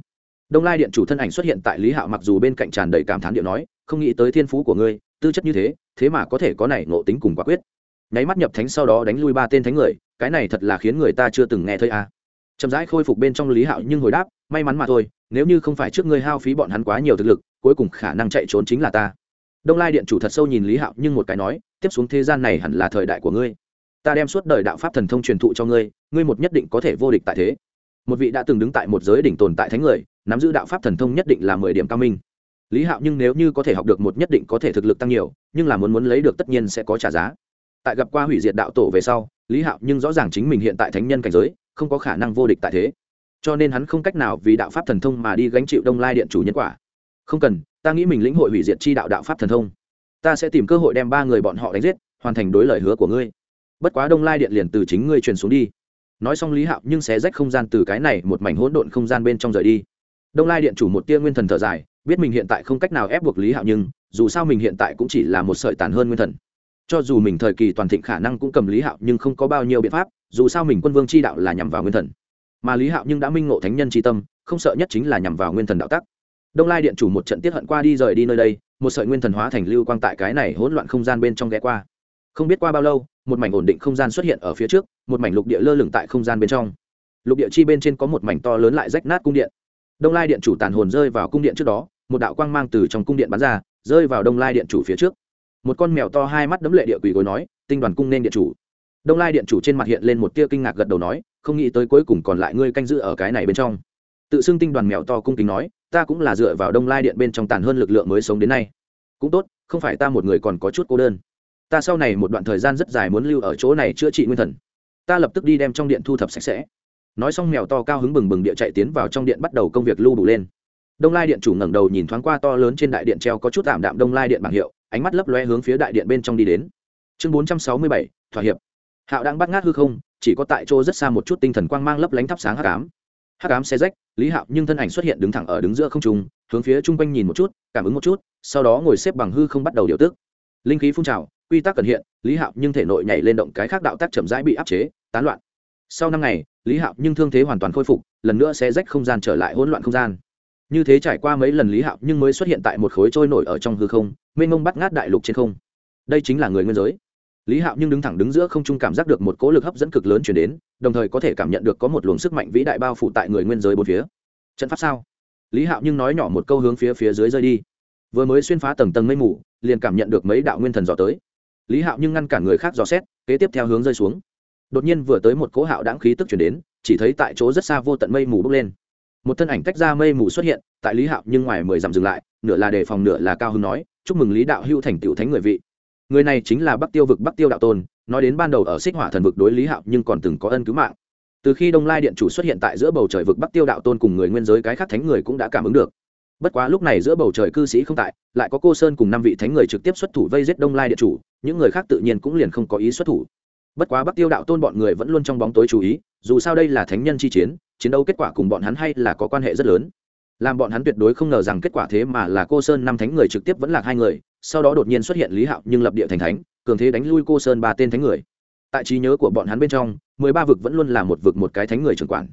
Đông lai điện chủ thân ảnh xuất hiện tại lý hạo mặc dù bên cạnh tràn đầy cảm thán điệu nói, không nghĩ tới thiên phú của ngươi, tư chất như thế thế mà có thể có này ngộ tính cùng quả quyết. Nháy mắt nhập thánh sau đó đánh lui ba tên thánh người, cái này thật là khiến người ta chưa từng nghe thấy a chậm rãi khôi phục bên trong lý hạo nhưng hồi đáp, may mắn mà thôi, nếu như không phải trước ngươi hao phí bọn hắn quá nhiều thực lực, cuối cùng khả năng chạy trốn chính là ta. Đông lai điện chủ thật sâu nhìn lý hạo nhưng một cái nói, tiếp xuống thế gian này hẳn là thời đại của ngươi. Ta đem suốt đời đạo pháp thần thông truyền thụ cho ngươi ngươi một nhất định có thể vô địch tại thế. Một vị đã từng đứng tại một giới đỉnh tồn tại thánh người, nắm giữ đạo pháp thần thông nhất định là mười điểm cao minh. Lý hạo nhưng nếu như có thể học được một nhất định có thể thực lực tăng nhiều, nhưng là muốn muốn lấy được tất nhiên sẽ có trả giá. Tại gặp qua hủy diệt đạo tổ về sau, lý hạo nhưng rõ ràng chính mình hiện tại thánh nhân cảnh giới không có khả năng vô địch tại thế. Cho nên hắn không cách nào vì đạo pháp thần thông mà đi gánh chịu đông lai điện chủ nhân quả. Không cần, ta nghĩ mình lĩnh hội hủy diệt chi đạo đạo pháp thần thông. Ta sẽ tìm cơ hội đem ba người bọn họ đánh giết, hoàn thành đối lời hứa của ngươi. Bất quá đông lai điện liền từ chính ngươi truyền xuống đi. Nói xong lý hạo nhưng xé rách không gian từ cái này một mảnh hỗn độn không gian bên trong rời đi. Đông lai điện chủ một tia nguyên thần thở dài, biết mình hiện tại không cách nào ép buộc lý hạo nhưng dù sao mình hiện tại cũng chỉ là một sợi tàn hơn nguyên thần cho dù mình thời kỳ toàn thịnh khả năng cũng cầm lý hạo nhưng không có bao nhiêu biện pháp, dù sao mình quân vương chi đạo là nhằm vào nguyên thần. Mà lý hạo nhưng đã minh ngộ thánh nhân tri tâm, không sợ nhất chính là nhằm vào nguyên thần đạo tắc. Đông lai điện chủ một trận tiết hận qua đi rời đi nơi đây, một sợi nguyên thần hóa thành lưu quang tại cái này hỗn loạn không gian bên trong ghé qua. Không biết qua bao lâu, một mảnh ổn định không gian xuất hiện ở phía trước, một mảnh lục địa lơ lửng tại không gian bên trong. Lục địa chi bên trên có một mảnh to lớn lại rách nát cung điện. Đông lai điện chủ tàn hồn rơi vào cung điện trước đó, một đạo quang mang từ trong cung điện bắn ra, rơi vào đông lai điện chủ phía trước một con mèo to hai mắt đấm lệ địa quỷ gối nói, tinh đoàn cung nên điện chủ. Đông lai điện chủ trên mặt hiện lên một tia kinh ngạc gật đầu nói, không nghĩ tới cuối cùng còn lại ngươi canh giữ ở cái này bên trong. Tự xưng tinh đoàn mèo to cung kính nói, ta cũng là dựa vào đông lai điện bên trong tàn hơn lực lượng mới sống đến nay. Cũng tốt, không phải ta một người còn có chút cô đơn. Ta sau này một đoạn thời gian rất dài muốn lưu ở chỗ này chữa trị nguyên thần. Ta lập tức đi đem trong điện thu thập sạch sẽ. Nói xong mèo to cao hứng bừng bừng địa chạy tiến vào trong điện bắt đầu công việc lưu đủ lên. Đông lai điện chủ ngẩng đầu nhìn thoáng qua to lớn trên đại điện treo có chút tạm đạm đông lai điện bảng hiệu ánh mắt lấp loe hướng phía đại điện bên trong đi đến. Chương bốn trăm sáu mươi bảy, thỏa hiệp. Hạo đang bắt ngát hư không, chỉ có tại chỗ rất xa một chút tinh thần quang mang lấp lánh thắp sáng hắc ám. Hắc ám xe rách, lý hạo nhưng thân ảnh xuất hiện đứng thẳng ở đứng giữa không trung, hướng phía chung quanh nhìn một chút, cảm ứng một chút, sau đó ngồi xếp bằng hư không bắt đầu điều tức. Linh khí phun trào, quy tắc cần hiện, lý hạo nhưng thể nội nhảy lên động cái khác đạo tác chậm rãi bị áp chế, tán loạn. Sau năm ngày, lý hạo nhưng thương thế hoàn toàn khôi phục, lần nữa sẽ rách không gian trở lại hỗn loạn không gian như thế trải qua mấy lần lý hạo nhưng mới xuất hiện tại một khối trôi nổi ở trong hư không, mênh mông bắt ngát đại lục trên không. Đây chính là người nguyên giới. Lý hạo nhưng đứng thẳng đứng giữa không trung cảm giác được một cỗ lực hấp dẫn cực lớn chuyển đến, đồng thời có thể cảm nhận được có một luồng sức mạnh vĩ đại bao phủ tại người nguyên giới bốn phía. Trận pháp sao? Lý hạo nhưng nói nhỏ một câu hướng phía phía dưới rơi đi. Vừa mới xuyên phá tầng tầng mây mù, liền cảm nhận được mấy đạo nguyên thần dò tới. Lý hạo nhưng ngăn cản người khác dò xét, kế tiếp theo hướng rơi xuống. Đột nhiên vừa tới một cỗ hạo đáng khí tức chuyển đến, chỉ thấy tại chỗ rất xa vô tận mây mù bốc lên một thân ảnh tách ra mây mù xuất hiện, tại lý hạo nhưng ngoài mười dặm dừng lại, nửa là đề phòng, nửa là cao hưng nói, chúc mừng lý đạo hưu thành tựu thánh người vị. Người này chính là bắc tiêu vực bắc tiêu đạo tôn, nói đến ban đầu ở xích hỏa thần vực đối lý hạo nhưng còn từng có ân cứu mạng. Từ khi đông lai điện chủ xuất hiện tại giữa bầu trời vực bắc tiêu đạo tôn cùng người nguyên giới cái khác thánh người cũng đã cảm ứng được. Bất quá lúc này giữa bầu trời cư sĩ không tại, lại có cô sơn cùng năm vị thánh người trực tiếp xuất thủ vây giết đông lai điện chủ, những người khác tự nhiên cũng liền không có ý xuất thủ bất quá bắc tiêu đạo tôn bọn người vẫn luôn trong bóng tối chú ý, dù sao đây là thánh nhân chi chiến chiến đấu kết quả cùng bọn hắn hay là có quan hệ rất lớn. Làm bọn hắn tuyệt đối không ngờ rằng kết quả thế mà là cô sơn năm thánh người trực tiếp vẫn là hai người, sau đó đột nhiên xuất hiện lý hạo nhưng lập địa thành thánh, cường thế đánh lui cô sơn ba tên thánh người. Tại trí nhớ của bọn hắn bên trong, mười ba vực vẫn luôn là một vực một cái thánh người trưởng quản.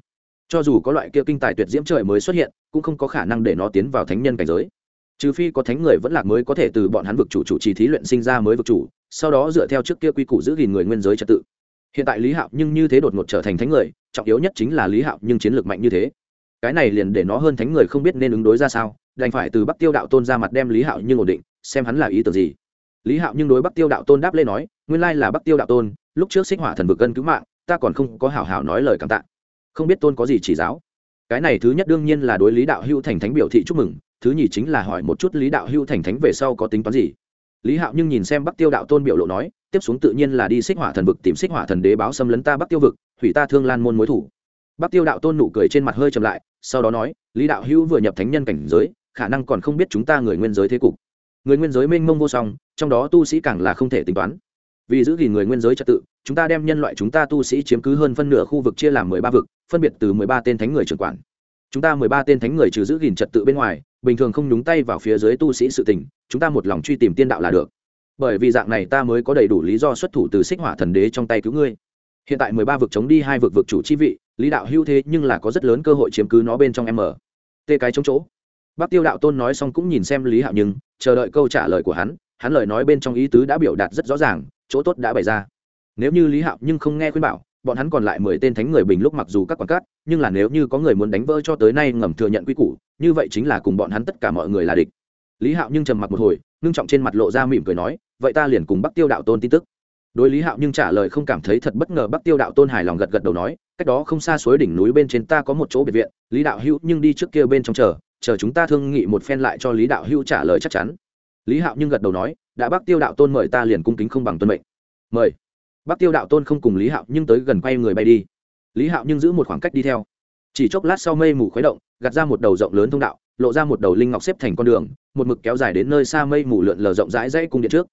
Cho dù có loại kia kinh tài tuyệt diễm trời mới xuất hiện, cũng không có khả năng để nó tiến vào thánh nhân cảnh giới trừ phi có thánh người vẫn lạc mới có thể từ bọn hắn vực chủ chủ trì thí luyện sinh ra mới vực chủ, sau đó dựa theo trước kia quy củ giữ gìn người nguyên giới trật tự. Hiện tại lý hạo nhưng như thế đột ngột trở thành thánh người, trọng yếu nhất chính là lý hạo nhưng chiến lược mạnh như thế. Cái này liền để nó hơn thánh người không biết nên ứng đối ra sao, đành phải từ bắc tiêu đạo tôn ra mặt đem lý hạo nhưng ổn định, xem hắn là ý tưởng gì. Lý hạo nhưng đối bắc tiêu đạo tôn đáp lên nói, nguyên lai là bắc tiêu đạo tôn, lúc trước xích hỏa thần vực cân cứu mạng, ta còn không có hảo hảo nói lời cảm tạ. Không biết tôn có gì chỉ giáo. Cái này thứ nhất đương nhiên là đối lý đạo hưu thành thánh biểu thị chúc mừng thứ nhì chính là hỏi một chút lý đạo hưu thành thánh về sau có tính toán gì. Lý hạo nhưng nhìn xem bắc tiêu đạo tôn biểu lộ nói, tiếp xuống tự nhiên là đi xích hỏa thần vực tìm xích hỏa thần đế báo xâm lấn ta bắc tiêu vực, hủy ta thương lan môn mối thủ. Bắc tiêu đạo tôn nụ cười trên mặt hơi chậm lại, sau đó nói, lý đạo hữu vừa nhập thánh nhân cảnh giới, khả năng còn không biết chúng ta người nguyên giới thế cục. Người nguyên giới mênh mông vô song, trong đó tu sĩ càng là không thể tính toán. Vì giữ gìn người nguyên giới trật tự, chúng ta đem nhân loại chúng ta tu sĩ chiếm cứ hơn phân nửa khu vực chia làm mười ba vực, phân biệt từ mười ba tên thánh người trưởng quản chúng ta mười ba tên thánh người trừ giữ gìn trật tự bên ngoài, bình thường không nhúng tay vào phía dưới tu sĩ sự tình, chúng ta một lòng truy tìm tiên đạo là được. Bởi vì dạng này ta mới có đầy đủ lý do xuất thủ từ xích hỏa thần đế trong tay cứu ngươi. Hiện tại mười ba vực chống đi hai vực vực chủ chi vị, lý đạo hữu thế nhưng là có rất lớn cơ hội chiếm cứ nó bên trong m tê cái chống chỗ. Bác tiêu đạo tôn nói xong cũng nhìn xem lý hạo nhưng, chờ đợi câu trả lời của hắn hắn lời nói bên trong ý tứ đã biểu đạt rất rõ ràng, chỗ tốt đã bày ra. Nếu như lý hạo nhưng không nghe khuyên bảo bọn hắn còn lại mười tên thánh người bình lúc mặc dù các quảng cát, nhưng là nếu như có người muốn đánh vỡ cho tới nay ngầm thừa nhận quy củ, như vậy chính là cùng bọn hắn tất cả mọi người là địch. Lý hạo nhưng trầm mặc một hồi, ngưng trọng trên mặt lộ ra mỉm cười nói, vậy ta liền cùng bắc tiêu đạo tôn tin tức. Đối lý hạo nhưng trả lời không cảm thấy thật bất ngờ, bắc tiêu đạo tôn hài lòng gật gật đầu nói, cách đó không xa suối đỉnh núi bên trên ta có một chỗ biệt viện, lý đạo hữu nhưng đi trước kia bên trong chờ chờ chúng ta thương nghị một phen lại cho lý đạo hữu trả lời chắc chắn. Lý hạo nhưng gật đầu nói, đã bắc tiêu đạo tôn mời ta liền cung kính không bằng tuân mệnh. Mời bắc tiêu đạo tôn không cùng lý hạo nhưng tới gần quay người bay đi. Lý hạo nhưng giữ một khoảng cách đi theo. Chỉ chốc lát sau mây mù khuấy động, gạt ra một đầu rộng lớn thông đạo, lộ ra một đầu linh ngọc xếp thành con đường, một mực kéo dài đến nơi xa mây mù lượn lờ rộng rãi dãy cung điện trước.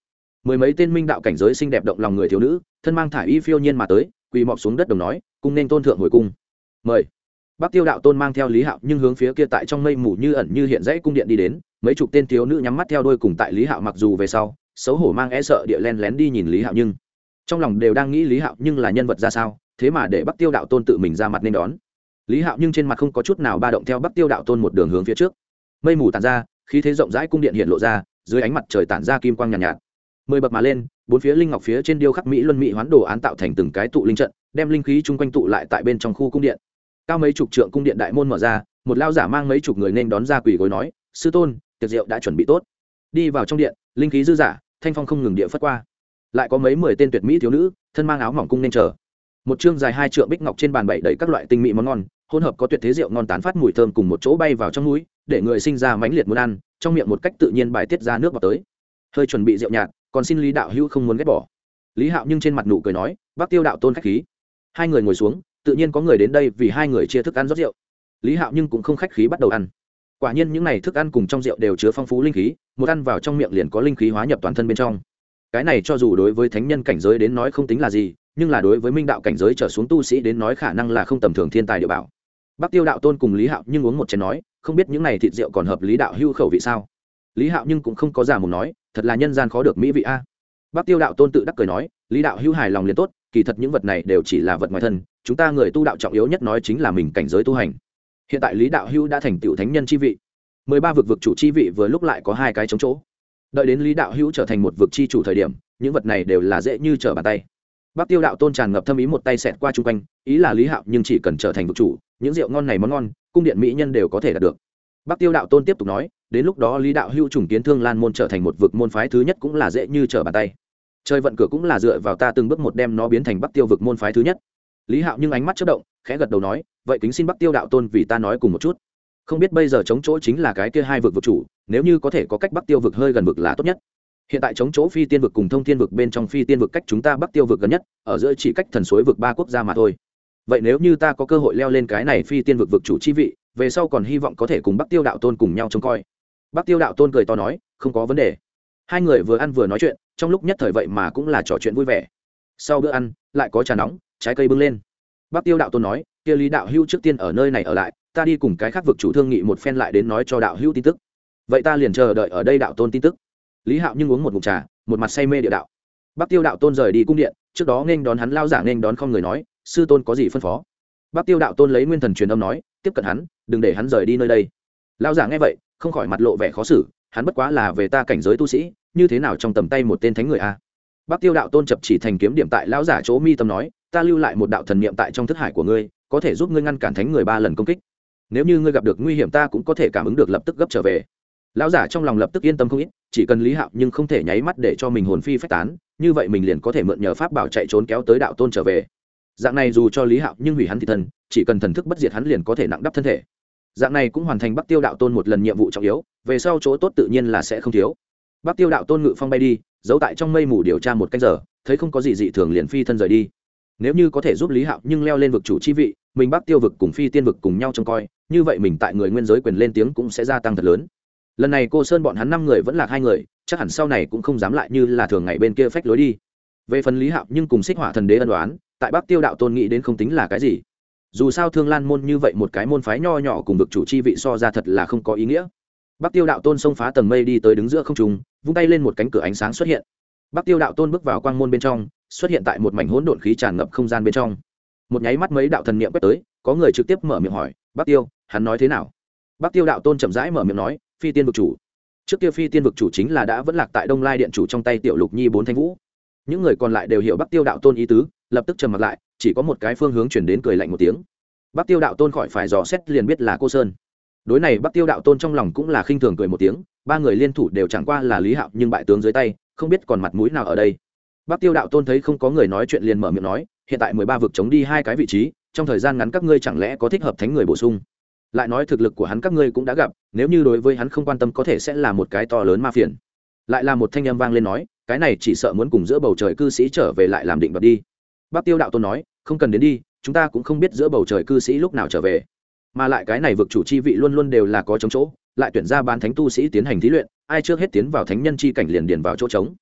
Mười mấy tên minh đạo cảnh giới xinh đẹp động lòng người thiếu nữ, thân mang thải y phiêu nhiên mà tới, quỳ mọc xuống đất đồng nói, cung nên tôn thượng hồi cung. Mời. Bắc tiêu đạo tôn mang theo lý hạo nhưng hướng phía kia tại trong mây mù như ẩn như hiện dãy cung điện đi đến, mấy chục tên thiếu nữ nhắm mắt theo đôi cùng tại lý hạo mặc dù về sau, xấu hổ mang e sợ địa len lén đi nhìn lý hạo nhưng trong lòng đều đang nghĩ lý hạo nhưng là nhân vật ra sao thế mà để bắc tiêu đạo tôn tự mình ra mặt nên đón. lý hạo nhưng trên mặt không có chút nào ba động theo bắc tiêu đạo tôn một đường hướng phía trước. mây mù tàn ra khí thế rộng rãi cung điện hiện lộ ra dưới ánh mặt trời tản ra kim quang nhàn nhạt, nhạt. mười bậc mà lên bốn phía linh ngọc phía trên điêu khắc mỹ luân mỹ hoán đồ án tạo thành từng cái tụ linh trận đem linh khí chung quanh tụ lại tại bên trong khu cung điện. cao mấy chục trượng cung điện đại môn mở ra một lao giả mang mấy chục người nên đón ra quỷ gối nói sư tôn tiệc rượu đã chuẩn bị tốt. đi vào trong điện linh khí dư giả thanh phong không ngừng địa phất qua lại có mấy mười tên tuyệt mỹ thiếu nữ, thân mang áo mỏng cung nên chờ. Một chương dài hai trượng bích ngọc trên bàn bảy đầy các loại tinh mỹ món ngon, hỗn hợp có tuyệt thế rượu ngon tán phát mùi thơm cùng một chỗ bay vào trong núi, để người sinh ra mãnh liệt muốn ăn, trong miệng một cách tự nhiên bài tiết ra nước vào tới. Hơi chuẩn bị rượu nhạt, còn xin lý đạo hữu không muốn ghét bỏ. Lý hạo nhưng trên mặt nụ cười nói, bác tiêu đạo tôn khách khí. Hai người ngồi xuống, tự nhiên có người đến đây vì hai người chia thức ăn rót rượu. Lý hạo nhưng cũng không khách khí bắt đầu ăn. Quả nhiên những n à y thức ăn cùng trong rượu đều chứa phong phú linh khí, một ăn vào trong miệng liền có linh khí hóa nhập toàn thân bên trong cái này cho dù đối với thánh nhân cảnh giới đến nói không tính là gì, nhưng là đối với minh đạo cảnh giới trở xuống tu sĩ đến nói khả năng là không tầm thường thiên tài địa bảo. Bác tiêu đạo tôn cùng lý hạo nhưng uống một chén nói, không biết những n à y thịt rượu còn hợp lý đạo hưu khẩu vị sao? Lý hạo nhưng cũng không có giả mồm nói, thật là nhân gian khó được mỹ vị a. Bác tiêu đạo tôn tự đắc cười nói, lý đạo hưu hài lòng liền tốt, kỳ thật những vật này đều chỉ là vật ngoài thân, chúng ta người tu đạo trọng yếu nhất nói chính là mình cảnh giới tu hành. Hiện tại lý đạo hưu đã thành tựu thánh nhân chi vị. Mười ba vực vực chủ chi vị vừa lúc lại có hai cái chống chỗ đợi đến lý đạo hữu trở thành một vực chi chủ thời điểm, những vật này đều là dễ như trở bàn tay. Bác tiêu đạo tôn tràn ngập thâm ý một tay xẹt qua chung quanh, ý là lý hạo nhưng chỉ cần trở thành vực chủ, những rượu ngon này món ngon, cung điện mỹ nhân đều có thể đạt được. Bác tiêu đạo tôn tiếp tục nói, đến lúc đó lý đạo hữu trùng kiến thương lan môn trở thành một vực môn phái thứ nhất cũng là dễ như trở bàn tay. Chơi vận cửa cũng là dựa vào ta từng bước một đem nó biến thành bắc tiêu vực môn phái thứ nhất. Lý hạo nhưng ánh mắt chất động, khẽ gật đầu nói, vậy kính xin bắc tiêu đạo tôn vì ta nói cùng một chút không biết bây giờ chống chỗ chính là cái kia hai vực vực chủ, nếu như có thể có cách bắc tiêu vực hơi gần vực là tốt nhất. Hiện tại chống chỗ phi tiên vực cùng thông tiên vực bên trong phi tiên vực cách chúng ta bắc tiêu vực gần nhất, ở giữa chỉ cách thần suối vực ba quốc gia mà thôi. Vậy nếu như ta có cơ hội leo lên cái này phi tiên vực vực chủ chi vị, về sau còn hy vọng có thể cùng bắc tiêu đạo tôn cùng nhau trông coi. Bắc tiêu đạo tôn cười to nói, không có vấn đề. Hai người vừa ăn vừa nói chuyện, trong lúc nhất thời vậy mà cũng là trò chuyện vui vẻ. Sau bữa ăn, lại có trà nóng, trái cây bưng lên. Bắc tiêu đạo tôn nói, kia lý đạo hưu trước tiên ở nơi này ở lại ta đi cùng cái khác vực chủ thương nghị một phen lại đến nói cho đạo hữu tin tức. Vậy ta liền chờ đợi ở đây đạo tôn tin tức. Lý hạo nhưng uống một mục trà, một mặt say mê địa đạo. Bắc tiêu đạo tôn rời đi cung điện, trước đó nên đón hắn lao giả nên đón không người nói, sư tôn có gì phân phó? Bắc tiêu đạo tôn lấy nguyên thần truyền âm nói, tiếp cận hắn, đừng để hắn rời đi nơi đây. Lao giả nghe vậy, không khỏi mặt lộ vẻ khó xử, hắn bất quá là về ta cảnh giới tu sĩ, như thế nào trong tầm tay một tên thánh người à? a bắc tiêu đạo tôn chập chỉ thành kiếm điểm tại lão giả chỗ mi tâm nói, ta lưu lại một đạo thần niệm tại trong thức hải của ngươi, có thể giúp ngươi ngăn cản thánh người ba lần công kích nếu như ngươi gặp được nguy hiểm ta cũng có thể cảm ứng được lập tức gấp trở về. Lão giả trong lòng lập tức yên tâm không ít, chỉ cần lý hạo nhưng không thể nháy mắt để cho mình hồn phi phách tán, như vậy mình liền có thể mượn nhờ pháp bảo chạy trốn kéo tới đạo tôn trở về. Dạng này dù cho lý hạo nhưng hủy hắn thì thần chỉ cần thần thức bất diệt hắn liền có thể nặng đắp thân thể. Dạng này cũng hoàn thành bắc tiêu đạo tôn một lần nhiệm vụ trọng yếu, về sau chỗ tốt tự nhiên là sẽ không thiếu. Bắc tiêu đạo tôn ngự phong bay đi, giấu tại trong mây mù điều tra một canh giờ, thấy không có gì dị thường liền phi thân rời đi. Nếu như có thể giúp lý hạo nhưng leo lên vực chủ chi vị mình bắc tiêu vực cùng phi tiên vực cùng nhau trông coi, như vậy mình tại người nguyên giới quyền lên tiếng cũng sẽ gia tăng thật lớn. Lần này cô sơn bọn hắn năm người vẫn là hai người, chắc hẳn sau này cũng không dám lại như là thường ngày bên kia phách lối đi. Về phần lý hạo nhưng cùng xích hỏa thần đế ân đoán tại bắc tiêu đạo tôn nghĩ đến không tính là cái gì. Dù sao thương lan môn như vậy một cái môn phái nho nhỏ cùng vực chủ chi vị so ra thật là không có ý nghĩa. Bắc tiêu đạo tôn xông phá tầng mây đi tới đứng giữa không trùng vung tay lên một cánh cửa ánh sáng xuất hiện. Bắc tiêu đạo tôn bước vào quang môn bên trong, xuất hiện tại một mảnh hỗn độn khí tràn ngập không gian bên trong một nháy mắt mấy đạo thần niệm quét tới, có người trực tiếp mở miệng hỏi bắc tiêu, hắn nói thế nào? Bắc tiêu đạo tôn chậm rãi mở miệng nói, phi tiên vực chủ. Trước kia phi tiên vực chủ chính là đã vẫn lạc tại đông lai điện chủ trong tay tiểu lục nhi bốn thanh vũ. Những người còn lại đều hiểu bắc tiêu đạo tôn ý tứ, lập tức trầm mặt lại, chỉ có một cái phương hướng chuyển đến cười lạnh một tiếng. Bắc tiêu đạo tôn khỏi phải dò xét liền biết là cô sơn. Đối này bắc tiêu đạo tôn trong lòng cũng là khinh thường cười một tiếng, ba người liên thủ đều chẳng qua là lý hạo nhưng bại tướng dưới tay, không biết còn mặt mũi nào ở đây. Bắc tiêu đạo tôn thấy không có người nói chuyện liền mở miệng nói hiện tại mười ba vực chống đi hai cái vị trí, trong thời gian ngắn các ngươi chẳng lẽ có thích hợp thánh người bổ sung? Lại nói thực lực của hắn các ngươi cũng đã gặp, nếu như đối với hắn không quan tâm có thể sẽ là một cái to lớn ma phiền. Lại là một thanh âm vang lên nói, cái này chỉ sợ muốn cùng giữa bầu trời cư sĩ trở về lại làm định đoạt đi. Bác tiêu đạo tôn nói, không cần đến đi, chúng ta cũng không biết giữa bầu trời cư sĩ lúc nào trở về. Mà lại cái này vực chủ chi vị luôn luôn đều là có chống chỗ, lại tuyển ra bán thánh tu sĩ tiến hành thí luyện, ai trước hết tiến vào thánh nhân chi cảnh liền điền vào chỗ trống.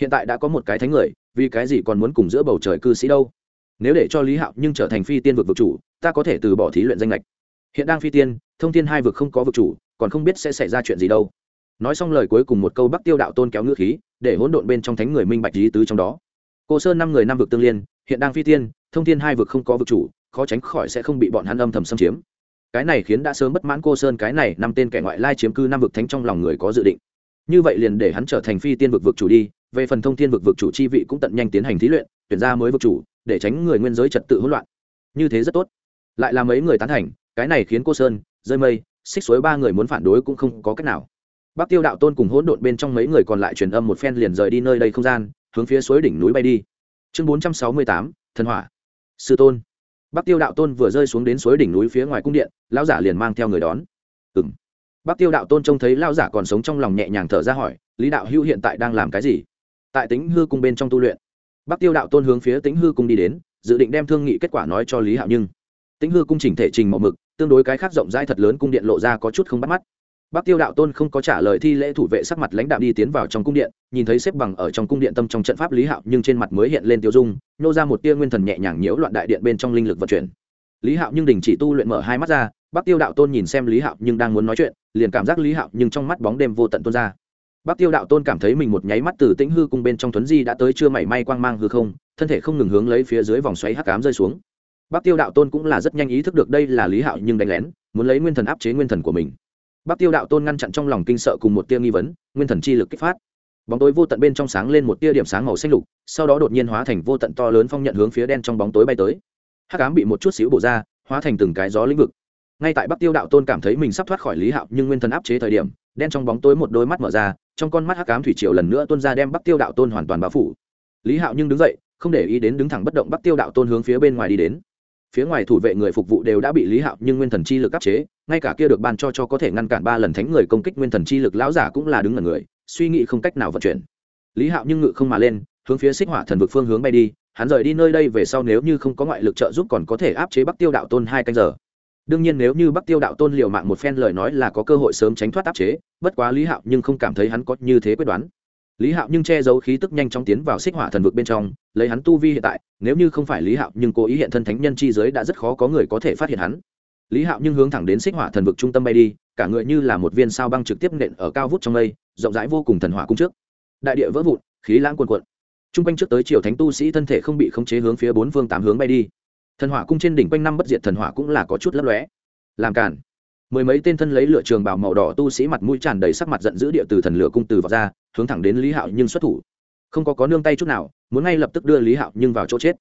Hiện tại đã có một cái thánh người, vì cái gì còn muốn cùng giữa bầu trời cư sĩ đâu? Nếu để cho lý hạo nhưng trở thành phi tiên vực vực chủ, ta có thể từ bỏ thí luyện danh lệch hiện đang phi tiên, thông tiên hai vực không có vực chủ, còn không biết sẽ xảy ra chuyện gì đâu. Nói xong lời cuối cùng một câu bắc tiêu đạo tôn kéo ngữ khí, để hỗn độn bên trong thánh người minh bạch lý tứ trong đó. Cô sơn năm người năm vực tương liên, hiện đang phi tiên, thông tiên hai vực không có vực chủ, khó tránh khỏi sẽ không bị bọn hắn âm thầm xâm chiếm. Cái này khiến đã sớm bất mãn cô sơn cái này năm tên kẻ ngoại lai chiếm cư năm vực thánh trong lòng người có dự định. Như vậy liền để hắn trở thành phi tiên vực vực chủ đi về phần thông thiên vực vực chủ chi vị cũng tận nhanh tiến hành thí luyện, tuyển ra mới vực chủ, để tránh người nguyên giới trật tự hỗn loạn. Như thế rất tốt. Lại là mấy người tán thành, cái này khiến cô sơn, rơi mây, xích suối ba người muốn phản đối cũng không có cách nào. Bác tiêu đạo tôn cùng hỗn độn bên trong mấy người còn lại truyền âm một phen liền rời đi nơi đây không gian, hướng phía suối đỉnh núi bay đi. Chương bốn trăm sáu mươi tám, thần hỏa. Sư tôn. Bác tiêu đạo tôn vừa rơi xuống đến suối đỉnh núi phía ngoài cung điện, lão giả liền mang theo người đón. Ừ m bác tiêu đạo tôn trông thấy lão giả còn sống trong lòng nhẹ nhàng thở ra hỏi, lý đạo hữu hiện tại đang làm cái gì? Tại tính hư cung bên trong tu luyện. Bác tiêu đạo tôn hướng phía tính hư cung đi đến, dự định đem thương nghị kết quả nói cho lý hạo nhưng. Tính hư cung chỉnh thể trình màu mực, tương đối cái khác rộng rãi thật lớn cung điện lộ ra có chút không bắt mắt. Bác tiêu đạo tôn không có trả lời thi lễ thủ vệ sắc mặt lãnh đạo đi tiến vào trong cung điện, nhìn thấy xếp bằng ở trong cung điện tâm trong trận pháp lý hạo nhưng trên mặt mới hiện lên tiêu dung, nô ra một tia nguyên thần nhẹ nhàng nhiễu loạn đại điện bên trong linh lực vận chuyển. Lý hạo nhưng đình chỉ tu luyện mở hai mắt ra bác tiêu đạo tôn nhìn xem lý hạo nhưng đang muốn nói chuyện, liền cảm giác lý hạo nhưng trong mắt bóng đêm vô tận tuôn ra bác tiêu đạo tôn cảm thấy mình một nháy mắt từ tĩnh hư cung bên trong tuấn di đã tới chưa mảy may quang mang hư không, thân thể không ngừng hướng lấy phía dưới vòng xoáy hắc ám rơi xuống. Bác tiêu đạo tôn cũng là rất nhanh ý thức được đây là lý hạo nhưng đánh lén, muốn lấy nguyên thần áp chế nguyên thần của mình. Bác tiêu đạo tôn ngăn chặn trong lòng kinh sợ cùng một tia nghi vấn, nguyên thần chi lực kích phát. Bóng tối vô tận bên trong sáng lên một tia điểm sáng màu xanh lục, sau đó đột nhiên hóa thành vô tận to lớn phong nhận hướng phía đen trong bóng tối bay tới. Hắc ám bị một chút xíu bổ ra, hóa thành từng cái gió lĩnh vực. Ngay tại bắc tiêu đạo tôn cảm thấy mình sắp thoát khỏi lý hạo nhưng nguyên thần áp chế thời điểm đen trong bóng tối một đôi mắt mở ra, trong con mắt hắc ám thủy triều lần nữa tuôn ra đem bắc tiêu đạo tôn hoàn toàn bao phủ. Lý hạo nhưng đứng dậy, không để ý đến đứng thẳng bất động bắc tiêu đạo tôn hướng phía bên ngoài đi đến. Phía ngoài thủ vệ người phục vụ đều đã bị lý hạo nhưng nguyên thần chi lực áp chế, ngay cả kia được ban cho cho có thể ngăn cản ba lần thánh người công kích nguyên thần chi lực lão giả cũng là đứng ở người, suy nghĩ không cách nào vận chuyển. Lý hạo nhưng ngự không mà lên, hướng phía xích hỏa thần vực phương hướng bay đi, hắn rời đi nơi đây về sau nếu như không có ngoại lực trợ giúp còn có thể áp chế bắc tiêu đạo tôn hai canh giờ đương nhiên nếu như bắc tiêu đạo tôn liều mạng một phen lời nói là có cơ hội sớm tránh thoát áp chế, bất quá lý hạo nhưng không cảm thấy hắn có như thế quyết đoán. Lý hạo nhưng che giấu khí tức nhanh chóng tiến vào xích hỏa thần vực bên trong, lấy hắn tu vi hiện tại, nếu như không phải lý hạo nhưng cố ý hiện thân thánh nhân chi giới đã rất khó có người có thể phát hiện hắn. Lý hạo nhưng hướng thẳng đến xích hỏa thần vực trung tâm bay đi, cả người như là một viên sao băng trực tiếp nện ở cao vút trong mây, rộng rãi vô cùng thần hỏa cung trước. Đại địa vỡ vụn, khí lãng cuồn cuộn. T r u n g quanh trước tới triều thánh tu sĩ thân thể không bị khống chế hướng phía bốn phương tám hướng bay đi thần hỏa cung trên đỉnh quanh năm bất diệt thần hỏa cũng là có chút lấp lóe. Làm cản mười mấy tên thân lấy lựa trường bảo màu đỏ tu sĩ mặt mũi tràn đầy sắc mặt giận dữ địa từ thần lửa cung từ vào ra hướng thẳng đến lý hạo nhưng xuất thủ. Không có có nương tay chút nào muốn ngay lập tức đưa lý hạo nhưng vào chỗ chết.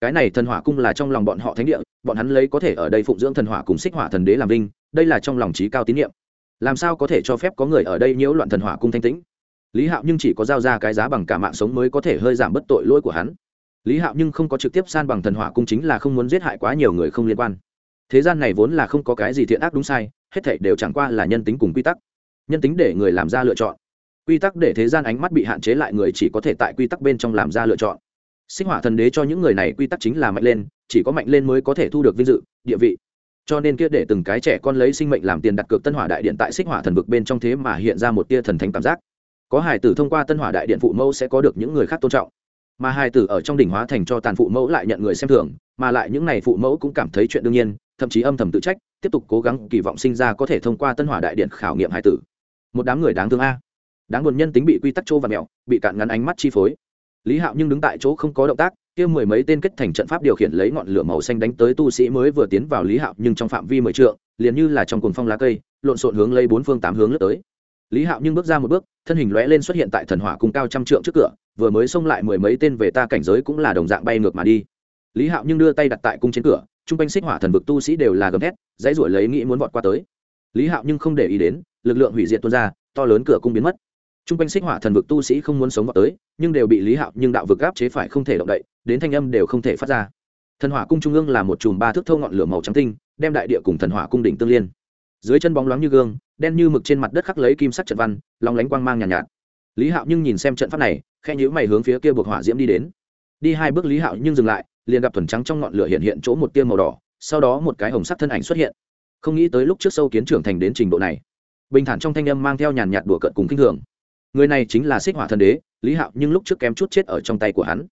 Cái này thần hỏa cung là trong lòng bọn họ thánh địa bọn hắn lấy có thể ở đây phụng dưỡng thần hỏa cùng xích hỏa thần đế làm linh, đây là trong lòng trí cao tín nhiệm làm sao có thể cho phép có người ở đây nhiễu loạn thần hỏa cung thanh tĩnh? Lý hạo nhưng chỉ có giao ra cái giá bằng cả mạng sống mới có thể hơi giảm bất tội lỗi của hắn lý hạo nhưng không có trực tiếp san bằng thần hỏa cung chính là không muốn giết hại quá nhiều người không liên quan. Thế gian này vốn là không có cái gì thiện ác đúng sai, hết thảy đều chẳng qua là nhân tính cùng quy tắc. Nhân tính để người làm ra lựa chọn. Quy tắc để thế gian ánh mắt bị hạn chế lại người chỉ có thể tại quy tắc bên trong làm ra lựa chọn. Sinh hỏa thần đế cho những người này quy tắc chính là mạnh lên, chỉ có mạnh lên mới có thể thu được vinh dự, địa vị. Cho nên kia để từng cái trẻ con lấy sinh mệnh làm tiền đặt cược tân hỏa đại điện tại xích hỏa thần vực bên trong thế mà hiện ra một tia thần thánh cảm giác. Có hải tử thông qua tân hỏa đại điện phụ mẫu sẽ có được những người khác tôn trọng mà hài tử ở trong đỉnh hóa thành cho tàn phụ mẫu lại nhận người xem thường, mà lại những n à y phụ mẫu cũng cảm thấy chuyện đương nhiên, thậm chí âm thầm tự trách, tiếp tục cố gắng kỳ vọng sinh ra có thể thông qua tân hỏa đại điện khảo nghiệm hài tử. Một đám người đáng thương a. Đáng buồn nhân tính bị quy tắc chỗ và mẹo bị cạn ngắn ánh mắt chi phối. Lý hạo nhưng đứng tại chỗ không có động tác, kia mười mấy tên kết thành trận pháp điều khiển lấy ngọn lửa màu xanh đánh tới tu sĩ mới vừa tiến vào lý hạo, nhưng trong phạm vi mười trượng, liền như là trong cuồng phong lá cây, lộn xộn hướng lấy bốn phương tám hướng lướt tới. Lý hạo nhưng bước ra một bước thân hình lóe lên xuất hiện tại thần hỏa cung cao trăm trượng trước cửa, vừa mới xông lại mười mấy tên về ta cảnh giới cũng là đồng dạng bay ngược mà đi. Lý hạo nhưng đưa tay đặt tại cung trên cửa, Trung quanh xích hỏa thần vực tu sĩ đều là gầm thét, dãy ruổi lấy nghĩ muốn vọt qua tới. Lý hạo nhưng không để ý đến, lực lượng hủy diệt tuôn ra, to lớn cửa cung biến mất. Trung quanh xích hỏa thần vực tu sĩ không muốn sống vọt tới, nhưng đều bị lý hạo nhưng đạo vực áp chế phải không thể động đậy, đến thanh âm đều không thể phát ra. Thần hỏa cung trung ương là một chùm ba thước thâu ngọn lửa màu trắng tinh, đem đại địa cùng thần hỏa cung đỉnh tương liên dưới chân bóng loáng như gương đen như mực trên mặt đất khắc lấy kim sắc trận văn lòng lánh quang mang nhàn nhạt, nhạt. Lý hạo nhưng nhìn xem trận pháp này khe nhữ mày hướng phía kia buộc hỏa diễm đi đến. Đi hai bước lý hạo nhưng dừng lại liền gặp thuần trắng trong ngọn lửa hiện hiện chỗ một tiêu màu đỏ sau đó một cái hồng sắc thân ảnh xuất hiện. Không nghĩ tới lúc trước sâu kiến trưởng thành đến trình độ này. Bình thản trong thanh âm mang theo nhàn nhạt đùa cận cùng kinh thường. Người này chính là xích hỏa thần đế lý hạo nhưng lúc trước kém chút chết ở trong tay của hắn.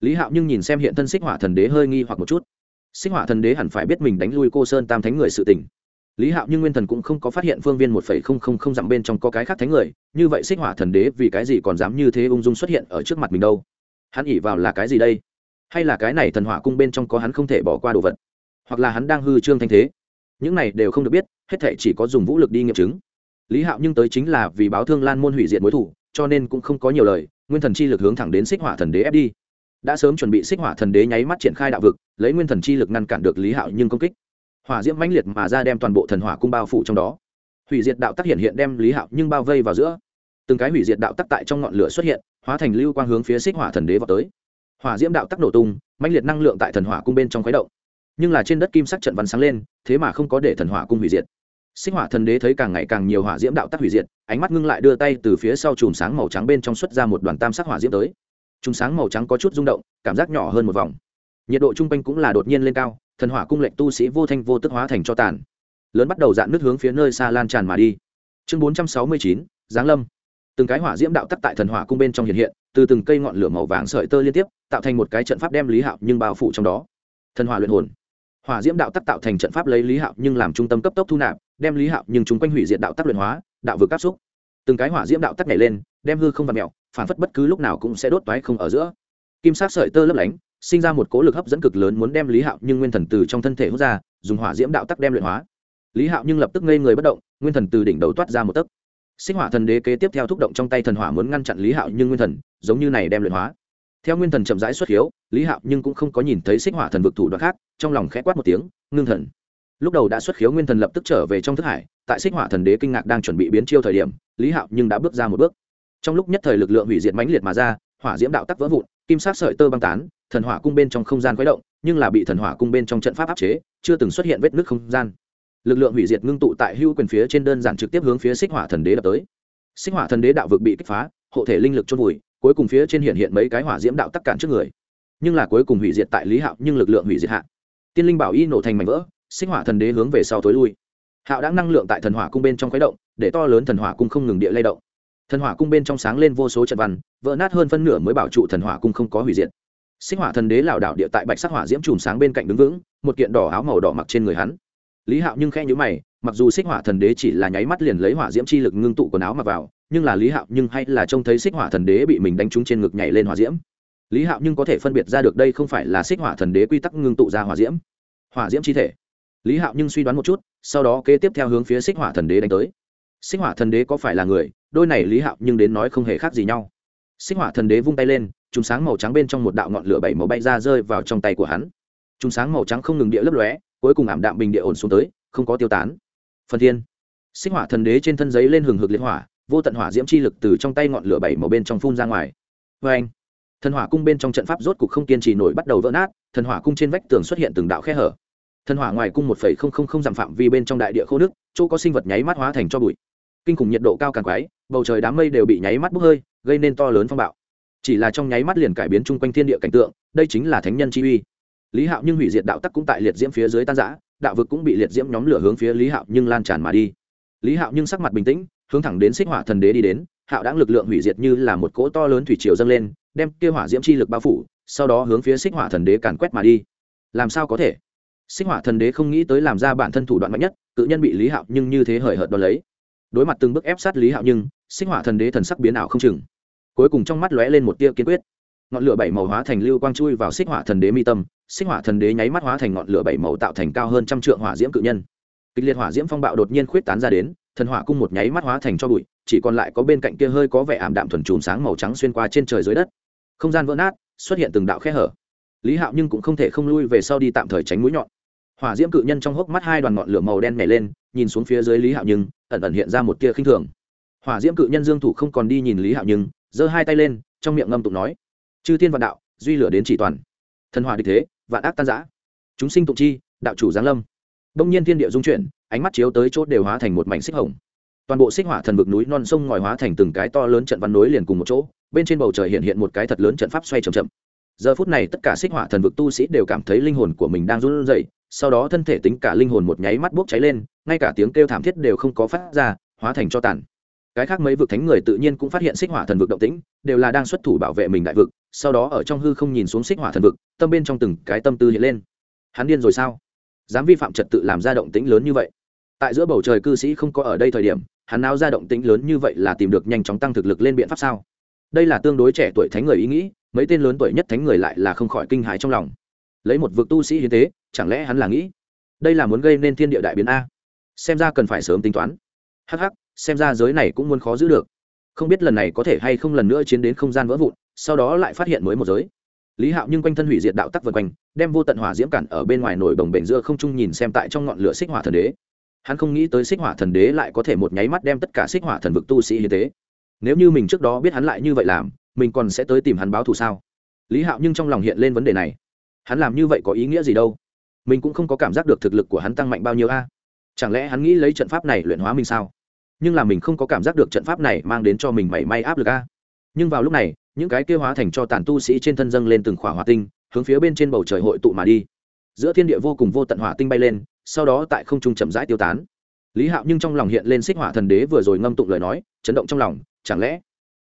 Lý hạo nhưng nhìn xem hiện thân xích hỏa thần đế hơi nghi hoặc một chút. Xích hỏa thần đế hẳn phải biết mình đánh lui cô sơn tam thánh người sự tình lý hạo nhưng nguyên thần cũng không có phát hiện phương viên một phẩy không không không dặm bên trong có cái khác thánh người, như vậy xích hỏa thần đế vì cái gì còn dám như thế ung dung xuất hiện ở trước mặt mình đâu? Hắn ỉ vào là cái gì đây? Hay là cái này thần hỏa cung bên trong có hắn không thể bỏ qua đồ vật? Hoặc là hắn đang hư trương thanh thế? Những này đều không được biết, hết thể chỉ có dùng vũ lực đi nghiệm chứng. Lý hạo nhưng tới chính là vì báo thương lan môn hủy diệt mối thủ cho nên cũng không có nhiều lời, nguyên thần chi lực hướng thẳng đến xích hỏa thần đế ép đi. Đã sớm chuẩn bị xích hỏa thần đế nháy mắt triển khai đạo vực, lấy nguyên thần chi lực ngăn cản được lý hạo nhưng công kích hỏa diễm mãnh liệt mà ra đem toàn bộ thần hỏa cung bao phủ trong đó. Hủy diệt đạo tắc hiện hiện đem lý hạo nhưng bao vây vào giữa. Từng cái hủy diệt đạo tắc tại trong ngọn lửa xuất hiện, hóa thành lưu quang hướng phía xích hỏa thần đế vào tới. Hỏa diễm đạo tắc nổ tung, mãnh liệt năng lượng tại thần hỏa cung bên trong khuấy động. Nhưng là trên đất kim sắc trận văn sáng lên, thế mà không có để thần hỏa cung hủy diệt. Sinh hỏa thần đế thấy càng ngày càng nhiều hỏa diễm đạo tắc hủy diệt, ánh mắt ngưng lại đưa tay từ phía sau chùm sáng màu trắng bên trong xuất ra một đoàn tam sắc hỏa diễm tới. Chùm sáng màu trắng có chút rung động, cảm giác nhỏ hơn một vòng. Nhiệt độ trung quanh cũng là đột nhiên lên cao thần hỏa cung lệnh tu sĩ vô thanh vô tức hóa thành cho tàn. Lớn bắt đầu dạn nước hướng phía nơi xa lan tràn mà đi. Chương bốn trăm sáu mươi chín, giáng lâm. Từng cái hỏa diễm đạo tắc tại thần hỏa cung bên trong hiện hiện, từ từng cây ngọn lửa màu vàng sợi tơ liên tiếp, tạo thành một cái trận pháp đem lý hạo nhưng bao phủ trong đó. Thần hỏa luyện hồn. Hỏa diễm đạo tắc tạo thành trận pháp lấy lý hạo nhưng làm trung tâm cấp tốc thu nạp, đem lý hạo nhưng chúng quanh hủy diệt đạo tắc luyện hóa, đạo vực áp xúc. Từng cái hỏa diễm đạo tắc nhảy lên, đem hư không và mẹo, phản phất bất cứ lúc nào cũng sẽ đốt toái không ở giữa. Kim sát sợi tơ lấp lánh sinh ra một cố lực hấp dẫn cực lớn muốn đem lý hạo nhưng nguyên thần từ trong thân thể hút ra, dùng hỏa diễm đạo tắc đem luyện hóa. Lý hạo nhưng lập tức ngây người bất động, nguyên thần từ đỉnh đầu toát ra một tấc. Sinh hỏa thần đế kế tiếp theo thúc động trong tay thần hỏa muốn ngăn chặn lý hạo nhưng nguyên thần, giống như này đem luyện hóa. Theo nguyên thần chậm rãi xuất hiếu, lý hạo nhưng cũng không có nhìn thấy xích hỏa thần vực thủ đoạn khác, trong lòng khẽ quát một tiếng, ngưng thần. Lúc đầu đã xuất khiếu nguyên thần lập tức trở về trong thức hải, tại xích hỏa thần đế kinh ngạc đang chuẩn bị biến chiêu thời điểm, lý hạo nhưng đã bước ra một bước. Trong lúc nhất thời lực lượng hủy diệt mãnh liệt mà ra, hỏa diễm đạo tắc vỡ vụn kim sắc sợi tơ băng tán, thần hỏa cung bên trong không gian khuấy động, nhưng là bị thần hỏa cung bên trong trận pháp áp chế, chưa từng xuất hiện vết nứt không gian. Lực lượng hủy diệt ngưng tụ tại hưu quyền phía trên đơn giản trực tiếp hướng phía xích hỏa thần đế đập tới. Xích hỏa thần đế đạo vực bị kích phá, hộ thể linh lực chôn vùi, cuối cùng phía trên hiện hiện mấy cái hỏa diễm đạo tắc cản trước người. Nhưng là cuối cùng hủy diệt tại lý hạo, nhưng lực lượng hủy diệt hạ. Tiên linh bảo y nổ thành mảnh vỡ sinh hỏa thần đế hướng về sau tối lui. Hạo đã năng lượng tại thần hỏa cung bên trong khuấy động, để to lớn thần hỏa cung không ngừng địa lay động thần hỏa cung bên trong sáng lên vô số trận văn, vỡ nát hơn phân nửa mới bảo trụ thần hỏa cung không có hủy diệt. Xích hỏa thần đế lảo đảo địa tại bạch sắc hỏa diễm chùm sáng bên cạnh đứng vững, một kiện đỏ áo màu đỏ mặc trên người hắn. Lý hạo nhưng khe nhữ mày, mặc dù xích hỏa thần đế chỉ là nháy mắt liền lấy hỏa diễm chi lực ngưng tụ quần áo mặc vào, nhưng là lý hạo nhưng hay là trông thấy xích hỏa thần đế bị mình đánh trúng trên ngực nhảy lên hỏa diễm. Lý hạo nhưng có thể phân biệt ra được đây không phải là xích hỏa thần đế quy tắc ngưng tụ ra hỏa diễm. Hỏa diễm chi thể. Lý hạo nhưng suy đoán một chút, sau đó kế tiếp theo hướng phía xích hỏa thần đế đánh tới. Xích hỏa thần đế có phải là người đôi này lý hạo nhưng đến nói không hề khác gì nhau. Xích hỏa thần đế vung tay lên chúng sáng màu trắng bên trong một đạo ngọn lửa bảy màu bay ra rơi vào trong tay của hắn. Chúng sáng màu trắng không ngừng địa lấp lóe, cuối cùng ảm đạm bình địa ổn xuống tới, không có tiêu tán. Phần thiên. Xích hỏa thần đế trên thân giấy lên hừng hực liên hỏa, vô tận hỏa diễm chi lực từ trong tay ngọn lửa bảy màu bên trong phun ra ngoài. Vê anh, thần hỏa cung bên trong trận pháp rốt cục không kiên trì nổi bắt đầu vỡ nát, thần hỏa cung trên vách tường xuất hiện từng đạo khe hở. Thần hỏa ngoài cung một phẩy không không không dặm phạm vi bên trong đại địa khô nước, chỗ có sinh vật nháy mắt hóa thành cho bụi kinh khủng nhiệt độ cao càng quái, bầu trời đám mây đều bị nháy mắt bốc hơi, gây nên to lớn phong bạo. Chỉ là trong nháy mắt liền cải biến chung quanh thiên địa cảnh tượng, đây chính là thánh nhân chi uy. Lý hạo nhưng hủy diệt đạo tắc cũng tại liệt diễm phía dưới tan giã đạo vực cũng bị liệt diễm nhóm lửa hướng phía lý hạo nhưng lan tràn mà đi. Lý hạo nhưng sắc mặt bình tĩnh, hướng thẳng đến xích hỏa thần đế đi đến, hạo đáng lực lượng hủy diệt như là một cỗ to lớn thủy triều dâng lên, đem kia hỏa diễm chi lực bao phủ, sau đó hướng phía xích hỏa thần đế càn quét mà đi. Làm sao có thể? Xích hỏa thần đế không nghĩ tới làm ra bản thân thủ đoạn mạnh nhất, tự nhân bị lý hạo nhưng như thế hời hợt đo lấy đối mặt từng bước ép sát lý hạo nhưng xích hỏa thần đế thần sắc biến ảo không chừng. Cuối cùng trong mắt lóe lên một tia kiên quyết. Ngọn lửa bảy màu hóa thành lưu quang chui vào xích hỏa thần đế mi tâm xích hỏa thần đế nháy mắt hóa thành ngọn lửa bảy màu tạo thành cao hơn trăm trượng hỏa diễm cự nhân. Kịch liệt hỏa diễm phong bạo đột nhiên khuyết tán ra đến, thần hỏa cung một nháy mắt hóa thành cho bụi, chỉ còn lại có bên cạnh kia hơi có vẻ ảm đạm thuần chùm sáng màu trắng xuyên qua trên trời dưới đất. Không gian vỡ nát, xuất hiện từng đạo khe hở. Lý hạo nhưng cũng không thể không lui về sau đi tạm thời tránh mũi nhọn hỏa diễm cự nhân trong hốc mắt hai đoàn ngọn lửa màu đen nhảy lên, nhìn xuống phía dưới lý hạo nhưng, ẩn ẩn hiện ra một tia khinh thường. Hỏa diễm cự nhân dương thủ không còn đi nhìn lý hạo nhưng, giơ hai tay lên, trong miệng ngâm tụng nói, chư thiên vạn đạo, duy lửa đến chỉ toàn. Thần hỏa địch thế, vạn ác tan giã chúng sinh tụng chi, đạo chủ giáng lâm. Đông nhiên thiên địa dung chuyển, ánh mắt chiếu tới chốt đều hóa thành một mảnh xích hồng. Toàn bộ xích hỏa thần vực núi non sông ngòi hóa thành từng cái to lớn trận văn núi liền cùng một chỗ, bên trên bầu trời hiện hiện một cái thật lớn trận pháp xoay c h ậ m chậm. Giờ phút này tất cả xích hỏa thần vực tu sĩ đều cảm thấy linh hồn của mình đang run rẩy sau đó thân thể tính cả linh hồn một nháy mắt bốc cháy lên, ngay cả tiếng kêu thảm thiết đều không có phát ra, hóa thành cho tàn. Cái khác mấy vực thánh người tự nhiên cũng phát hiện xích hỏa thần vực động tĩnh, đều là đang xuất thủ bảo vệ mình đại vực, sau đó ở trong hư không nhìn xuống xích hỏa thần vực, tâm bên trong từng cái tâm tư hiện lên. Hắn điên rồi sao? Dám vi phạm trật tự làm ra động tĩnh lớn như vậy. Tại giữa bầu trời cư sĩ không có ở đây thời điểm, hắn nào ra động tĩnh lớn như vậy là tìm được nhanh chóng tăng thực lực lên biện pháp sao? Đây là tương đối trẻ tuổi thánh người ý nghĩ, mấy tên lớn tuổi nhất thánh người lại là không khỏi kinh hãi trong lòng. Lấy một vực tu sĩ hiến tế chẳng lẽ hắn là nghĩ, đây là muốn gây nên thiên địa đại biến a? Xem ra cần phải sớm tính toán. Hắc hắc, xem ra giới này cũng muốn khó giữ được. Không biết lần này có thể hay không lần nữa chiến đến không gian vỡ vụn, sau đó lại phát hiện mới một giới. Lý hạo nhưng quanh thân hủy diệt đạo tắc vân quanh, đem vô tận hỏa diễm cản ở bên ngoài nổi đồng bể giữa không trung nhìn xem tại trong ngọn lửa xích hỏa thần đế. Hắn không nghĩ tới xích hỏa thần đế lại có thể một nháy mắt đem tất cả xích hỏa thần vực tu sĩ hiến tế. Nếu như mình trước đó biết hắn lại như vậy làm, mình còn sẽ tới tìm hắn báo thù sao? Lý hạo nhưng trong lòng hiện lên vấn đề này. Hắn làm như vậy có ý nghĩa gì đâu? Mình cũng không có cảm giác được thực lực của hắn tăng mạnh bao nhiêu a. Chẳng lẽ hắn nghĩ lấy trận pháp này luyện hóa mình sao? Nhưng là mình không có cảm giác được trận pháp này mang đến cho mình mảy may áp lực a. Nhưng vào lúc này, những cái kia hóa thành cho tàn tu sĩ trên thân dâng lên từng khỏa hỏa tinh, hướng phía bên trên bầu trời hội tụ mà đi. Giữa thiên địa vô cùng vô tận hỏa tinh bay lên, sau đó tại không trung chậm rãi tiêu tán. Lý hạo nhưng trong lòng hiện lên xích hỏa thần đế vừa rồi ngâm tụng lời nói, chấn động trong lòng, chẳng lẽ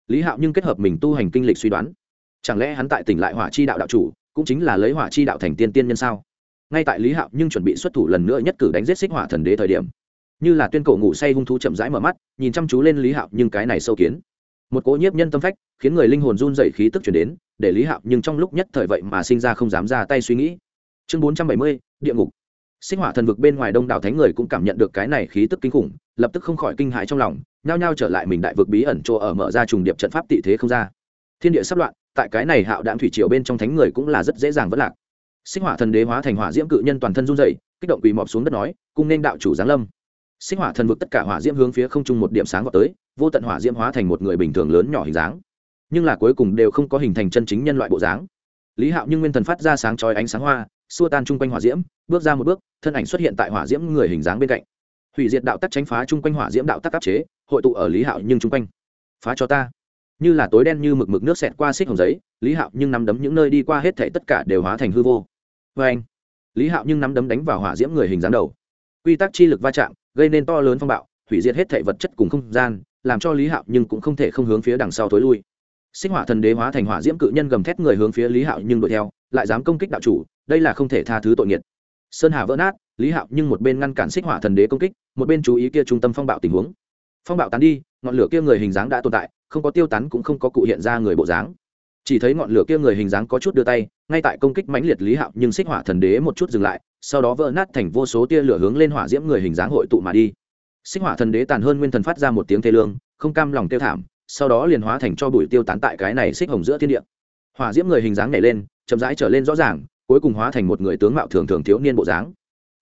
lý hạo nhưng kết hợp mình tu hành kinh lịch suy đoán, chẳng lẽ hắn tại tỉnh lại hỏa chi đạo đạo chủ, cũng chính là lấy hỏa chi đạo thành tiên tiên nhân sao? Ngay tại lý hạo nhưng chuẩn bị xuất thủ lần nữa nhất cử đánh giết xích hỏa thần đế thời điểm, như là tuyên cổ ngủ say hung thú chậm rãi mở mắt, nhìn chăm chú lên lý hạo nhưng cái này sâu kiến. Một cỗ nhiếp nhân tâm phách, khiến người linh hồn run dậy khí tức chuyển đến, để lý hạo nhưng trong lúc nhất thời vậy mà sinh ra không dám ra tay suy nghĩ. Chương bốn trăm bảy mươi, địa ngục. Sinh hỏa thần vực bên ngoài đông đảo thánh người cũng cảm nhận được cái này khí tức kinh khủng, lập tức không khỏi kinh hãi trong lòng, nhao nhao trở lại mình đại vực bí ẩn chỗ ở mở ra trùng điệp trận pháp tị thế không ra. Thiên địa sắp loạn, tại cái này hạo đạm thủy triều bên trong thánh người cũng là rất dễ dàng vất lạc sinh hỏa thần đế hóa thành hỏa diễm cự nhân toàn thân run dậy kích động quỳ mọp xuống đất nói cung nên đạo chủ giáng lâm. Sinh hỏa thần vực tất cả hỏa diễm hướng phía không trung một điểm sáng vào tới, vô tận hỏa diễm hóa thành một người bình thường lớn nhỏ hình dáng. Nhưng là cuối cùng đều không có hình thành chân chính nhân loại bộ dáng. Lý hạo nhưng nguyên thần phát ra sáng chói ánh sáng hoa, xua tan chung quanh hỏa diễm, bước ra một bước, thân ảnh xuất hiện tại hỏa diễm người hình dáng bên cạnh. Hủy diệt đạo tắc tránh phá chung quanh hỏa diễm đạo tắc áp chế, hội tụ ở lý hạo nhưng chung quanh. Phá cho ta. Như là tối đen như mực mực nước xẹt qua xích hồng giấy, lý hạo nhưng nắm đấm những nơi đi qua hết thể tất cả đều hóa thành hư vô vê anh. Lý hạo nhưng nắm đấm đánh vào hỏa diễm người hình dáng đầu. Quy tắc chi lực va chạm, gây nên to lớn phong bạo, hủy diệt hết thể vật chất cùng không gian, làm cho lý hạo nhưng cũng không thể không hướng phía đằng sau tối lui. Sinh hỏa thần đế hóa thành hỏa diễm cự nhân gầm thét người hướng phía lý hạo nhưng đuổi theo, lại dám công kích đạo chủ, đây là không thể tha thứ tội nghiệt. Sơn hà vỡ nát, lý hạo nhưng một bên ngăn cản xích hỏa thần đế công kích, một bên chú ý kia trung tâm phong bạo tình huống. Phong bạo tán đi, ngọn lửa kia người hình dáng đã tồn tại, không có tiêu tán cũng không có cụ hiện ra người bộ dáng chỉ thấy ngọn lửa kia người hình dáng có chút đưa tay, ngay tại công kích mãnh liệt lý hạo, nhưng xích hỏa thần đế một chút dừng lại, sau đó vỡ nát thành vô số tia lửa hướng lên hỏa diễm người hình dáng hội tụ mà đi. Xích hỏa thần đế tàn hơn nguyên thần phát ra một tiếng thê lương, không cam lòng tiêu thảm, sau đó liền hóa thành cho bụi tiêu tán tại cái này xích hồng giữa thiên địa. Hỏa diễm người hình dáng nhảy lên, chậm rãi trở lên rõ ràng, cuối cùng hóa thành một người tướng mạo thường thường thiếu niên bộ dáng.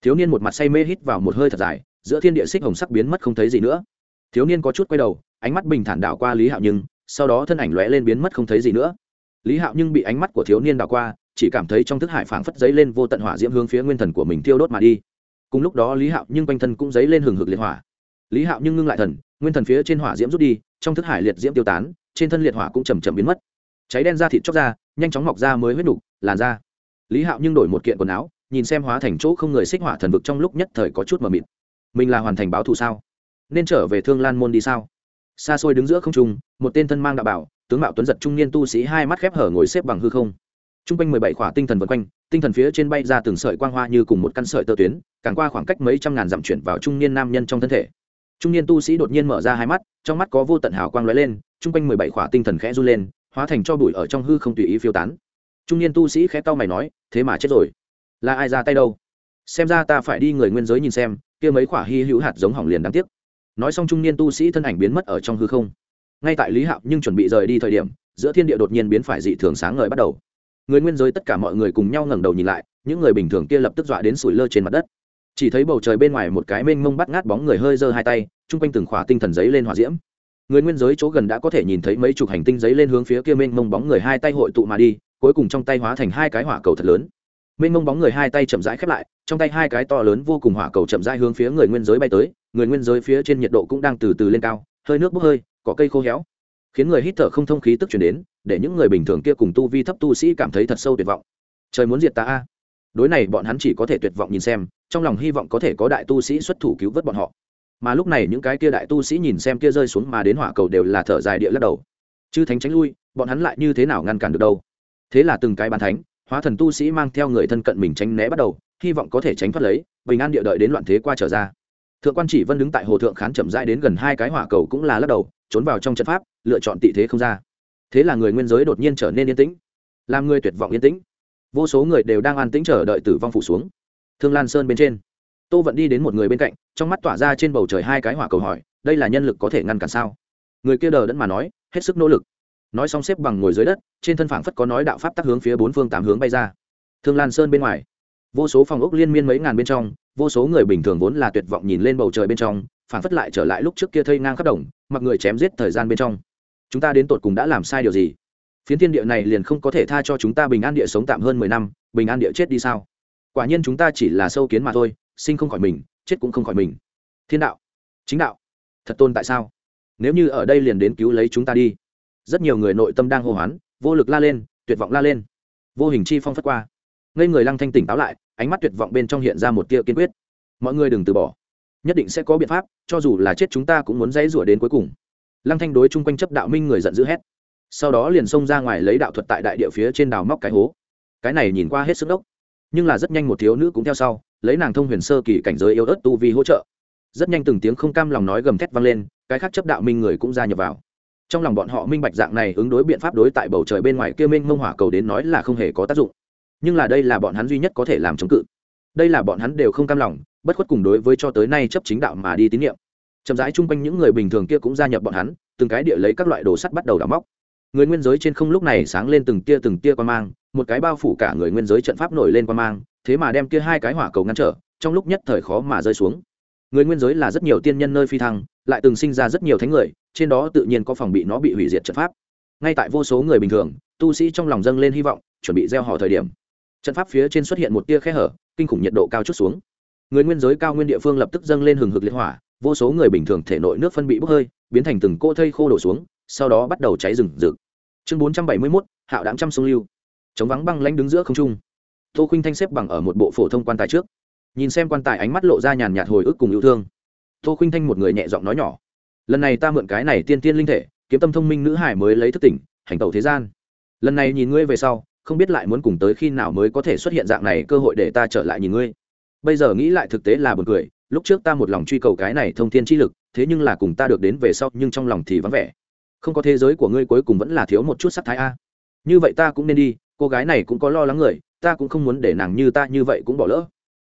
Thiếu niên một mặt say mê hít vào một hơi thật dài, giữa thiên địa xích hồng sắc biến mất không thấy gì nữa. Thiếu niên có chút quay đầu, ánh mắt bình thản đảo qua lý hạo nhưng sau đó thân ảnh lóe lên biến mất không thấy gì nữa lý hạo nhưng bị ánh mắt của thiếu niên đảo qua, chỉ cảm thấy trong thức hải phảng phất giấy lên vô tận hỏa diễm hướng phía nguyên thần của mình thiêu đốt mà đi. Cùng lúc đó lý hạo nhưng quanh thân cũng giấy lên hừng hực liệt hỏa. Lý hạo nhưng ngưng lại thần, nguyên thần phía trên hỏa diễm rút đi, trong thức hải liệt diễm tiêu tán, trên thân liệt hỏa cũng chầm chậm biến mất. Cháy đen ra thịt chóc ra, nhanh chóng mọc ra mới huyết đục làn da. Lý hạo nhưng đổi một kiện quần áo, nhìn xem hóa thành chỗ không người xích hỏa thần vực trong lúc nhất thời có chút mờ mịt. Mình là hoàn thành báo thù sao? Nên trở về thương lan môn đi sao? Xa xôi đứng giữa không trung, một tên thân mang đạo bảo tướng mạo tuấn giật trung niên tu sĩ hai mắt khép hở ngồi xếp bằng hư không. T r u n g quanh mười bảy khỏa tinh thần vân quanh, tinh thần phía trên bay ra từng sợi quang hoa như cùng một căn sợi tơ tuyến, càng qua khoảng cách mấy trăm ngàn dặm chuyển vào trung niên nam nhân trong thân thể. Trung niên tu sĩ đột nhiên mở ra hai mắt, trong mắt có vô tận hào quang lóe lên t r u n g quanh mười bảy khỏa tinh thần khẽ r u lên, hóa thành cho bụi ở trong hư không tùy ý phiêu tán. Trung niên tu sĩ khẽ tao mày nói, thế mà chết rồi. Là ai ra tay đâu? Xem ra ta phải đi người nguyên giới nhìn xem, kia mấy khỏa hy hữu hạt giống hỏng liền đáng tiếc. Nói xong trung niên tu sĩ thân ảnh biến mất ở trong hư không ngay tại lý hạo nhưng chuẩn bị rời đi thời điểm, giữa thiên địa đột nhiên biến phải dị thường sáng ngời bắt đầu. Người nguyên giới tất cả mọi người cùng nhau ngẩng đầu nhìn lại, những người bình thường kia lập tức dọa đến sủi lơ trên mặt đất. Chỉ thấy bầu trời bên ngoài một cái mênh mông bắt ngát bóng người hơi giơ hai tay, chung quanh từng khỏa tinh thần giấy lên hỏa diễm. Người nguyên giới chỗ gần đã có thể nhìn thấy mấy chục hành tinh giấy lên hướng phía kia mênh mông bóng người hai tay hội tụ mà đi, cuối cùng trong tay hóa thành hai cái hỏa cầu thật lớn. Mênh mông bóng người hai tay chậm rãi khép lại, trong tay hai cái to lớn vô cùng hỏa cầu chậm rãi hướng phía người nguyên giới bay tới, người nguyên giới phía trên nhiệt độ cũng đang từ từ lên cao, hơi nước bốc hơi cỏ cây khô héo. Khiến người hít thở không thông khí tức chuyển đến, để những người bình thường kia cùng tu vi thấp tu sĩ cảm thấy thật sâu tuyệt vọng. Trời muốn diệt ta a. Đối này bọn hắn chỉ có thể tuyệt vọng nhìn xem, trong lòng hy vọng có thể có đại tu sĩ xuất thủ cứu vớt bọn họ. Mà lúc này những cái kia đại tu sĩ nhìn xem kia rơi xuống mà đến hỏa cầu đều là thở dài địa lắc đầu. Chứ thánh tránh lui, bọn hắn lại như thế nào ngăn cản được đâu? Thế là từng cái bàn thánh, hóa thần tu sĩ mang theo người thân cận mình tránh né bắt đầu, hy vọng có thể tránh thoát lấy, bình an địa đợi đến loạn thế qua trở ra. Thượng quan chỉ vân đứng tại hồ thượng khán chậm rãi đến gần hai cái hỏa cầu cũng là lắc đầu trốn vào trong trận pháp, lựa chọn tị thế không ra. Thế là người nguyên giới đột nhiên trở nên yên tĩnh, làm người tuyệt vọng yên tĩnh. Vô số người đều đang an tĩnh chờ đợi tử vong phủ xuống. Thương lan sơn bên trên, tô vận đi đến một người bên cạnh, trong mắt tỏa ra trên bầu trời hai cái hỏa cầu hỏi, đây là nhân lực có thể ngăn cản sao? Người kia đờ đẫn mà nói, hết sức nỗ lực. Nói xong xếp bằng ngồi dưới đất, trên thân phảng phất có nói đạo pháp tắc hướng phía bốn phương tám hướng bay ra. Thương lan sơn bên ngoài, vô số phòng ốc liên miên mấy ngàn bên trong, vô số người bình thường vốn là tuyệt vọng nhìn lên bầu trời bên trong phản phất lại trở lại lúc trước kia thây ngang khắp đồng, mặc người chém giết thời gian bên trong. Chúng ta đến tột cùng đã làm sai điều gì? Phiến thiên địa này liền không có thể tha cho chúng ta bình an địa sống tạm hơn mười năm, bình an địa chết đi sao? Quả nhiên chúng ta chỉ là sâu kiến mà thôi, sinh không khỏi mình, chết cũng không khỏi mình. Thiên đạo, chính đạo, thật tôn tại sao? Nếu như ở đây liền đến cứu lấy chúng ta đi. Rất nhiều người nội tâm đang hô hoán, vô lực la lên, tuyệt vọng la lên. Vô hình chi phong phất qua. Ngây người lăng thanh tỉnh táo lại, ánh mắt tuyệt vọng bên trong hiện ra một tia kiên quyết. Mọi người đừng từ bỏ nhất định sẽ có biện pháp, cho dù là chết chúng ta cũng muốn dãy rủa đến cuối cùng. Lăng thanh đối chung quanh chấp đạo minh người giận dữ hét. Sau đó liền xông ra ngoài lấy đạo thuật tại đại địa phía trên đào móc cái hố. Cái này nhìn qua hết sức đốc. Nhưng là rất nhanh một thiếu nữ cũng theo sau, lấy nàng thông huyền sơ kỳ cảnh giới yếu ớt tu vi hỗ trợ. Rất nhanh từng tiếng không cam lòng nói gầm thét vang lên, cái khác chấp đạo minh người cũng ra nhập vào. Trong lòng bọn họ minh bạch dạng này ứng đối biện pháp đối tại bầu trời bên ngoài kia minh mông hỏa cầu đến nói là không hề có tác dụng. Nhưng là đây là bọn hắn duy nhất có thể làm chống cự đây là bọn hắn đều không cam lòng, bất khuất cùng đối với cho tới nay chấp chính đạo mà đi tín nhiệm. Chậm rãi chung quanh những người bình thường kia cũng gia nhập bọn hắn, từng cái địa lấy các loại đồ sắt bắt đầu đào móc. Người nguyên giới trên không lúc này sáng lên từng tia từng tia quan mang, một cái bao phủ cả người nguyên giới trận pháp nổi lên quan mang, thế mà đem kia hai cái hỏa cầu ngăn trở, trong lúc nhất thời khó mà rơi xuống. Người nguyên giới là rất nhiều tiên nhân nơi phi thăng, lại từng sinh ra rất nhiều thánh người, trên đó tự nhiên có phòng bị nó bị hủy diệt trận pháp. Ngay tại vô số người bình thường, tu sĩ trong lòng dâng lên hy vọng, chuẩn bị gieo họ thời điểm. Trận pháp phía trên xuất hiện một tia khe hở kinh khủng nhiệt độ cao chút xuống. Người nguyên giới cao nguyên địa phương lập tức dâng lên hừng hực liệt hỏa, vô số người bình thường thể nội nước phân bị bốc hơi, biến thành từng cô thây khô đổ xuống, sau đó bắt đầu cháy rừng rực. Chương bốn trăm bảy mươi mốt, hạo đảm trăm sông lưu. Chống vắng băng lanh đứng giữa không trung. Tô khinh thanh xếp bằng ở một bộ phổ thông quan tài trước. Nhìn xem quan tài ánh mắt lộ ra nhàn nhạt hồi ức cùng yêu thương. Tô khinh thanh một người nhẹ giọng nói nhỏ. Lần này ta mượn cái này tiên tiên linh thể, kiếm tâm thông minh nữ hải mới lấy thức tỉnh, hành tẩu thế gian. Lần này nhìn ngươi về sau không biết lại muốn cùng tới khi nào mới có thể xuất hiện dạng này cơ hội để ta trở lại nhìn ngươi. Bây giờ nghĩ lại thực tế là buồn cười, lúc trước ta một lòng truy cầu cái này thông thiên chi lực, thế nhưng là cùng ta được đến về sau, nhưng trong lòng thì vắng vẻ. Không có thế giới của ngươi cuối cùng vẫn là thiếu một chút sắc thái a. Như vậy ta cũng nên đi, cô gái này cũng có lo lắng người, ta cũng không muốn để nàng như ta như vậy cũng bỏ lỡ.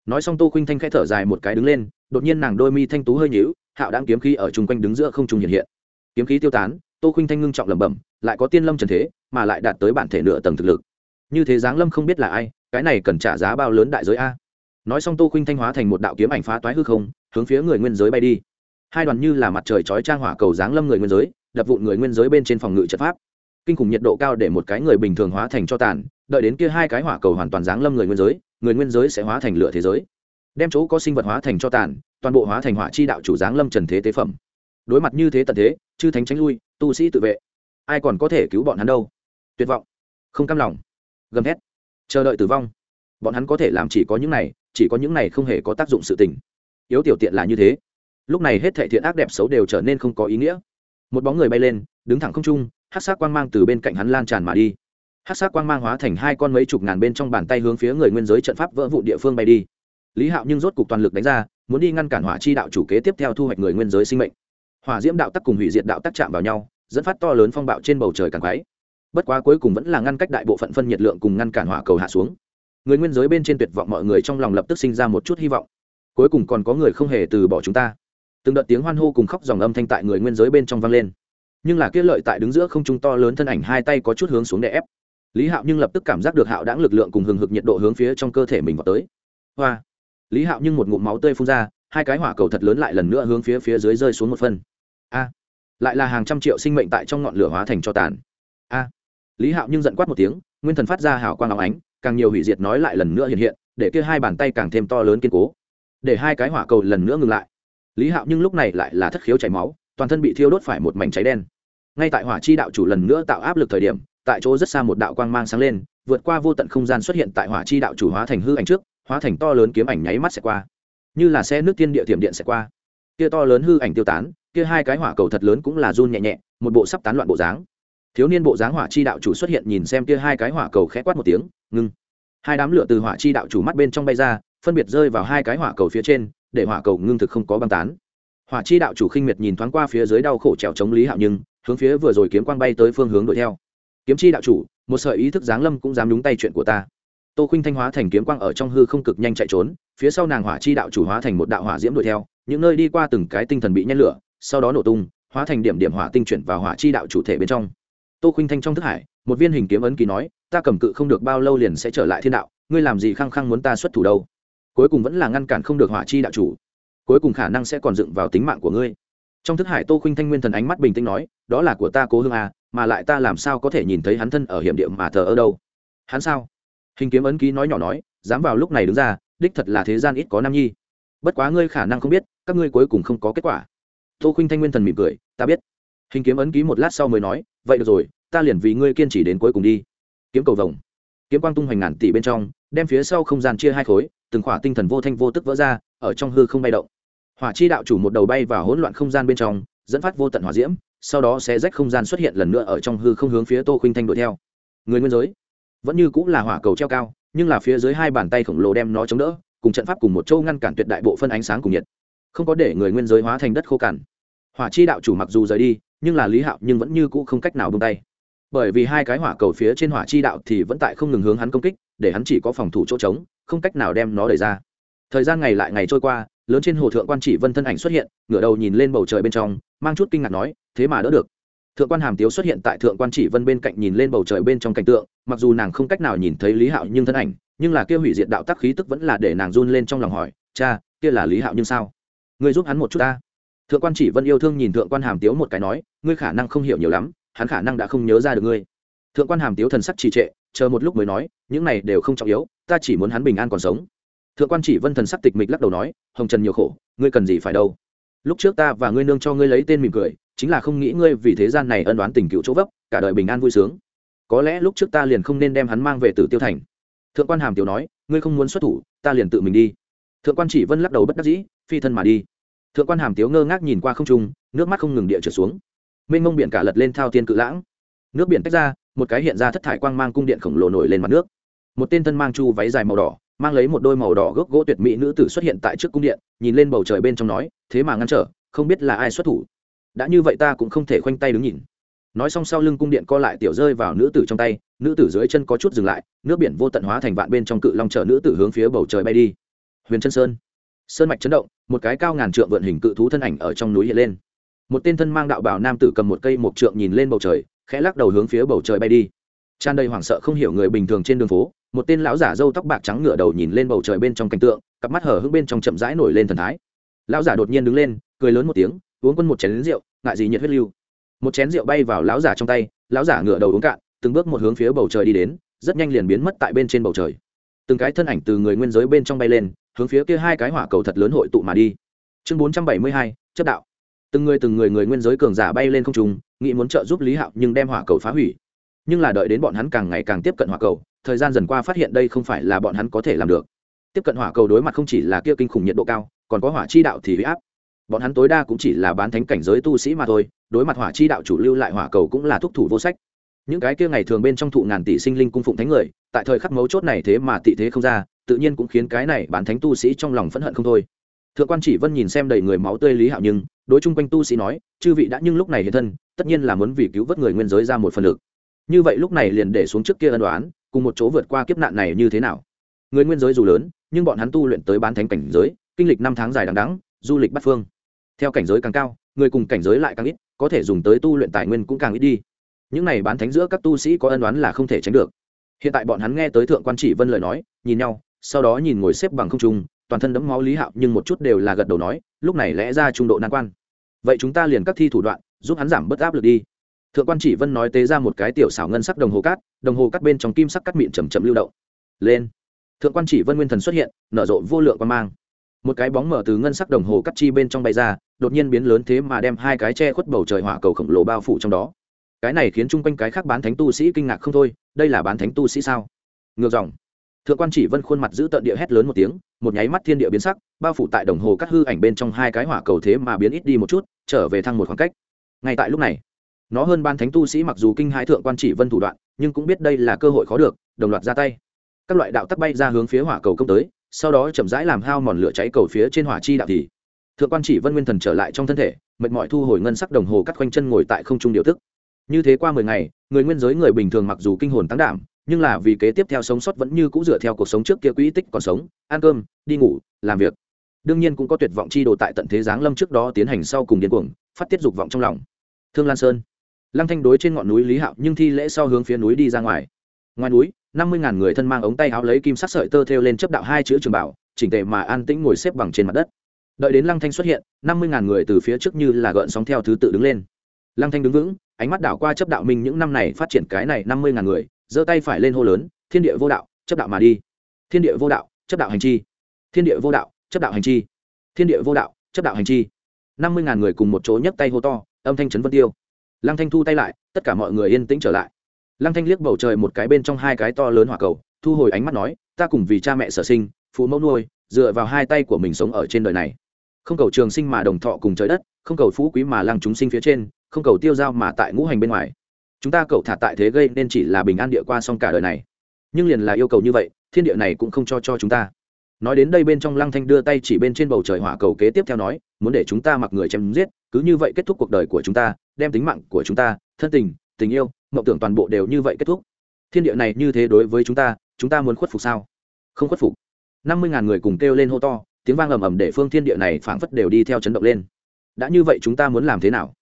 Nói xong tô khinh thanh khẽ thở dài một cái đứng lên, đột nhiên nàng đôi mi thanh tú hơi nhíu, hạo đang kiếm khí ở chung quanh đứng giữa không trung hiện hiện. Kiếm khí tiêu tán, tô khinh thanh ngưng trọng lẩm bẩm, lại có tiên lâm trần thế, mà lại đạt tới bản thể nửa tầng thực lực như thế giáng lâm không biết là ai, cái này cần trả giá bao lớn đại giới a? Nói xong tô khinh thanh hóa thành một đạo kiếm ảnh phá toái hư không, hướng phía người nguyên giới bay đi. Hai đoàn như là mặt trời chói trang hỏa cầu giáng lâm người nguyên giới, đập vụn người nguyên giới bên trên phòng ngự trận pháp. Kinh khủng nhiệt độ cao để một cái người bình thường hóa thành cho tàn, đợi đến kia hai cái hỏa cầu hoàn toàn giáng lâm người nguyên giới, người nguyên giới sẽ hóa thành lửa thế giới. Đem chỗ có sinh vật hóa thành cho tàn, toàn bộ hóa thành hỏa chi đạo chủ giáng lâm trần thế tế phẩm. Đối mặt như thế tận thế, chư thánh tránh lui, tu sĩ tự vệ. Ai còn có thể cứu bọn hắn đâu? Tuyệt vọng, không cam lòng gầm thét. Chờ đợi tử vong. Bọn hắn có thể làm chỉ có những này, chỉ có những này không hề có tác dụng sự tình. Yếu tiểu tiện là như thế. Lúc này hết thệ thiện ác đẹp xấu đều trở nên không có ý nghĩa. Một bóng người bay lên, đứng thẳng không trung hát sát quang mang từ bên cạnh hắn lan tràn mà đi. Hát sát quang mang hóa thành hai con mấy chục ngàn bên trong bàn tay hướng phía người nguyên giới trận pháp vỡ vụ địa phương bay đi. Lý hạo nhưng rốt cục toàn lực đánh ra, muốn đi ngăn cản hỏa chi đạo chủ kế tiếp theo thu hoạch người nguyên giới sinh mệnh. Hỏa diễm đạo tắc cùng hủy diệt đạo tắc chạm vào nhau, dẫn phát to lớn phong bạo trên bầu trời càng quáy bất quá cuối cùng vẫn là ngăn cách đại bộ phận phân nhiệt lượng cùng ngăn cản hỏa cầu hạ xuống. Người nguyên giới bên trên tuyệt vọng mọi người trong lòng lập tức sinh ra một chút hy vọng. Cuối cùng còn có người không hề từ bỏ chúng ta. Từng đợt tiếng hoan hô cùng khóc dòng âm thanh tại người nguyên giới bên trong vang lên. Nhưng là kia lợi tại đứng giữa không trung to lớn thân ảnh hai tay có chút hướng xuống để ép. Lý hạo nhưng lập tức cảm giác được hạo đáng lực lượng cùng hừng hực nhiệt độ hướng phía trong cơ thể mình vào tới. Hoa! Lý hạo nhưng một ngụm máu tươi phun ra, hai cái hỏa cầu thật lớn lại lần nữa hướng phía phía dưới rơi xuống một phân a! Lại là hàng trăm triệu sinh mệnh tại trong ngọn lửa hóa thành cho tàn lý hạo nhưng giận quát một tiếng, nguyên thần phát ra hào quang áo ánh, càng nhiều hủy diệt nói lại lần nữa hiện hiện, để kia hai bàn tay càng thêm to lớn kiên cố. Để hai cái hỏa cầu lần nữa ngừng lại. Lý hạo nhưng lúc này lại là thất khiếu chảy máu, toàn thân bị thiêu đốt phải một mảnh cháy đen. Ngay tại hỏa chi đạo chủ lần nữa tạo áp lực thời điểm, tại chỗ rất xa một đạo quang mang sáng lên, vượt qua vô tận không gian xuất hiện tại hỏa chi đạo chủ hóa thành hư ảnh trước, hóa thành to lớn kiếm ảnh nháy mắt sẽ qua. Như là xe nước tiên địa tiệm điện sẽ qua. Kia to lớn hư ảnh tiêu tán, kia hai cái hỏa cầu thật lớn cũng là run nhẹ nhẹ, một bộ sắp tán loạn bộ dáng thiếu niên bộ dáng hỏa chi đạo chủ xuất hiện nhìn xem kia hai cái hỏa cầu khẽ quát một tiếng, ngưng. Hai đám lửa từ hỏa chi đạo chủ mắt bên trong bay ra, phân biệt rơi vào hai cái hỏa cầu phía trên, để hỏa cầu ngưng thực không có băng tán. Hỏa chi đạo chủ khinh miệt nhìn thoáng qua phía dưới đau khổ trèo chống lý hạo nhưng, hướng phía vừa rồi kiếm quang bay tới phương hướng đuổi theo. Kiếm chi đạo chủ, một sợi ý thức giáng lâm cũng dám đúng tay chuyện của ta. Tô khinh thanh hóa thành kiếm quang ở trong hư không cực nhanh chạy trốn, phía sau nàng hỏa chi đạo chủ hóa thành một đạo hỏa diễm đuổi theo, những nơi đi qua từng cái tinh thần bị nhét lửa, sau đó nổ tung, hóa thành điểm điểm hỏa tinh chuyển vào hỏa chi đạo chủ thể bên trong tô khinh thanh trong thức hải, một viên hình kiếm ấn ký nói, ta cầm cự không được bao lâu liền sẽ trở lại thiên đạo, ngươi làm gì khăng khăng muốn ta xuất thủ đâu? Cuối cùng vẫn là ngăn cản không được hỏa chi đạo chủ. Cuối cùng khả năng sẽ còn dựng vào tính mạng của ngươi. Trong thức hải tô khinh thanh nguyên thần ánh mắt bình tĩnh nói, đó là của ta cố hương à mà lại ta làm sao có thể nhìn thấy hắn thân ở hiểm địa mà thờ ở đâu? Hắn sao? Hình kiếm ấn ký nói nhỏ nói, dám vào lúc này đứng ra, đích thật là thế gian ít có nam nhi. Bất quá ngươi khả năng không biết, các ngươi cuối cùng không có kết quả. Tô khinh thanh nguyên thần mỉm cười, ta biết. Hình kiếm ấn ký một lát sau mới nói vậy được rồi, ta liền vì ngươi kiên trì đến cuối cùng đi. Kiếm cầu vồng. Kiếm quang tung hoành ngàn tỷ bên trong, đem phía sau không gian chia hai khối, từng khỏa tinh thần vô thanh vô tức vỡ ra, ở trong hư không bay động. Hỏa chi đạo chủ một đầu bay vào hỗn loạn không gian bên trong, dẫn phát vô tận hỏa diễm, sau đó sẽ rách không gian xuất hiện lần nữa ở trong hư không hướng phía tô khinh thanh đuổi theo. Người nguyên giới. Vẫn như cũng là hỏa cầu treo cao, nhưng là phía dưới hai bàn tay khổng lồ đem nó chống đỡ, cùng trận pháp cùng một châu ngăn cản tuyệt đại bộ phân ánh sáng cùng nhiệt. Không có để người nguyên giới hóa thành đất khô cằn hỏa chi đạo chủ mặc dù rời đi, nhưng là lý hạo nhưng vẫn như cũ không cách nào bung tay. Bởi vì hai cái hỏa cầu phía trên hỏa chi đạo thì vẫn tại không ngừng hướng hắn công kích, để hắn chỉ có phòng thủ chỗ trống, không cách nào đem nó đẩy ra. Thời gian ngày lại ngày trôi qua, lớn trên hồ thượng quan chỉ vân thân ảnh xuất hiện, ngửa đầu nhìn lên bầu trời bên trong, mang chút kinh ngạc nói, thế mà đỡ được. Thượng quan hàm tiếu xuất hiện tại thượng quan chỉ vân bên cạnh nhìn lên bầu trời bên trong cảnh tượng, mặc dù nàng không cách nào nhìn thấy lý hạo nhưng thân ảnh, nhưng là kia hủy diệt đạo tắc khí tức vẫn là để nàng run lên trong lòng hỏi, cha, kia là lý hạo nhưng sao? Người giúp hắn một chút ta thượng quan chỉ vân yêu thương nhìn thượng quan hàm tiếu một cái nói, ngươi khả năng không hiểu nhiều lắm, hắn khả năng đã không nhớ ra được ngươi. Thượng quan hàm tiếu thần sắc trì trệ, chờ một lúc mới nói, những này đều không trọng yếu, ta chỉ muốn hắn bình an còn sống. Thượng quan chỉ vân thần sắc tịch mịch lắc đầu nói, hồng trần nhiều khổ, ngươi cần gì phải đâu. Lúc trước ta và ngươi nương cho ngươi lấy tên mỉm cười, chính là không nghĩ ngươi vì thế gian này ân đoán tình cựu chỗ vấp, cả đời bình an vui sướng. Có lẽ lúc trước ta liền không nên đem hắn mang về tử tiêu thành. Thượng quan hàm tiểu nói, ngươi không muốn xuất thủ, ta liền tự mình đi. Thượng quan chỉ vân lắc đầu bất đắc dĩ, phi thân mà đi thượng quan hàm tiếu ngơ ngác nhìn qua không trung, nước mắt không ngừng địa trượt xuống. Mênh mông biển cả lật lên thao tiên cự lãng. Nước biển tách ra, một cái hiện ra thất thải quang mang cung điện khổng lồ nổi lên mặt nước. Một tên thân mang chu váy dài màu đỏ, mang lấy một đôi màu đỏ gốc gỗ tuyệt mỹ nữ tử xuất hiện tại trước cung điện, nhìn lên bầu trời bên trong nói, thế mà ngăn trở, không biết là ai xuất thủ. Đã như vậy ta cũng không thể khoanh tay đứng nhìn. Nói xong sau lưng cung điện co lại tiểu rơi vào nữ tử trong tay, nữ tử dưới chân có chút dừng lại, nước biển vô tận hóa thành vạn bên trong cự long chở nữ tử hướng phía bầu trời bay đi. Huyền chân sơn sơn mạch chấn động, một cái cao ngàn trượng vượn hình cự thú thân ảnh ở trong núi hiện lên. Một tên thân mang đạo bảo nam tử cầm một cây một trượng nhìn lên bầu trời, khẽ lắc đầu hướng phía bầu trời bay đi. Tràn đầy hoảng sợ không hiểu người bình thường trên đường phố, một tên lão giả râu tóc bạc trắng ngửa đầu nhìn lên bầu trời bên trong cảnh tượng, cặp mắt hở hững bên trong chậm rãi nổi lên thần thái. Lão giả đột nhiên đứng lên, cười lớn một tiếng, uống quân một chén rượu, ngại gì nhiệt huyết lưu. Một chén rượu bay vào lão giả trong tay, lão giả ngửa đầu uống cạn, từng bước một hướng phía bầu trời đi đến, rất nhanh liền biến mất tại bên trên bầu trời. Từng cái thân ảnh từ người nguyên giới bên trong bay lên hướng phía kia hai cái hỏa cầu thật lớn hội tụ mà đi. Chương bốn trăm bảy mươi hai chất đạo. Từng người từng người người nguyên giới cường giả bay lên không trung, nghĩ muốn trợ giúp lý hạo nhưng đem hỏa cầu phá hủy. Nhưng là đợi đến bọn hắn càng ngày càng tiếp cận hỏa cầu, thời gian dần qua phát hiện đây không phải là bọn hắn có thể làm được. Tiếp cận hỏa cầu đối mặt không chỉ là kia kinh khủng nhiệt độ cao, còn có hỏa chi đạo thì huy áp. Bọn hắn tối đa cũng chỉ là bán thánh cảnh giới tu sĩ mà thôi, đối mặt hỏa chi đạo chủ lưu lại hỏa cầu cũng là thúc thủ vô sách. Những cái kia ngày thường bên trong thụ ngàn tỷ sinh linh cung phụng thánh người, tại thời khắc mấu chốt này thế mà tị thế không ra tự nhiên cũng khiến cái này bán thánh tu sĩ trong lòng phẫn hận không thôi. Thượng quan chỉ vân nhìn xem đầy người máu tươi lý hạo nhưng, đối chung quanh tu sĩ nói, chư vị đã nhưng lúc này hiện thân, tất nhiên là muốn vì cứu vớt người nguyên giới ra một phần lực. Như vậy lúc này liền để xuống trước kia ân đoán cùng một chỗ vượt qua kiếp nạn này như thế nào? Người nguyên giới dù lớn, nhưng bọn hắn tu luyện tới bán thánh cảnh giới, kinh lịch năm tháng dài đằng đắng du lịch bắt phương. Theo cảnh giới càng cao, người cùng cảnh giới lại càng ít, có thể dùng tới tu luyện tài nguyên cũng càng ít đi. Những này bán thánh giữa các tu sĩ có ân đoán là không thể tránh được. Hiện tại bọn hắn nghe tới thượng quan chỉ vân lời nói, nhìn nhau sau đó nhìn ngồi xếp bằng không trung, toàn thân đẫm máu lý hạo nhưng một chút đều là gật đầu nói, lúc này lẽ ra trung độ nan quan. Vậy chúng ta liền các thi thủ đoạn, giúp hắn giảm bớt áp lực đi. Thượng quan chỉ vân nói tế ra một cái tiểu xảo ngân sắc đồng hồ cát, đồng hồ cắt bên trong kim sắc cắt miệng chầm chậm lưu động. Lên. Thượng quan chỉ vân nguyên thần xuất hiện, nở rộ vô lượng quan mang. Một cái bóng mở từ ngân sắc đồng hồ cắt chi bên trong bay ra, đột nhiên biến lớn thế mà đem hai cái che khuất bầu trời hỏa cầu khổng lồ bao phủ trong đó. Cái này khiến chung quanh cái khác bán thánh tu sĩ kinh ngạc không thôi, đây là bán thánh tu sĩ sao? Ngược dòng thượng quan chỉ vân khuôn mặt giữ tận địa hét lớn một tiếng, một nháy mắt thiên địa biến sắc, bao phủ tại đồng hồ cắt hư ảnh bên trong hai cái hỏa cầu thế mà biến ít đi một chút, trở về thăng một khoảng cách. Ngay tại lúc này, nó hơn ban thánh tu sĩ mặc dù kinh hai thượng quan chỉ vân thủ đoạn, nhưng cũng biết đây là cơ hội khó được, đồng loạt ra tay. Các loại đạo tắc bay ra hướng phía hỏa cầu công tới, sau đó chậm rãi làm hao mòn lửa cháy cầu phía trên hỏa chi đạo thì, thượng quan chỉ vân nguyên thần trở lại trong thân thể, mệt mỏi thu hồi ngân sắc đồng hồ cắt quanh chân ngồi tại không trung điều tức. Như thế qua mười ngày, người nguyên giới người bình thường mặc dù kinh hồn tăng đảm nhưng là vì kế tiếp theo sống sót vẫn như cũ dựa theo cuộc sống trước kia quỹ tích còn sống, ăn cơm, đi ngủ, làm việc. Đương nhiên cũng có tuyệt vọng chi đồ tại tận thế giáng lâm trước đó tiến hành sau cùng điên cuồng, phát tiết dục vọng trong lòng. Thương lan sơn. Lăng thanh đối trên ngọn núi lý hạo nhưng thi lễ sau hướng phía núi đi ra ngoài. Ngoài núi, năm mươi ngàn người thân mang ống tay áo lấy kim sắc sợi tơ thêu lên chấp đạo hai chữ trường bảo, chỉnh tề mà an tĩnh ngồi xếp bằng trên mặt đất. Đợi đến lăng thanh xuất hiện, năm mươi ngàn người từ phía trước như là gợn sóng theo thứ tự đứng lên. Lăng thanh đứng vững, ánh mắt đảo qua chấp đạo minh những năm này phát triển cái này năm mươi ngàn người giơ tay phải lên hô lớn, thiên địa vô đạo, chấp đạo mà đi. Thiên địa vô đạo, chấp đạo hành chi. Thiên địa vô đạo, chấp đạo hành chi. Thiên địa vô đạo, chấp đạo hành chi. Năm mươi ngàn người cùng một chỗ nhấc tay hô to, âm thanh chấn vân tiêu. Lăng thanh thu tay lại, tất cả mọi người yên tĩnh trở lại. Lăng thanh liếc bầu trời một cái bên trong hai cái to lớn hỏa cầu, thu hồi ánh mắt nói, ta cùng vì cha mẹ sở sinh, phụ mẫu nuôi, dựa vào hai tay của mình sống ở trên đời này. Không cầu trường sinh mà đồng thọ cùng trời đất, không cầu phú quý mà lăng chúng sinh phía trên, không cầu tiêu giao mà tại ngũ hành bên ngoài chúng ta cậu thả tại thế gây nên chỉ là bình an địa qua xong cả đời này. Nhưng liền là yêu cầu như vậy, thiên địa này cũng không cho cho chúng ta. Nói đến đây bên trong lăng thanh đưa tay chỉ bên trên bầu trời hỏa cầu kế tiếp theo nói, muốn để chúng ta mặc người chém giết, cứ như vậy kết thúc cuộc đời của chúng ta, đem tính mạng của chúng ta, thân tình tình yêu, mộng tưởng toàn bộ đều như vậy kết thúc. Thiên địa này như thế đối với chúng ta chúng ta muốn khuất phục sao? Không khuất phục. Năm mươi ngàn người cùng kêu lên hô to, tiếng vang ầm ầm để phương thiên địa này phảng phất đều đi theo chấn động lên. Đã như vậy chúng ta muốn làm thế nào?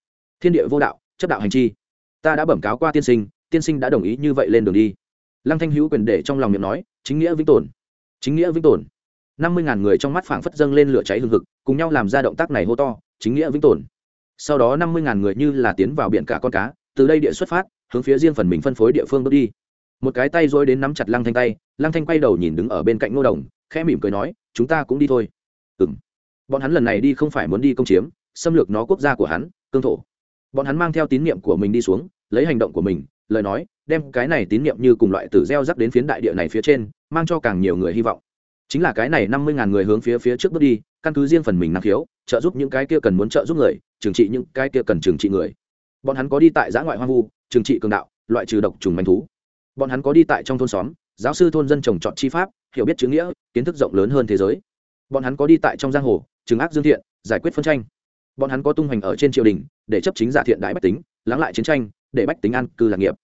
Thiên địa vô đạo, chấp đạo hành chi ta đã bẩm cáo qua tiên sinh tiên sinh đã đồng ý như vậy lên đường đi. Lăng thanh hữu quyền để trong lòng miệng nói, chính nghĩa vĩnh tồn. Chính nghĩa vĩnh tồn. Năm mươi ngàn người trong mắt phảng phất dâng lên lửa cháy hừng hực, cùng nhau làm ra động tác này hô to, chính nghĩa vĩnh tồn. Sau đó năm mươi ngàn người như là tiến vào biển cả con cá, từ đây địa xuất phát, hướng phía riêng phần mình phân phối địa phương bước đi. Một cái tay dối đến nắm chặt lăng thanh tay, lăng thanh quay đầu nhìn đứng ở bên cạnh ngô đồng, khẽ mỉm cười nói, chúng ta cũng đi thôi. Ừ m bọn hắn lần này đi không phải muốn đi công chiếm, xâm lược nó quốc gia của hắn, cương thổ. Bọn hắn mang theo tín nhiệm của mình đi xuống lấy hành động của mình, lời nói, đem cái này tín nhiệm như cùng loại tử gieo rắc đến phiến đại địa này phía trên, mang cho càng nhiều người hy vọng. Chính là cái này năm mươi ngàn người hướng phía phía trước bước đi, căn cứ riêng phần mình năng khiếu, trợ giúp những cái kia cần muốn trợ giúp người, trừng trị những cái kia cần trừng trị người. Bọn hắn có đi tại giã ngoại hoang vu, trừng trị cường đạo, loại trừ độc trùng manh thú. Bọn hắn có đi tại trong thôn xóm, giáo sư thôn dân trồng trọt chi pháp, hiểu biết chữ nghĩa, kiến thức rộng lớn hơn thế giới. Bọn hắn có đi tại trong giang hồ trừng ác dương thiện, giải quyết phân tranh. Bọn hắn có tung hoành ở trên triều đình, để chấp chính giả thiện đại bách tính, lắng lại chiến tranh để bách tính ăn, cư lạc nghiệp.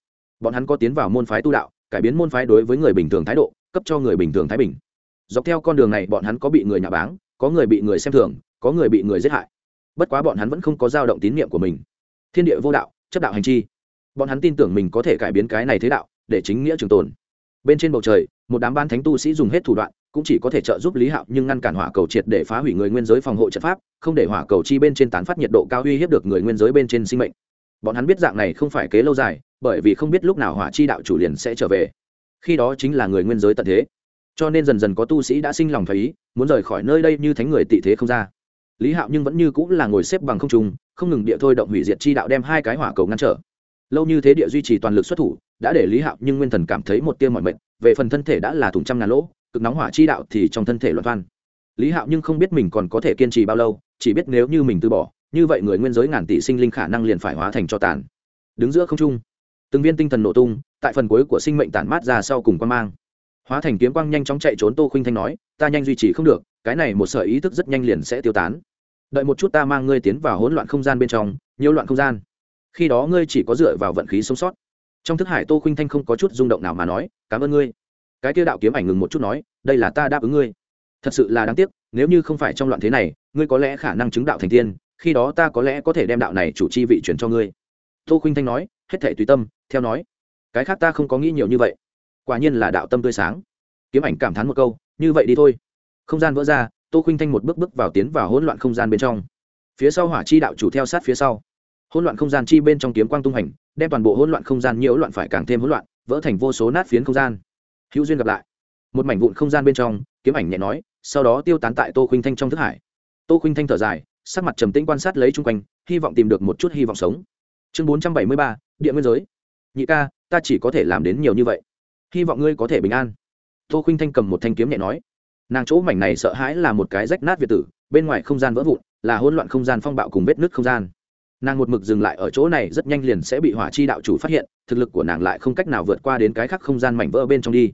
Bọn hắn có tiến vào môn phái tu đạo cải biến môn phái đối với người bình thường thái độ cấp cho người bình thường thái bình. Dọc theo con đường này bọn hắn có bị người nhà báng có người bị người xem thường có người bị người giết hại. Bất quá bọn hắn vẫn không có dao động tín nhiệm của mình. Thiên địa vô đạo chấp đạo hành chi. Bọn hắn tin tưởng mình có thể cải biến cái này thế đạo để chính nghĩa trường tồn. Bên trên bầu trời một đám ban thánh tu sĩ dùng hết thủ đoạn cũng chỉ có thể trợ giúp lý hạo nhưng ngăn cản hỏa cầu triệt để phá hủy người nguyên giới phòng hộ trận pháp không để hỏa cầu chi bên trên tán phát nhiệt độ cao uy hiếp được người nguyên giới bên trên sinh mệnh bọn hắn biết dạng này không phải kế lâu dài, bởi vì không biết lúc nào hỏa chi đạo chủ liền sẽ trở về. Khi đó chính là người nguyên giới tận thế. Cho nên dần dần có tu sĩ đã sinh lòng thấy muốn rời khỏi nơi đây như thánh người tị thế không ra. Lý hạo nhưng vẫn như cũng là ngồi xếp bằng không trung, không ngừng địa thôi động hủy diệt chi đạo đem hai cái hỏa cầu ngăn trở. Lâu như thế địa duy trì toàn lực xuất thủ, đã để lý hạo nhưng nguyên thần cảm thấy một tiêu mọi mệnh về phần thân thể đã là thùng trăm ngàn lỗ, cực nóng hỏa chi đạo thì trong thân thể loạn văn lý hạo nhưng không biết mình còn có thể kiên trì bao lâu, chỉ biết nếu như mình từ bỏ như vậy người nguyên giới ngàn tỷ sinh linh khả năng liền phải hóa thành cho tàn. Đứng giữa không trung, từng viên tinh thần nổ tung, tại phần cuối của sinh mệnh tản mát ra sau cùng quan mang. Hóa thành kiếm quang nhanh chóng chạy trốn tô khuynh thanh nói, ta nhanh duy trì không được, cái này một sợi ý thức rất nhanh liền sẽ tiêu tán. Đợi một chút ta mang ngươi tiến vào hỗn loạn không gian bên trong nhiều loạn không gian. Khi đó ngươi chỉ có dựa vào vận khí sống sót. Trong thức hải tô khuynh thanh không có chút rung động nào mà nói, cảm ơn ngươi. Cái kia đạo kiếm ảnh ngừng một chút nói, đây là ta đáp ứng ngươi. Thật sự là đáng tiếc, nếu như không phải trong loạn thế này, ngươi có lẽ khả năng chứng đạo thành tiên khi đó ta có lẽ có thể đem đạo này chủ chi vị chuyển cho ngươi. Tô khuynh thanh nói, hết thể tùy tâm, theo nói. Cái khác ta không có nghĩ nhiều như vậy. Quả nhiên là đạo tâm tươi sáng. Kiếm ảnh cảm thán một câu, như vậy đi thôi. Không gian vỡ ra, tô khuynh thanh một bước bước vào tiến vào hỗn loạn không gian bên trong. Phía sau hỏa chi đạo chủ theo sát phía sau. Hỗn loạn không gian chi bên trong kiếm quang tung hành, đem toàn bộ hỗn loạn không gian nhiễu loạn phải càng thêm hỗn loạn, vỡ thành vô số nát phiến không gian. Hữu duyên gặp lại. Một mảnh vụn không gian bên trong, kiếm ảnh nhẹ nói, sau đó tiêu tán tại tô khuynh thanh trong thức hải. Tô khuynh thanh thở dài sắc mặt trầm tĩnh quan sát lấy chung quanh, hy vọng tìm được một chút hy vọng sống. Chương bốn trăm bảy mươi ba, địa nguyên giới. Nhị ca, ta chỉ có thể làm đến nhiều như vậy. Hy vọng ngươi có thể bình an. Tô khinh thanh cầm một thanh kiếm nhẹ nói. Nàng chỗ mảnh này sợ hãi là một cái rách nát việt tử, bên ngoài không gian vỡ vụn, là hỗn loạn không gian phong bạo cùng vết nứt không gian. Nàng một mực dừng lại ở chỗ này, rất nhanh liền sẽ bị hỏa chi đạo chủ phát hiện, thực lực của nàng lại không cách nào vượt qua đến cái khác không gian mảnh vỡ bên trong đi.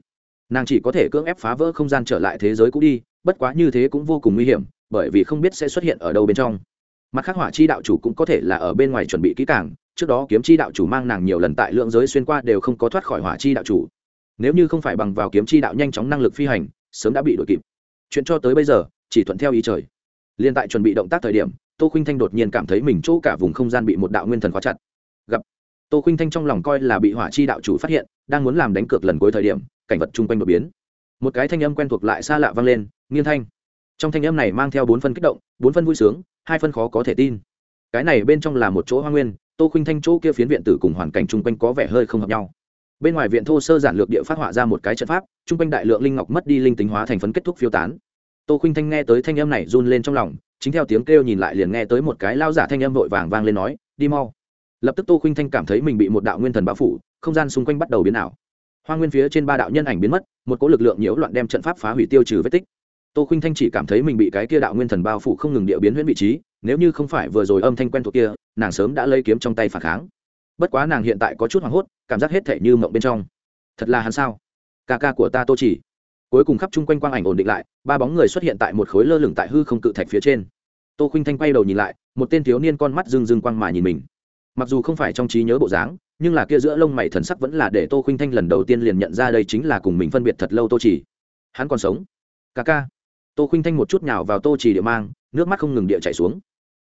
Nàng chỉ có thể cưỡng ép phá vỡ không gian trở lại thế giới cũ đi, bất quá như thế cũng vô cùng nguy hiểm bởi vì không biết sẽ xuất hiện ở đâu bên trong. Mặt khác hỏa chi đạo chủ cũng có thể là ở bên ngoài chuẩn bị kỹ càng, trước đó kiếm chi đạo chủ mang nàng nhiều lần tại lượng giới xuyên qua đều không có thoát khỏi hỏa chi đạo chủ. Nếu như không phải bằng vào kiếm chi đạo nhanh chóng năng lực phi hành, sớm đã bị đuổi kịp. Chuyện cho tới bây giờ, chỉ thuận theo ý trời. Liên tại chuẩn bị động tác thời điểm, tô khinh thanh đột nhiên cảm thấy mình chỗ cả vùng không gian bị một đạo nguyên thần khóa chặt. Gặp, tô khinh thanh trong lòng coi là bị hỏa chi đạo chủ phát hiện, đang muốn làm đánh cược lần cuối thời điểm, cảnh vật chung quanh đột biến. Một cái thanh âm quen thuộc lại xa lạ vang lên, nghiên thanh trong thanh âm này mang theo bốn phân kích động, bốn phân vui sướng, hai phân khó có thể tin. Cái này bên trong là một chỗ hoa nguyên, tô khinh thanh chỗ kia phiến viện tử cùng hoàn cảnh chung quanh có vẻ hơi không hợp nhau. Bên ngoài viện thô sơ giản lược địa phát họa ra một cái trận pháp, chung quanh đại lượng linh ngọc mất đi linh tính hóa thành phấn kết thúc phiêu tán. Tô khinh thanh nghe tới thanh âm này run lên trong lòng, chính theo tiếng kêu nhìn lại liền nghe tới một cái lao giả thanh âm vội vàng vang lên nói, đi mau. Lập tức tô khinh thanh cảm thấy mình bị một đạo nguyên thần bao phủ, không gian xung quanh bắt đầu biến ảo. Hoa nguyên phía trên ba đạo nhân ảnh biến mất, một cỗ lực lượng nhiễu loạn đem trận pháp phá hủy tiêu trừ vết tích tô khinh thanh chỉ cảm thấy mình bị cái kia đạo nguyên thần bao phủ không ngừng địa biến huyễn vị trí, nếu như không phải vừa rồi âm thanh quen thuộc kia, nàng sớm đã lấy kiếm trong tay phản kháng. Bất quá nàng hiện tại có chút hoảng hốt, cảm giác hết thể như mộng bên trong. Thật là hắn sao? Ca ca của ta tô chỉ. Cuối cùng khắp chung quanh quang ảnh ổn định lại, ba bóng người xuất hiện tại một khối lơ lửng tại hư không cự thạch phía trên. Tô khinh thanh quay đầu nhìn lại, một tên thiếu niên con mắt rưng rưng quang mà nhìn mình. Mặc dù không phải trong trí nhớ bộ dáng, nhưng là kia giữa lông mày thần sắc vẫn là để tô khinh thanh lần đầu tiên liền nhận ra đây chính là cùng mình phân biệt thật lâu tô chỉ. Hắn còn sống. Ca ca tô khinh thanh một chút nhào vào tô chỉ địa mang, nước mắt không ngừng địa chảy xuống.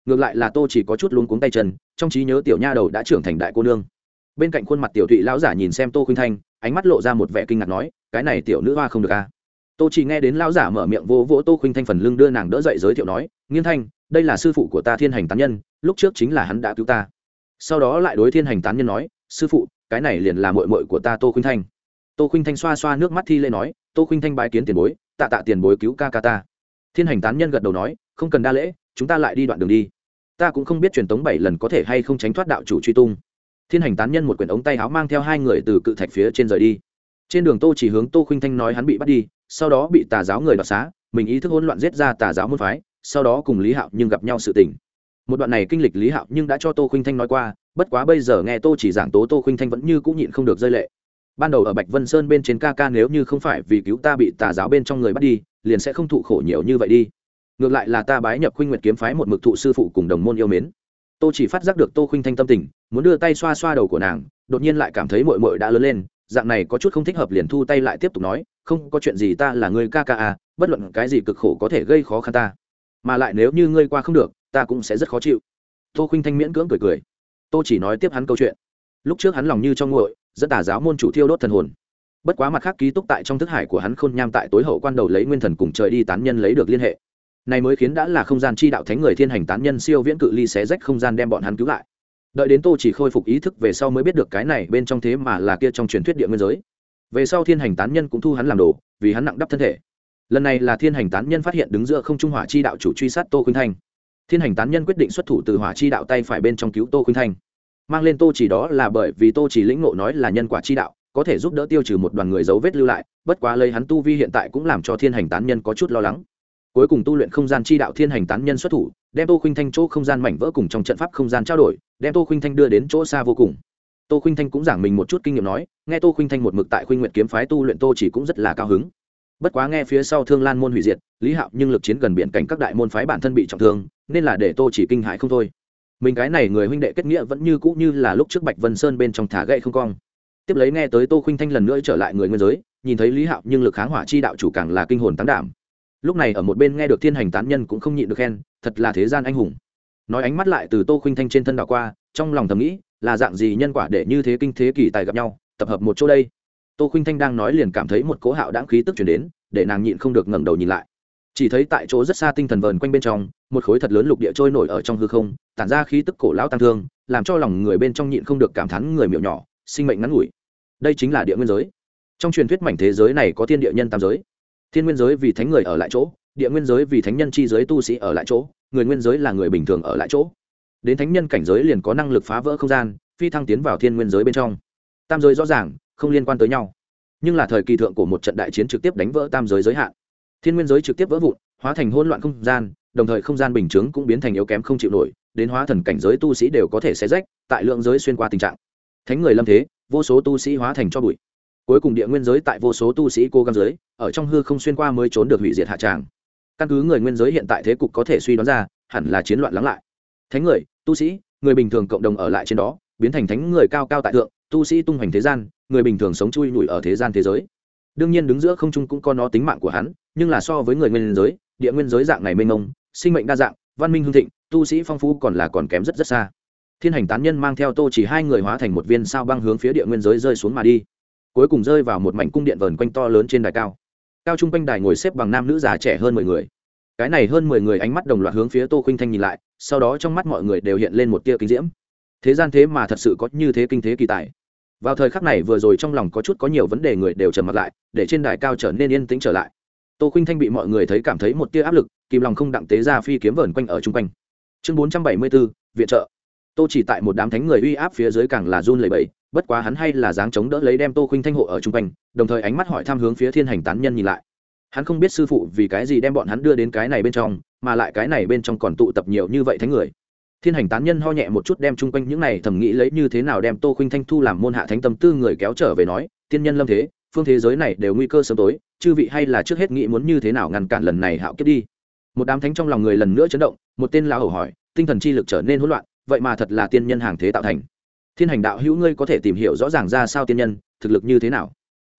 Ngược lại là tô chỉ có chút luống cuống tay chân, trong trí nhớ tiểu nha đầu đã trưởng thành đại cô nương. Bên cạnh khuôn mặt tiểu thụy lão giả nhìn xem tô khinh thanh, ánh mắt lộ ra một vẻ kinh ngạc nói, cái này tiểu nữ hoa không được a à? tô chỉ nghe đến lão giả mở miệng vỗ vỗ tô khinh thanh phần lưng đưa nàng đỡ dậy giới thiệu nói, nghiên thanh, đây là sư phụ của ta thiên hành tán nhân, lúc trước chính là hắn đã cứu ta. Sau đó lại đối thiên hành tán nhân nói, sư phụ, cái này liền là mội mội của ta tô khinh thanh. Tô khinh thanh xoa xoa nước mắt thi lê nói, tô khinh thanh bái kiến tiền bối tạ tạ tiền bối cứu ca ca ta. Thiên hành tán nhân gật đầu nói, không cần đa lễ, chúng ta lại đi đoạn đường đi. Ta cũng không biết truyền tống bảy lần có thể hay không tránh thoát đạo chủ truy tung. Thiên hành tán nhân một quyển ống tay áo mang theo hai người từ cự thạch phía trên rời đi. Trên đường tô chỉ hướng tô khinh thanh nói hắn bị bắt đi, sau đó bị tà giáo người đoạt xá, mình ý thức hỗn loạn giết ra tà giáo môn phái, sau đó cùng lý hạo nhưng gặp nhau sự tình. Một đoạn này kinh lịch lý hạo nhưng đã cho tô khinh thanh nói qua, bất quá bây giờ nghe tô chỉ giảng tố tô khinh thanh vẫn như cũng nhịn không được rơi lệ ban đầu ở bạch vân sơn bên trên ca ca nếu như không phải vì cứu ta bị tà giáo bên trong người bắt đi, liền sẽ không thụ khổ nhiều như vậy đi. Ngược lại là ta bái nhập khuynh nguyệt kiếm phái một mực thụ sư phụ cùng đồng môn yêu mến. Tô chỉ phát giác được tô khinh thanh tâm tình, muốn đưa tay xoa xoa đầu của nàng, đột nhiên lại cảm thấy mội mội đã lớn lên, dạng này có chút không thích hợp liền thu tay lại tiếp tục nói, không, có chuyện gì ta là người ca ca à bất luận cái gì cực khổ có thể gây khó khăn ta. Mà lại nếu như ngươi qua không được, ta cũng sẽ rất khó chịu. Tô khinh thanh miễn cưỡng cười cười. Tô chỉ nói tiếp hắn câu chuyện. Lúc trước hắn lòng như cho nguội dẫn tà giáo môn chủ thiêu đốt thần hồn. Bất quá mặt khác ký túc tại trong thức hải của hắn khôn nham tại tối hậu quan đầu lấy nguyên thần cùng trời đi tán nhân lấy được liên hệ. Này mới khiến đã là không gian chi đạo thánh người thiên hành tán nhân siêu viễn cự ly xé rách không gian đem bọn hắn cứu lại. Đợi đến tô chỉ khôi phục ý thức về sau mới biết được cái này bên trong thế mà là kia trong truyền thuyết địa nguyên giới. Về sau thiên hành tán nhân cũng thu hắn làm đồ, vì hắn nặng đắp thân thể. Lần này là thiên hành tán nhân phát hiện đứng giữa không trung hỏa chi đạo chủ truy sát tô khuynh thanh thiên hành tán nhân quyết định xuất thủ từ hỏa chi đạo tay phải bên trong cứu tô khuynh thanh mang lên tô chỉ đó là bởi vì tô chỉ lĩnh ngộ nói là nhân quả chi đạo, có thể giúp đỡ tiêu trừ một đoàn người dấu vết lưu lại, bất quá lấy hắn tu vi hiện tại cũng làm cho thiên hành tán nhân có chút lo lắng. Cuối cùng tu luyện không gian chi đạo thiên hành tán nhân xuất thủ, đem tô khuynh thanh chỗ không gian mảnh vỡ cùng trong trận pháp không gian trao đổi, đem tô khuynh thanh đưa đến chỗ xa vô cùng. Tô khuynh thanh cũng giảng mình một chút kinh nghiệm nói, nghe tô khuynh thanh một mực tại khuynh nguyện kiếm phái tu luyện tô chỉ cũng rất là cao hứng. Bất quá nghe phía sau thương lan môn hủy diệt, lý hạo nhưng lực chiến gần biển cảnh các đại môn phái bản thân bị trọng thương, nên là để tô chỉ kinh hãi không thôi mình cái này người huynh đệ kết nghĩa vẫn như cũ như là lúc trước bạch vân sơn bên trong thả gậy không cong. Tiếp lấy nghe tới tô khuynh thanh lần nữa trở lại người nguyên giới, nhìn thấy lý hạo nhưng lực kháng hỏa chi đạo chủ càng là kinh hồn tán đảm. Lúc này ở một bên nghe được thiên hành tán nhân cũng không nhịn được khen, thật là thế gian anh hùng. Nói ánh mắt lại từ tô khuynh thanh trên thân đảo qua, trong lòng thầm nghĩ, là dạng gì nhân quả để như thế kinh thế kỳ tài gặp nhau, tập hợp một chỗ đây. Tô khuynh thanh đang nói liền cảm thấy một cố hạo đáng khí tức chuyển đến, để nàng nhịn không được ngẩng đầu nhìn lại chỉ thấy tại chỗ rất xa tinh thần vờn quanh bên trong, một khối thật lớn lục địa trôi nổi ở trong hư không, tản ra khí tức cổ lão tăng thương, làm cho lòng người bên trong nhịn không được cảm thán người miệu nhỏ, sinh mệnh ngắn ngủi. Đây chính là địa nguyên giới. Trong truyền thuyết mảnh thế giới này có thiên địa nhân tam giới. Thiên nguyên giới vì thánh người ở lại chỗ, địa nguyên giới vì thánh nhân chi giới tu sĩ ở lại chỗ, người nguyên giới là người bình thường ở lại chỗ. Đến thánh nhân cảnh giới liền có năng lực phá vỡ không gian, phi thăng tiến vào thiên nguyên giới bên trong. Tam giới rõ ràng, không liên quan tới nhau. Nhưng là thời kỳ thượng của một trận đại chiến trực tiếp đánh vỡ tam giới giới hạn thiên nguyên giới trực tiếp vỡ vụn, hóa thành hỗn loạn không gian, đồng thời không gian bình chướng cũng biến thành yếu kém không chịu nổi, đến hóa thần cảnh giới tu sĩ đều có thể xé rách, tại lượng giới xuyên qua tình trạng. Thánh người lâm thế, vô số tu sĩ hóa thành cho bụi. Cuối cùng địa nguyên giới tại vô số tu sĩ cố gắng giới, ở trong hư không xuyên qua mới trốn được hủy diệt hạ tràng. Căn cứ người nguyên giới hiện tại thế cục có thể suy đoán ra, hẳn là chiến loạn lắng lại. Thánh người, tu sĩ, người bình thường cộng đồng ở lại trên đó, biến thành thánh người cao cao tại thượng, tu sĩ tung hoành thế gian, người bình thường sống chui nhủi ở thế gian thế giới đương nhiên đứng giữa không trung cũng có nó tính mạng của hắn, nhưng là so với người nguyên giới, địa nguyên giới dạng này mênh mông, sinh mệnh đa dạng, văn minh hương thịnh, tu sĩ phong phú còn là còn kém rất rất xa. Thiên hành tán nhân mang theo tô chỉ hai người hóa thành một viên sao băng hướng phía địa nguyên giới rơi xuống mà đi. Cuối cùng rơi vào một mảnh cung điện vờn quanh to lớn trên đài cao. Cao trung quanh đài ngồi xếp bằng nam nữ già trẻ hơn mười người. Cái này hơn mười người ánh mắt đồng loạt hướng phía tô khinh thanh nhìn lại, sau đó trong mắt mọi người đều hiện lên một tia kinh diễm. Thế gian thế mà thật sự có như thế kinh thế kỳ tài vào thời khắc này vừa rồi trong lòng có chút có nhiều vấn đề người đều trầm mặt lại, để trên đài cao trở nên yên tĩnh trở lại. Tô khinh thanh bị mọi người thấy cảm thấy một tia áp lực, kìm lòng không đặng tế ra phi kiếm vờn quanh ở chung quanh. Chương bốn trăm bảy mươi bốn viện trợ. Tô chỉ tại một đám thánh người uy áp phía dưới càng là run lầy bẫy bất quá hắn hay là dáng chống đỡ lấy đem tô khinh thanh hộ ở chung quanh, đồng thời ánh mắt hỏi tham hướng phía thiên hành tán nhân nhìn lại. Hắn không biết sư phụ vì cái gì đem bọn hắn đưa đến cái này bên trong, mà lại cái này bên trong còn tụ tập nhiều như vậy thánh người thiên hành tán nhân ho nhẹ một chút đem chung quanh những này thầm nghĩ lấy như thế nào đem tô khinh thanh thu làm môn hạ thánh tâm tư người kéo trở về nói, tiên nhân lâm thế, phương thế giới này đều nguy cơ sớm tối, chư vị hay là trước hết nghĩ muốn như thế nào ngăn cản lần này hạo kiếp đi. Một đám thánh trong lòng người lần nữa chấn động, một tên lão hầu hỏi, tinh thần chi lực trở nên hỗn loạn, vậy mà thật là tiên nhân hàng thế tạo thành. Thiên hành đạo hữu ngươi có thể tìm hiểu rõ ràng ra sao tiên nhân, thực lực như thế nào?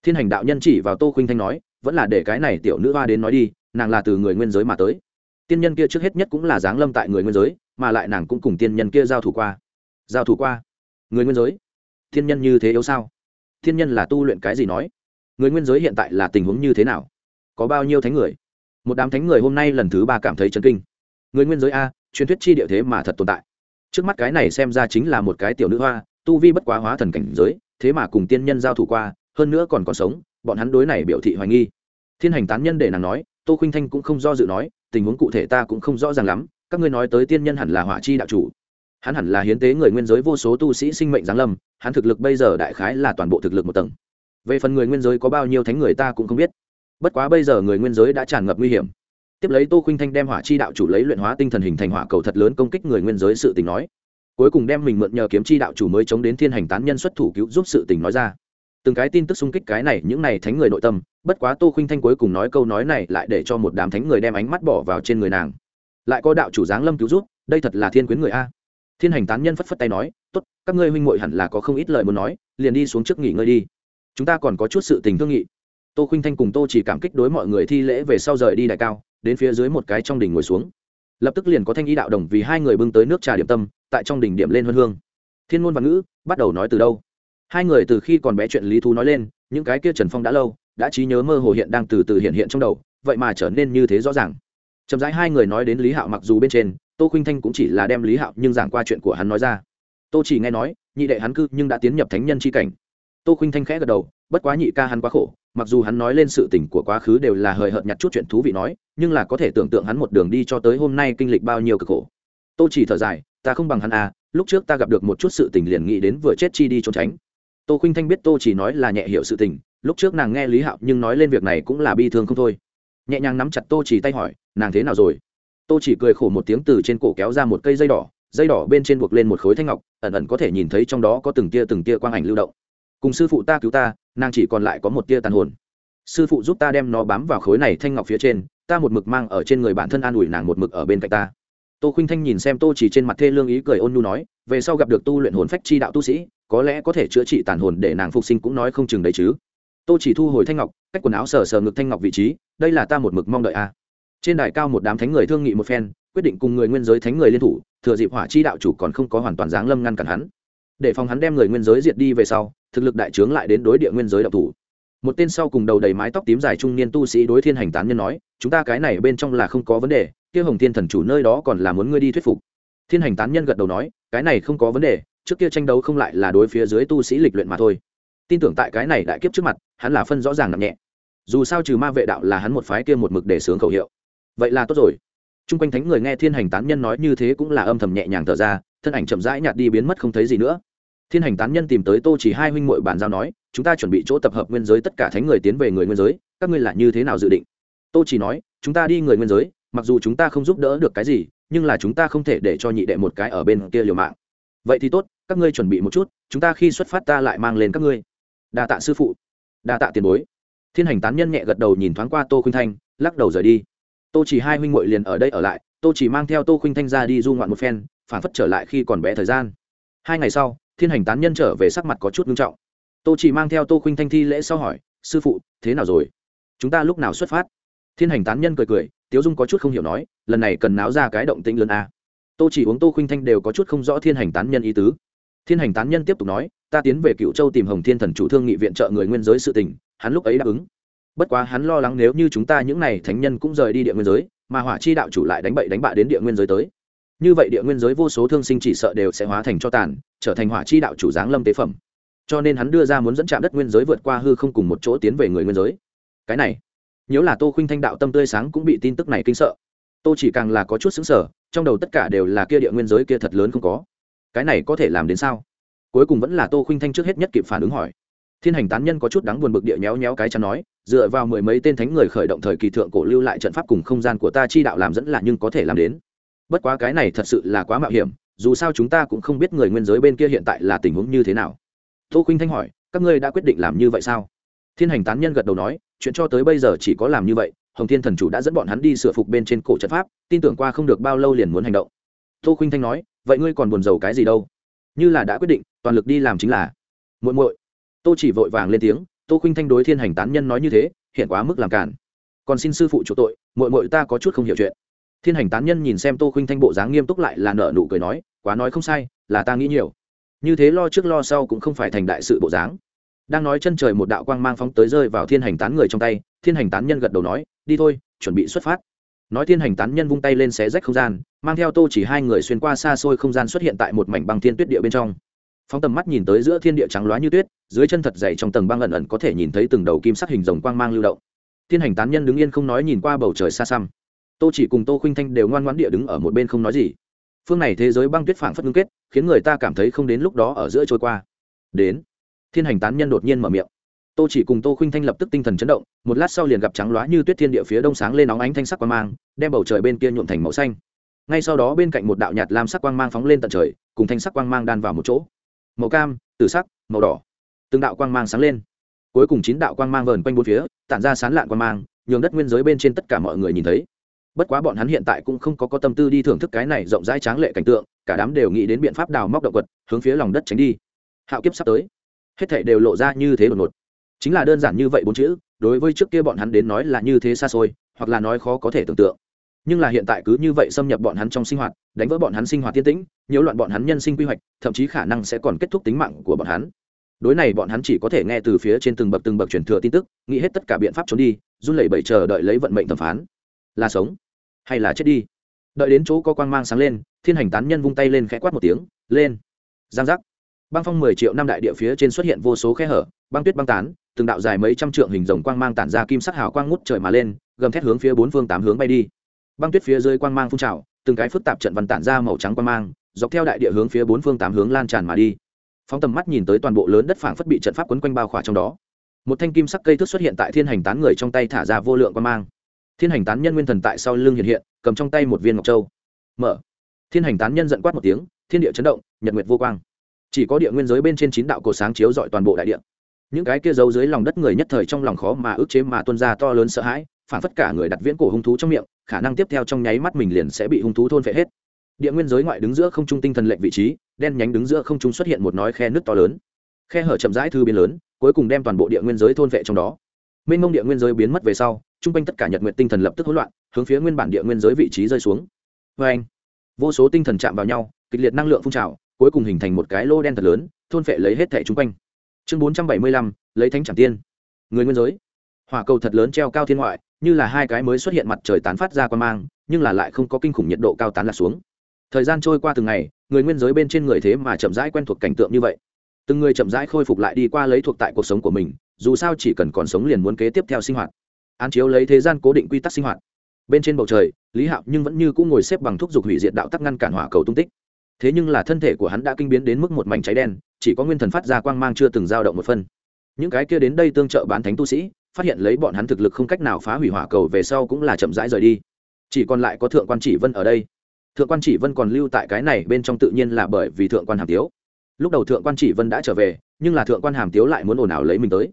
Thiên hành đạo nhân chỉ vào tô khinh thanh nói, vẫn là để cái này tiểu nữ hoa đến nói đi, nàng là từ người nguyên giới mà tới. Tiên nhân kia trước hết nhất cũng là giáng lâm tại người nguyên giới mà lại nàng cũng cùng tiên nhân kia giao thủ qua. Giao thủ qua? Người nguyên giới? Tiên nhân như thế yếu sao? Tiên nhân là tu luyện cái gì nói? Người nguyên giới hiện tại là tình huống như thế nào? Có bao nhiêu thánh người? Một đám thánh người hôm nay lần thứ ba cảm thấy chấn kinh. Người nguyên giới a, truyền thuyết chi địa thế mà thật tồn tại. Trước mắt cái này xem ra chính là một cái tiểu nữ hoa, tu vi bất quá hóa thần cảnh giới, thế mà cùng tiên nhân giao thủ qua, hơn nữa còn còn sống, bọn hắn đối này biểu thị hoài nghi. Thiên hành tán nhân để nàng nói, tô khinh thanh cũng không do dự nói, tình huống cụ thể ta cũng không rõ ràng lắm các ngươi nói tới tiên nhân hẳn là hỏa chi đạo chủ. Hắn hẳn là hiến tế người nguyên giới vô số tu sĩ sinh mệnh giáng lâm, hắn thực lực bây giờ đại khái là toàn bộ thực lực một tầng. Về phần người nguyên giới có bao nhiêu thánh người ta cũng không biết. Bất quá bây giờ người nguyên giới đã tràn ngập nguy hiểm. Tiếp lấy tô khinh thanh đem hỏa chi đạo chủ lấy luyện hóa tinh thần hình thành hỏa cầu thật lớn công kích người nguyên giới sự tình nói. Cuối cùng đem mình mượn nhờ kiếm chi đạo chủ mới chống đến thiên hành tán nhân xuất thủ cứu giúp sự tình nói ra. Từng cái tin tức xung kích cái này, những này thánh người nội tâm, bất quá tô khinh thanh cuối cùng nói câu nói này lại để cho một đám thánh người đem ánh mắt bỏ vào trên người nàng lại có đạo chủ giáng lâm cứu giúp, đây thật là thiên quyến người a. Thiên hành tán nhân phất phất tay nói, tốt, các ngươi huynh muội hẳn là có không ít lời muốn nói, liền đi xuống trước nghỉ ngơi đi. Chúng ta còn có chút sự tình thương nghị. Tô khinh thanh cùng tô chỉ cảm kích đối mọi người thi lễ về sau rời đi đại cao, đến phía dưới một cái trong đỉnh ngồi xuống. Lập tức liền có thanh ý đạo đồng vì hai người bưng tới nước trà điểm tâm, tại trong đỉnh điểm lên huân hương. Thiên ngôn và ngữ, bắt đầu nói từ đâu? Hai người từ khi còn bé chuyện lý thú nói lên, những cái kia trần phong đã lâu, đã trí nhớ mơ hồ hiện đang từ từ hiện hiện trong đầu, vậy mà trở nên như thế rõ ràng chậm rãi hai người nói đến lý hạo mặc dù bên trên tô khinh thanh cũng chỉ là đem lý hạo nhưng giảng qua chuyện của hắn nói ra tô chỉ nghe nói nhị đệ hắn cư nhưng đã tiến nhập thánh nhân c h i cảnh tô khinh thanh khẽ gật đầu bất quá nhị ca hắn quá khổ mặc dù hắn nói lên sự tình của quá khứ đều là hời hợt nhặt chút chuyện thú vị nói nhưng là có thể tưởng tượng hắn một đường đi cho tới hôm nay kinh lịch bao nhiêu cực khổ tô chỉ thở dài ta không bằng hắn à lúc trước ta gặp được một chút sự tình liền nghĩ đến vừa chết chi đi trốn tránh tô khinh thanh biết tô chỉ nói là nhẹ hiểu sự tình lúc trước nàng nghe lý hạo nhưng nói lên việc này cũng là bi thương không thôi nhẹ nhàng nắm chặt tô chỉ tay hỏi, nàng thế nào rồi? Tô chỉ cười khổ một tiếng từ trên cổ kéo ra một cây dây đỏ dây đỏ bên trên buộc lên một khối thanh ngọc, ẩn ẩn có thể nhìn thấy trong đó có từng tia từng tia quang ảnh lưu động. Cùng sư phụ ta cứu ta, nàng chỉ còn lại có một tia tàn hồn. Sư phụ giúp ta đem nó bám vào khối này thanh ngọc phía trên, ta một mực mang ở trên người bản thân an ủi nàng một mực ở bên cạnh ta. Tô khinh thanh nhìn xem tô chỉ trên mặt thê lương ý cười ôn nhu nói, về sau gặp được tu luyện hồn phách chi đạo tu sĩ, có lẽ có thể chữa trị tàn hồn để nàng phục sinh cũng nói không chừng đấy chứ tô chỉ thu hồi thanh ngọc, cách quần áo sờ sờ ngực thanh ngọc vị trí, đây là ta một mực mong đợi a trên đài cao một đám thánh người thương nghị một phen, quyết định cùng người nguyên giới thánh người liên thủ, thừa dịp hỏa chi đạo chủ còn không có hoàn toàn giáng lâm ngăn cản hắn. Để phòng hắn đem người nguyên giới diệt đi về sau, thực lực đại trướng lại đến đối địa nguyên giới đạo thủ. Một tên sau cùng đầu đầy mái tóc tím dài trung niên tu sĩ đối thiên hành tán nhân nói, chúng ta cái này bên trong là không có vấn đề, kia hồng thiên thần chủ nơi đó còn là muốn ngươi đi thuyết phục. Thiên hành tán nhân gật đầu nói, cái này không có vấn đề, trước kia tranh đấu không lại là đối phía dưới tu sĩ lịch luyện mà thôi. Tin tưởng tại cái này đại kiếp trước mặt hắn là phân rõ ràng nặng nhẹ. Dù sao trừ ma vệ đạo là hắn một phái kia một mực để sướng khẩu hiệu. Vậy là tốt rồi. T r u n g quanh thánh người nghe thiên hành tán nhân nói như thế cũng là âm thầm nhẹ nhàng thở ra, thân ảnh chậm rãi nhạt đi biến mất không thấy gì nữa. Thiên hành tán nhân tìm tới tô chỉ hai huynh m bàn giao nói, chúng ta chuẩn bị chỗ tập hợp nguyên giới, tất cả thánh người tiến về người nguyên giới, các ngươi là như thế nào dự định? Tô chỉ nói, chúng ta đi người nguyên giới, mặc dù chúng ta không giúp đỡ được cái gì, nhưng là chúng ta không thể để cho nhị đệ một cái ở bên kia liều mạng. Vậy thì tốt, các ngươi chuẩn bị một chút, chúng ta khi xuất phát ta lại mang lên các ngươi. Đa tạ sư phụ đa tạ tiền bối. Thiên hành tán nhân nhẹ gật đầu nhìn thoáng qua tô khuynh thanh, lắc đầu rời đi. Tô chỉ hai huynh muội liền ở đây ở lại, tô chỉ mang theo tô khuynh thanh ra đi du ngoạn một phen, phản phất trở lại khi còn bé thời gian. Hai ngày sau, thiên hành tán nhân trở về sắc mặt có chút nghiêm trọng. Tô chỉ mang theo tô khuynh thanh thi lễ sau hỏi, sư phụ, thế nào rồi? Chúng ta lúc nào xuất phát? Thiên hành tán nhân cười cười, tiếu dung có chút không hiểu nói, lần này cần náo ra cái động tĩnh lớn a. Tô chỉ uống tô khuynh thanh đều có chút không rõ thiên hành tán nhân ý tứ. Thiên hành tán nhân tiếp tục nói ta tiến về cựu châu tìm hồng thiên thần chủ thương nghị viện trợ người nguyên giới sự tình, hắn lúc ấy đáp ứng. Bất quá hắn lo lắng nếu như chúng ta những n à y thánh nhân cũng rời đi địa nguyên giới, mà hỏa chi đạo chủ lại đánh bậy đánh bạ đến địa nguyên giới tới. Như vậy địa nguyên giới vô số thương sinh chỉ sợ đều sẽ hóa thành cho tàn, trở thành hỏa chi đạo chủ giáng lâm tế phẩm. Cho nên hắn đưa ra muốn dẫn chạm đất nguyên giới vượt qua hư không cùng một chỗ tiến về người nguyên giới. Cái này, nếu là tô Khinh thanh đạo tâm tươi sáng cũng bị tin tức này kinh sợ, tô chỉ càng là có chút xứng sở trong đầu tất cả đều là kia địa nguyên giới kia thật lớn không có. Cái này có thể làm đến sao? Cuối cùng vẫn là tô Khinh thanh trước hết nhất kịp phản ứng hỏi. Thiên hành tán nhân có chút đáng buồn bực địa nhéo nhéo cái chắn nói, dựa vào mười mấy tên thánh người khởi động thời kỳ thượng cổ lưu lại trận pháp cùng không gian của ta chi đạo làm dẫn là nhưng có thể làm đến. Bất quá cái này thật sự là quá mạo hiểm, dù sao chúng ta cũng không biết người nguyên giới bên kia hiện tại là tình huống như thế nào. Tô Khinh thanh hỏi, các ngươi đã quyết định làm như vậy sao? Thiên hành tán nhân gật đầu nói, chuyện cho tới bây giờ chỉ có làm như vậy, hồng thiên thần chủ đã dẫn bọn hắn đi sửa phục bên trên cổ trận pháp, tin tưởng qua không được bao lâu liền muốn hành động. Tô Khinh thanh nói, vậy ngươi còn buồn rầu cái gì đâu? Như là đã quyết định, toàn lực đi làm chính là. Muội muội. Tô chỉ vội vàng lên tiếng, tô khuynh thanh đối thiên hành tán nhân nói như thế, hiện quá mức làm cản còn xin sư phụ chủ tội, muội muội ta có chút không hiểu chuyện. Thiên hành tán nhân nhìn xem tô khuynh thanh bộ dáng nghiêm túc lại là nợ nụ cười nói, quá nói không sai, là ta nghĩ nhiều. Như thế lo trước lo sau cũng không phải thành đại sự bộ dáng. Đang nói chân trời một đạo quang mang phóng tới rơi vào thiên hành tán người trong tay, thiên hành tán nhân gật đầu nói, đi thôi, chuẩn bị xuất phát nói thiên hành tán nhân vung tay lên xé rách không gian, mang theo tô chỉ hai người xuyên qua xa xôi không gian xuất hiện tại một mảnh băng thiên tuyết địa bên trong. Phóng tầm mắt nhìn tới giữa thiên địa trắng loá như tuyết, dưới chân thật dày trong tầng băng ẩn ẩn có thể nhìn thấy từng đầu kim sắc hình rồng quang mang lưu động. Thiên hành tán nhân đứng yên không nói nhìn qua bầu trời xa xăm. Tô chỉ cùng tô khuynh thanh đều ngoan ngoãn địa đứng ở một bên không nói gì. Phương này thế giới băng tuyết phảng phất ngưng kết, khiến người ta cảm thấy không đến lúc đó ở giữa trôi qua. Đến. Thiên hành tán nhân đột nhiên mở miệng tô chỉ cùng tô khuynh thanh lập tức tinh thần chấn động, một lát sau liền gặp trắng loá như tuyết thiên địa phía đông sáng lên óng ánh thanh sắc quang mang, đem bầu trời bên kia nhuộm thành màu xanh. Ngay sau đó bên cạnh một đạo nhạt lam sắc quang mang phóng lên tận trời, cùng thanh sắc quang mang đan vào một chỗ. Màu cam, tử sắc, màu đỏ. Từng đạo quang mang sáng lên. Cuối cùng chín đạo quang mang vờn quanh bốn phía, tản ra sán lạn quang mang, nhường đất nguyên giới bên trên tất cả mọi người nhìn thấy. Bất quá bọn hắn hiện tại cũng không có có tâm tư đi thưởng thức cái này rộng rãi tráng lệ cảnh tượng, cả đám đều nghĩ đến biện pháp đào móc động vật, hướng phía lòng đất tránh đi. Hạo kiếp sắp tới. Hết thảy đều lộ ra như thế đột ngột chính là đơn giản như vậy bốn chữ, đối với trước kia bọn hắn đến nói là như thế xa xôi, hoặc là nói khó có thể tưởng tượng. Nhưng là hiện tại cứ như vậy xâm nhập bọn hắn trong sinh hoạt, đánh vỡ bọn hắn sinh hoạt tiên tĩnh, nhiễu loạn bọn hắn nhân sinh quy hoạch, thậm chí khả năng sẽ còn kết thúc tính mạng của bọn hắn. Đối này bọn hắn chỉ có thể nghe từ phía trên từng bậc từng bậc truyền thừa tin tức, nghĩ hết tất cả biện pháp trốn đi, run lẩy bẩy chờ đợi lấy vận mệnh thẩm phán. Là sống hay là chết đi? Đợi đến chỗ có quang mang sáng lên, thiên hành tán nhân vung tay lên khẽ quát một tiếng, lên. Giang giác. Băng phong mười triệu năm đại địa phía trên xuất hiện vô số khe hở, băng tuyết băng tán từng đạo dài mấy trăm trượng hình rồng quang mang tản ra kim sắc hào quang ngút trời mà lên, gầm thét hướng phía bốn phương tám hướng bay đi. Băng tuyết phía dưới quang mang phun trào, từng cái phức tạp trận văn tản ra màu trắng quang mang, dọc theo đại địa hướng phía bốn phương tám hướng lan tràn mà đi. Phóng tầm mắt nhìn tới toàn bộ lớn đất phảng phất bị trận pháp quấn quanh bao khỏa trong đó. Một thanh kim sắc cây thước xuất hiện tại thiên hành tán người trong tay thả ra vô lượng quang mang. Thiên hành tán nhân nguyên thần tại sau lưng hiện hiện, cầm trong tay một viên ngọc châu. Mở. Thiên hành tán nhân giận quát một tiếng, thiên địa chấn động, nhật nguyệt vô quang. Chỉ có địa nguyên giới bên trên chín đạo cổ sáng chiếu rọi toàn bộ đại địa những cái kia giấu dưới lòng đất người nhất thời trong lòng khó mà ức chế mà tuân ra to lớn sợ hãi, phản phất cả người đặt viễn cổ hung thú trong miệng, khả năng tiếp theo trong nháy mắt mình liền sẽ bị hung thú thôn phệ hết. Địa nguyên giới ngoại đứng giữa không trung tinh thần lệnh vị trí, đen nhánh đứng giữa không trung xuất hiện một nói khe nước to lớn. Khe hở chậm rãi thư biến lớn, cuối cùng đem toàn bộ địa nguyên giới thôn vệ trong đó. Mênh mông địa nguyên giới biến mất về sau, trung quanh tất cả nhật nguyện tinh thần lập tức hỗn loạn, hướng phía nguyên bản địa nguyên giới vị trí rơi xuống. Vê anh, vô số tinh thần chạm vào nhau, kịch liệt năng lượng phun trào, cuối cùng hình thành một cái lô đen thật lớn, thôn phệ lấy hết thẻ chung quanh chương bốn trăm bảy mươi lăm, lấy thánh chẳng tiên. Người nguyên giới. Hỏa cầu thật lớn treo cao thiên ngoại, như là hai cái mới xuất hiện mặt trời tán phát ra qua mang, nhưng là lại không có kinh khủng nhiệt độ cao tán lạc xuống. Thời gian trôi qua từng ngày, người nguyên giới bên trên người thế mà chậm rãi quen thuộc cảnh tượng như vậy. Từng người chậm rãi khôi phục lại đi qua lấy thuộc tại cuộc sống của mình, dù sao chỉ cần còn sống liền muốn kế tiếp theo sinh hoạt. Án chiếu lấy thế gian cố định quy tắc sinh hoạt. Bên trên bầu trời, lý hạo nhưng vẫn như cũng ngồi xếp bằng thuốc dục hủy diệt đạo tắc ngăn cản hỏa cầu tung tích. Thế nhưng là thân thể của hắn đã kinh biến đến mức một mảnh cháy đen chỉ có nguyên thần phát ra quang mang chưa từng dao động một phân. Những cái kia đến đây tương trợ bán thánh tu sĩ, phát hiện lấy bọn hắn thực lực không cách nào phá hủy hỏa cầu về sau cũng là chậm rãi rời đi. Chỉ còn lại có thượng quan chỉ vân ở đây. Thượng quan chỉ vân còn lưu tại cái này, bên trong tự nhiên là bởi vì thượng quan hàm tiếu. Lúc đầu thượng quan chỉ vân đã trở về, nhưng là thượng quan hàm tiếu lại muốn ồn ào lấy mình tới.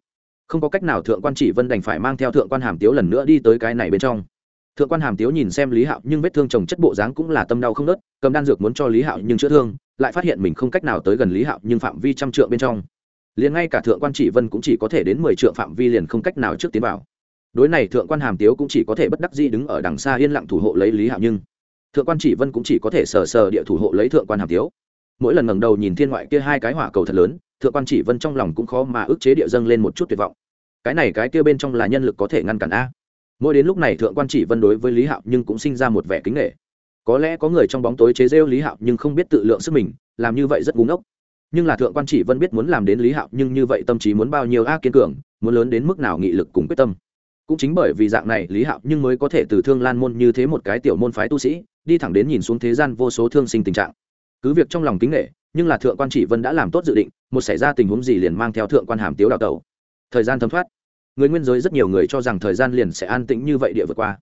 Không có cách nào thượng quan chỉ vân đành phải mang theo thượng quan hàm tiếu lần nữa đi tới cái này bên trong. Thượng quan hàm tiếu nhìn xem lý hạo, nhưng vết thương chồng chất bộ dáng cũng là tâm đau không nớt cầm đan dược muốn cho lý hạo nhưng chữa thương lại phát hiện mình không cách nào tới gần lý hạo nhưng phạm vi trăm trượng bên trong. Liền ngay cả thượng quan chỉ vân cũng chỉ có thể đến mười trượng phạm vi liền không cách nào trước tiến vào. Đối này thượng quan hàm tiếu cũng chỉ có thể bất đắc dĩ đứng ở đằng xa yên lặng thủ hộ lấy lý hạo nhưng thượng quan chỉ vân cũng chỉ có thể sờ sờ địa thủ hộ lấy thượng quan hàm tiếu. Mỗi lần ngẩng đầu nhìn thiên ngoại kia hai cái hỏa cầu thật lớn, thượng quan chỉ vân trong lòng cũng khó mà ức chế địa dâng lên một chút tuyệt vọng. Cái này cái kia bên trong là nhân lực có thể ngăn cản a. Mỗi đến lúc này thượng quan chỉ vân đối với lý hạo nhưng cũng sinh ra một vẻ kính nghệ có lẽ có người trong bóng tối chế rêu lý hạo nhưng không biết tự lượng sức mình, làm như vậy rất búng ốc nhưng là thượng quan chỉ vân biết muốn làm đến lý hạo, nhưng như vậy tâm trí muốn bao nhiêu a kiên cường, muốn lớn đến mức nào nghị lực cùng quyết tâm. Cũng chính bởi vì dạng này, lý hạo nhưng mới có thể từ thương lan môn như thế một cái tiểu môn phái tu sĩ, đi thẳng đến nhìn xuống thế gian vô số thương sinh tình trạng. Cứ việc trong lòng kính nghệ nhưng là thượng quan chỉ vân đã làm tốt dự định, một xảy ra tình huống gì liền mang theo thượng quan hàm tiếu đào tẩu. Thời gian thấm thoát. Người nguyên giới rất nhiều người cho rằng thời gian liền sẽ an tĩnh như vậy địa vượt qua.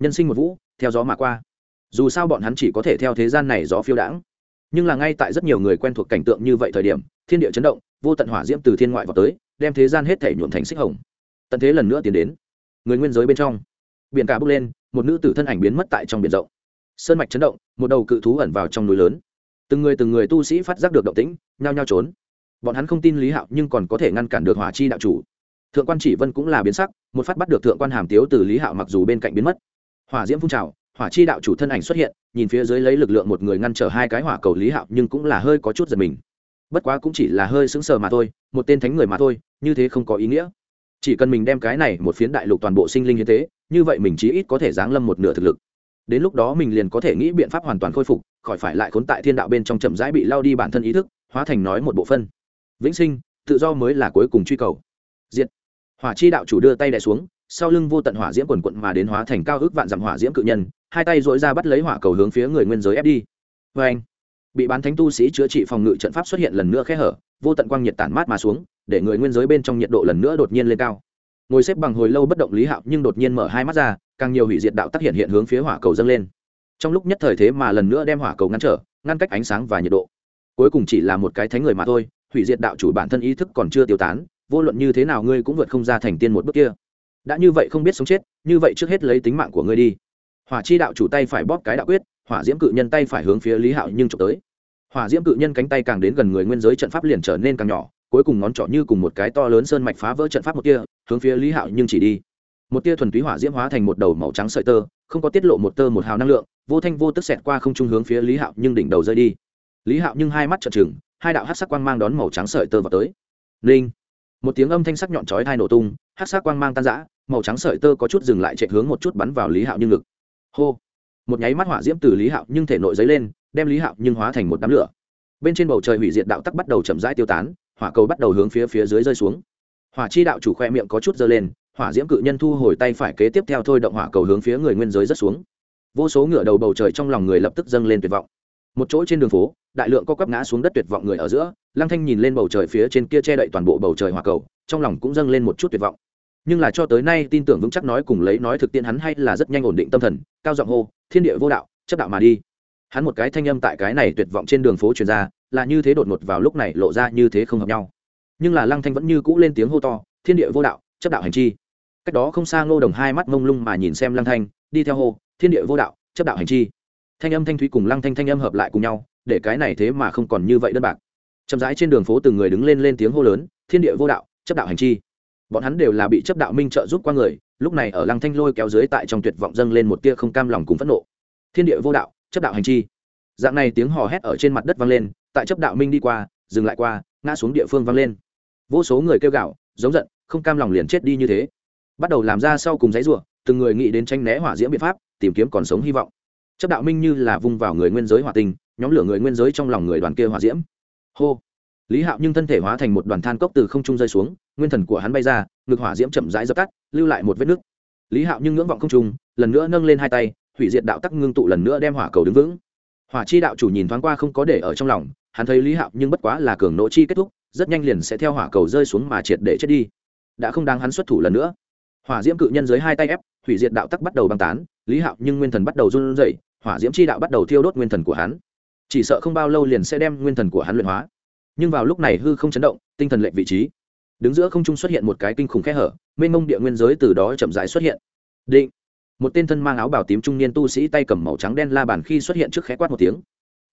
Nhân sinh một vũ, theo gió mà qua dù sao bọn hắn chỉ có thể theo thế gian này gió phiêu đãng. Nhưng là ngay tại rất nhiều người quen thuộc cảnh tượng như vậy thời điểm, thiên địa chấn động, vô tận hỏa diễm từ thiên ngoại vào tới, đem thế gian hết thể nhuộn thành xích hồng. Tận thế lần nữa tiến đến. Người nguyên giới bên trong, biển cả bước lên, một nữ tử thân ảnh biến mất tại trong biển rộng. Sơn mạch chấn động, một đầu cự thú ẩn vào trong núi lớn. Từng người từng người tu sĩ phát giác được động tĩnh, nhao nhao trốn. Bọn hắn không tin lý hạo nhưng còn có thể ngăn cản được hỏa chi đạo chủ. Thượng quan chỉ vân cũng là biến sắc, một phát bắt được thượng quan hàm tiếu từ lý hạo mặc dù bên cạnh biến mất. Hỏa diễm phun trào hỏa chi đạo chủ thân ảnh xuất hiện, nhìn phía dưới lấy lực lượng một người ngăn trở hai cái hỏa cầu lý hạo, nhưng cũng là hơi có chút giật mình. Bất quá cũng chỉ là hơi sững sờ mà thôi, một tên thánh người mà thôi, như thế không có ý nghĩa. Chỉ cần mình đem cái này một phiến đại lục toàn bộ sinh linh như thế như vậy mình chí ít có thể giáng lâm một nửa thực lực. Đến lúc đó mình liền có thể nghĩ biện pháp hoàn toàn khôi phục, khỏi phải lại khốn tại thiên đạo bên trong chậm rãi bị lao đi bản thân ý thức, hóa thành nói một bộ phân. Vĩnh sinh, tự do mới là cuối cùng truy cầu. Diệt. Hỏa chi đạo chủ đưa tay đè xuống sau lưng vô tận hỏa diễm quần quận mà đến hóa thành cao ước vạn dặm hỏa diễm cự nhân, hai tay dội ra bắt lấy hỏa cầu hướng phía người nguyên giới ép đi. Vê anh bị bán thánh tu sĩ chữa trị phòng ngự trận pháp xuất hiện lần nữa khẽ hở, vô tận quang nhiệt tản mát mà xuống, để người nguyên giới bên trong nhiệt độ lần nữa đột nhiên lên cao. Ngồi xếp bằng hồi lâu bất động lý hạo nhưng đột nhiên mở hai mắt ra, càng nhiều hủy diệt đạo tác hiện hiện hướng phía hỏa cầu dâng lên. Trong lúc nhất thời thế mà lần nữa đem hỏa cầu ngăn trở, ngăn cách ánh sáng và nhiệt độ. Cuối cùng chỉ là một cái thánh người mà thôi, hủy diệt đạo chủ bản thân ý thức còn chưa tiêu tán, vô luận như thế nào ngươi cũng vượt không ra thành tiên một bước kia đã như vậy không biết sống chết, như vậy trước hết lấy tính mạng của ngươi đi. Hỏa chi đạo chủ tay phải bóp cái đạo quyết, hỏa diễm cự nhân tay phải hướng phía lý hạo nhưng trộm tới. Hỏa diễm cự nhân cánh tay càng đến gần người nguyên giới trận pháp liền trở nên càng nhỏ, cuối cùng ngón trỏ như cùng một cái to lớn sơn mạch phá vỡ trận pháp một tia hướng phía lý hạo nhưng chỉ đi. Một tia thuần túy hỏa diễm hóa thành một đầu màu trắng sợi tơ, không có tiết lộ một tơ một hào năng lượng, vô thanh vô tức xẹt qua không trung hướng phía lý hạo nhưng đỉnh đầu rơi đi. Lý hạo nhưng hai mắt trợn trừng, hai đạo hát sắc quang mang đón màu trắng sợi tơ vào tới. Linh! Một tiếng âm thanh sắc nhọn chói thai nổ tung hát sắc quang mang tan giã màu trắng sợi tơ có chút dừng lại chạy hướng một chút bắn vào lý hạo nhưng ngực. Hô! Một nháy mắt hỏa diễm từ lý hạo nhưng thể nội dấy lên, đem lý hạo nhưng hóa thành một đám lửa. Bên trên bầu trời hủy diệt đạo tắc bắt đầu chậm rãi tiêu tán, hỏa cầu bắt đầu hướng phía phía dưới rơi xuống. Hỏa chi đạo chủ khoe miệng có chút dơ lên, hỏa diễm cự nhân thu hồi tay phải kế tiếp theo thôi động hỏa cầu hướng phía người nguyên giới rất xuống. Vô số ngựa đầu bầu trời trong lòng người lập tức dâng lên tuyệt vọng một chỗ trên đường phố, đại lượng co quắp ngã xuống đất tuyệt vọng người ở giữa, lăng thanh nhìn lên bầu trời phía trên kia che đậy toàn bộ bầu trời hỏa cầu, trong lòng cũng dâng lên một chút tuyệt vọng. Nhưng là cho tới nay tin tưởng vững chắc nói cùng lấy nói thực tiễn hắn hay là rất nhanh ổn định tâm thần, cao giọng hô, thiên địa vô đạo, chấp đạo mà đi. Hắn một cái thanh âm tại cái này tuyệt vọng trên đường phố truyền ra, là như thế đột ngột vào lúc này lộ ra như thế không hợp nhau. Nhưng là lăng thanh vẫn như cũ lên tiếng hô to, thiên địa vô đạo, chấp đạo hành chi. Cách đó không xa ngô đồng hai mắt mông lung mà nhìn xem lăng thanh, đi theo hô, thiên địa vô đạo, chấp đạo hành chi thanh âm thanh thúy cùng lăng thanh thanh âm hợp lại cùng nhau, để cái này thế mà không còn như vậy đơn bạc. Chậm rãi trên đường phố từng người đứng lên lên tiếng hô lớn, thiên địa vô đạo, chấp đạo hành chi. Bọn hắn đều là bị chấp đạo minh trợ giúp qua người, lúc này ở lăng thanh lôi kéo dưới tại trong tuyệt vọng dâng lên một tia không cam lòng cùng phẫn nộ. Thiên địa vô đạo, chấp đạo hành chi. Dạng này tiếng hò hét ở trên mặt đất vang lên, tại chấp đạo minh đi qua, dừng lại qua, ngã xuống địa phương vang lên. Vô số người kêu gạo giống giận, không cam lòng liền chết đi như thế. Bắt đầu làm ra sau cùng giấy rủa, từng người nghĩ đến tranh né hỏa diễm biện pháp, tìm kiếm còn sống hy vọng chấp đạo minh như là vung vào người nguyên giới hỏa tinh, nhóm lửa người nguyên giới trong lòng người đoàn kia hỏa diễm. Hô. Lý hạo nhưng thân thể hóa thành một đoàn than cốc từ không trung rơi xuống, nguyên thần của hắn bay ra, ngực hỏa diễm chậm rãi dập tắt, lưu lại một vết nứt lý hạo nhưng ngưỡng vọng không trung, lần nữa nâng lên hai tay, hủy diệt đạo tắc ngưng tụ lần nữa đem hỏa cầu đứng vững. Hỏa chi đạo chủ nhìn thoáng qua không có để ở trong lòng, hắn thấy lý hạo nhưng bất quá là cường nỗ chi kết thúc, rất nhanh liền sẽ theo hỏa cầu rơi xuống mà triệt để chết đi. Đã không đáng hắn xuất thủ lần nữa. Hỏa diễm cự nhân dưới hai tay ép, hủy diệt đạo tắc bắt đầu băng tán, lý hạo nhưng nguyên thần bắt đầu run rẩy hỏa diễm chi đạo bắt đầu thiêu đốt nguyên thần của hắn. Chỉ sợ không bao lâu liền sẽ đem nguyên thần của hắn luyện hóa. Nhưng vào lúc này hư không chấn động, tinh thần lệnh vị trí. Đứng giữa không trung xuất hiện một cái kinh khủng khe hở, mênh mông địa nguyên giới từ đó chậm rãi xuất hiện. Định. Một tên thân mang áo bào tím trung niên tu sĩ tay cầm màu trắng đen la bàn khi xuất hiện trước khẽ quát một tiếng.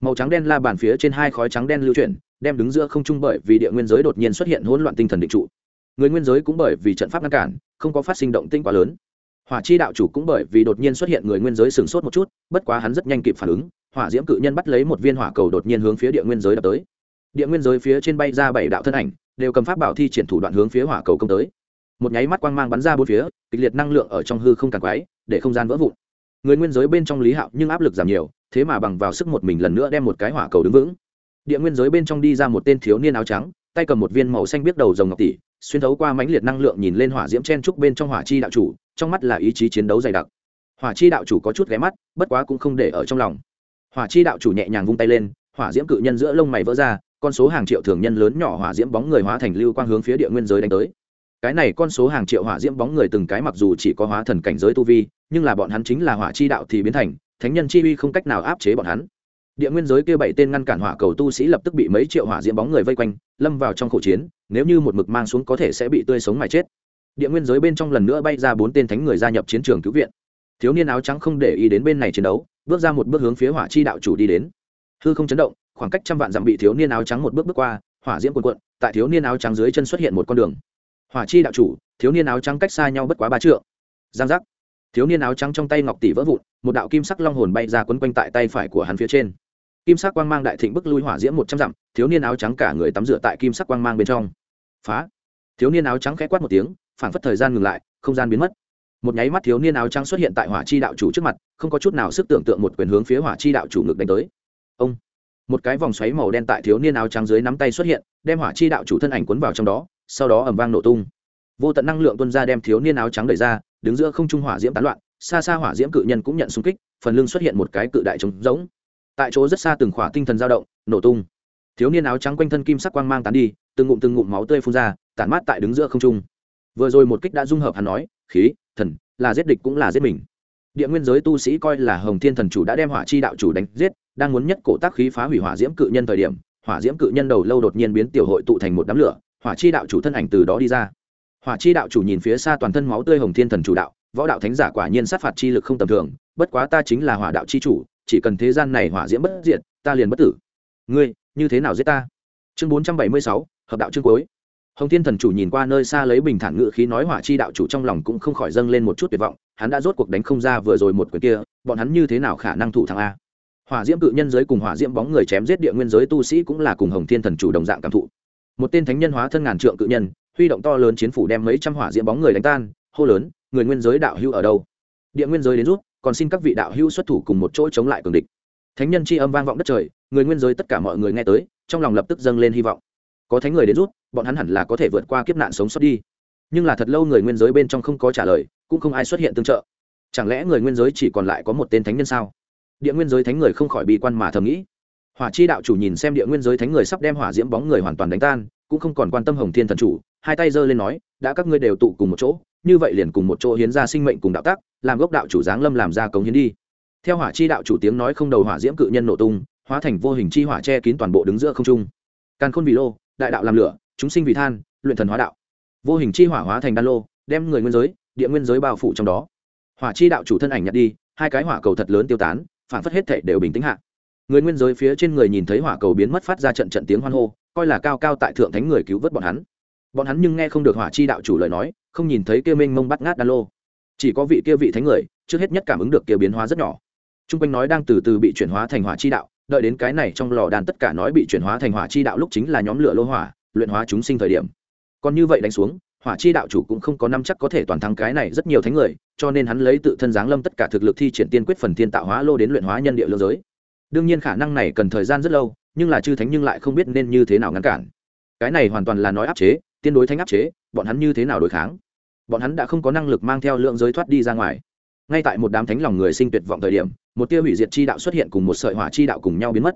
Màu trắng đen la bàn phía trên hai khói trắng đen lưu chuyển, đem đứng giữa không trung bởi vì địa nguyên giới đột nhiên xuất hiện hỗn loạn tinh thần định trụ. Người nguyên giới cũng bởi vì trận pháp ngăn cản, không có phát sinh động tinh quá lớn hỏa chi đạo chủ cũng bởi vì đột nhiên xuất hiện người nguyên giới sửng sốt một chút, bất quá hắn rất nhanh kịp phản ứng, hỏa diễm cự nhân bắt lấy một viên hỏa cầu đột nhiên hướng phía địa nguyên giới đập tới. Địa nguyên giới phía trên bay ra bảy đạo thân ảnh, đều cầm pháp bảo thi triển thủ đoạn hướng phía hỏa cầu công tới. Một nháy mắt quang mang bắn ra bốn phía, kịch liệt năng lượng ở trong hư không càng quái, để không gian vỡ vụn. Người nguyên giới bên trong lý hạo nhưng áp lực giảm nhiều, thế mà bằng vào sức một mình lần nữa đem một cái hỏa cầu đứng vững. Địa nguyên giới bên trong đi ra một tên thiếu niên áo trắng, tay cầm một viên màu xanh biết đầu rồng ngọc tỷ, xuyên thấu qua mãnh liệt năng lượng nhìn lên hỏa diễm chen trúc bên trong hỏa chi đạo chủ trong mắt là ý chí chiến đấu dày đặc. Hỏa chi đạo chủ có chút ghé mắt, bất quá cũng không để ở trong lòng. Hỏa chi đạo chủ nhẹ nhàng vung tay lên, hỏa diễm cự nhân giữa lông mày vỡ ra, con số hàng triệu thường nhân lớn nhỏ hỏa diễm bóng người hóa thành lưu quang hướng phía địa nguyên giới đánh tới. Cái này con số hàng triệu hỏa diễm bóng người từng cái mặc dù chỉ có hóa thần cảnh giới tu vi, nhưng là bọn hắn chính là hỏa chi đạo thì biến thành, thánh nhân chi uy không cách nào áp chế bọn hắn. Địa nguyên giới kia bảy tên ngăn cản hỏa cầu tu sĩ lập tức bị mấy triệu hỏa diễm bóng người vây quanh, lâm vào trong khẩu chiến, nếu như một mực mang xuống có thể sẽ bị tươi sống mà chết địa nguyên giới bên trong lần nữa bay ra bốn tên thánh người gia nhập chiến trường cứu viện. Thiếu niên áo trắng không để ý đến bên này chiến đấu, bước ra một bước hướng phía hỏa chi đạo chủ đi đến. Hư không chấn động, khoảng cách trăm vạn dặm bị thiếu niên áo trắng một bước bước qua, hỏa diễm quần quận tại thiếu niên áo trắng dưới chân xuất hiện một con đường. Hỏa chi đạo chủ, thiếu niên áo trắng cách xa nhau bất quá ba trượng. Giang giác. Thiếu niên áo trắng trong tay ngọc tỷ vỡ vụn, một đạo kim sắc long hồn bay ra quấn quanh tại tay phải của hắn phía trên. Kim sắc quang mang đại thịnh bức lui hỏa diễm một trăm dặm, thiếu niên áo trắng cả người tắm rửa tại kim sắc quang mang bên trong. Phá. Thiếu niên áo trắng khẽ quát một tiếng phản phất thời gian ngừng lại, không gian biến mất. Một nháy mắt thiếu niên áo trắng xuất hiện tại hỏa chi đạo chủ trước mặt, không có chút nào sức tưởng tượng một quyền hướng phía hỏa chi đạo chủ ngực đánh tới. Ông! Một cái vòng xoáy màu đen tại thiếu niên áo trắng dưới nắm tay xuất hiện, đem hỏa chi đạo chủ thân ảnh cuốn vào trong đó, sau đó ẩm vang nổ tung. Vô tận năng lượng tuân ra đem thiếu niên áo trắng đẩy ra, đứng giữa không trung hỏa diễm tán loạn, xa xa hỏa diễm cự nhân cũng nhận xung kích, phần lưng xuất hiện một cái cự đại trống rỗng. Tại chỗ rất xa từng khỏa tinh thần dao động, nổ tung. Thiếu niên áo trắng quanh thân kim sắc quang mang tán đi, từng ngụm từng ngụm máu tươi phun ra, tản mát tại đứng giữa không trung vừa rồi một kích đã dung hợp hắn nói, khí, thần, là giết địch cũng là giết mình. Địa nguyên giới tu sĩ coi là hồng thiên thần chủ đã đem hỏa chi đạo chủ đánh giết, đang muốn nhất cổ tác khí phá hủy hỏa diễm cự nhân thời điểm, hỏa diễm cự nhân đầu lâu đột nhiên biến tiểu hội tụ thành một đám lửa, hỏa chi đạo chủ thân ảnh từ đó đi ra. Hỏa chi đạo chủ nhìn phía xa toàn thân máu tươi hồng thiên thần chủ đạo, võ đạo thánh giả quả nhiên sát phạt chi lực không tầm thường, bất quá ta chính là hỏa đạo chi chủ, chỉ cần thế gian này hỏa diễm bất diệt, ta liền bất tử. Ngươi, như thế nào giết ta? Chương bốn trăm bảy mươi sáu, hợp đạo chương cuối hồng thiên thần chủ nhìn qua nơi xa lấy bình thản ngự khí nói hỏa chi đạo chủ trong lòng cũng không khỏi dâng lên một chút tuyệt vọng, hắn đã rốt cuộc đánh không ra vừa rồi một quyền kia, bọn hắn như thế nào khả năng thủ thắng a? Hỏa diễm cự nhân giới cùng hỏa diễm bóng người chém giết địa nguyên giới tu sĩ cũng là cùng hồng thiên thần chủ đồng dạng cảm thụ. Một tên thánh nhân hóa thân ngàn trượng cự nhân, huy động to lớn chiến phủ đem mấy trăm hỏa diễm bóng người đánh tan, hô lớn, người nguyên giới đạo hưu ở đâu? Địa nguyên giới đến rút, còn xin các vị đạo hưu xuất thủ cùng một chỗ chống lại cường địch. Thánh nhân chi âm vang vọng đất trời, người nguyên giới tất cả mọi người nghe tới, trong lòng lập tức dâng lên hy vọng. Có thánh người đến rút bọn hắn hẳn là có thể vượt qua kiếp nạn sống sót đi. Nhưng là thật lâu người nguyên giới bên trong không có trả lời, cũng không ai xuất hiện tương trợ. Chẳng lẽ người nguyên giới chỉ còn lại có một tên thánh nhân sao? Địa nguyên giới thánh người không khỏi bị quan mà thầm nghĩ. Hỏa chi đạo chủ nhìn xem địa nguyên giới thánh người sắp đem hỏa diễm bóng người hoàn toàn đánh tan, cũng không còn quan tâm hồng thiên thần chủ, hai tay giơ lên nói, đã các ngươi đều tụ cùng một chỗ, như vậy liền cùng một chỗ hiến ra sinh mệnh cùng đạo tác làm gốc đạo chủ giáng lâm làm ra cống hiến đi. Theo hỏa chi đạo chủ tiếng nói không đầu hỏa diễm cự nhân nổ tung, hóa thành vô hình chi hỏa che kín toàn bộ đứng giữa không trung. Càn khôn vì lô, đại đạo làm lửa chúng sinh vì than, luyện thần hóa đạo. Vô hình chi hỏa hóa thành đan lô, đem người nguyên giới, địa nguyên giới bao phủ trong đó. Hỏa chi đạo chủ thân ảnh nhặt đi, hai cái hỏa cầu thật lớn tiêu tán, phản phất hết thể đều bình tĩnh hạ. Người nguyên giới phía trên người nhìn thấy hỏa cầu biến mất phát ra trận trận tiếng hoan hô, coi là cao cao tại thượng thánh người cứu vớt bọn hắn. Bọn hắn nhưng nghe không được hỏa chi đạo chủ lời nói, không nhìn thấy kia minh mông bắt ngát đan lô. Chỉ có vị kia vị thánh người, trước hết nhất cảm ứng được kia biến hóa rất nhỏ. T r u n g quanh nói đang từ từ bị chuyển hóa thành hỏa chi đạo, đợi đến cái này trong lò đàn tất cả nói bị chuyển hóa thành hỏa chi đạo lúc chính là nhóm lửa lô hỏa luyện hóa chúng sinh thời điểm. Còn như vậy đánh xuống, hỏa chi đạo chủ cũng không có năm chắc có thể toàn thắng cái này rất nhiều thánh người, cho nên hắn lấy tự thân giáng lâm tất cả thực lực thi triển tiên quyết phần thiên tạo hóa lô đến luyện hóa nhân địa lương giới. Đương nhiên khả năng này cần thời gian rất lâu, nhưng là chư thánh nhưng lại không biết nên như thế nào ngăn cản. Cái này hoàn toàn là nói áp chế, tiên đối thánh áp chế, bọn hắn như thế nào đối kháng? Bọn hắn đã không có năng lực mang theo lượng giới thoát đi ra ngoài. Ngay tại một đám thánh lòng người sinh tuyệt vọng thời điểm, một tia hủy diệt chi đạo xuất hiện cùng một sợi hỏa chi đạo cùng nhau biến mất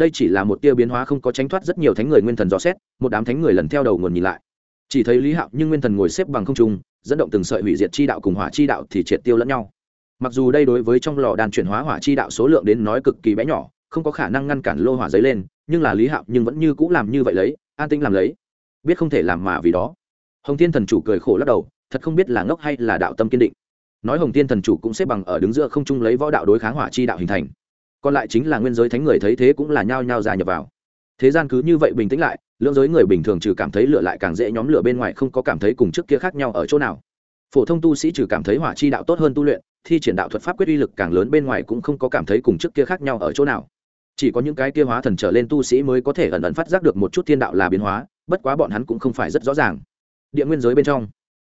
đây chỉ là một tia biến hóa không có tránh thoát rất nhiều thánh người nguyên thần dò xét, một đám thánh người lần theo đầu nguồn nhìn lại. Chỉ thấy lý hạo nhưng nguyên thần ngồi xếp bằng không trung, dẫn động từng sợi hủy diệt chi đạo cùng hỏa chi đạo thì triệt tiêu lẫn nhau. Mặc dù đây đối với trong lò đàn chuyển hóa hỏa chi đạo số lượng đến nói cực kỳ bé nhỏ, không có khả năng ngăn cản lô hỏa giấy lên, nhưng là lý hạo nhưng vẫn như c ũ làm như vậy lấy, an tinh làm lấy. Biết không thể làm mà vì đó. Hồng thiên thần chủ cười khổ lắc đầu, thật không biết là ngốc hay là đạo tâm kiên định. Nói hồng thiên thần chủ cũng xếp bằng ở đứng giữa không trung lấy võ đạo đối kháng hỏa chi đạo hình thành còn lại chính là nguyên giới thánh người thấy thế cũng là nhao nhao gia nhập vào. Thế gian cứ như vậy bình tĩnh lại, lưỡng giới người bình thường trừ cảm thấy lửa lại càng dễ nhóm lửa bên ngoài không có cảm thấy cùng trước kia khác nhau ở chỗ nào. Phổ thông tu sĩ trừ cảm thấy hỏa chi đạo tốt hơn tu luyện, thi triển đạo thuật pháp quyết uy lực càng lớn bên ngoài cũng không có cảm thấy cùng trước kia khác nhau ở chỗ nào. Chỉ có những cái kia hóa thần trở lên tu sĩ mới có thể ẩn ẩn phát giác được một chút thiên đạo là biến hóa, bất quá bọn hắn cũng không phải rất rõ ràng. Địa nguyên giới bên trong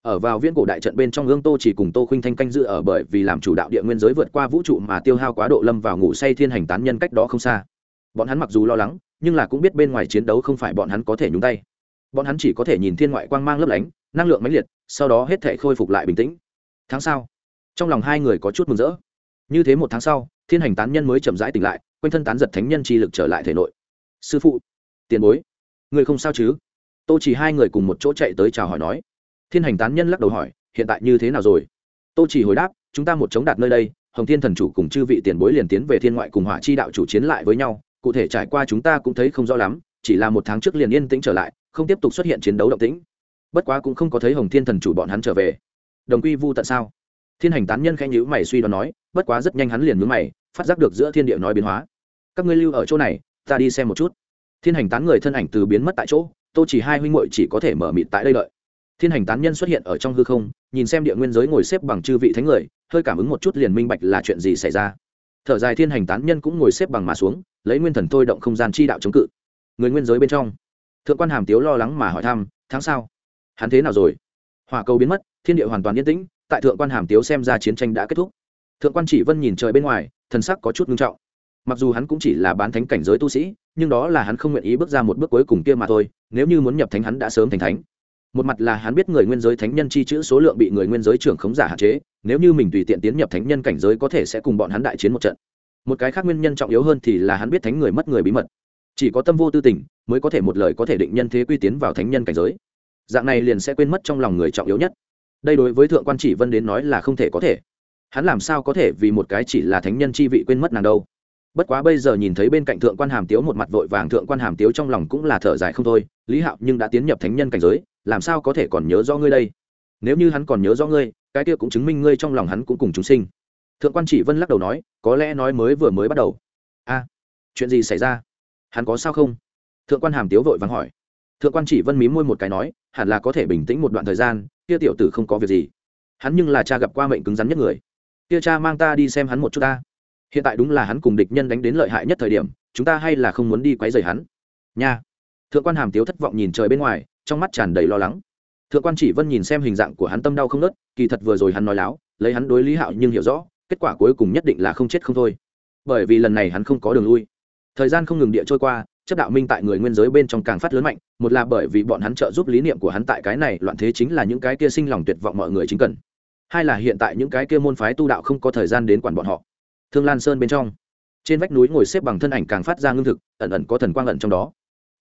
ở vào viễn cổ đại trận bên trong ương tô chỉ cùng tô khinh thanh canh dự ở bởi vì làm chủ đạo địa nguyên giới vượt qua vũ trụ mà tiêu hao quá độ lâm vào ngủ say thiên hành tán nhân cách đó không xa. Bọn hắn mặc dù lo lắng, nhưng là cũng biết bên ngoài chiến đấu không phải bọn hắn có thể nhúng tay. Bọn hắn chỉ có thể nhìn thiên ngoại quang mang lấp lánh, năng lượng mãnh liệt, sau đó hết thể khôi phục lại bình tĩnh. Tháng sau, trong lòng hai người có chút mừng rỡ. Như thế một tháng sau, thiên hành tán nhân mới chậm rãi tỉnh lại, quanh thân tán giật thánh nhân chi lực trở lại thể nội. Sư phụ, tiền bối, người không sao chứ? Tô chỉ hai người cùng một chỗ chạy tới chào hỏi nói thiên hành tán nhân lắc đầu hỏi, hiện tại như thế nào rồi? Tô chỉ hồi đáp, chúng ta một chống đạt nơi đây, hồng thiên thần chủ cùng chư vị tiền bối liền tiến về thiên ngoại cùng hỏa chi đạo chủ chiến lại với nhau. Cụ thể trải qua chúng ta cũng thấy không rõ lắm, chỉ là một tháng trước liền yên tĩnh trở lại, không tiếp tục xuất hiện chiến đấu động tĩnh. Bất quá cũng không có thấy hồng thiên thần chủ bọn hắn trở về. Đồng quy vu tận sao? Thiên hành tán nhân khẽ nhữ mày suy đoán nói, bất quá rất nhanh hắn liền mướn mày, phát giác được giữa thiên địa nói biến hóa. Các ngươi lưu ở chỗ này, ta đi xem một chút. Thiên hành tán người thân ảnh từ biến mất tại chỗ, tô chỉ hai huynh muội chỉ có thể mở mịt tại đây đợi thiên hành tán nhân xuất hiện ở trong hư không, nhìn xem địa nguyên giới ngồi xếp bằng chư vị thánh người, hơi cảm ứng một chút liền minh bạch là chuyện gì xảy ra. Thở dài thiên hành tán nhân cũng ngồi xếp bằng mà xuống, lấy nguyên thần thôi động không gian chi đạo chống cự. Người nguyên giới bên trong, thượng quan hàm tiếu lo lắng mà hỏi thăm, tháng sau hắn thế nào rồi? Hỏa cầu biến mất, thiên địa hoàn toàn yên tĩnh, tại thượng quan hàm tiếu xem ra chiến tranh đã kết thúc. Thượng quan chỉ vân nhìn trời bên ngoài, thần sắc có chút ngưng trọng. Mặc dù hắn cũng chỉ là bán thánh cảnh giới tu sĩ, nhưng đó là hắn không nguyện ý bước ra một bước cuối cùng kia mà thôi, nếu như muốn nhập thánh hắn đã sớm thành thánh một mặt là hắn biết người nguyên giới thánh nhân chi chữ số lượng bị người nguyên giới trưởng khống giả hạn chế, nếu như mình tùy tiện tiến nhập thánh nhân cảnh giới có thể sẽ cùng bọn hắn đại chiến một trận. Một cái khác nguyên nhân trọng yếu hơn thì là hắn biết thánh người mất người bí mật. Chỉ có tâm vô tư tình mới có thể một lời có thể định nhân thế quy tiến vào thánh nhân cảnh giới. Dạng này liền sẽ quên mất trong lòng người trọng yếu nhất. Đây đối với thượng quan chỉ vân đến nói là không thể có thể. Hắn làm sao có thể vì một cái chỉ là thánh nhân chi vị quên mất nàng đâu? Bất quá bây giờ nhìn thấy bên cạnh thượng quan hàm tiếu một mặt vội vàng, thượng quan hàm tiếu trong lòng cũng là thở dài không thôi, lý hạo nhưng đã tiến nhập thánh nhân cảnh giới làm sao có thể còn nhớ rõ ngươi đây? Nếu như hắn còn nhớ rõ ngươi, cái kia cũng chứng minh ngươi trong lòng hắn cũng cùng chúng sinh. Thượng quan chỉ vân lắc đầu nói, có lẽ nói mới vừa mới bắt đầu. A, chuyện gì xảy ra? Hắn có sao không? Thượng quan hàm tiếu vội vàng hỏi. Thượng quan chỉ vân mí môi một cái nói, hẳn là có thể bình tĩnh một đoạn thời gian, kia tiểu tử không có việc gì. Hắn nhưng là cha gặp qua mệnh cứng rắn nhất người. Kia cha mang ta đi xem hắn một chút ta. Hiện tại đúng là hắn cùng địch nhân đánh đến lợi hại nhất thời điểm, chúng ta hay là không muốn đi quấy rầy hắn. Nha. Thượng quan hàm tiếu thất vọng nhìn trời bên ngoài trong mắt tràn đầy lo lắng. Thượng quan chỉ vân nhìn xem hình dạng của hắn tâm đau không nớt kỳ thật vừa rồi hắn nói láo, lấy hắn đối lý hạo nhưng hiểu rõ, kết quả cuối cùng nhất định là không chết không thôi. Bởi vì lần này hắn không có đường lui. Thời gian không ngừng địa trôi qua, chấp đạo minh tại người nguyên giới bên trong càng phát lớn mạnh, một là bởi vì bọn hắn trợ giúp lý niệm của hắn tại cái này, loạn thế chính là những cái kia sinh lòng tuyệt vọng mọi người chính cần. Hai là hiện tại những cái kia môn phái tu đạo không có thời gian đến quản bọn họ. Thương lan sơn bên trong, trên vách núi ngồi xếp bằng thân ảnh càng phát ra ngưng thực, ẩn ẩn có thần quang ẩn trong đó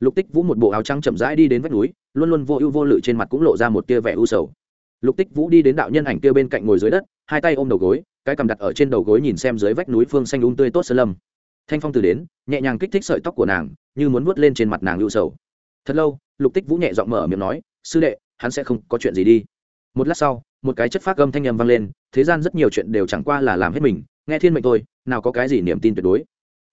lục tích vũ một bộ áo trắng chậm rãi đi đến vách núi luôn luôn vô ưu vô lự trên mặt cũng lộ ra một tia vẻ u sầu. Lục tích vũ đi đến đạo nhân ảnh kia bên cạnh ngồi dưới đất hai tay ôm đầu gối cái cầm đặt ở trên đầu gối nhìn xem dưới vách núi phương xanh um tươi tốt sơn lâm. Thanh phong từ đến nhẹ nhàng kích thích sợi tóc của nàng như muốn vuốt lên trên mặt nàng lưu sầu. Thật lâu lục tích vũ nhẹ giọng mở miệng nói sư đệ hắn sẽ không có chuyện gì đi. Một lát sau một cái chất phát âm thanh â vang lên thế gian rất nhiều chuyện đều chẳng qua là làm hết mình nghe thiên mệnh thôi, nào có cái gì niềm tin tuyệt đối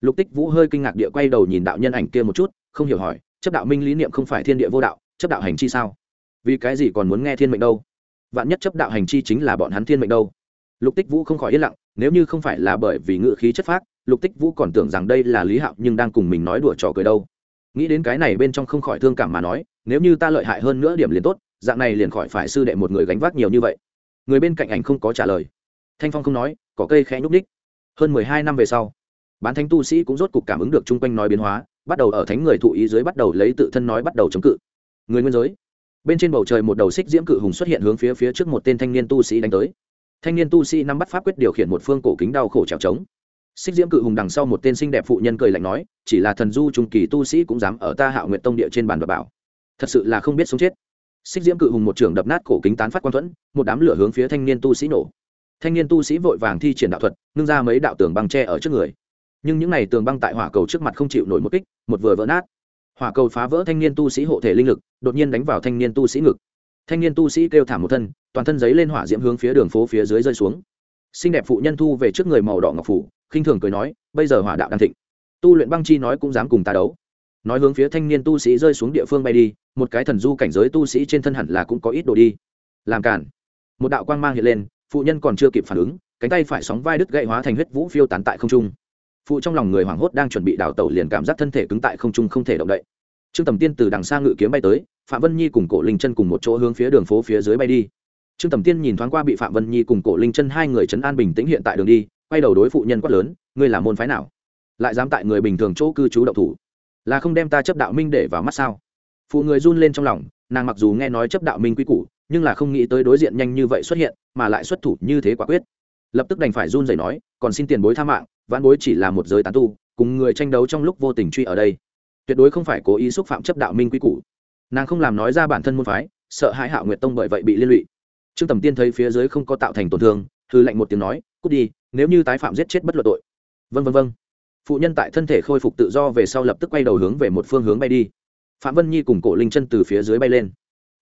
lục tích vũ hơi kinh ngạc địa quay đầu nhìn đạo nhân ảnh kia một chút, không hiểu hỏi, chấp đạo minh lý niệm không phải thiên địa vô đạo, chấp đạo hành chi sao? Vì cái gì còn muốn nghe thiên mệnh đâu? Vạn nhất chấp đạo hành chi chính là bọn hắn thiên mệnh đâu? Lục tích vũ không khỏi yên lặng, nếu như không phải là bởi vì ngự khí chất phác, lục tích vũ còn tưởng rằng đây là lý hạo nhưng đang cùng mình nói đùa trò cười đâu. Nghĩ đến cái này bên trong không khỏi thương cảm mà nói, nếu như ta lợi hại hơn nữa điểm liền tốt, dạng này liền khỏi phải sư đệ một người gánh vác nhiều như vậy. Người bên cạnh ảnh không có trả lời. Thanh phong không nói có cây khẽ nhúc ních. hơn mười hai năm về sau bán thánh tu sĩ cũng rốt cục cảm ứng được chung quanh nói biến hóa, bắt đầu ở thánh người thụ ý dưới bắt đầu lấy tự thân nói bắt đầu chống cự. Người nguyên giới. Bên trên bầu trời một đầu xích diễm cự hùng xuất hiện hướng phía phía trước một tên thanh niên tu sĩ đánh tới. Thanh niên tu sĩ nắm bắt pháp quyết điều khiển một phương cổ kính đau khổ trèo trống. Xích diễm cự hùng đằng sau một tên xinh đẹp phụ nhân cười lạnh nói, chỉ là thần du trung kỳ tu sĩ cũng dám ở ta hạo nguyện tông địa trên bàn và bảo. Thật sự là không biết sống chết. Xích diễm cự hùng một trường đập nát cổ kính tán phát quang thuẫn, một đám lửa hướng phía thanh niên tu sĩ nổ. Thanh niên tu sĩ vội vàng thi triển đạo thuật, ngưng ra mấy đạo tường băng tre ở trước người nhưng những n à y tường băng tại hỏa cầu trước mặt không chịu nổi một kích, một vừa vỡ nát. Hỏa cầu phá vỡ thanh niên tu sĩ hộ thể linh lực, đột nhiên đánh vào thanh niên tu sĩ ngực. Thanh niên tu sĩ kêu thảm một thân, toàn thân giấy lên hỏa diễm hướng phía đường phố phía dưới rơi xuống. Xinh đẹp phụ nhân thu về trước người màu đỏ ngọc phủ, khinh thường cười nói, bây giờ hỏa đạo đang thịnh. Tu luyện băng chi nói cũng dám cùng ta đấu. Nói hướng phía thanh niên tu sĩ rơi xuống địa phương bay đi, một cái thần du cảnh giới tu sĩ trên thân hẳn là cũng có ít đồ đi. Làm cản. Một đạo quang mang hiện lên, phụ nhân còn chưa kịp phản ứng, cánh tay phải sóng vai đứt gậy hóa thành huyết vũ phiêu tán tại không trung phụ trong lòng người hoảng hốt đang chuẩn bị đào tẩu liền cảm giác thân thể cứng tại không trung không thể động đậy. Trương tầm tiên từ đằng xa ngự kiếm bay tới, phạm vân nhi cùng cổ linh chân cùng một chỗ hướng phía đường phố phía dưới bay đi. Trương tầm tiên nhìn thoáng qua bị phạm vân nhi cùng cổ linh chân hai người chấn an bình tĩnh hiện tại đường đi, quay đầu đối phụ nhân quát lớn, ngươi là môn phái nào? Lại dám tại người bình thường chỗ cư trú đậu thủ? Là không đem ta chấp đạo minh để vào mắt sao? Phụ người run lên trong lòng, nàng mặc dù nghe nói chấp đạo minh quy củ, nhưng là không nghĩ tới đối diện nhanh như vậy xuất hiện, mà lại xuất thủ như thế quả quyết. Lập tức đành phải run rẩy nói, còn xin tiền bối tha mạng vãn bối chỉ là một giới tán tu, cùng người tranh đấu trong lúc vô tình truy ở đây. Tuyệt đối không phải cố ý xúc phạm chấp đạo minh quy củ. Nàng không làm nói ra bản thân môn phái, sợ hãi hạo nguyệt tông bởi vậy bị liên lụy. Trương tầm tiên thấy phía dưới không có tạo thành tổn thương thư lệnh một tiếng nói, cút đi, nếu như tái phạm giết chết bất luận tội. Vân vân vân phụ nhân tại thân thể khôi phục tự do về sau lập tức quay đầu hướng về một phương hướng bay đi. Phạm vân nhi cùng cổ linh chân từ phía dưới bay lên.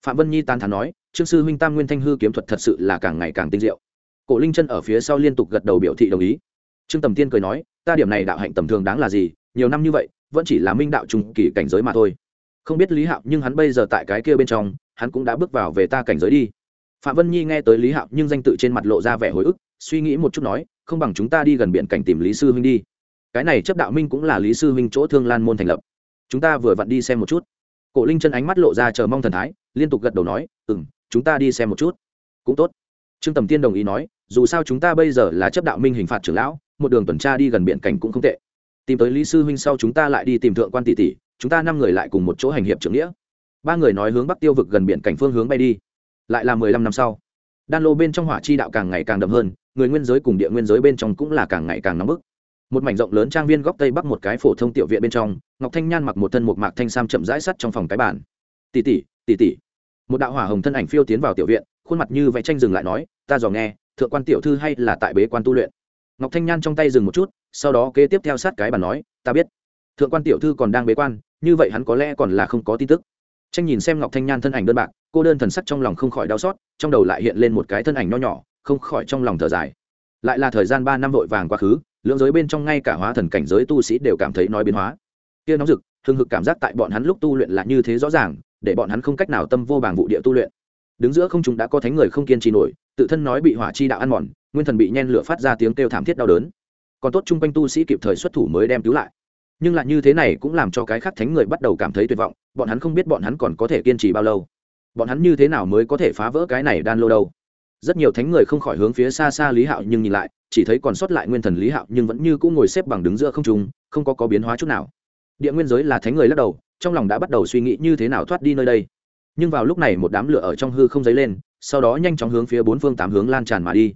Phạm vân nhi tan thắn nói, trương sư huynh tam nguyên thanh hư kiếm thuật thật sự là càng ngày càng tinh diệu. Cổ linh chân ở phía sau liên tục gật đầu biểu thị đồng ý trương tầm tiên cười nói, ta điểm này đạo hạnh tầm thường đáng là gì? Nhiều năm như vậy, vẫn chỉ là minh đạo trung kỳ cảnh giới mà thôi. Không biết lý hạo nhưng hắn bây giờ tại cái kia bên trong, hắn cũng đã bước vào về ta cảnh giới đi. Phạm vân nhi nghe tới lý hạo nhưng danh tự trên mặt lộ ra vẻ hồi ức, suy nghĩ một chút nói, không bằng chúng ta đi gần biển cảnh tìm lý sư huynh đi. Cái này chấp đạo minh cũng là lý sư huynh chỗ thương lan môn thành lập. Chúng ta vừa vặn đi xem một chút. Cổ linh chân ánh mắt lộ ra chờ mong thần thái, liên tục gật đầu nói ừ m chúng ta đi xem một chút. Cũng tốt. Trương tầm tiên đồng ý nói, dù sao chúng ta bây giờ là chấp đạo minh hình phạt trưởng lão một đường tuần tra đi gần biển cảnh cũng không tệ. Tìm tới lý sư huynh sau chúng ta lại đi tìm thượng quan tỷ tỷ, chúng ta năm người lại cùng một chỗ hành hiệp trưởng nghĩa. Ba người nói hướng bắc tiêu vực gần biển cảnh phương hướng bay đi. Lại là mười lăm năm sau. Đan lô bên trong hỏa chi đạo càng ngày càng đậm hơn, người nguyên giới cùng địa nguyên giới bên trong cũng là càng ngày càng nóng bức. Một mảnh rộng lớn trang viên góc tây bắc một cái phổ thông tiểu viện bên trong, ngọc thanh nhan mặc một thân một mạc thanh sam chậm rãi sắt trong phòng cái bản tỷ tỷ tỷ tỷ. Một đạo hỏa hồng thân ảnh phiêu tiến vào tiểu viện, khuôn mặt như vẽ tranh dừng lại nói, ta dò nghe, thượng quan tiểu thư hay là tại bế quan tu luyện? Ngọc thanh nhan trong tay dừng một chút, sau đó kế tiếp theo sát cái bàn nói, ta biết, thượng quan tiểu thư còn đang bế quan, như vậy hắn có lẽ còn là không có tin tức. Tranh nhìn xem ngọc thanh nhan thân ảnh đơn bạc, cô đơn thần sắc trong lòng không khỏi đau xót, trong đầu lại hiện lên một cái thân ảnh nho nhỏ, không khỏi trong lòng thở dài. Lại là thời gian ba năm vội vàng quá khứ, lưỡng giới bên trong ngay cả hóa thần cảnh giới tu sĩ đều cảm thấy nói biến hóa. Kia nóng rực, hưng hực cảm giác tại bọn hắn lúc tu luyện là như thế rõ ràng, để bọn hắn không cách nào tâm vô bảng vụ địa tu luyện. Đứng giữa không chúng đã có thánh người không kiên trì nổi, tự thân nói bị hỏa chi đạo ăn mòn nguyên thần bị nhen lửa phát ra tiếng kêu thảm thiết đau đớn. Còn tốt chung quanh tu sĩ kịp thời xuất thủ mới đem cứu lại. Nhưng lại như thế này cũng làm cho cái khác thánh người bắt đầu cảm thấy tuyệt vọng, bọn hắn không biết bọn hắn còn có thể kiên trì bao lâu. Bọn hắn như thế nào mới có thể phá vỡ cái này đan lô đâu? Rất nhiều thánh người không khỏi hướng phía xa xa lý hạo nhưng nhìn lại, chỉ thấy còn sót lại nguyên thần lý hạo nhưng vẫn như cũng ngồi xếp bằng đứng giữa không trung, không có có biến hóa chút nào. Địa nguyên giới là thánh người lắc đầu, trong lòng đã bắt đầu suy nghĩ như thế nào thoát đi nơi đây. Nhưng vào lúc này một đám lửa ở trong hư không dấy lên, sau đó nhanh chóng hướng phía bốn phương tám hướng lan tràn mà đi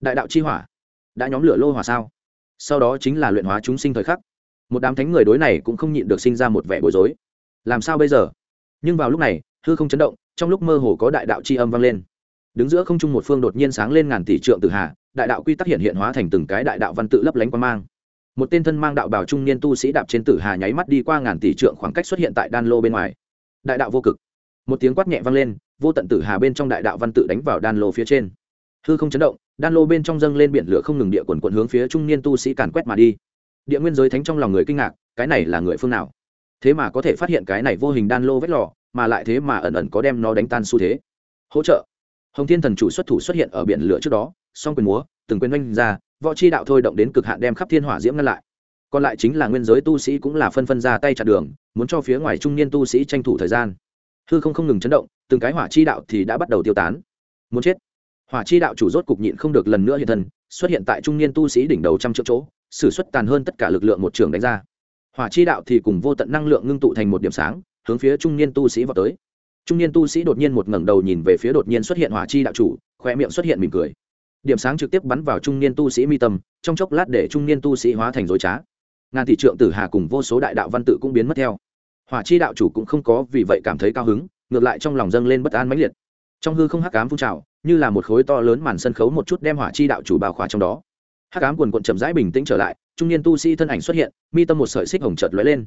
đại đạo chi hỏa đã nhóm lửa lô hỏa sao? Sau đó chính là luyện hóa chúng sinh thời khắc. Một đám thánh người đối này cũng không nhịn được sinh ra một vẻ bối rối. Làm sao bây giờ? Nhưng vào lúc này, hư không chấn động, trong lúc mơ hồ có đại đạo chi âm vang lên. Đứng giữa không trung một phương đột nhiên sáng lên ngàn tỷ trượng tự hạ đại đạo quy tắc hiện hiện hóa thành từng cái đại đạo văn tự lấp lánh quan mang. Một tên thân mang đạo bảo trung niên tu sĩ đạp trên tử hà nháy mắt đi qua ngàn tỷ trượng khoảng cách xuất hiện tại đan lô bên ngoài. Đại đạo vô cực. Một tiếng quát nhẹ vang lên, vô tận tử hà bên trong đại đạo văn tự đánh vào đan lô phía trên hư không chấn động, đan lô bên trong dâng lên biển lửa không ngừng địa quần quận hướng phía trung niên tu sĩ càn quét mà đi. Địa nguyên giới thánh trong lòng người kinh ngạc, cái này là người phương nào? Thế mà có thể phát hiện cái này vô hình đan lô vết lò, mà lại thế mà ẩn ẩn có đem nó đánh tan xu thế. Hỗ trợ. Hồng thiên thần chủ xuất thủ xuất hiện ở biển lửa trước đó, song quyền múa, từng quyền oanh ra, võ chi đạo thôi động đến cực hạn đem khắp thiên hỏa diễm ngăn lại. Còn lại chính là nguyên giới tu sĩ cũng là phân phân ra tay chặn đường, muốn cho phía ngoài trung niên tu sĩ tranh thủ thời gian. Hư không không ngừng chấn động, từng cái hỏa chi đạo thì đã bắt đầu tiêu tán. Muốn chết hỏa chi đạo chủ rốt cục nhịn không được lần nữa hiện thân, xuất hiện tại trung niên tu sĩ đỉnh đầu trăm triệu chỗ s ử suất tàn hơn tất cả lực lượng một trường đánh ra. Hỏa chi đạo thì cùng vô tận năng lượng ngưng tụ thành một điểm sáng, hướng phía trung niên tu sĩ vào tới. Trung niên tu sĩ đột nhiên một ngẩng đầu nhìn về phía đột nhiên xuất hiện hỏa chi đạo chủ khoe miệng xuất hiện mỉm cười. Điểm sáng trực tiếp bắn vào trung niên tu sĩ mi tâm, trong chốc lát để trung niên tu sĩ hóa thành dối trá. Ngàn tỷ trượng tử hà cùng vô số đại đạo văn tự cũng biến mất theo. Hỏa chi đạo chủ cũng không có vì vậy cảm thấy cao hứng, ngược lại trong lòng dâng lên bất an mãnh liệt. Trong hư không hắc cám phun trào như là một khối to lớn màn sân khấu một chút đem hỏa chi đạo chủ bao khóa trong đó. Hắc cám quần quận chậm rãi bình tĩnh trở lại, trung niên tu sĩ thân ảnh xuất hiện, mi tâm một sợi xích hồng chợt lóe lên.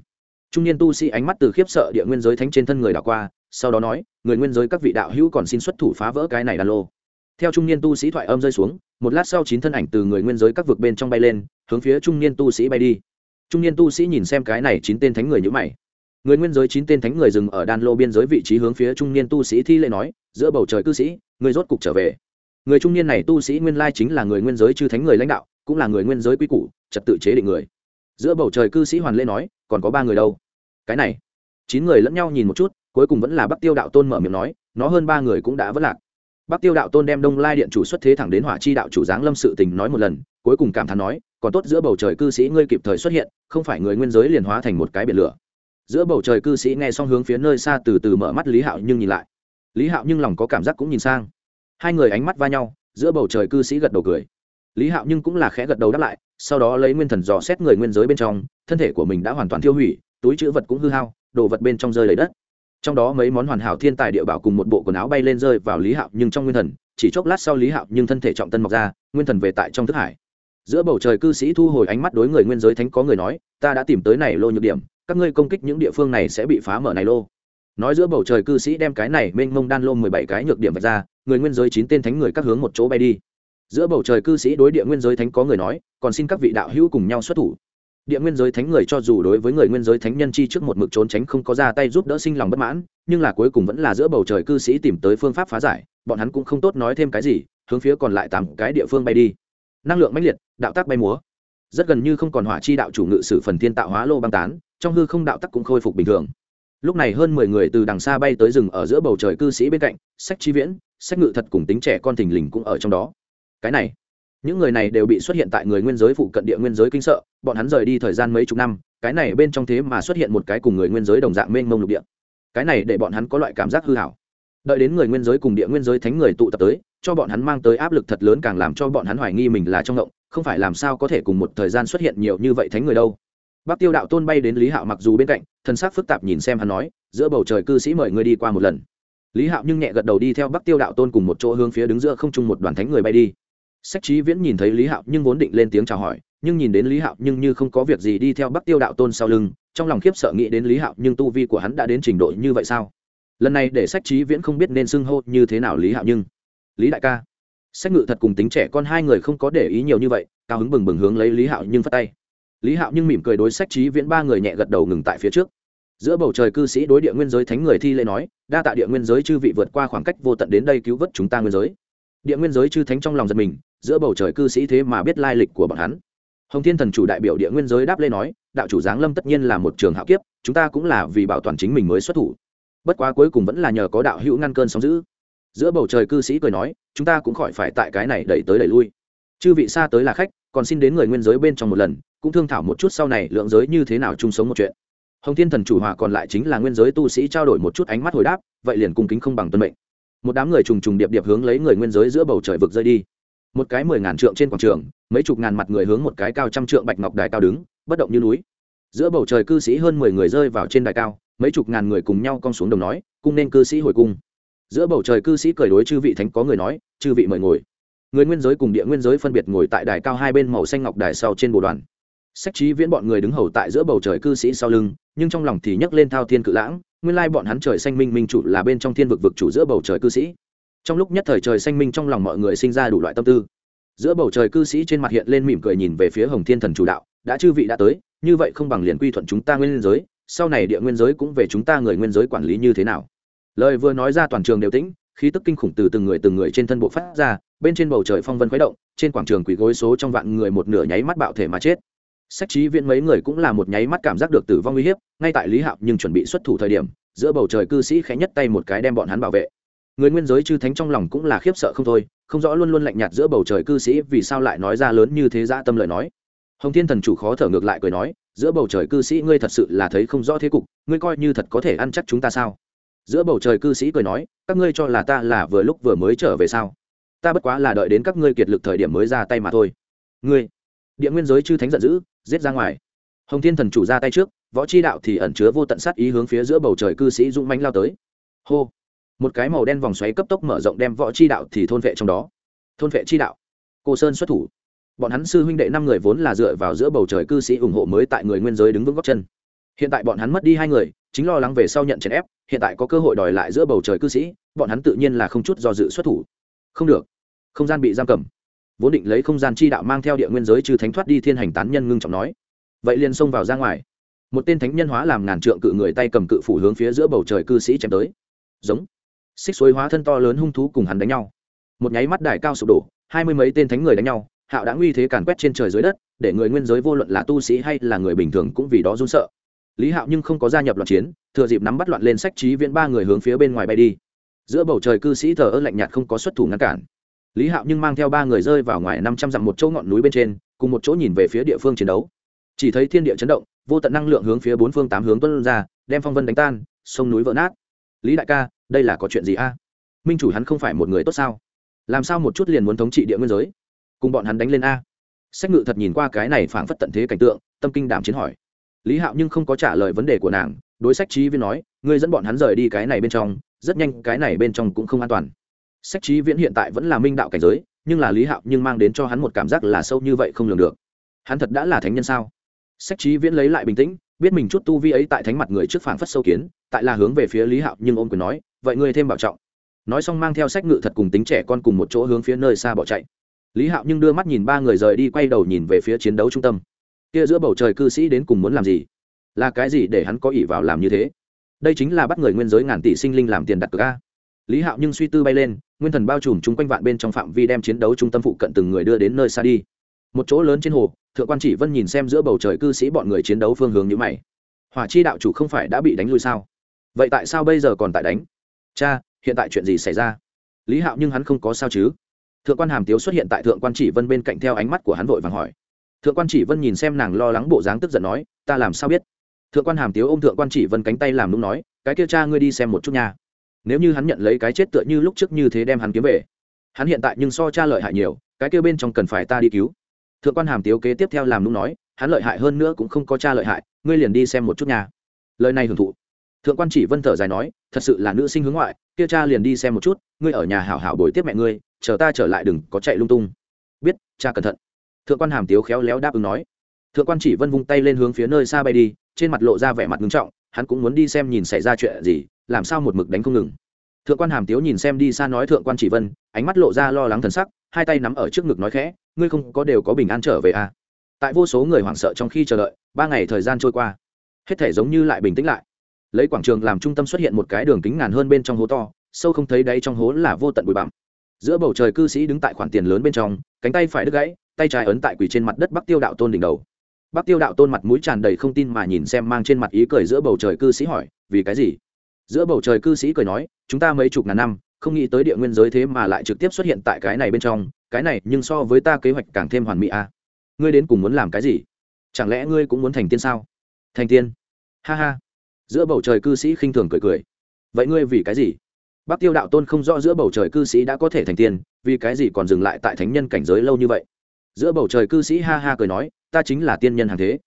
Trung niên tu sĩ ánh mắt từ khiếp sợ địa nguyên giới thánh trên thân người đảo qua, sau đó nói, người nguyên giới các vị đạo hữu còn xin xuất thủ phá vỡ cái này đàn lô. Theo trung niên tu sĩ thoại âm rơi xuống, một lát sau chín thân ảnh từ người nguyên giới các vực bên trong bay lên, hướng phía trung niên tu sĩ bay đi. Trung niên tu sĩ nhìn xem cái này chín tên thánh người nhữ mày người nguyên giới chín tên thánh người dừng ở đan lô biên giới vị trí hướng phía trung niên tu sĩ thi lễ nói, giữa bầu trời cư sĩ, người rốt cục trở về. Người trung niên này tu sĩ nguyên lai chính là người nguyên giới chư thánh người lãnh đạo, cũng là người nguyên giới quy củ, trật tự chế định người. Giữa bầu trời cư sĩ hoàn lễ nói, còn có ba người đâu? Cái này, chín người lẫn nhau nhìn một chút, cuối cùng vẫn là bắc tiêu đạo tôn mở miệng nói, nó hơn ba người cũng đã vất lạc. Bắc tiêu đạo tôn đem đông lai điện chủ xuất thế thẳng đến hỏa chi đạo chủ giáng lâm sự tình nói một lần, cuối cùng cảm thán nói, còn tốt giữa bầu trời cư sĩ ngươi kịp thời xuất hiện, không phải người nguyên giới liền hóa thành một cái biển lửa giữa bầu trời cư sĩ nghe xong hướng phía nơi xa từ từ mở mắt lý hạo nhưng nhìn lại. Lý hạo nhưng lòng có cảm giác cũng nhìn sang. Hai người ánh mắt va nhau, giữa bầu trời cư sĩ gật đầu cười. Lý hạo nhưng cũng là khẽ gật đầu đáp lại, sau đó lấy nguyên thần dò xét người nguyên giới bên trong, thân thể của mình đã hoàn toàn tiêu hủy, túi chữ vật cũng hư hao, đồ vật bên trong rơi lấy đất. Trong đó mấy món hoàn hảo thiên tài địa bảo cùng một bộ quần áo bay lên rơi vào lý hạo nhưng trong nguyên thần, chỉ chốc lát sau lý hạo nhưng thân thể trọng tân mọc ra, nguyên thần về tại trong thức hải. Giữa bầu trời cư sĩ thu hồi ánh mắt đối người nguyên giới thánh có người nói, ta đã tìm tới này lô nhược điểm các ngươi công kích những địa phương này sẽ bị phá mở này lô. Nói giữa bầu trời cư sĩ đem cái này mênh mông đan lô mười bảy cái nhược điểm vạch ra, người nguyên giới chín tên thánh người các hướng một chỗ bay đi. Giữa bầu trời cư sĩ đối địa nguyên giới thánh có người nói, còn xin các vị đạo hữu cùng nhau xuất thủ. Địa nguyên giới thánh người cho dù đối với người nguyên giới thánh nhân chi trước một mực trốn tránh không có ra tay giúp đỡ sinh lòng bất mãn, nhưng là cuối cùng vẫn là giữa bầu trời cư sĩ tìm tới phương pháp phá giải, bọn hắn cũng không tốt nói thêm cái gì, hướng phía còn lại tám cái địa phương bay đi. Năng lượng mãnh liệt, đạo tác bay múa. Rất gần như không còn hỏa chi đạo chủ ngự sử phần thiên tạo hóa lô băng tán trong hư không đạo tắc cũng khôi phục bình thường. Lúc này hơn mười người từ đằng xa bay tới rừng ở giữa bầu trời cư sĩ bên cạnh, sách chi viễn, sách ngự thật cùng tính trẻ con thình lình cũng ở trong đó. Cái này, những người này đều bị xuất hiện tại người nguyên giới phụ cận địa nguyên giới kinh sợ, bọn hắn rời đi thời gian mấy chục năm, cái này bên trong thế mà xuất hiện một cái cùng người nguyên giới đồng dạng mênh mông lục địa. Cái này để bọn hắn có loại cảm giác hư hảo. Đợi đến người nguyên giới cùng địa nguyên giới thánh người tụ tập tới, cho bọn hắn mang tới áp lực thật lớn càng làm cho bọn hắn hoài nghi mình là trong ngộng không phải làm sao có thể cùng một thời gian xuất hiện nhiều như vậy thánh người đâu bác tiêu đạo tôn bay đến lý hạo mặc dù bên cạnh thân xác phức tạp nhìn xem hắn nói, giữa bầu trời cư sĩ mời ngươi đi qua một lần. Lý hạo nhưng nhẹ gật đầu đi theo bắc tiêu đạo tôn cùng một chỗ hướng phía đứng giữa không trung một đoàn thánh người bay đi. Sách trí viễn nhìn thấy lý hạo nhưng vốn định lên tiếng chào hỏi, nhưng nhìn đến lý hạo nhưng như không có việc gì đi theo bắc tiêu đạo tôn sau lưng, trong lòng khiếp sợ nghĩ đến lý hạo nhưng tu vi của hắn đã đến trình độ như vậy sao? Lần này để sách trí viễn không biết nên xưng hô như thế nào lý hạo nhưng. Lý đại ca. Sách ngự thật cùng tính trẻ con hai người không có để ý nhiều như vậy, cao hứng bừng bừng hướng lấy lý hạo nhưng phát tay lý hạo nhưng mỉm cười đối sách trí viễn ba người nhẹ gật đầu ngừng tại phía trước. Giữa bầu trời cư sĩ đối địa nguyên giới thánh người thi lễ nói, đa tạ địa nguyên giới chư vị vượt qua khoảng cách vô tận đến đây cứu vớt chúng ta nguyên giới. Địa nguyên giới chư thánh trong lòng giật mình, giữa bầu trời cư sĩ thế mà biết lai lịch của bọn hắn. Hồng thiên thần chủ đại biểu địa nguyên giới đáp lê nói, đạo chủ giáng lâm tất nhiên là một trường hạo kiếp, chúng ta cũng là vì bảo toàn chính mình mới xuất thủ. Bất quá cuối cùng vẫn là nhờ có đạo hữu ngăn cơn sóng giữ giữa bầu trời cư sĩ cười nói, chúng ta cũng khỏi phải tại cái này đẩy tới đẩy lui. Chư vị xa tới là khách, còn xin đến người nguyên giới bên trong một lần cũng thương thảo một chút sau này lượng giới như thế nào chung sống một chuyện. Hồng thiên thần chủ hòa còn lại chính là nguyên giới tu sĩ trao đổi một chút ánh mắt hồi đáp, vậy liền cung kính không bằng tuân mệnh. Một đám người trùng trùng điệp điệp hướng lấy người nguyên giới giữa bầu trời vực rơi đi. Một cái mười ngàn trượng trên quảng trường, mấy chục ngàn mặt người hướng một cái cao trăm trượng bạch ngọc đài cao đứng, bất động như núi. Giữa bầu trời cư sĩ hơn mười người rơi vào trên đài cao, mấy chục ngàn người cùng nhau cong xuống đồng nói, cung nên cư sĩ hồi cung. Giữa bầu trời cư sĩ cười đối chư vị thánh có người nói, chư vị mời ngồi. Người nguyên giới cùng địa nguyên giới phân biệt ngồi tại đài cao hai bên màu xanh ngọc đài sau trên bồ đoàn sách trí viễn bọn người đứng hầu tại giữa bầu trời cư sĩ sau lưng, nhưng trong lòng thì nhấc lên thao thiên cự lãng, nguyên lai bọn hắn trời xanh minh minh chủ là bên trong thiên vực vực chủ giữa bầu trời cư sĩ. Trong lúc nhất thời trời xanh minh trong lòng mọi người sinh ra đủ loại tâm tư. Giữa bầu trời cư sĩ trên mặt hiện lên mỉm cười nhìn về phía hồng thiên thần chủ đạo, đã chư vị đã tới, như vậy không bằng liền quy thuận chúng ta nguyên giới, sau này địa nguyên giới cũng về chúng ta người nguyên giới quản lý như thế nào? Lời vừa nói ra toàn trường đều tĩnh, khí tức kinh khủng từ từng người từng người trên thân bộ phát ra, bên trên bầu trời phong vân khuấy động, trên quảng trường quỷ gối số trong vạn người một nửa nháy mắt bạo thể mà chết sách trí viễn mấy người cũng là một nháy mắt cảm giác được tử vong uy hiếp, ngay tại lý hạo nhưng chuẩn bị xuất thủ thời điểm, giữa bầu trời cư sĩ khẽ nhất tay một cái đem bọn hắn bảo vệ. Người nguyên giới chư thánh trong lòng cũng là khiếp sợ không thôi, không rõ luôn luôn lạnh nhạt giữa bầu trời cư sĩ vì sao lại nói ra lớn như thế ra tâm lời nói. Hồng thiên thần chủ khó thở ngược lại cười nói, giữa bầu trời cư sĩ ngươi thật sự là thấy không rõ thế cục, ngươi coi như thật có thể ăn chắc chúng ta sao? Giữa bầu trời cư sĩ cười nói, các ngươi cho là ta là vừa lúc vừa mới trở về sao? Ta bất quá là đợi đến các ngươi kiệt lực thời điểm mới ra tay mà thôi. Ngươi? Địa nguyên giới chư thánh giận dữ giết ra ngoài. Hồng thiên thần chủ ra tay trước, võ chi đạo thì ẩn chứa vô tận sát ý hướng phía giữa bầu trời cư sĩ dũng mánh lao tới. Hô! Một cái màu đen vòng xoáy cấp tốc mở rộng đem võ chi đạo thì thôn vệ trong đó. Thôn vệ chi đạo. Cô sơn xuất thủ. Bọn hắn sư huynh đệ năm người vốn là dựa vào giữa bầu trời cư sĩ ủng hộ mới tại người nguyên giới đứng vững góc chân. Hiện tại bọn hắn mất đi hai người, chính lo lắng về sau nhận chèn ép, hiện tại có cơ hội đòi lại giữa bầu trời cư sĩ, bọn hắn tự nhiên là không chút do dự xuất thủ. Không được. Không gian bị giam cầm vốn định lấy không gian chi đạo mang theo địa nguyên giới trừ thánh thoát đi thiên hành tán nhân ngưng trọng nói. Vậy liền xông vào ra ngoài. Một tên thánh nhân hóa làm ngàn trượng cự người tay cầm cự phủ hướng phía giữa bầu trời cư sĩ chém tới. Giống. Xích suối hóa thân to lớn hung thú cùng hắn đánh nhau. Một nháy mắt đài cao sụp đổ, hai mươi mấy tên thánh người đánh nhau, hạo đã nguy thế càn quét trên trời dưới đất, để người nguyên giới vô luận là tu sĩ hay là người bình thường cũng vì đó run sợ. Lý hạo nhưng không có gia nhập loạn chiến, thừa dịp nắm bắt loạn lên sách trí viễn ba người hướng phía bên ngoài bay đi. Giữa bầu trời cư sĩ thờ ơ lạnh nhạt không có xuất thủ ngăn cản lý hạo nhưng mang theo ba người rơi vào ngoài năm trăm dặm một chỗ ngọn núi bên trên, cùng một chỗ nhìn về phía địa phương chiến đấu. Chỉ thấy thiên địa chấn động, vô tận năng lượng hướng phía bốn phương tám hướng tuân ra, đem phong vân đánh tan, sông núi vỡ nát. Lý đại ca, đây là có chuyện gì a? Minh chủ hắn không phải một người tốt sao? Làm sao một chút liền muốn thống trị địa nguyên giới? Cùng bọn hắn đánh lên a. Sách ngự thật nhìn qua cái này phảng phất tận thế cảnh tượng, tâm kinh đảm chiến hỏi. Lý hạo nhưng không có trả lời vấn đề của nàng, đối sách trí viên nói, ngươi dẫn bọn hắn rời đi cái này bên trong, rất nhanh, cái này bên trong cũng không an toàn sách trí viễn hiện tại vẫn là minh đạo cảnh giới, nhưng là lý hạo nhưng mang đến cho hắn một cảm giác là sâu như vậy không lường được. Hắn thật đã là thánh nhân sao? Sách trí viễn lấy lại bình tĩnh, biết mình chút tu vi ấy tại thánh mặt người trước phảng phất sâu kiến, tại là hướng về phía lý hạo nhưng ôm quyền nói, vậy ngươi thêm bảo trọng. Nói xong mang theo sách ngự thật cùng tính trẻ con cùng một chỗ hướng phía nơi xa bỏ chạy. Lý hạo nhưng đưa mắt nhìn ba người rời đi quay đầu nhìn về phía chiến đấu trung tâm. Kia giữa bầu trời cư sĩ đến cùng muốn làm gì? Là cái gì để hắn có ỷ vào làm như thế? Đây chính là bắt người nguyên giới ngàn tỷ sinh linh làm tiền đặt cược a lý hạo nhưng suy tư bay lên, nguyên thần bao trùm chung quanh vạn bên trong phạm vi đem chiến đấu trung tâm phụ cận từng người đưa đến nơi xa đi. Một chỗ lớn trên hồ, thượng quan chỉ vân nhìn xem giữa bầu trời cư sĩ bọn người chiến đấu phương hướng như mày. Hỏa chi đạo chủ không phải đã bị đánh lui sao? Vậy tại sao bây giờ còn tại đánh? Cha, hiện tại chuyện gì xảy ra? Lý hạo nhưng hắn không có sao chứ. Thượng quan hàm tiếu xuất hiện tại thượng quan chỉ vân bên cạnh theo ánh mắt của hắn vội vàng hỏi. Thượng quan chỉ vân nhìn xem nàng lo lắng bộ dáng tức giận nói, ta làm sao biết? Thượng quan hàm tiếu ô m thượng quan chỉ vân cánh tay làm đúng nói, cái kia cha ngươi đi xem một chút nha nếu như hắn nhận lấy cái chết tựa như lúc trước như thế đem hắn kiếm về, hắn hiện tại nhưng so cha lợi hại nhiều, cái kia bên trong cần phải ta đi cứu. Thượng quan hàm tiếu kế tiếp theo làm lúc nói, hắn lợi hại hơn nữa cũng không có cha lợi hại, ngươi liền đi xem một chút nhà. lời này hưởng thụ. Thượng quan chỉ vân thở dài nói, thật sự là nữ sinh hướng ngoại, kia cha liền đi xem một chút, ngươi ở nhà hảo hảo bồi tiếp mẹ ngươi, chờ ta trở lại đừng có chạy lung tung. Biết, cha cẩn thận. Thượng quan hàm tiếu khéo léo đáp ứng nói. Thượng quan chỉ vân vung tay lên hướng phía nơi xa bay đi, trên mặt lộ ra vẻ mặt ngưng trọng hắn cũng muốn đi xem nhìn xảy ra chuyện gì, làm sao một mực đánh không ngừng. Thượng quan hàm tiếu nhìn xem đi xa nói thượng quan chỉ vân, ánh mắt lộ ra lo lắng thần sắc, hai tay nắm ở trước ngực nói khẽ, ngươi không có đều có bình an trở về à. tại vô số người hoảng sợ trong khi chờ đợi, ba ngày thời gian trôi qua, hết thể giống như lại bình tĩnh lại. Lấy quảng trường làm trung tâm xuất hiện một cái đường kính ngàn hơn bên trong hố to, sâu không thấy đáy trong hố là vô tận bụi bặm. Giữa bầu trời cư sĩ đứng tại khoản tiền lớn bên trong, cánh tay phải đứt gãy, tay trái ấn tại quỳ trên mặt đất bắc tiêu đạo tôn đỉnh đầu bắc tiêu đạo tôn mặt mũi tràn đầy không tin mà nhìn xem mang trên mặt ý cười giữa bầu trời cư sĩ hỏi, vì cái gì? Giữa bầu trời cư sĩ cười nói, chúng ta mấy chục ngàn năm, không nghĩ tới địa nguyên giới thế mà lại trực tiếp xuất hiện tại cái này bên trong, cái này nhưng so với ta kế hoạch càng thêm hoàn mỹ à. ngươi đến cùng muốn làm cái gì? Chẳng lẽ ngươi cũng muốn thành tiên sao? Thành tiên? Ha ha. Giữa bầu trời cư sĩ khinh thường cười cười. Vậy ngươi vì cái gì? Bác tiêu đạo tôn không rõ giữa bầu trời cư sĩ đã có thể thành tiên, vì cái gì còn dừng lại tại thánh nhân cảnh giới lâu như vậy? Giữa bầu trời cư sĩ ha ha cười nói, ta chính là tiên nhân hàng thế.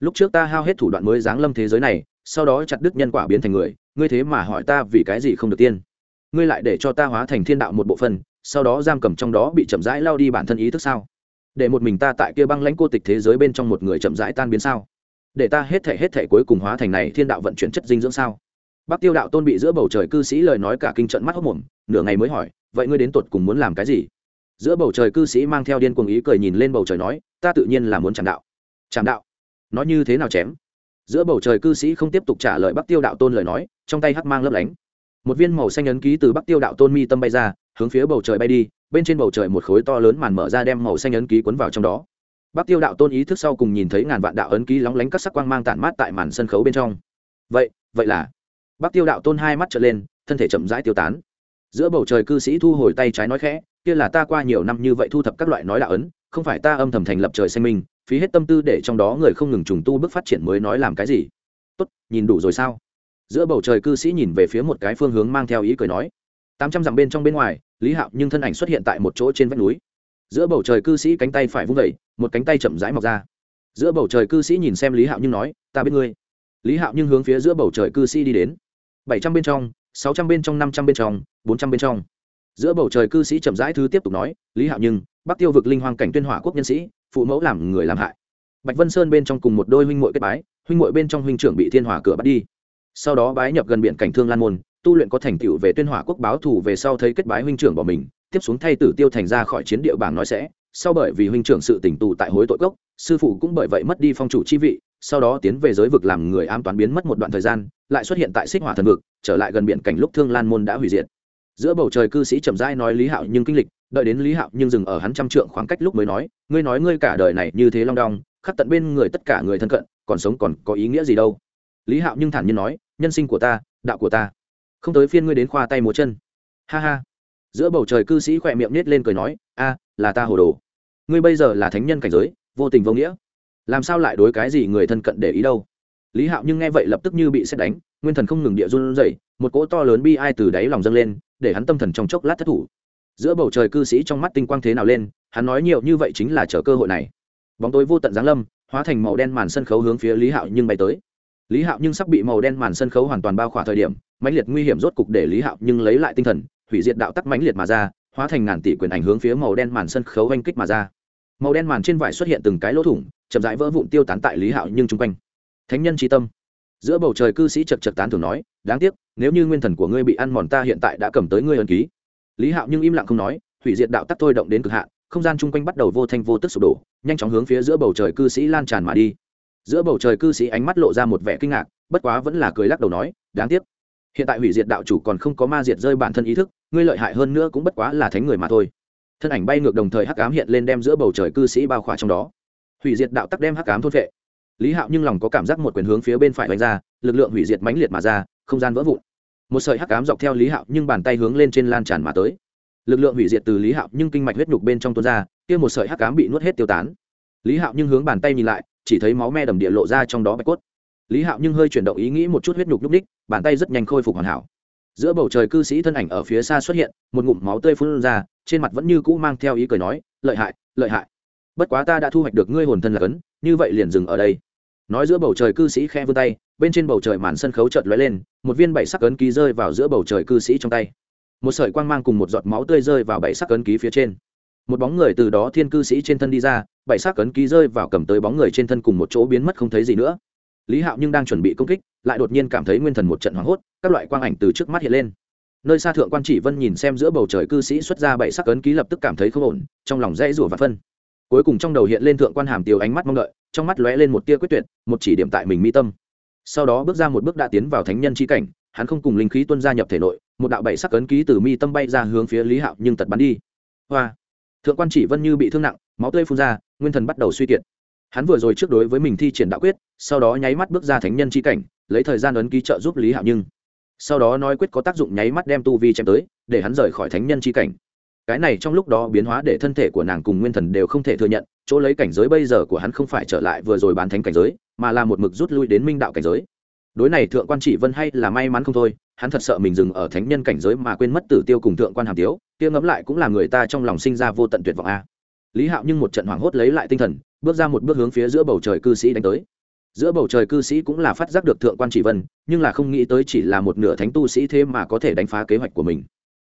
Lúc trước ta hao hết thủ đoạn mới giáng lâm thế giới này, sau đó chặt đứt nhân quả biến thành người, ngươi thế mà hỏi ta vì cái gì không được tiên? Ngươi lại để cho ta hóa thành thiên đạo một bộ phận, sau đó giam cầm trong đó bị chậm rãi lao đi bản thân ý thức sao? Để một mình ta tại kia băng lãnh cô tịch thế giới bên trong một người chậm rãi tan biến sao? Để ta hết thể hết thể cuối cùng hóa thành này thiên đạo vận chuyển chất dinh dưỡng sao? Bác tiêu đạo tôn bị giữa bầu trời cư sĩ lời nói cả kinh trận mắt hốc mồm, nửa ngày mới hỏi, vậy ngươi đến tột cùng muốn làm cái gì? Giữa bầu trời cư sĩ mang theo điên cuồng ý cười nhìn lên bầu trời nói, ta tự nhiên là muốn chạm đạo. Chạm đạo? Nói như thế nào chém? Giữa bầu trời cư sĩ không tiếp tục trả lời bắc tiêu đạo tôn lời nói, trong tay hắc mang lấp lánh. Một viên màu xanh ấn ký từ bắc tiêu đạo tôn mi tâm bay ra, hướng phía bầu trời bay đi, bên trên bầu trời một khối to lớn màn mở ra đem màu xanh ấn ký cuốn vào trong đó. Bắc tiêu đạo tôn ý thức sau cùng nhìn thấy ngàn vạn đạo ấn ký lóng lánh các sắc quang mang tản mát tại màn sân khấu bên trong. Vậy vậy là? Bắc tiêu đạo tôn hai mắt trở lên, thân thể chậm rãi tiêu tán. Giữa bầu trời cư sĩ thu hồi tay trái nói khẽ kia là ta qua nhiều năm như vậy thu thập các loại nói đạo ấn, không phải ta âm thầm thành lập trời xanh minh phí hết tâm tư để trong đó người không ngừng trùng tu bước phát triển mới nói làm cái gì. Tốt, nhìn đủ rồi sao? Giữa bầu trời cư sĩ nhìn về phía một cái phương hướng mang theo ý cười nói. Tám trăm dặm bên trong bên ngoài, lý hạo nhưng thân ảnh xuất hiện tại một chỗ trên vách núi. Giữa bầu trời cư sĩ cánh tay phải vung vẩy một cánh tay chậm rãi mọc ra. Giữa bầu trời cư sĩ nhìn xem lý hạo nhưng nói, ta biết ngươi. Lý hạo nhưng hướng phía giữa bầu trời cư sĩ đi đến. Bảy trăm bên trong, sáu trăm bên trong, năm trăm bên trong, bốn trăm bên trong giữa bầu trời cư sĩ chậm rãi thứ tiếp tục nói, lý hạo nhưng, bắc tiêu vực linh hoang cảnh tuyên hỏa quốc nhân sĩ, phụ mẫu làm người làm hại. Bạch vân sơn bên trong cùng một đôi huynh muội kết bái, huynh muội bên trong huynh trưởng bị thiên hỏa cửa bắt đi. Sau đó bái nhập gần biển cảnh thương lan môn, tu luyện có thành tựu về tuyên hỏa quốc báo thủ về sau thấy kết bái huynh trưởng bỏ mình, tiếp xuống thay tử tiêu thành ra khỏi chiến địa bảng nói sẽ. Sau bởi vì huynh trưởng sự tỉnh tù tại hối tội cốc, sư phụ cũng bởi vậy mất đi phong chủ chi vị, sau đó tiến về giới vực làm người ám toán biến mất một đoạn thời gian, lại xuất hiện tại xích hỏa thần vực, trở lại gần biển cảnh lúc thương lan môn đã hủy diệt giữa bầu trời cư sĩ trầm rãi nói lý hạo nhưng kinh lịch, đợi đến lý hạo nhưng dừng ở hắn trăm trượng khoảng cách lúc mới nói, ngươi nói ngươi cả đời này như thế long đong, khắc tận bên người tất cả người thân cận, còn sống còn có ý nghĩa gì đâu? Lý hạo nhưng thản nhiên nói, nhân sinh của ta, đạo của ta. Không tới phiên ngươi đến khoa tay múa chân. Ha ha. Giữa bầu trời cư sĩ khỏe miệng nết lên cười nói, a, là ta hồ đồ. Ngươi bây giờ là thánh nhân cảnh giới, vô tình vô nghĩa. Làm sao lại đối cái gì người thân cận để ý đâu? Lý hạo nhưng nghe vậy lập tức như bị xét đánh, nguyên thần không ngừng địa run dậy một cỗ to lớn bi ai từ đáy lòng dâng lên để hắn tâm thần trong chốc lát thất thủ. Giữa bầu trời cư sĩ trong mắt tinh quang thế nào lên, hắn nói nhiều như vậy chính là chờ cơ hội này. Bóng tối vô tận giáng lâm, hóa thành màu đen màn sân khấu hướng phía lý hạo nhưng bay tới. Lý hạo nhưng sắp bị màu đen màn sân khấu hoàn toàn bao khỏa thời điểm, mãnh liệt nguy hiểm rốt cục để lý hạo nhưng lấy lại tinh thần, hủy diệt đạo tắc mãnh liệt mà ra, hóa thành ngàn tỷ quyền ảnh hướng phía màu đen màn sân khấu oanh kích mà ra. Màu đen màn trên vải xuất hiện từng cái lỗ thủng, chậm rãi vỡ vụn tiêu tán tại lý hạo nhưng chung quanh. Thánh nhân tri tâm giữa bầu trời cư sĩ chật chật tán thường nói, đáng tiếc, nếu như nguyên thần của ngươi bị ăn mòn ta hiện tại đã cầm tới ngươi ân ký. Lý hạo nhưng im lặng không nói, hủy diệt đạo tắc thôi động đến cực hạn, không gian chung quanh bắt đầu vô thanh vô tức sụp đổ, nhanh chóng hướng phía giữa bầu trời cư sĩ lan tràn mà đi. Giữa bầu trời cư sĩ ánh mắt lộ ra một vẻ kinh ngạc, bất quá vẫn là cười lắc đầu nói, đáng tiếc. Hiện tại hủy diệt đạo chủ còn không có ma diệt rơi bản thân ý thức, ngươi lợi hại hơn nữa cũng bất quá là thánh người mà thôi. Thân ảnh bay ngược đồng thời hắc ám hiện lên đem giữa bầu trời cư sĩ bao khỏa trong đó. Hủy diệt đạo tắc đem hắc ám thôn vệ lý hạo nhưng lòng có cảm giác một quyền hướng phía bên phải đánh ra, lực lượng hủy diệt mãnh liệt mà ra, không gian vỡ vụn. Một sợi hắc ám dọc theo lý hạo nhưng bàn tay hướng lên trên lan tràn mà tới. Lực lượng hủy diệt từ lý hạo nhưng kinh mạch huyết nhục bên trong tuôn ra, kia một sợi hắc ám bị nuốt hết tiêu tán. Lý hạo nhưng hướng bàn tay nhìn lại, chỉ thấy máu me đầm địa lộ ra trong đó bạch cốt. Lý hạo nhưng hơi chuyển động ý nghĩ một chút huyết nhục nhúc ních bàn tay rất nhanh khôi phục hoàn hảo. Giữa bầu trời cư sĩ thân ảnh ở phía xa xuất hiện, một ngụm máu tươi phun ra, trên mặt vẫn như cũ mang theo ý cười nói, lợi hại lợi hại. Bất quá ta đã thu hoạch được ngươi hồn thân là cấn, như vậy liền dừng ở đây nói giữa bầu trời cư sĩ khe vươn tay, bên trên bầu trời màn sân khấu chợt lóe lên, một viên bảy sắc ấn ký rơi vào giữa bầu trời cư sĩ trong tay. Một sợi quang mang cùng một giọt máu tươi rơi vào bảy sắc ấn ký phía trên. Một bóng người từ đó thiên cư sĩ trên thân đi ra, bảy sắc ấn ký rơi vào cầm tới bóng người trên thân cùng một chỗ biến mất không thấy gì nữa. Lý hạo nhưng đang chuẩn bị công kích, lại đột nhiên cảm thấy nguyên thần một trận hoảng hốt, các loại quang ảnh từ trước mắt hiện lên. Nơi xa thượng quan chỉ vân nhìn xem giữa bầu trời cư sĩ xuất ra bảy sắc ấn ký lập tức cảm thấy không ổn, trong lòng dãy rủa và phân. Cuối cùng trong đầu hiện lên thượng quan hàm tiều ánh mắt mong đợi trong mắt lóe lên một tia quyết tuyệt, một chỉ điểm tại mình mi tâm. Sau đó bước ra một bước đã tiến vào thánh nhân chi cảnh, hắn không cùng linh khí tuân gia nhập thể nội, một đạo bảy sắc ấn ký từ mi tâm bay ra hướng phía lý hạo nhưng tật bắn đi. Hoa! Thượng quan chỉ vân như bị thương nặng, máu tươi phun ra, nguyên thần bắt đầu suy kiệt. Hắn vừa rồi trước đối với mình thi triển đạo quyết, sau đó nháy mắt bước ra thánh nhân chi cảnh, lấy thời gian ấn ký trợ giúp lý hạo nhưng. Sau đó nói quyết có tác dụng nháy mắt đem tu vi chém tới, để hắn rời khỏi thánh nhân chi cảnh cái này trong lúc đó biến hóa để thân thể của nàng cùng nguyên thần đều không thể thừa nhận, chỗ lấy cảnh giới bây giờ của hắn không phải trở lại vừa rồi bán thánh cảnh giới, mà là một mực rút lui đến minh đạo cảnh giới. Đối này thượng quan chỉ vân hay là may mắn không thôi, hắn thật sợ mình dừng ở thánh nhân cảnh giới mà quên mất tử tiêu cùng thượng quan hàm tiếu, kia ngẫm lại cũng là người ta trong lòng sinh ra vô tận tuyệt vọng a. Lý hạo nhưng một trận hoảng hốt lấy lại tinh thần, bước ra một bước hướng phía giữa bầu trời cư sĩ đánh tới. Giữa bầu trời cư sĩ cũng là phát giác được thượng quan chỉ vân, nhưng là không nghĩ tới chỉ là một nửa thánh tu sĩ thế mà có thể đánh phá kế hoạch của mình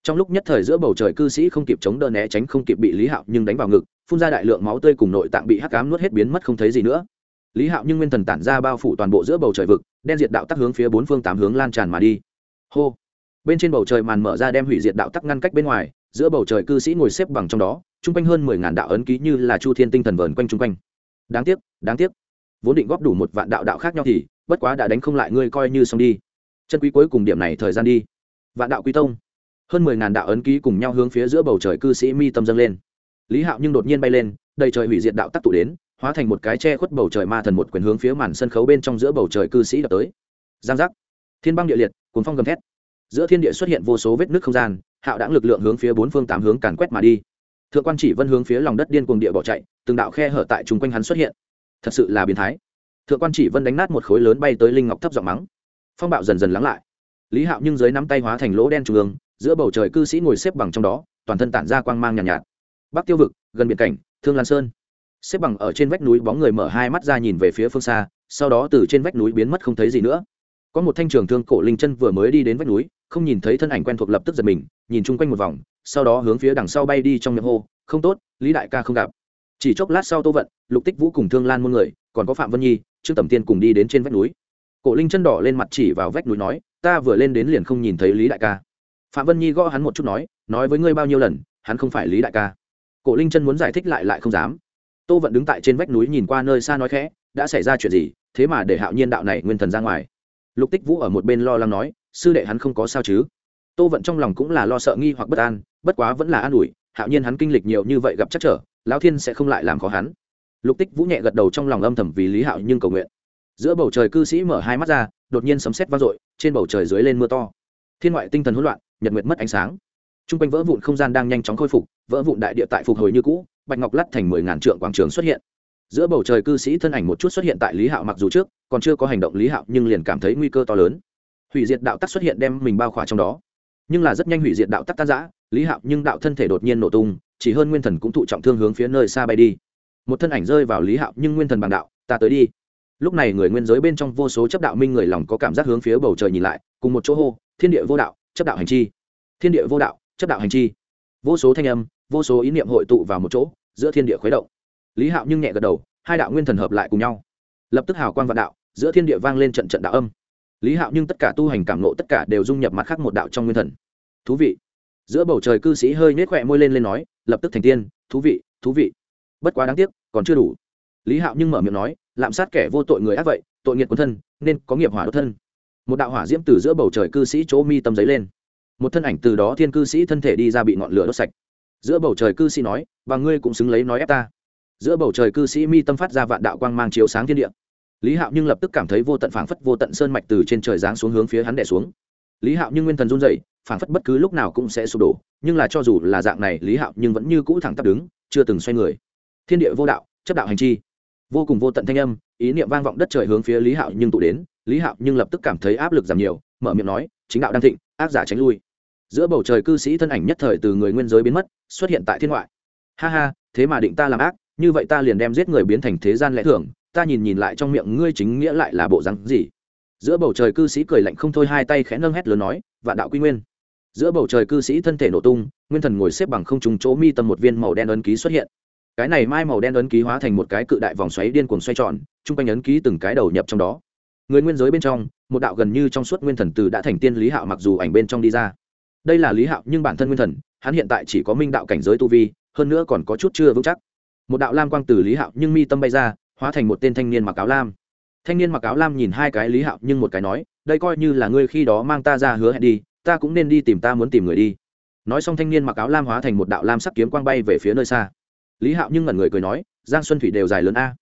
trong lúc nhất thời giữa bầu trời cư sĩ không kịp chống đỡ né tránh không kịp bị lý hạo nhưng đánh vào ngực, phun ra đại lượng máu tươi cùng nội tạng bị hắc cám nuốt hết biến mất không thấy gì nữa. Lý hạo nhưng nguyên thần tản ra bao phủ toàn bộ giữa bầu trời vực, đen diệt đạo tắc hướng phía bốn phương tám hướng lan tràn mà đi. Hô! Bên trên bầu trời màn mở ra đem hủy diệt đạo tắc ngăn cách bên ngoài, giữa bầu trời cư sĩ ngồi xếp bằng trong đó, chung quanh hơn mười ngàn đạo ấn ký như là chu thiên tinh thần vờn quanh chung quanh. Đáng tiếc đáng tiếc. Vốn định góp đủ một vạn đạo đạo khác nhau thì, bất quá đã đánh không lại ngươi coi như xong đi. Chân quý cuối cùng điểm này thời gian đi. Vạn đạo quý tông hơn mười ngàn đạo ấn ký cùng nhau hướng phía giữa bầu trời cư sĩ mi tâm dâng lên. Lý hạo nhưng đột nhiên bay lên, đầy trời hủy diệt đạo tắc tụ đến, hóa thành một cái che khuất bầu trời ma thần một quyền hướng phía màn sân khấu bên trong giữa bầu trời cư sĩ đập tới. Giang giác. Thiên băng địa liệt, cuốn phong gầm thét. Giữa thiên địa xuất hiện vô số vết nước không gian, hạo đãng lực lượng hướng phía bốn phương tám hướng càn quét mà đi. Thượng quan chỉ vân hướng phía lòng đất điên cuồng địa bỏ chạy, từng đạo khe hở tại chung quanh hắn xuất hiện. Thật sự là biến thái. Thượng quan chỉ vân đánh nát một khối lớn bay tới linh ngọc thấp giọng mắng. Phong bạo dần dần lắng lại. Lý hạo nhưng dưới nắm tay hóa thành lỗ đen trung ương giữa bầu trời cư sĩ ngồi xếp bằng trong đó toàn thân tản ra quang mang nhàn nhạt, nhạt. Bắc tiêu vực gần biển cảnh thương lan sơn. Xếp bằng ở trên vách núi bóng người mở hai mắt ra nhìn về phía phương xa sau đó từ trên vách núi biến mất không thấy gì nữa. Có một thanh trường thương cổ linh chân vừa mới đi đến vách núi không nhìn thấy thân ảnh quen thuộc lập tức giật mình nhìn chung quanh một vòng sau đó hướng phía đằng sau bay đi trong miệng hô không tốt lý đại ca không gặp. Chỉ chốc lát sau tô vận lục tích vũ cùng thương lan muôn người còn có phạm vân nhi trương tầm tiên cùng đi đến trên vách núi. Cổ linh chân đỏ lên mặt chỉ vào vách núi nói ta vừa lên đến liền không nhìn thấy lý đại ca phạm vân nhi gõ hắn một chút nói nói với ngươi bao nhiêu lần, hắn không phải lý đại ca. Cổ linh chân muốn giải thích lại lại không dám. Tô vận đứng tại trên vách núi nhìn qua nơi xa nói khẽ, đã xảy ra chuyện gì, thế mà để hạo nhiên đạo này nguyên thần ra ngoài? Lục tích vũ ở một bên lo lắng nói, sư đệ hắn không có sao chứ? Tô vận trong lòng cũng là lo sợ nghi hoặc bất an, bất quá vẫn là an ủi, hạo nhiên hắn kinh lịch nhiều như vậy gặp chắc trở, lão thiên sẽ không lại làm khó hắn. Lục tích vũ nhẹ gật đầu trong lòng âm thầm vì lý hạo nhưng cầu nguyện. Giữa bầu trời cư sĩ mở hai mắt ra, đột nhiên sấm sét vang dội, trên bầu trời dưới lên mưa to. Thiên ngoại tinh thần hỗn loạn nhật nguyệt mất ánh sáng. T r u n g quanh vỡ vụn không gian đang nhanh chóng khôi phục, vỡ vụn đại địa tại phục hồi như cũ, bạch ngọc lắt thành mười ngàn trượng quảng trường xuất hiện. Giữa bầu trời cư sĩ thân ảnh một chút xuất hiện tại lý hạo mặc dù trước, còn chưa có hành động lý hạo, nhưng liền cảm thấy nguy cơ to lớn. Hủy diệt đạo tắc xuất hiện đem mình bao khỏa trong đó. Nhưng là rất nhanh hủy diệt đạo tắc tan giã lý hạo nhưng đạo thân thể đột nhiên nổ tung, chỉ hơn nguyên thần cũng thụ trọng thương hướng phía nơi xa bay đi. Một thân ảnh rơi vào lý hạo, nhưng nguyên thần bằng đạo, ta tới đi. Lúc này người nguyên giới bên trong vô số chấp đạo minh người lòng có cảm giác hướng phía bầu trời nhìn lại, cùng một chỗ hô, thiên địa vô đạo chấp đạo hành chi. Thiên địa vô đạo, chấp đạo hành chi. Vô số thanh âm, vô số ý niệm hội tụ vào một chỗ, giữa thiên địa khuấy động. Lý hạo nhưng nhẹ gật đầu, hai đạo nguyên thần hợp lại cùng nhau. Lập tức hào quang vạn đạo, giữa thiên địa vang lên trận trận đạo âm. Lý hạo nhưng tất cả tu hành cảm nộ tất cả đều dung nhập mặt khác một đạo trong nguyên thần. Thú vị. Giữa bầu trời cư sĩ hơi nhếch khỏe môi lên lên nói, lập tức thành tiên, thú vị thú vị. Bất quá đáng tiếc, còn chưa đủ. Lý hạo nhưng mở miệng nói, lạm sát kẻ vô tội người ác vậy, tội nghiệt quân thân, nên có nghiệp hỏa đốt thân một đạo hỏa diễm từ giữa bầu trời cư sĩ chỗ mi tâm giấy lên. Một thân ảnh từ đó thiên cư sĩ thân thể đi ra bị ngọn lửa đốt sạch. Giữa bầu trời cư sĩ nói, và ngươi cũng xứng lấy nói ép ta. Giữa bầu trời cư sĩ mi tâm phát ra vạn đạo quang mang chiếu sáng thiên địa. Lý hạo nhưng lập tức cảm thấy vô tận phảng phất vô tận sơn mạch từ trên trời giáng xuống hướng phía hắn đẻ xuống. Lý hạo nhưng nguyên thần run dậy phảng phất bất cứ lúc nào cũng sẽ sụp đổ, nhưng là cho dù là dạng này, lý hạo nhưng vẫn như cũ thẳng tắp đứng, chưa từng xoay người. Thiên địa vô đạo, chấp đạo hành chi. Vô cùng vô tận thanh âm, ý niệm vang vọng đất trời hướng phía lý hạo nhưng tụ đến lý hạo nhưng lập tức cảm thấy áp lực giảm nhiều, mở miệng nói, chính đạo đang thịnh, ác giả tránh lui. Giữa bầu trời cư sĩ thân ảnh nhất thời từ người nguyên giới biến mất, xuất hiện tại thiên ngoại. Ha ha, thế mà định ta làm ác, như vậy ta liền đem giết người biến thành thế gian lẽ thường, ta nhìn nhìn lại trong miệng ngươi chính nghĩa lại là bộ rắn gì? Giữa bầu trời cư sĩ cười lạnh không thôi, hai tay khẽ nâng hét lớn nói, vạn đạo quy nguyên. Giữa bầu trời cư sĩ thân thể nổ tung, nguyên thần ngồi xếp bằng không trùng chỗ mi tâm một viên màu đen ấn ký xuất hiện. Cái này mai màu đen ấn ký hóa thành một cái cự đại vòng xoáy điên cuồng xoay tròn, chung quanh ấn ký từng cái đầu nhập trong đó người nguyên giới bên trong, một đạo gần như trong suốt nguyên thần từ đã thành tiên lý hạo mặc dù ảnh bên trong đi ra. Đây là lý hạo, nhưng bản thân nguyên thần, hắn hiện tại chỉ có minh đạo cảnh giới tu vi, hơn nữa còn có chút chưa vững chắc. Một đạo lam quang từ lý hạo nhưng mi tâm bay ra, hóa thành một tên thanh niên mặc áo lam. Thanh niên mặc áo lam nhìn hai cái lý hạo nhưng một cái nói, đây coi như là ngươi khi đó mang ta ra hứa hẹn đi, ta cũng nên đi tìm ta muốn tìm người đi. Nói xong thanh niên mặc áo lam hóa thành một đạo lam sắc kiếm quang bay về phía nơi xa. Lý hạo nhưng ngẩn người cười nói, giang xuân thủy đều dài lớn a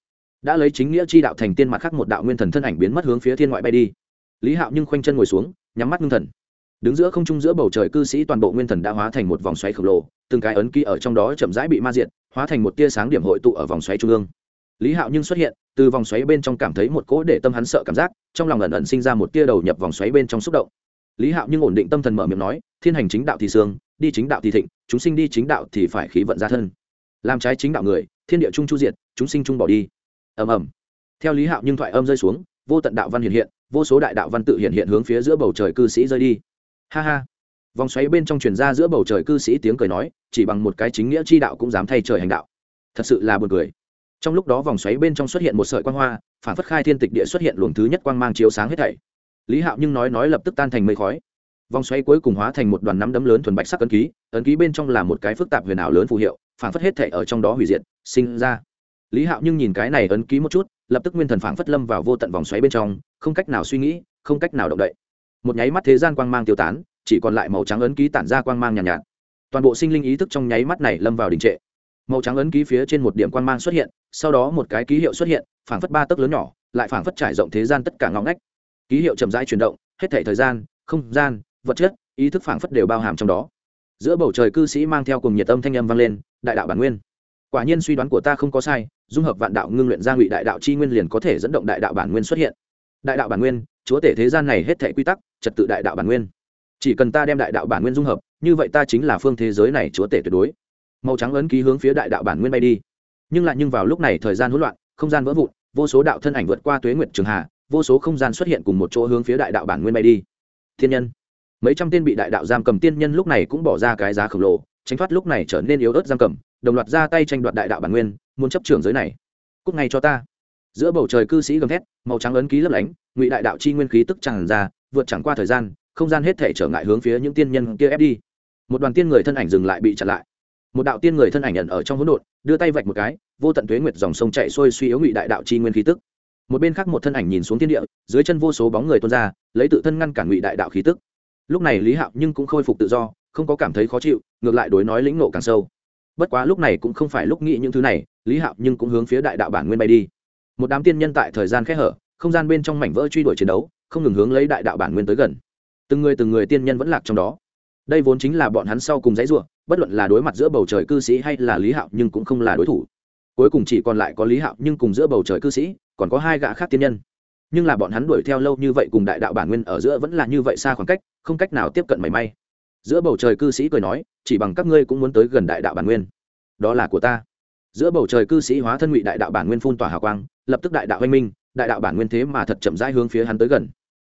đã lấy chính nghĩa chi đạo thành tiên mặt khác một đạo nguyên thần thân ảnh biến mất hướng phía thiên ngoại bay đi. Lý hạo nhưng khoanh chân ngồi xuống nhắm mắt ngưng thần. Đứng giữa không trung giữa bầu trời cư sĩ toàn bộ nguyên thần đã hóa thành một vòng xoáy khổng lồ từng cái ấn ký ở trong đó chậm rãi bị ma diệt, hóa thành một tia sáng điểm hội tụ ở vòng xoáy trung ương. Lý hạo nhưng xuất hiện từ vòng xoáy bên trong cảm thấy một cỗ để tâm hắn sợ cảm giác trong lòng ẩn ẩn sinh ra một tia đầu nhập vòng xoáy bên trong xúc động. Lý hạo nhưng ổn định tâm thần mở miệng nói thiên hành chính đạo thì sương đi chính đạo thì thịnh chúng sinh đi chính đạo thì phải khí vận ra thân. Làm trái chính đạo người thiên địa trung chu diệt chúng sinh trung bỏ đi ầm ầm. Theo lý hạo nhưng thoại âm rơi xuống, vô tận đạo văn hiện hiện, vô số đại đạo văn tự hiện hiện hướng phía giữa bầu trời cư sĩ rơi đi. Ha ha. Vòng xoáy bên trong truyền ra giữa bầu trời cư sĩ tiếng cười nói, chỉ bằng một cái chính nghĩa chi đạo cũng dám thay trời hành đạo. Thật sự là buồn cười. Trong lúc đó vòng xoáy bên trong xuất hiện một sợi quang hoa, phản phất khai thiên tịch địa xuất hiện luồng thứ nhất quang mang chiếu sáng hết thảy. Lý hạo nhưng nói nói lập tức tan thành mây khói. Vòng xoáy cuối cùng hóa thành một đoàn nắm đấm lớn thuần bạch sắc ấn ký ấn ký bên trong là một cái phức tạp huyền ảo lớn phù hiệu, phản phất hết thảy ở trong đó hủy diệt, sinh ra lý hạo nhưng nhìn cái này ấn ký một chút lập tức nguyên thần phảng phất lâm vào vô tận vòng xoáy bên trong không cách nào suy nghĩ không cách nào động đậy. Một nháy mắt thế gian quang mang tiêu tán chỉ còn lại màu trắng ấn ký tản ra quang mang nhàn nhạt, nhạt. Toàn bộ sinh linh ý thức trong nháy mắt này lâm vào đình trệ. Màu trắng ấn ký phía trên một điểm quang mang xuất hiện sau đó một cái ký hiệu xuất hiện phảng phất ba tấc lớn nhỏ lại phảng phất trải rộng thế gian tất cả ngõ ngách. Ký hiệu chậm rãi chuyển động hết thể thời gian không gian vật chất ý thức phảng phất đều bao hàm trong đó. Giữa bầu trời cư sĩ mang theo cùng nhiệt âm thanh âm vang lên đại đạo bản nguyên quả nhiên suy đoán của ta không có sai, dung hợp vạn đạo ngưng luyện ra ngụy đại đạo chi nguyên liền có thể dẫn động đại đạo bản nguyên xuất hiện. Đại đạo bản nguyên, chúa tể thế gian này hết thể quy tắc, trật tự đại đạo bản nguyên. Chỉ cần ta đem đại đạo bản nguyên dung hợp, như vậy ta chính là phương thế giới này chúa tể tuyệt đối. Màu trắng ấn ký hướng phía đại đạo bản nguyên bay đi. Nhưng lại nhưng vào lúc này thời gian hỗn loạn, không gian vỡ vụn, vô số đạo thân ảnh vượt qua tuế nguyệt trường hà vô số không gian xuất hiện cùng một chỗ hướng phía đại đạo bản nguyên bay đi. Thiên nhân. Mấy trăm tên bị đại đạo giam cầm tiên nhân lúc này cũng bỏ ra cái giá khổng lồ tránh thoát lúc này trở nên yếu ớt giam cầm, đồng loạt ra tay tranh đoạt đại đạo bản nguyên, muốn chấp trưởng giới này. Cúc ngay cho ta. Giữa bầu trời cư sĩ gầm thét, màu trắng ấn ký lấp lánh, ngụy đại đạo chi nguyên khí tức tràn ra, vượt chẳng qua thời gian, không gian hết thể trở ngại hướng phía những tiên nhân kia ép đi. Một đoàn tiên người thân ảnh dừng lại bị chặn lại. Một đạo tiên người thân ảnh ẩn ở trong hỗn độn, đưa tay vạch một cái, vô tận tuế nguyệt dòng sông chạy xuôi suy yếu ngụy đại đạo chi nguyên khí tức. Một bên khác một thân ảnh nhìn xuống thiên địa, dưới chân vô số bóng người tuôn ra, lấy tự thân ngăn cản ngụy đại đạo khí tức. Lúc này lý hạo nhưng cũng khôi phục tự do không có cảm thấy khó chịu, ngược lại đối nói lĩnh nộ càng sâu. Bất quá lúc này cũng không phải lúc nghĩ những thứ này, lý hạo nhưng cũng hướng phía đại đạo bản nguyên bay đi. Một đám tiên nhân tại thời gian khẽ hở, không gian bên trong mảnh vỡ truy đuổi chiến đấu, không ngừng hướng lấy đại đạo bản nguyên tới gần. Từng người từng người tiên nhân vẫn lạc trong đó. Đây vốn chính là bọn hắn sau cùng dãy ruộng bất luận là đối mặt giữa bầu trời cư sĩ hay là lý hạo nhưng cũng không là đối thủ. Cuối cùng chỉ còn lại có lý hạo nhưng cùng giữa bầu trời cư sĩ, còn có hai gã khác tiên nhân. Nhưng là bọn hắn đuổi theo lâu như vậy cùng đại đạo bản nguyên ở giữa vẫn là như vậy xa khoảng cách, không cách nào tiếp cận mảy may giữa bầu trời cư sĩ cười nói, chỉ bằng các ngươi cũng muốn tới gần đại đạo bản nguyên. Đó là của ta. Giữa bầu trời cư sĩ hóa thân ngụy đại đạo bản nguyên phun tỏa hào quang, lập tức đại đạo anh minh, đại đạo bản nguyên thế mà thật chậm rãi hướng phía hắn tới gần.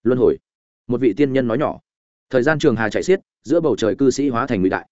Luân hồi. Một vị tiên nhân nói nhỏ. Thời gian trường hà chạy xiết, giữa bầu trời cư sĩ hóa thành ngụy đại.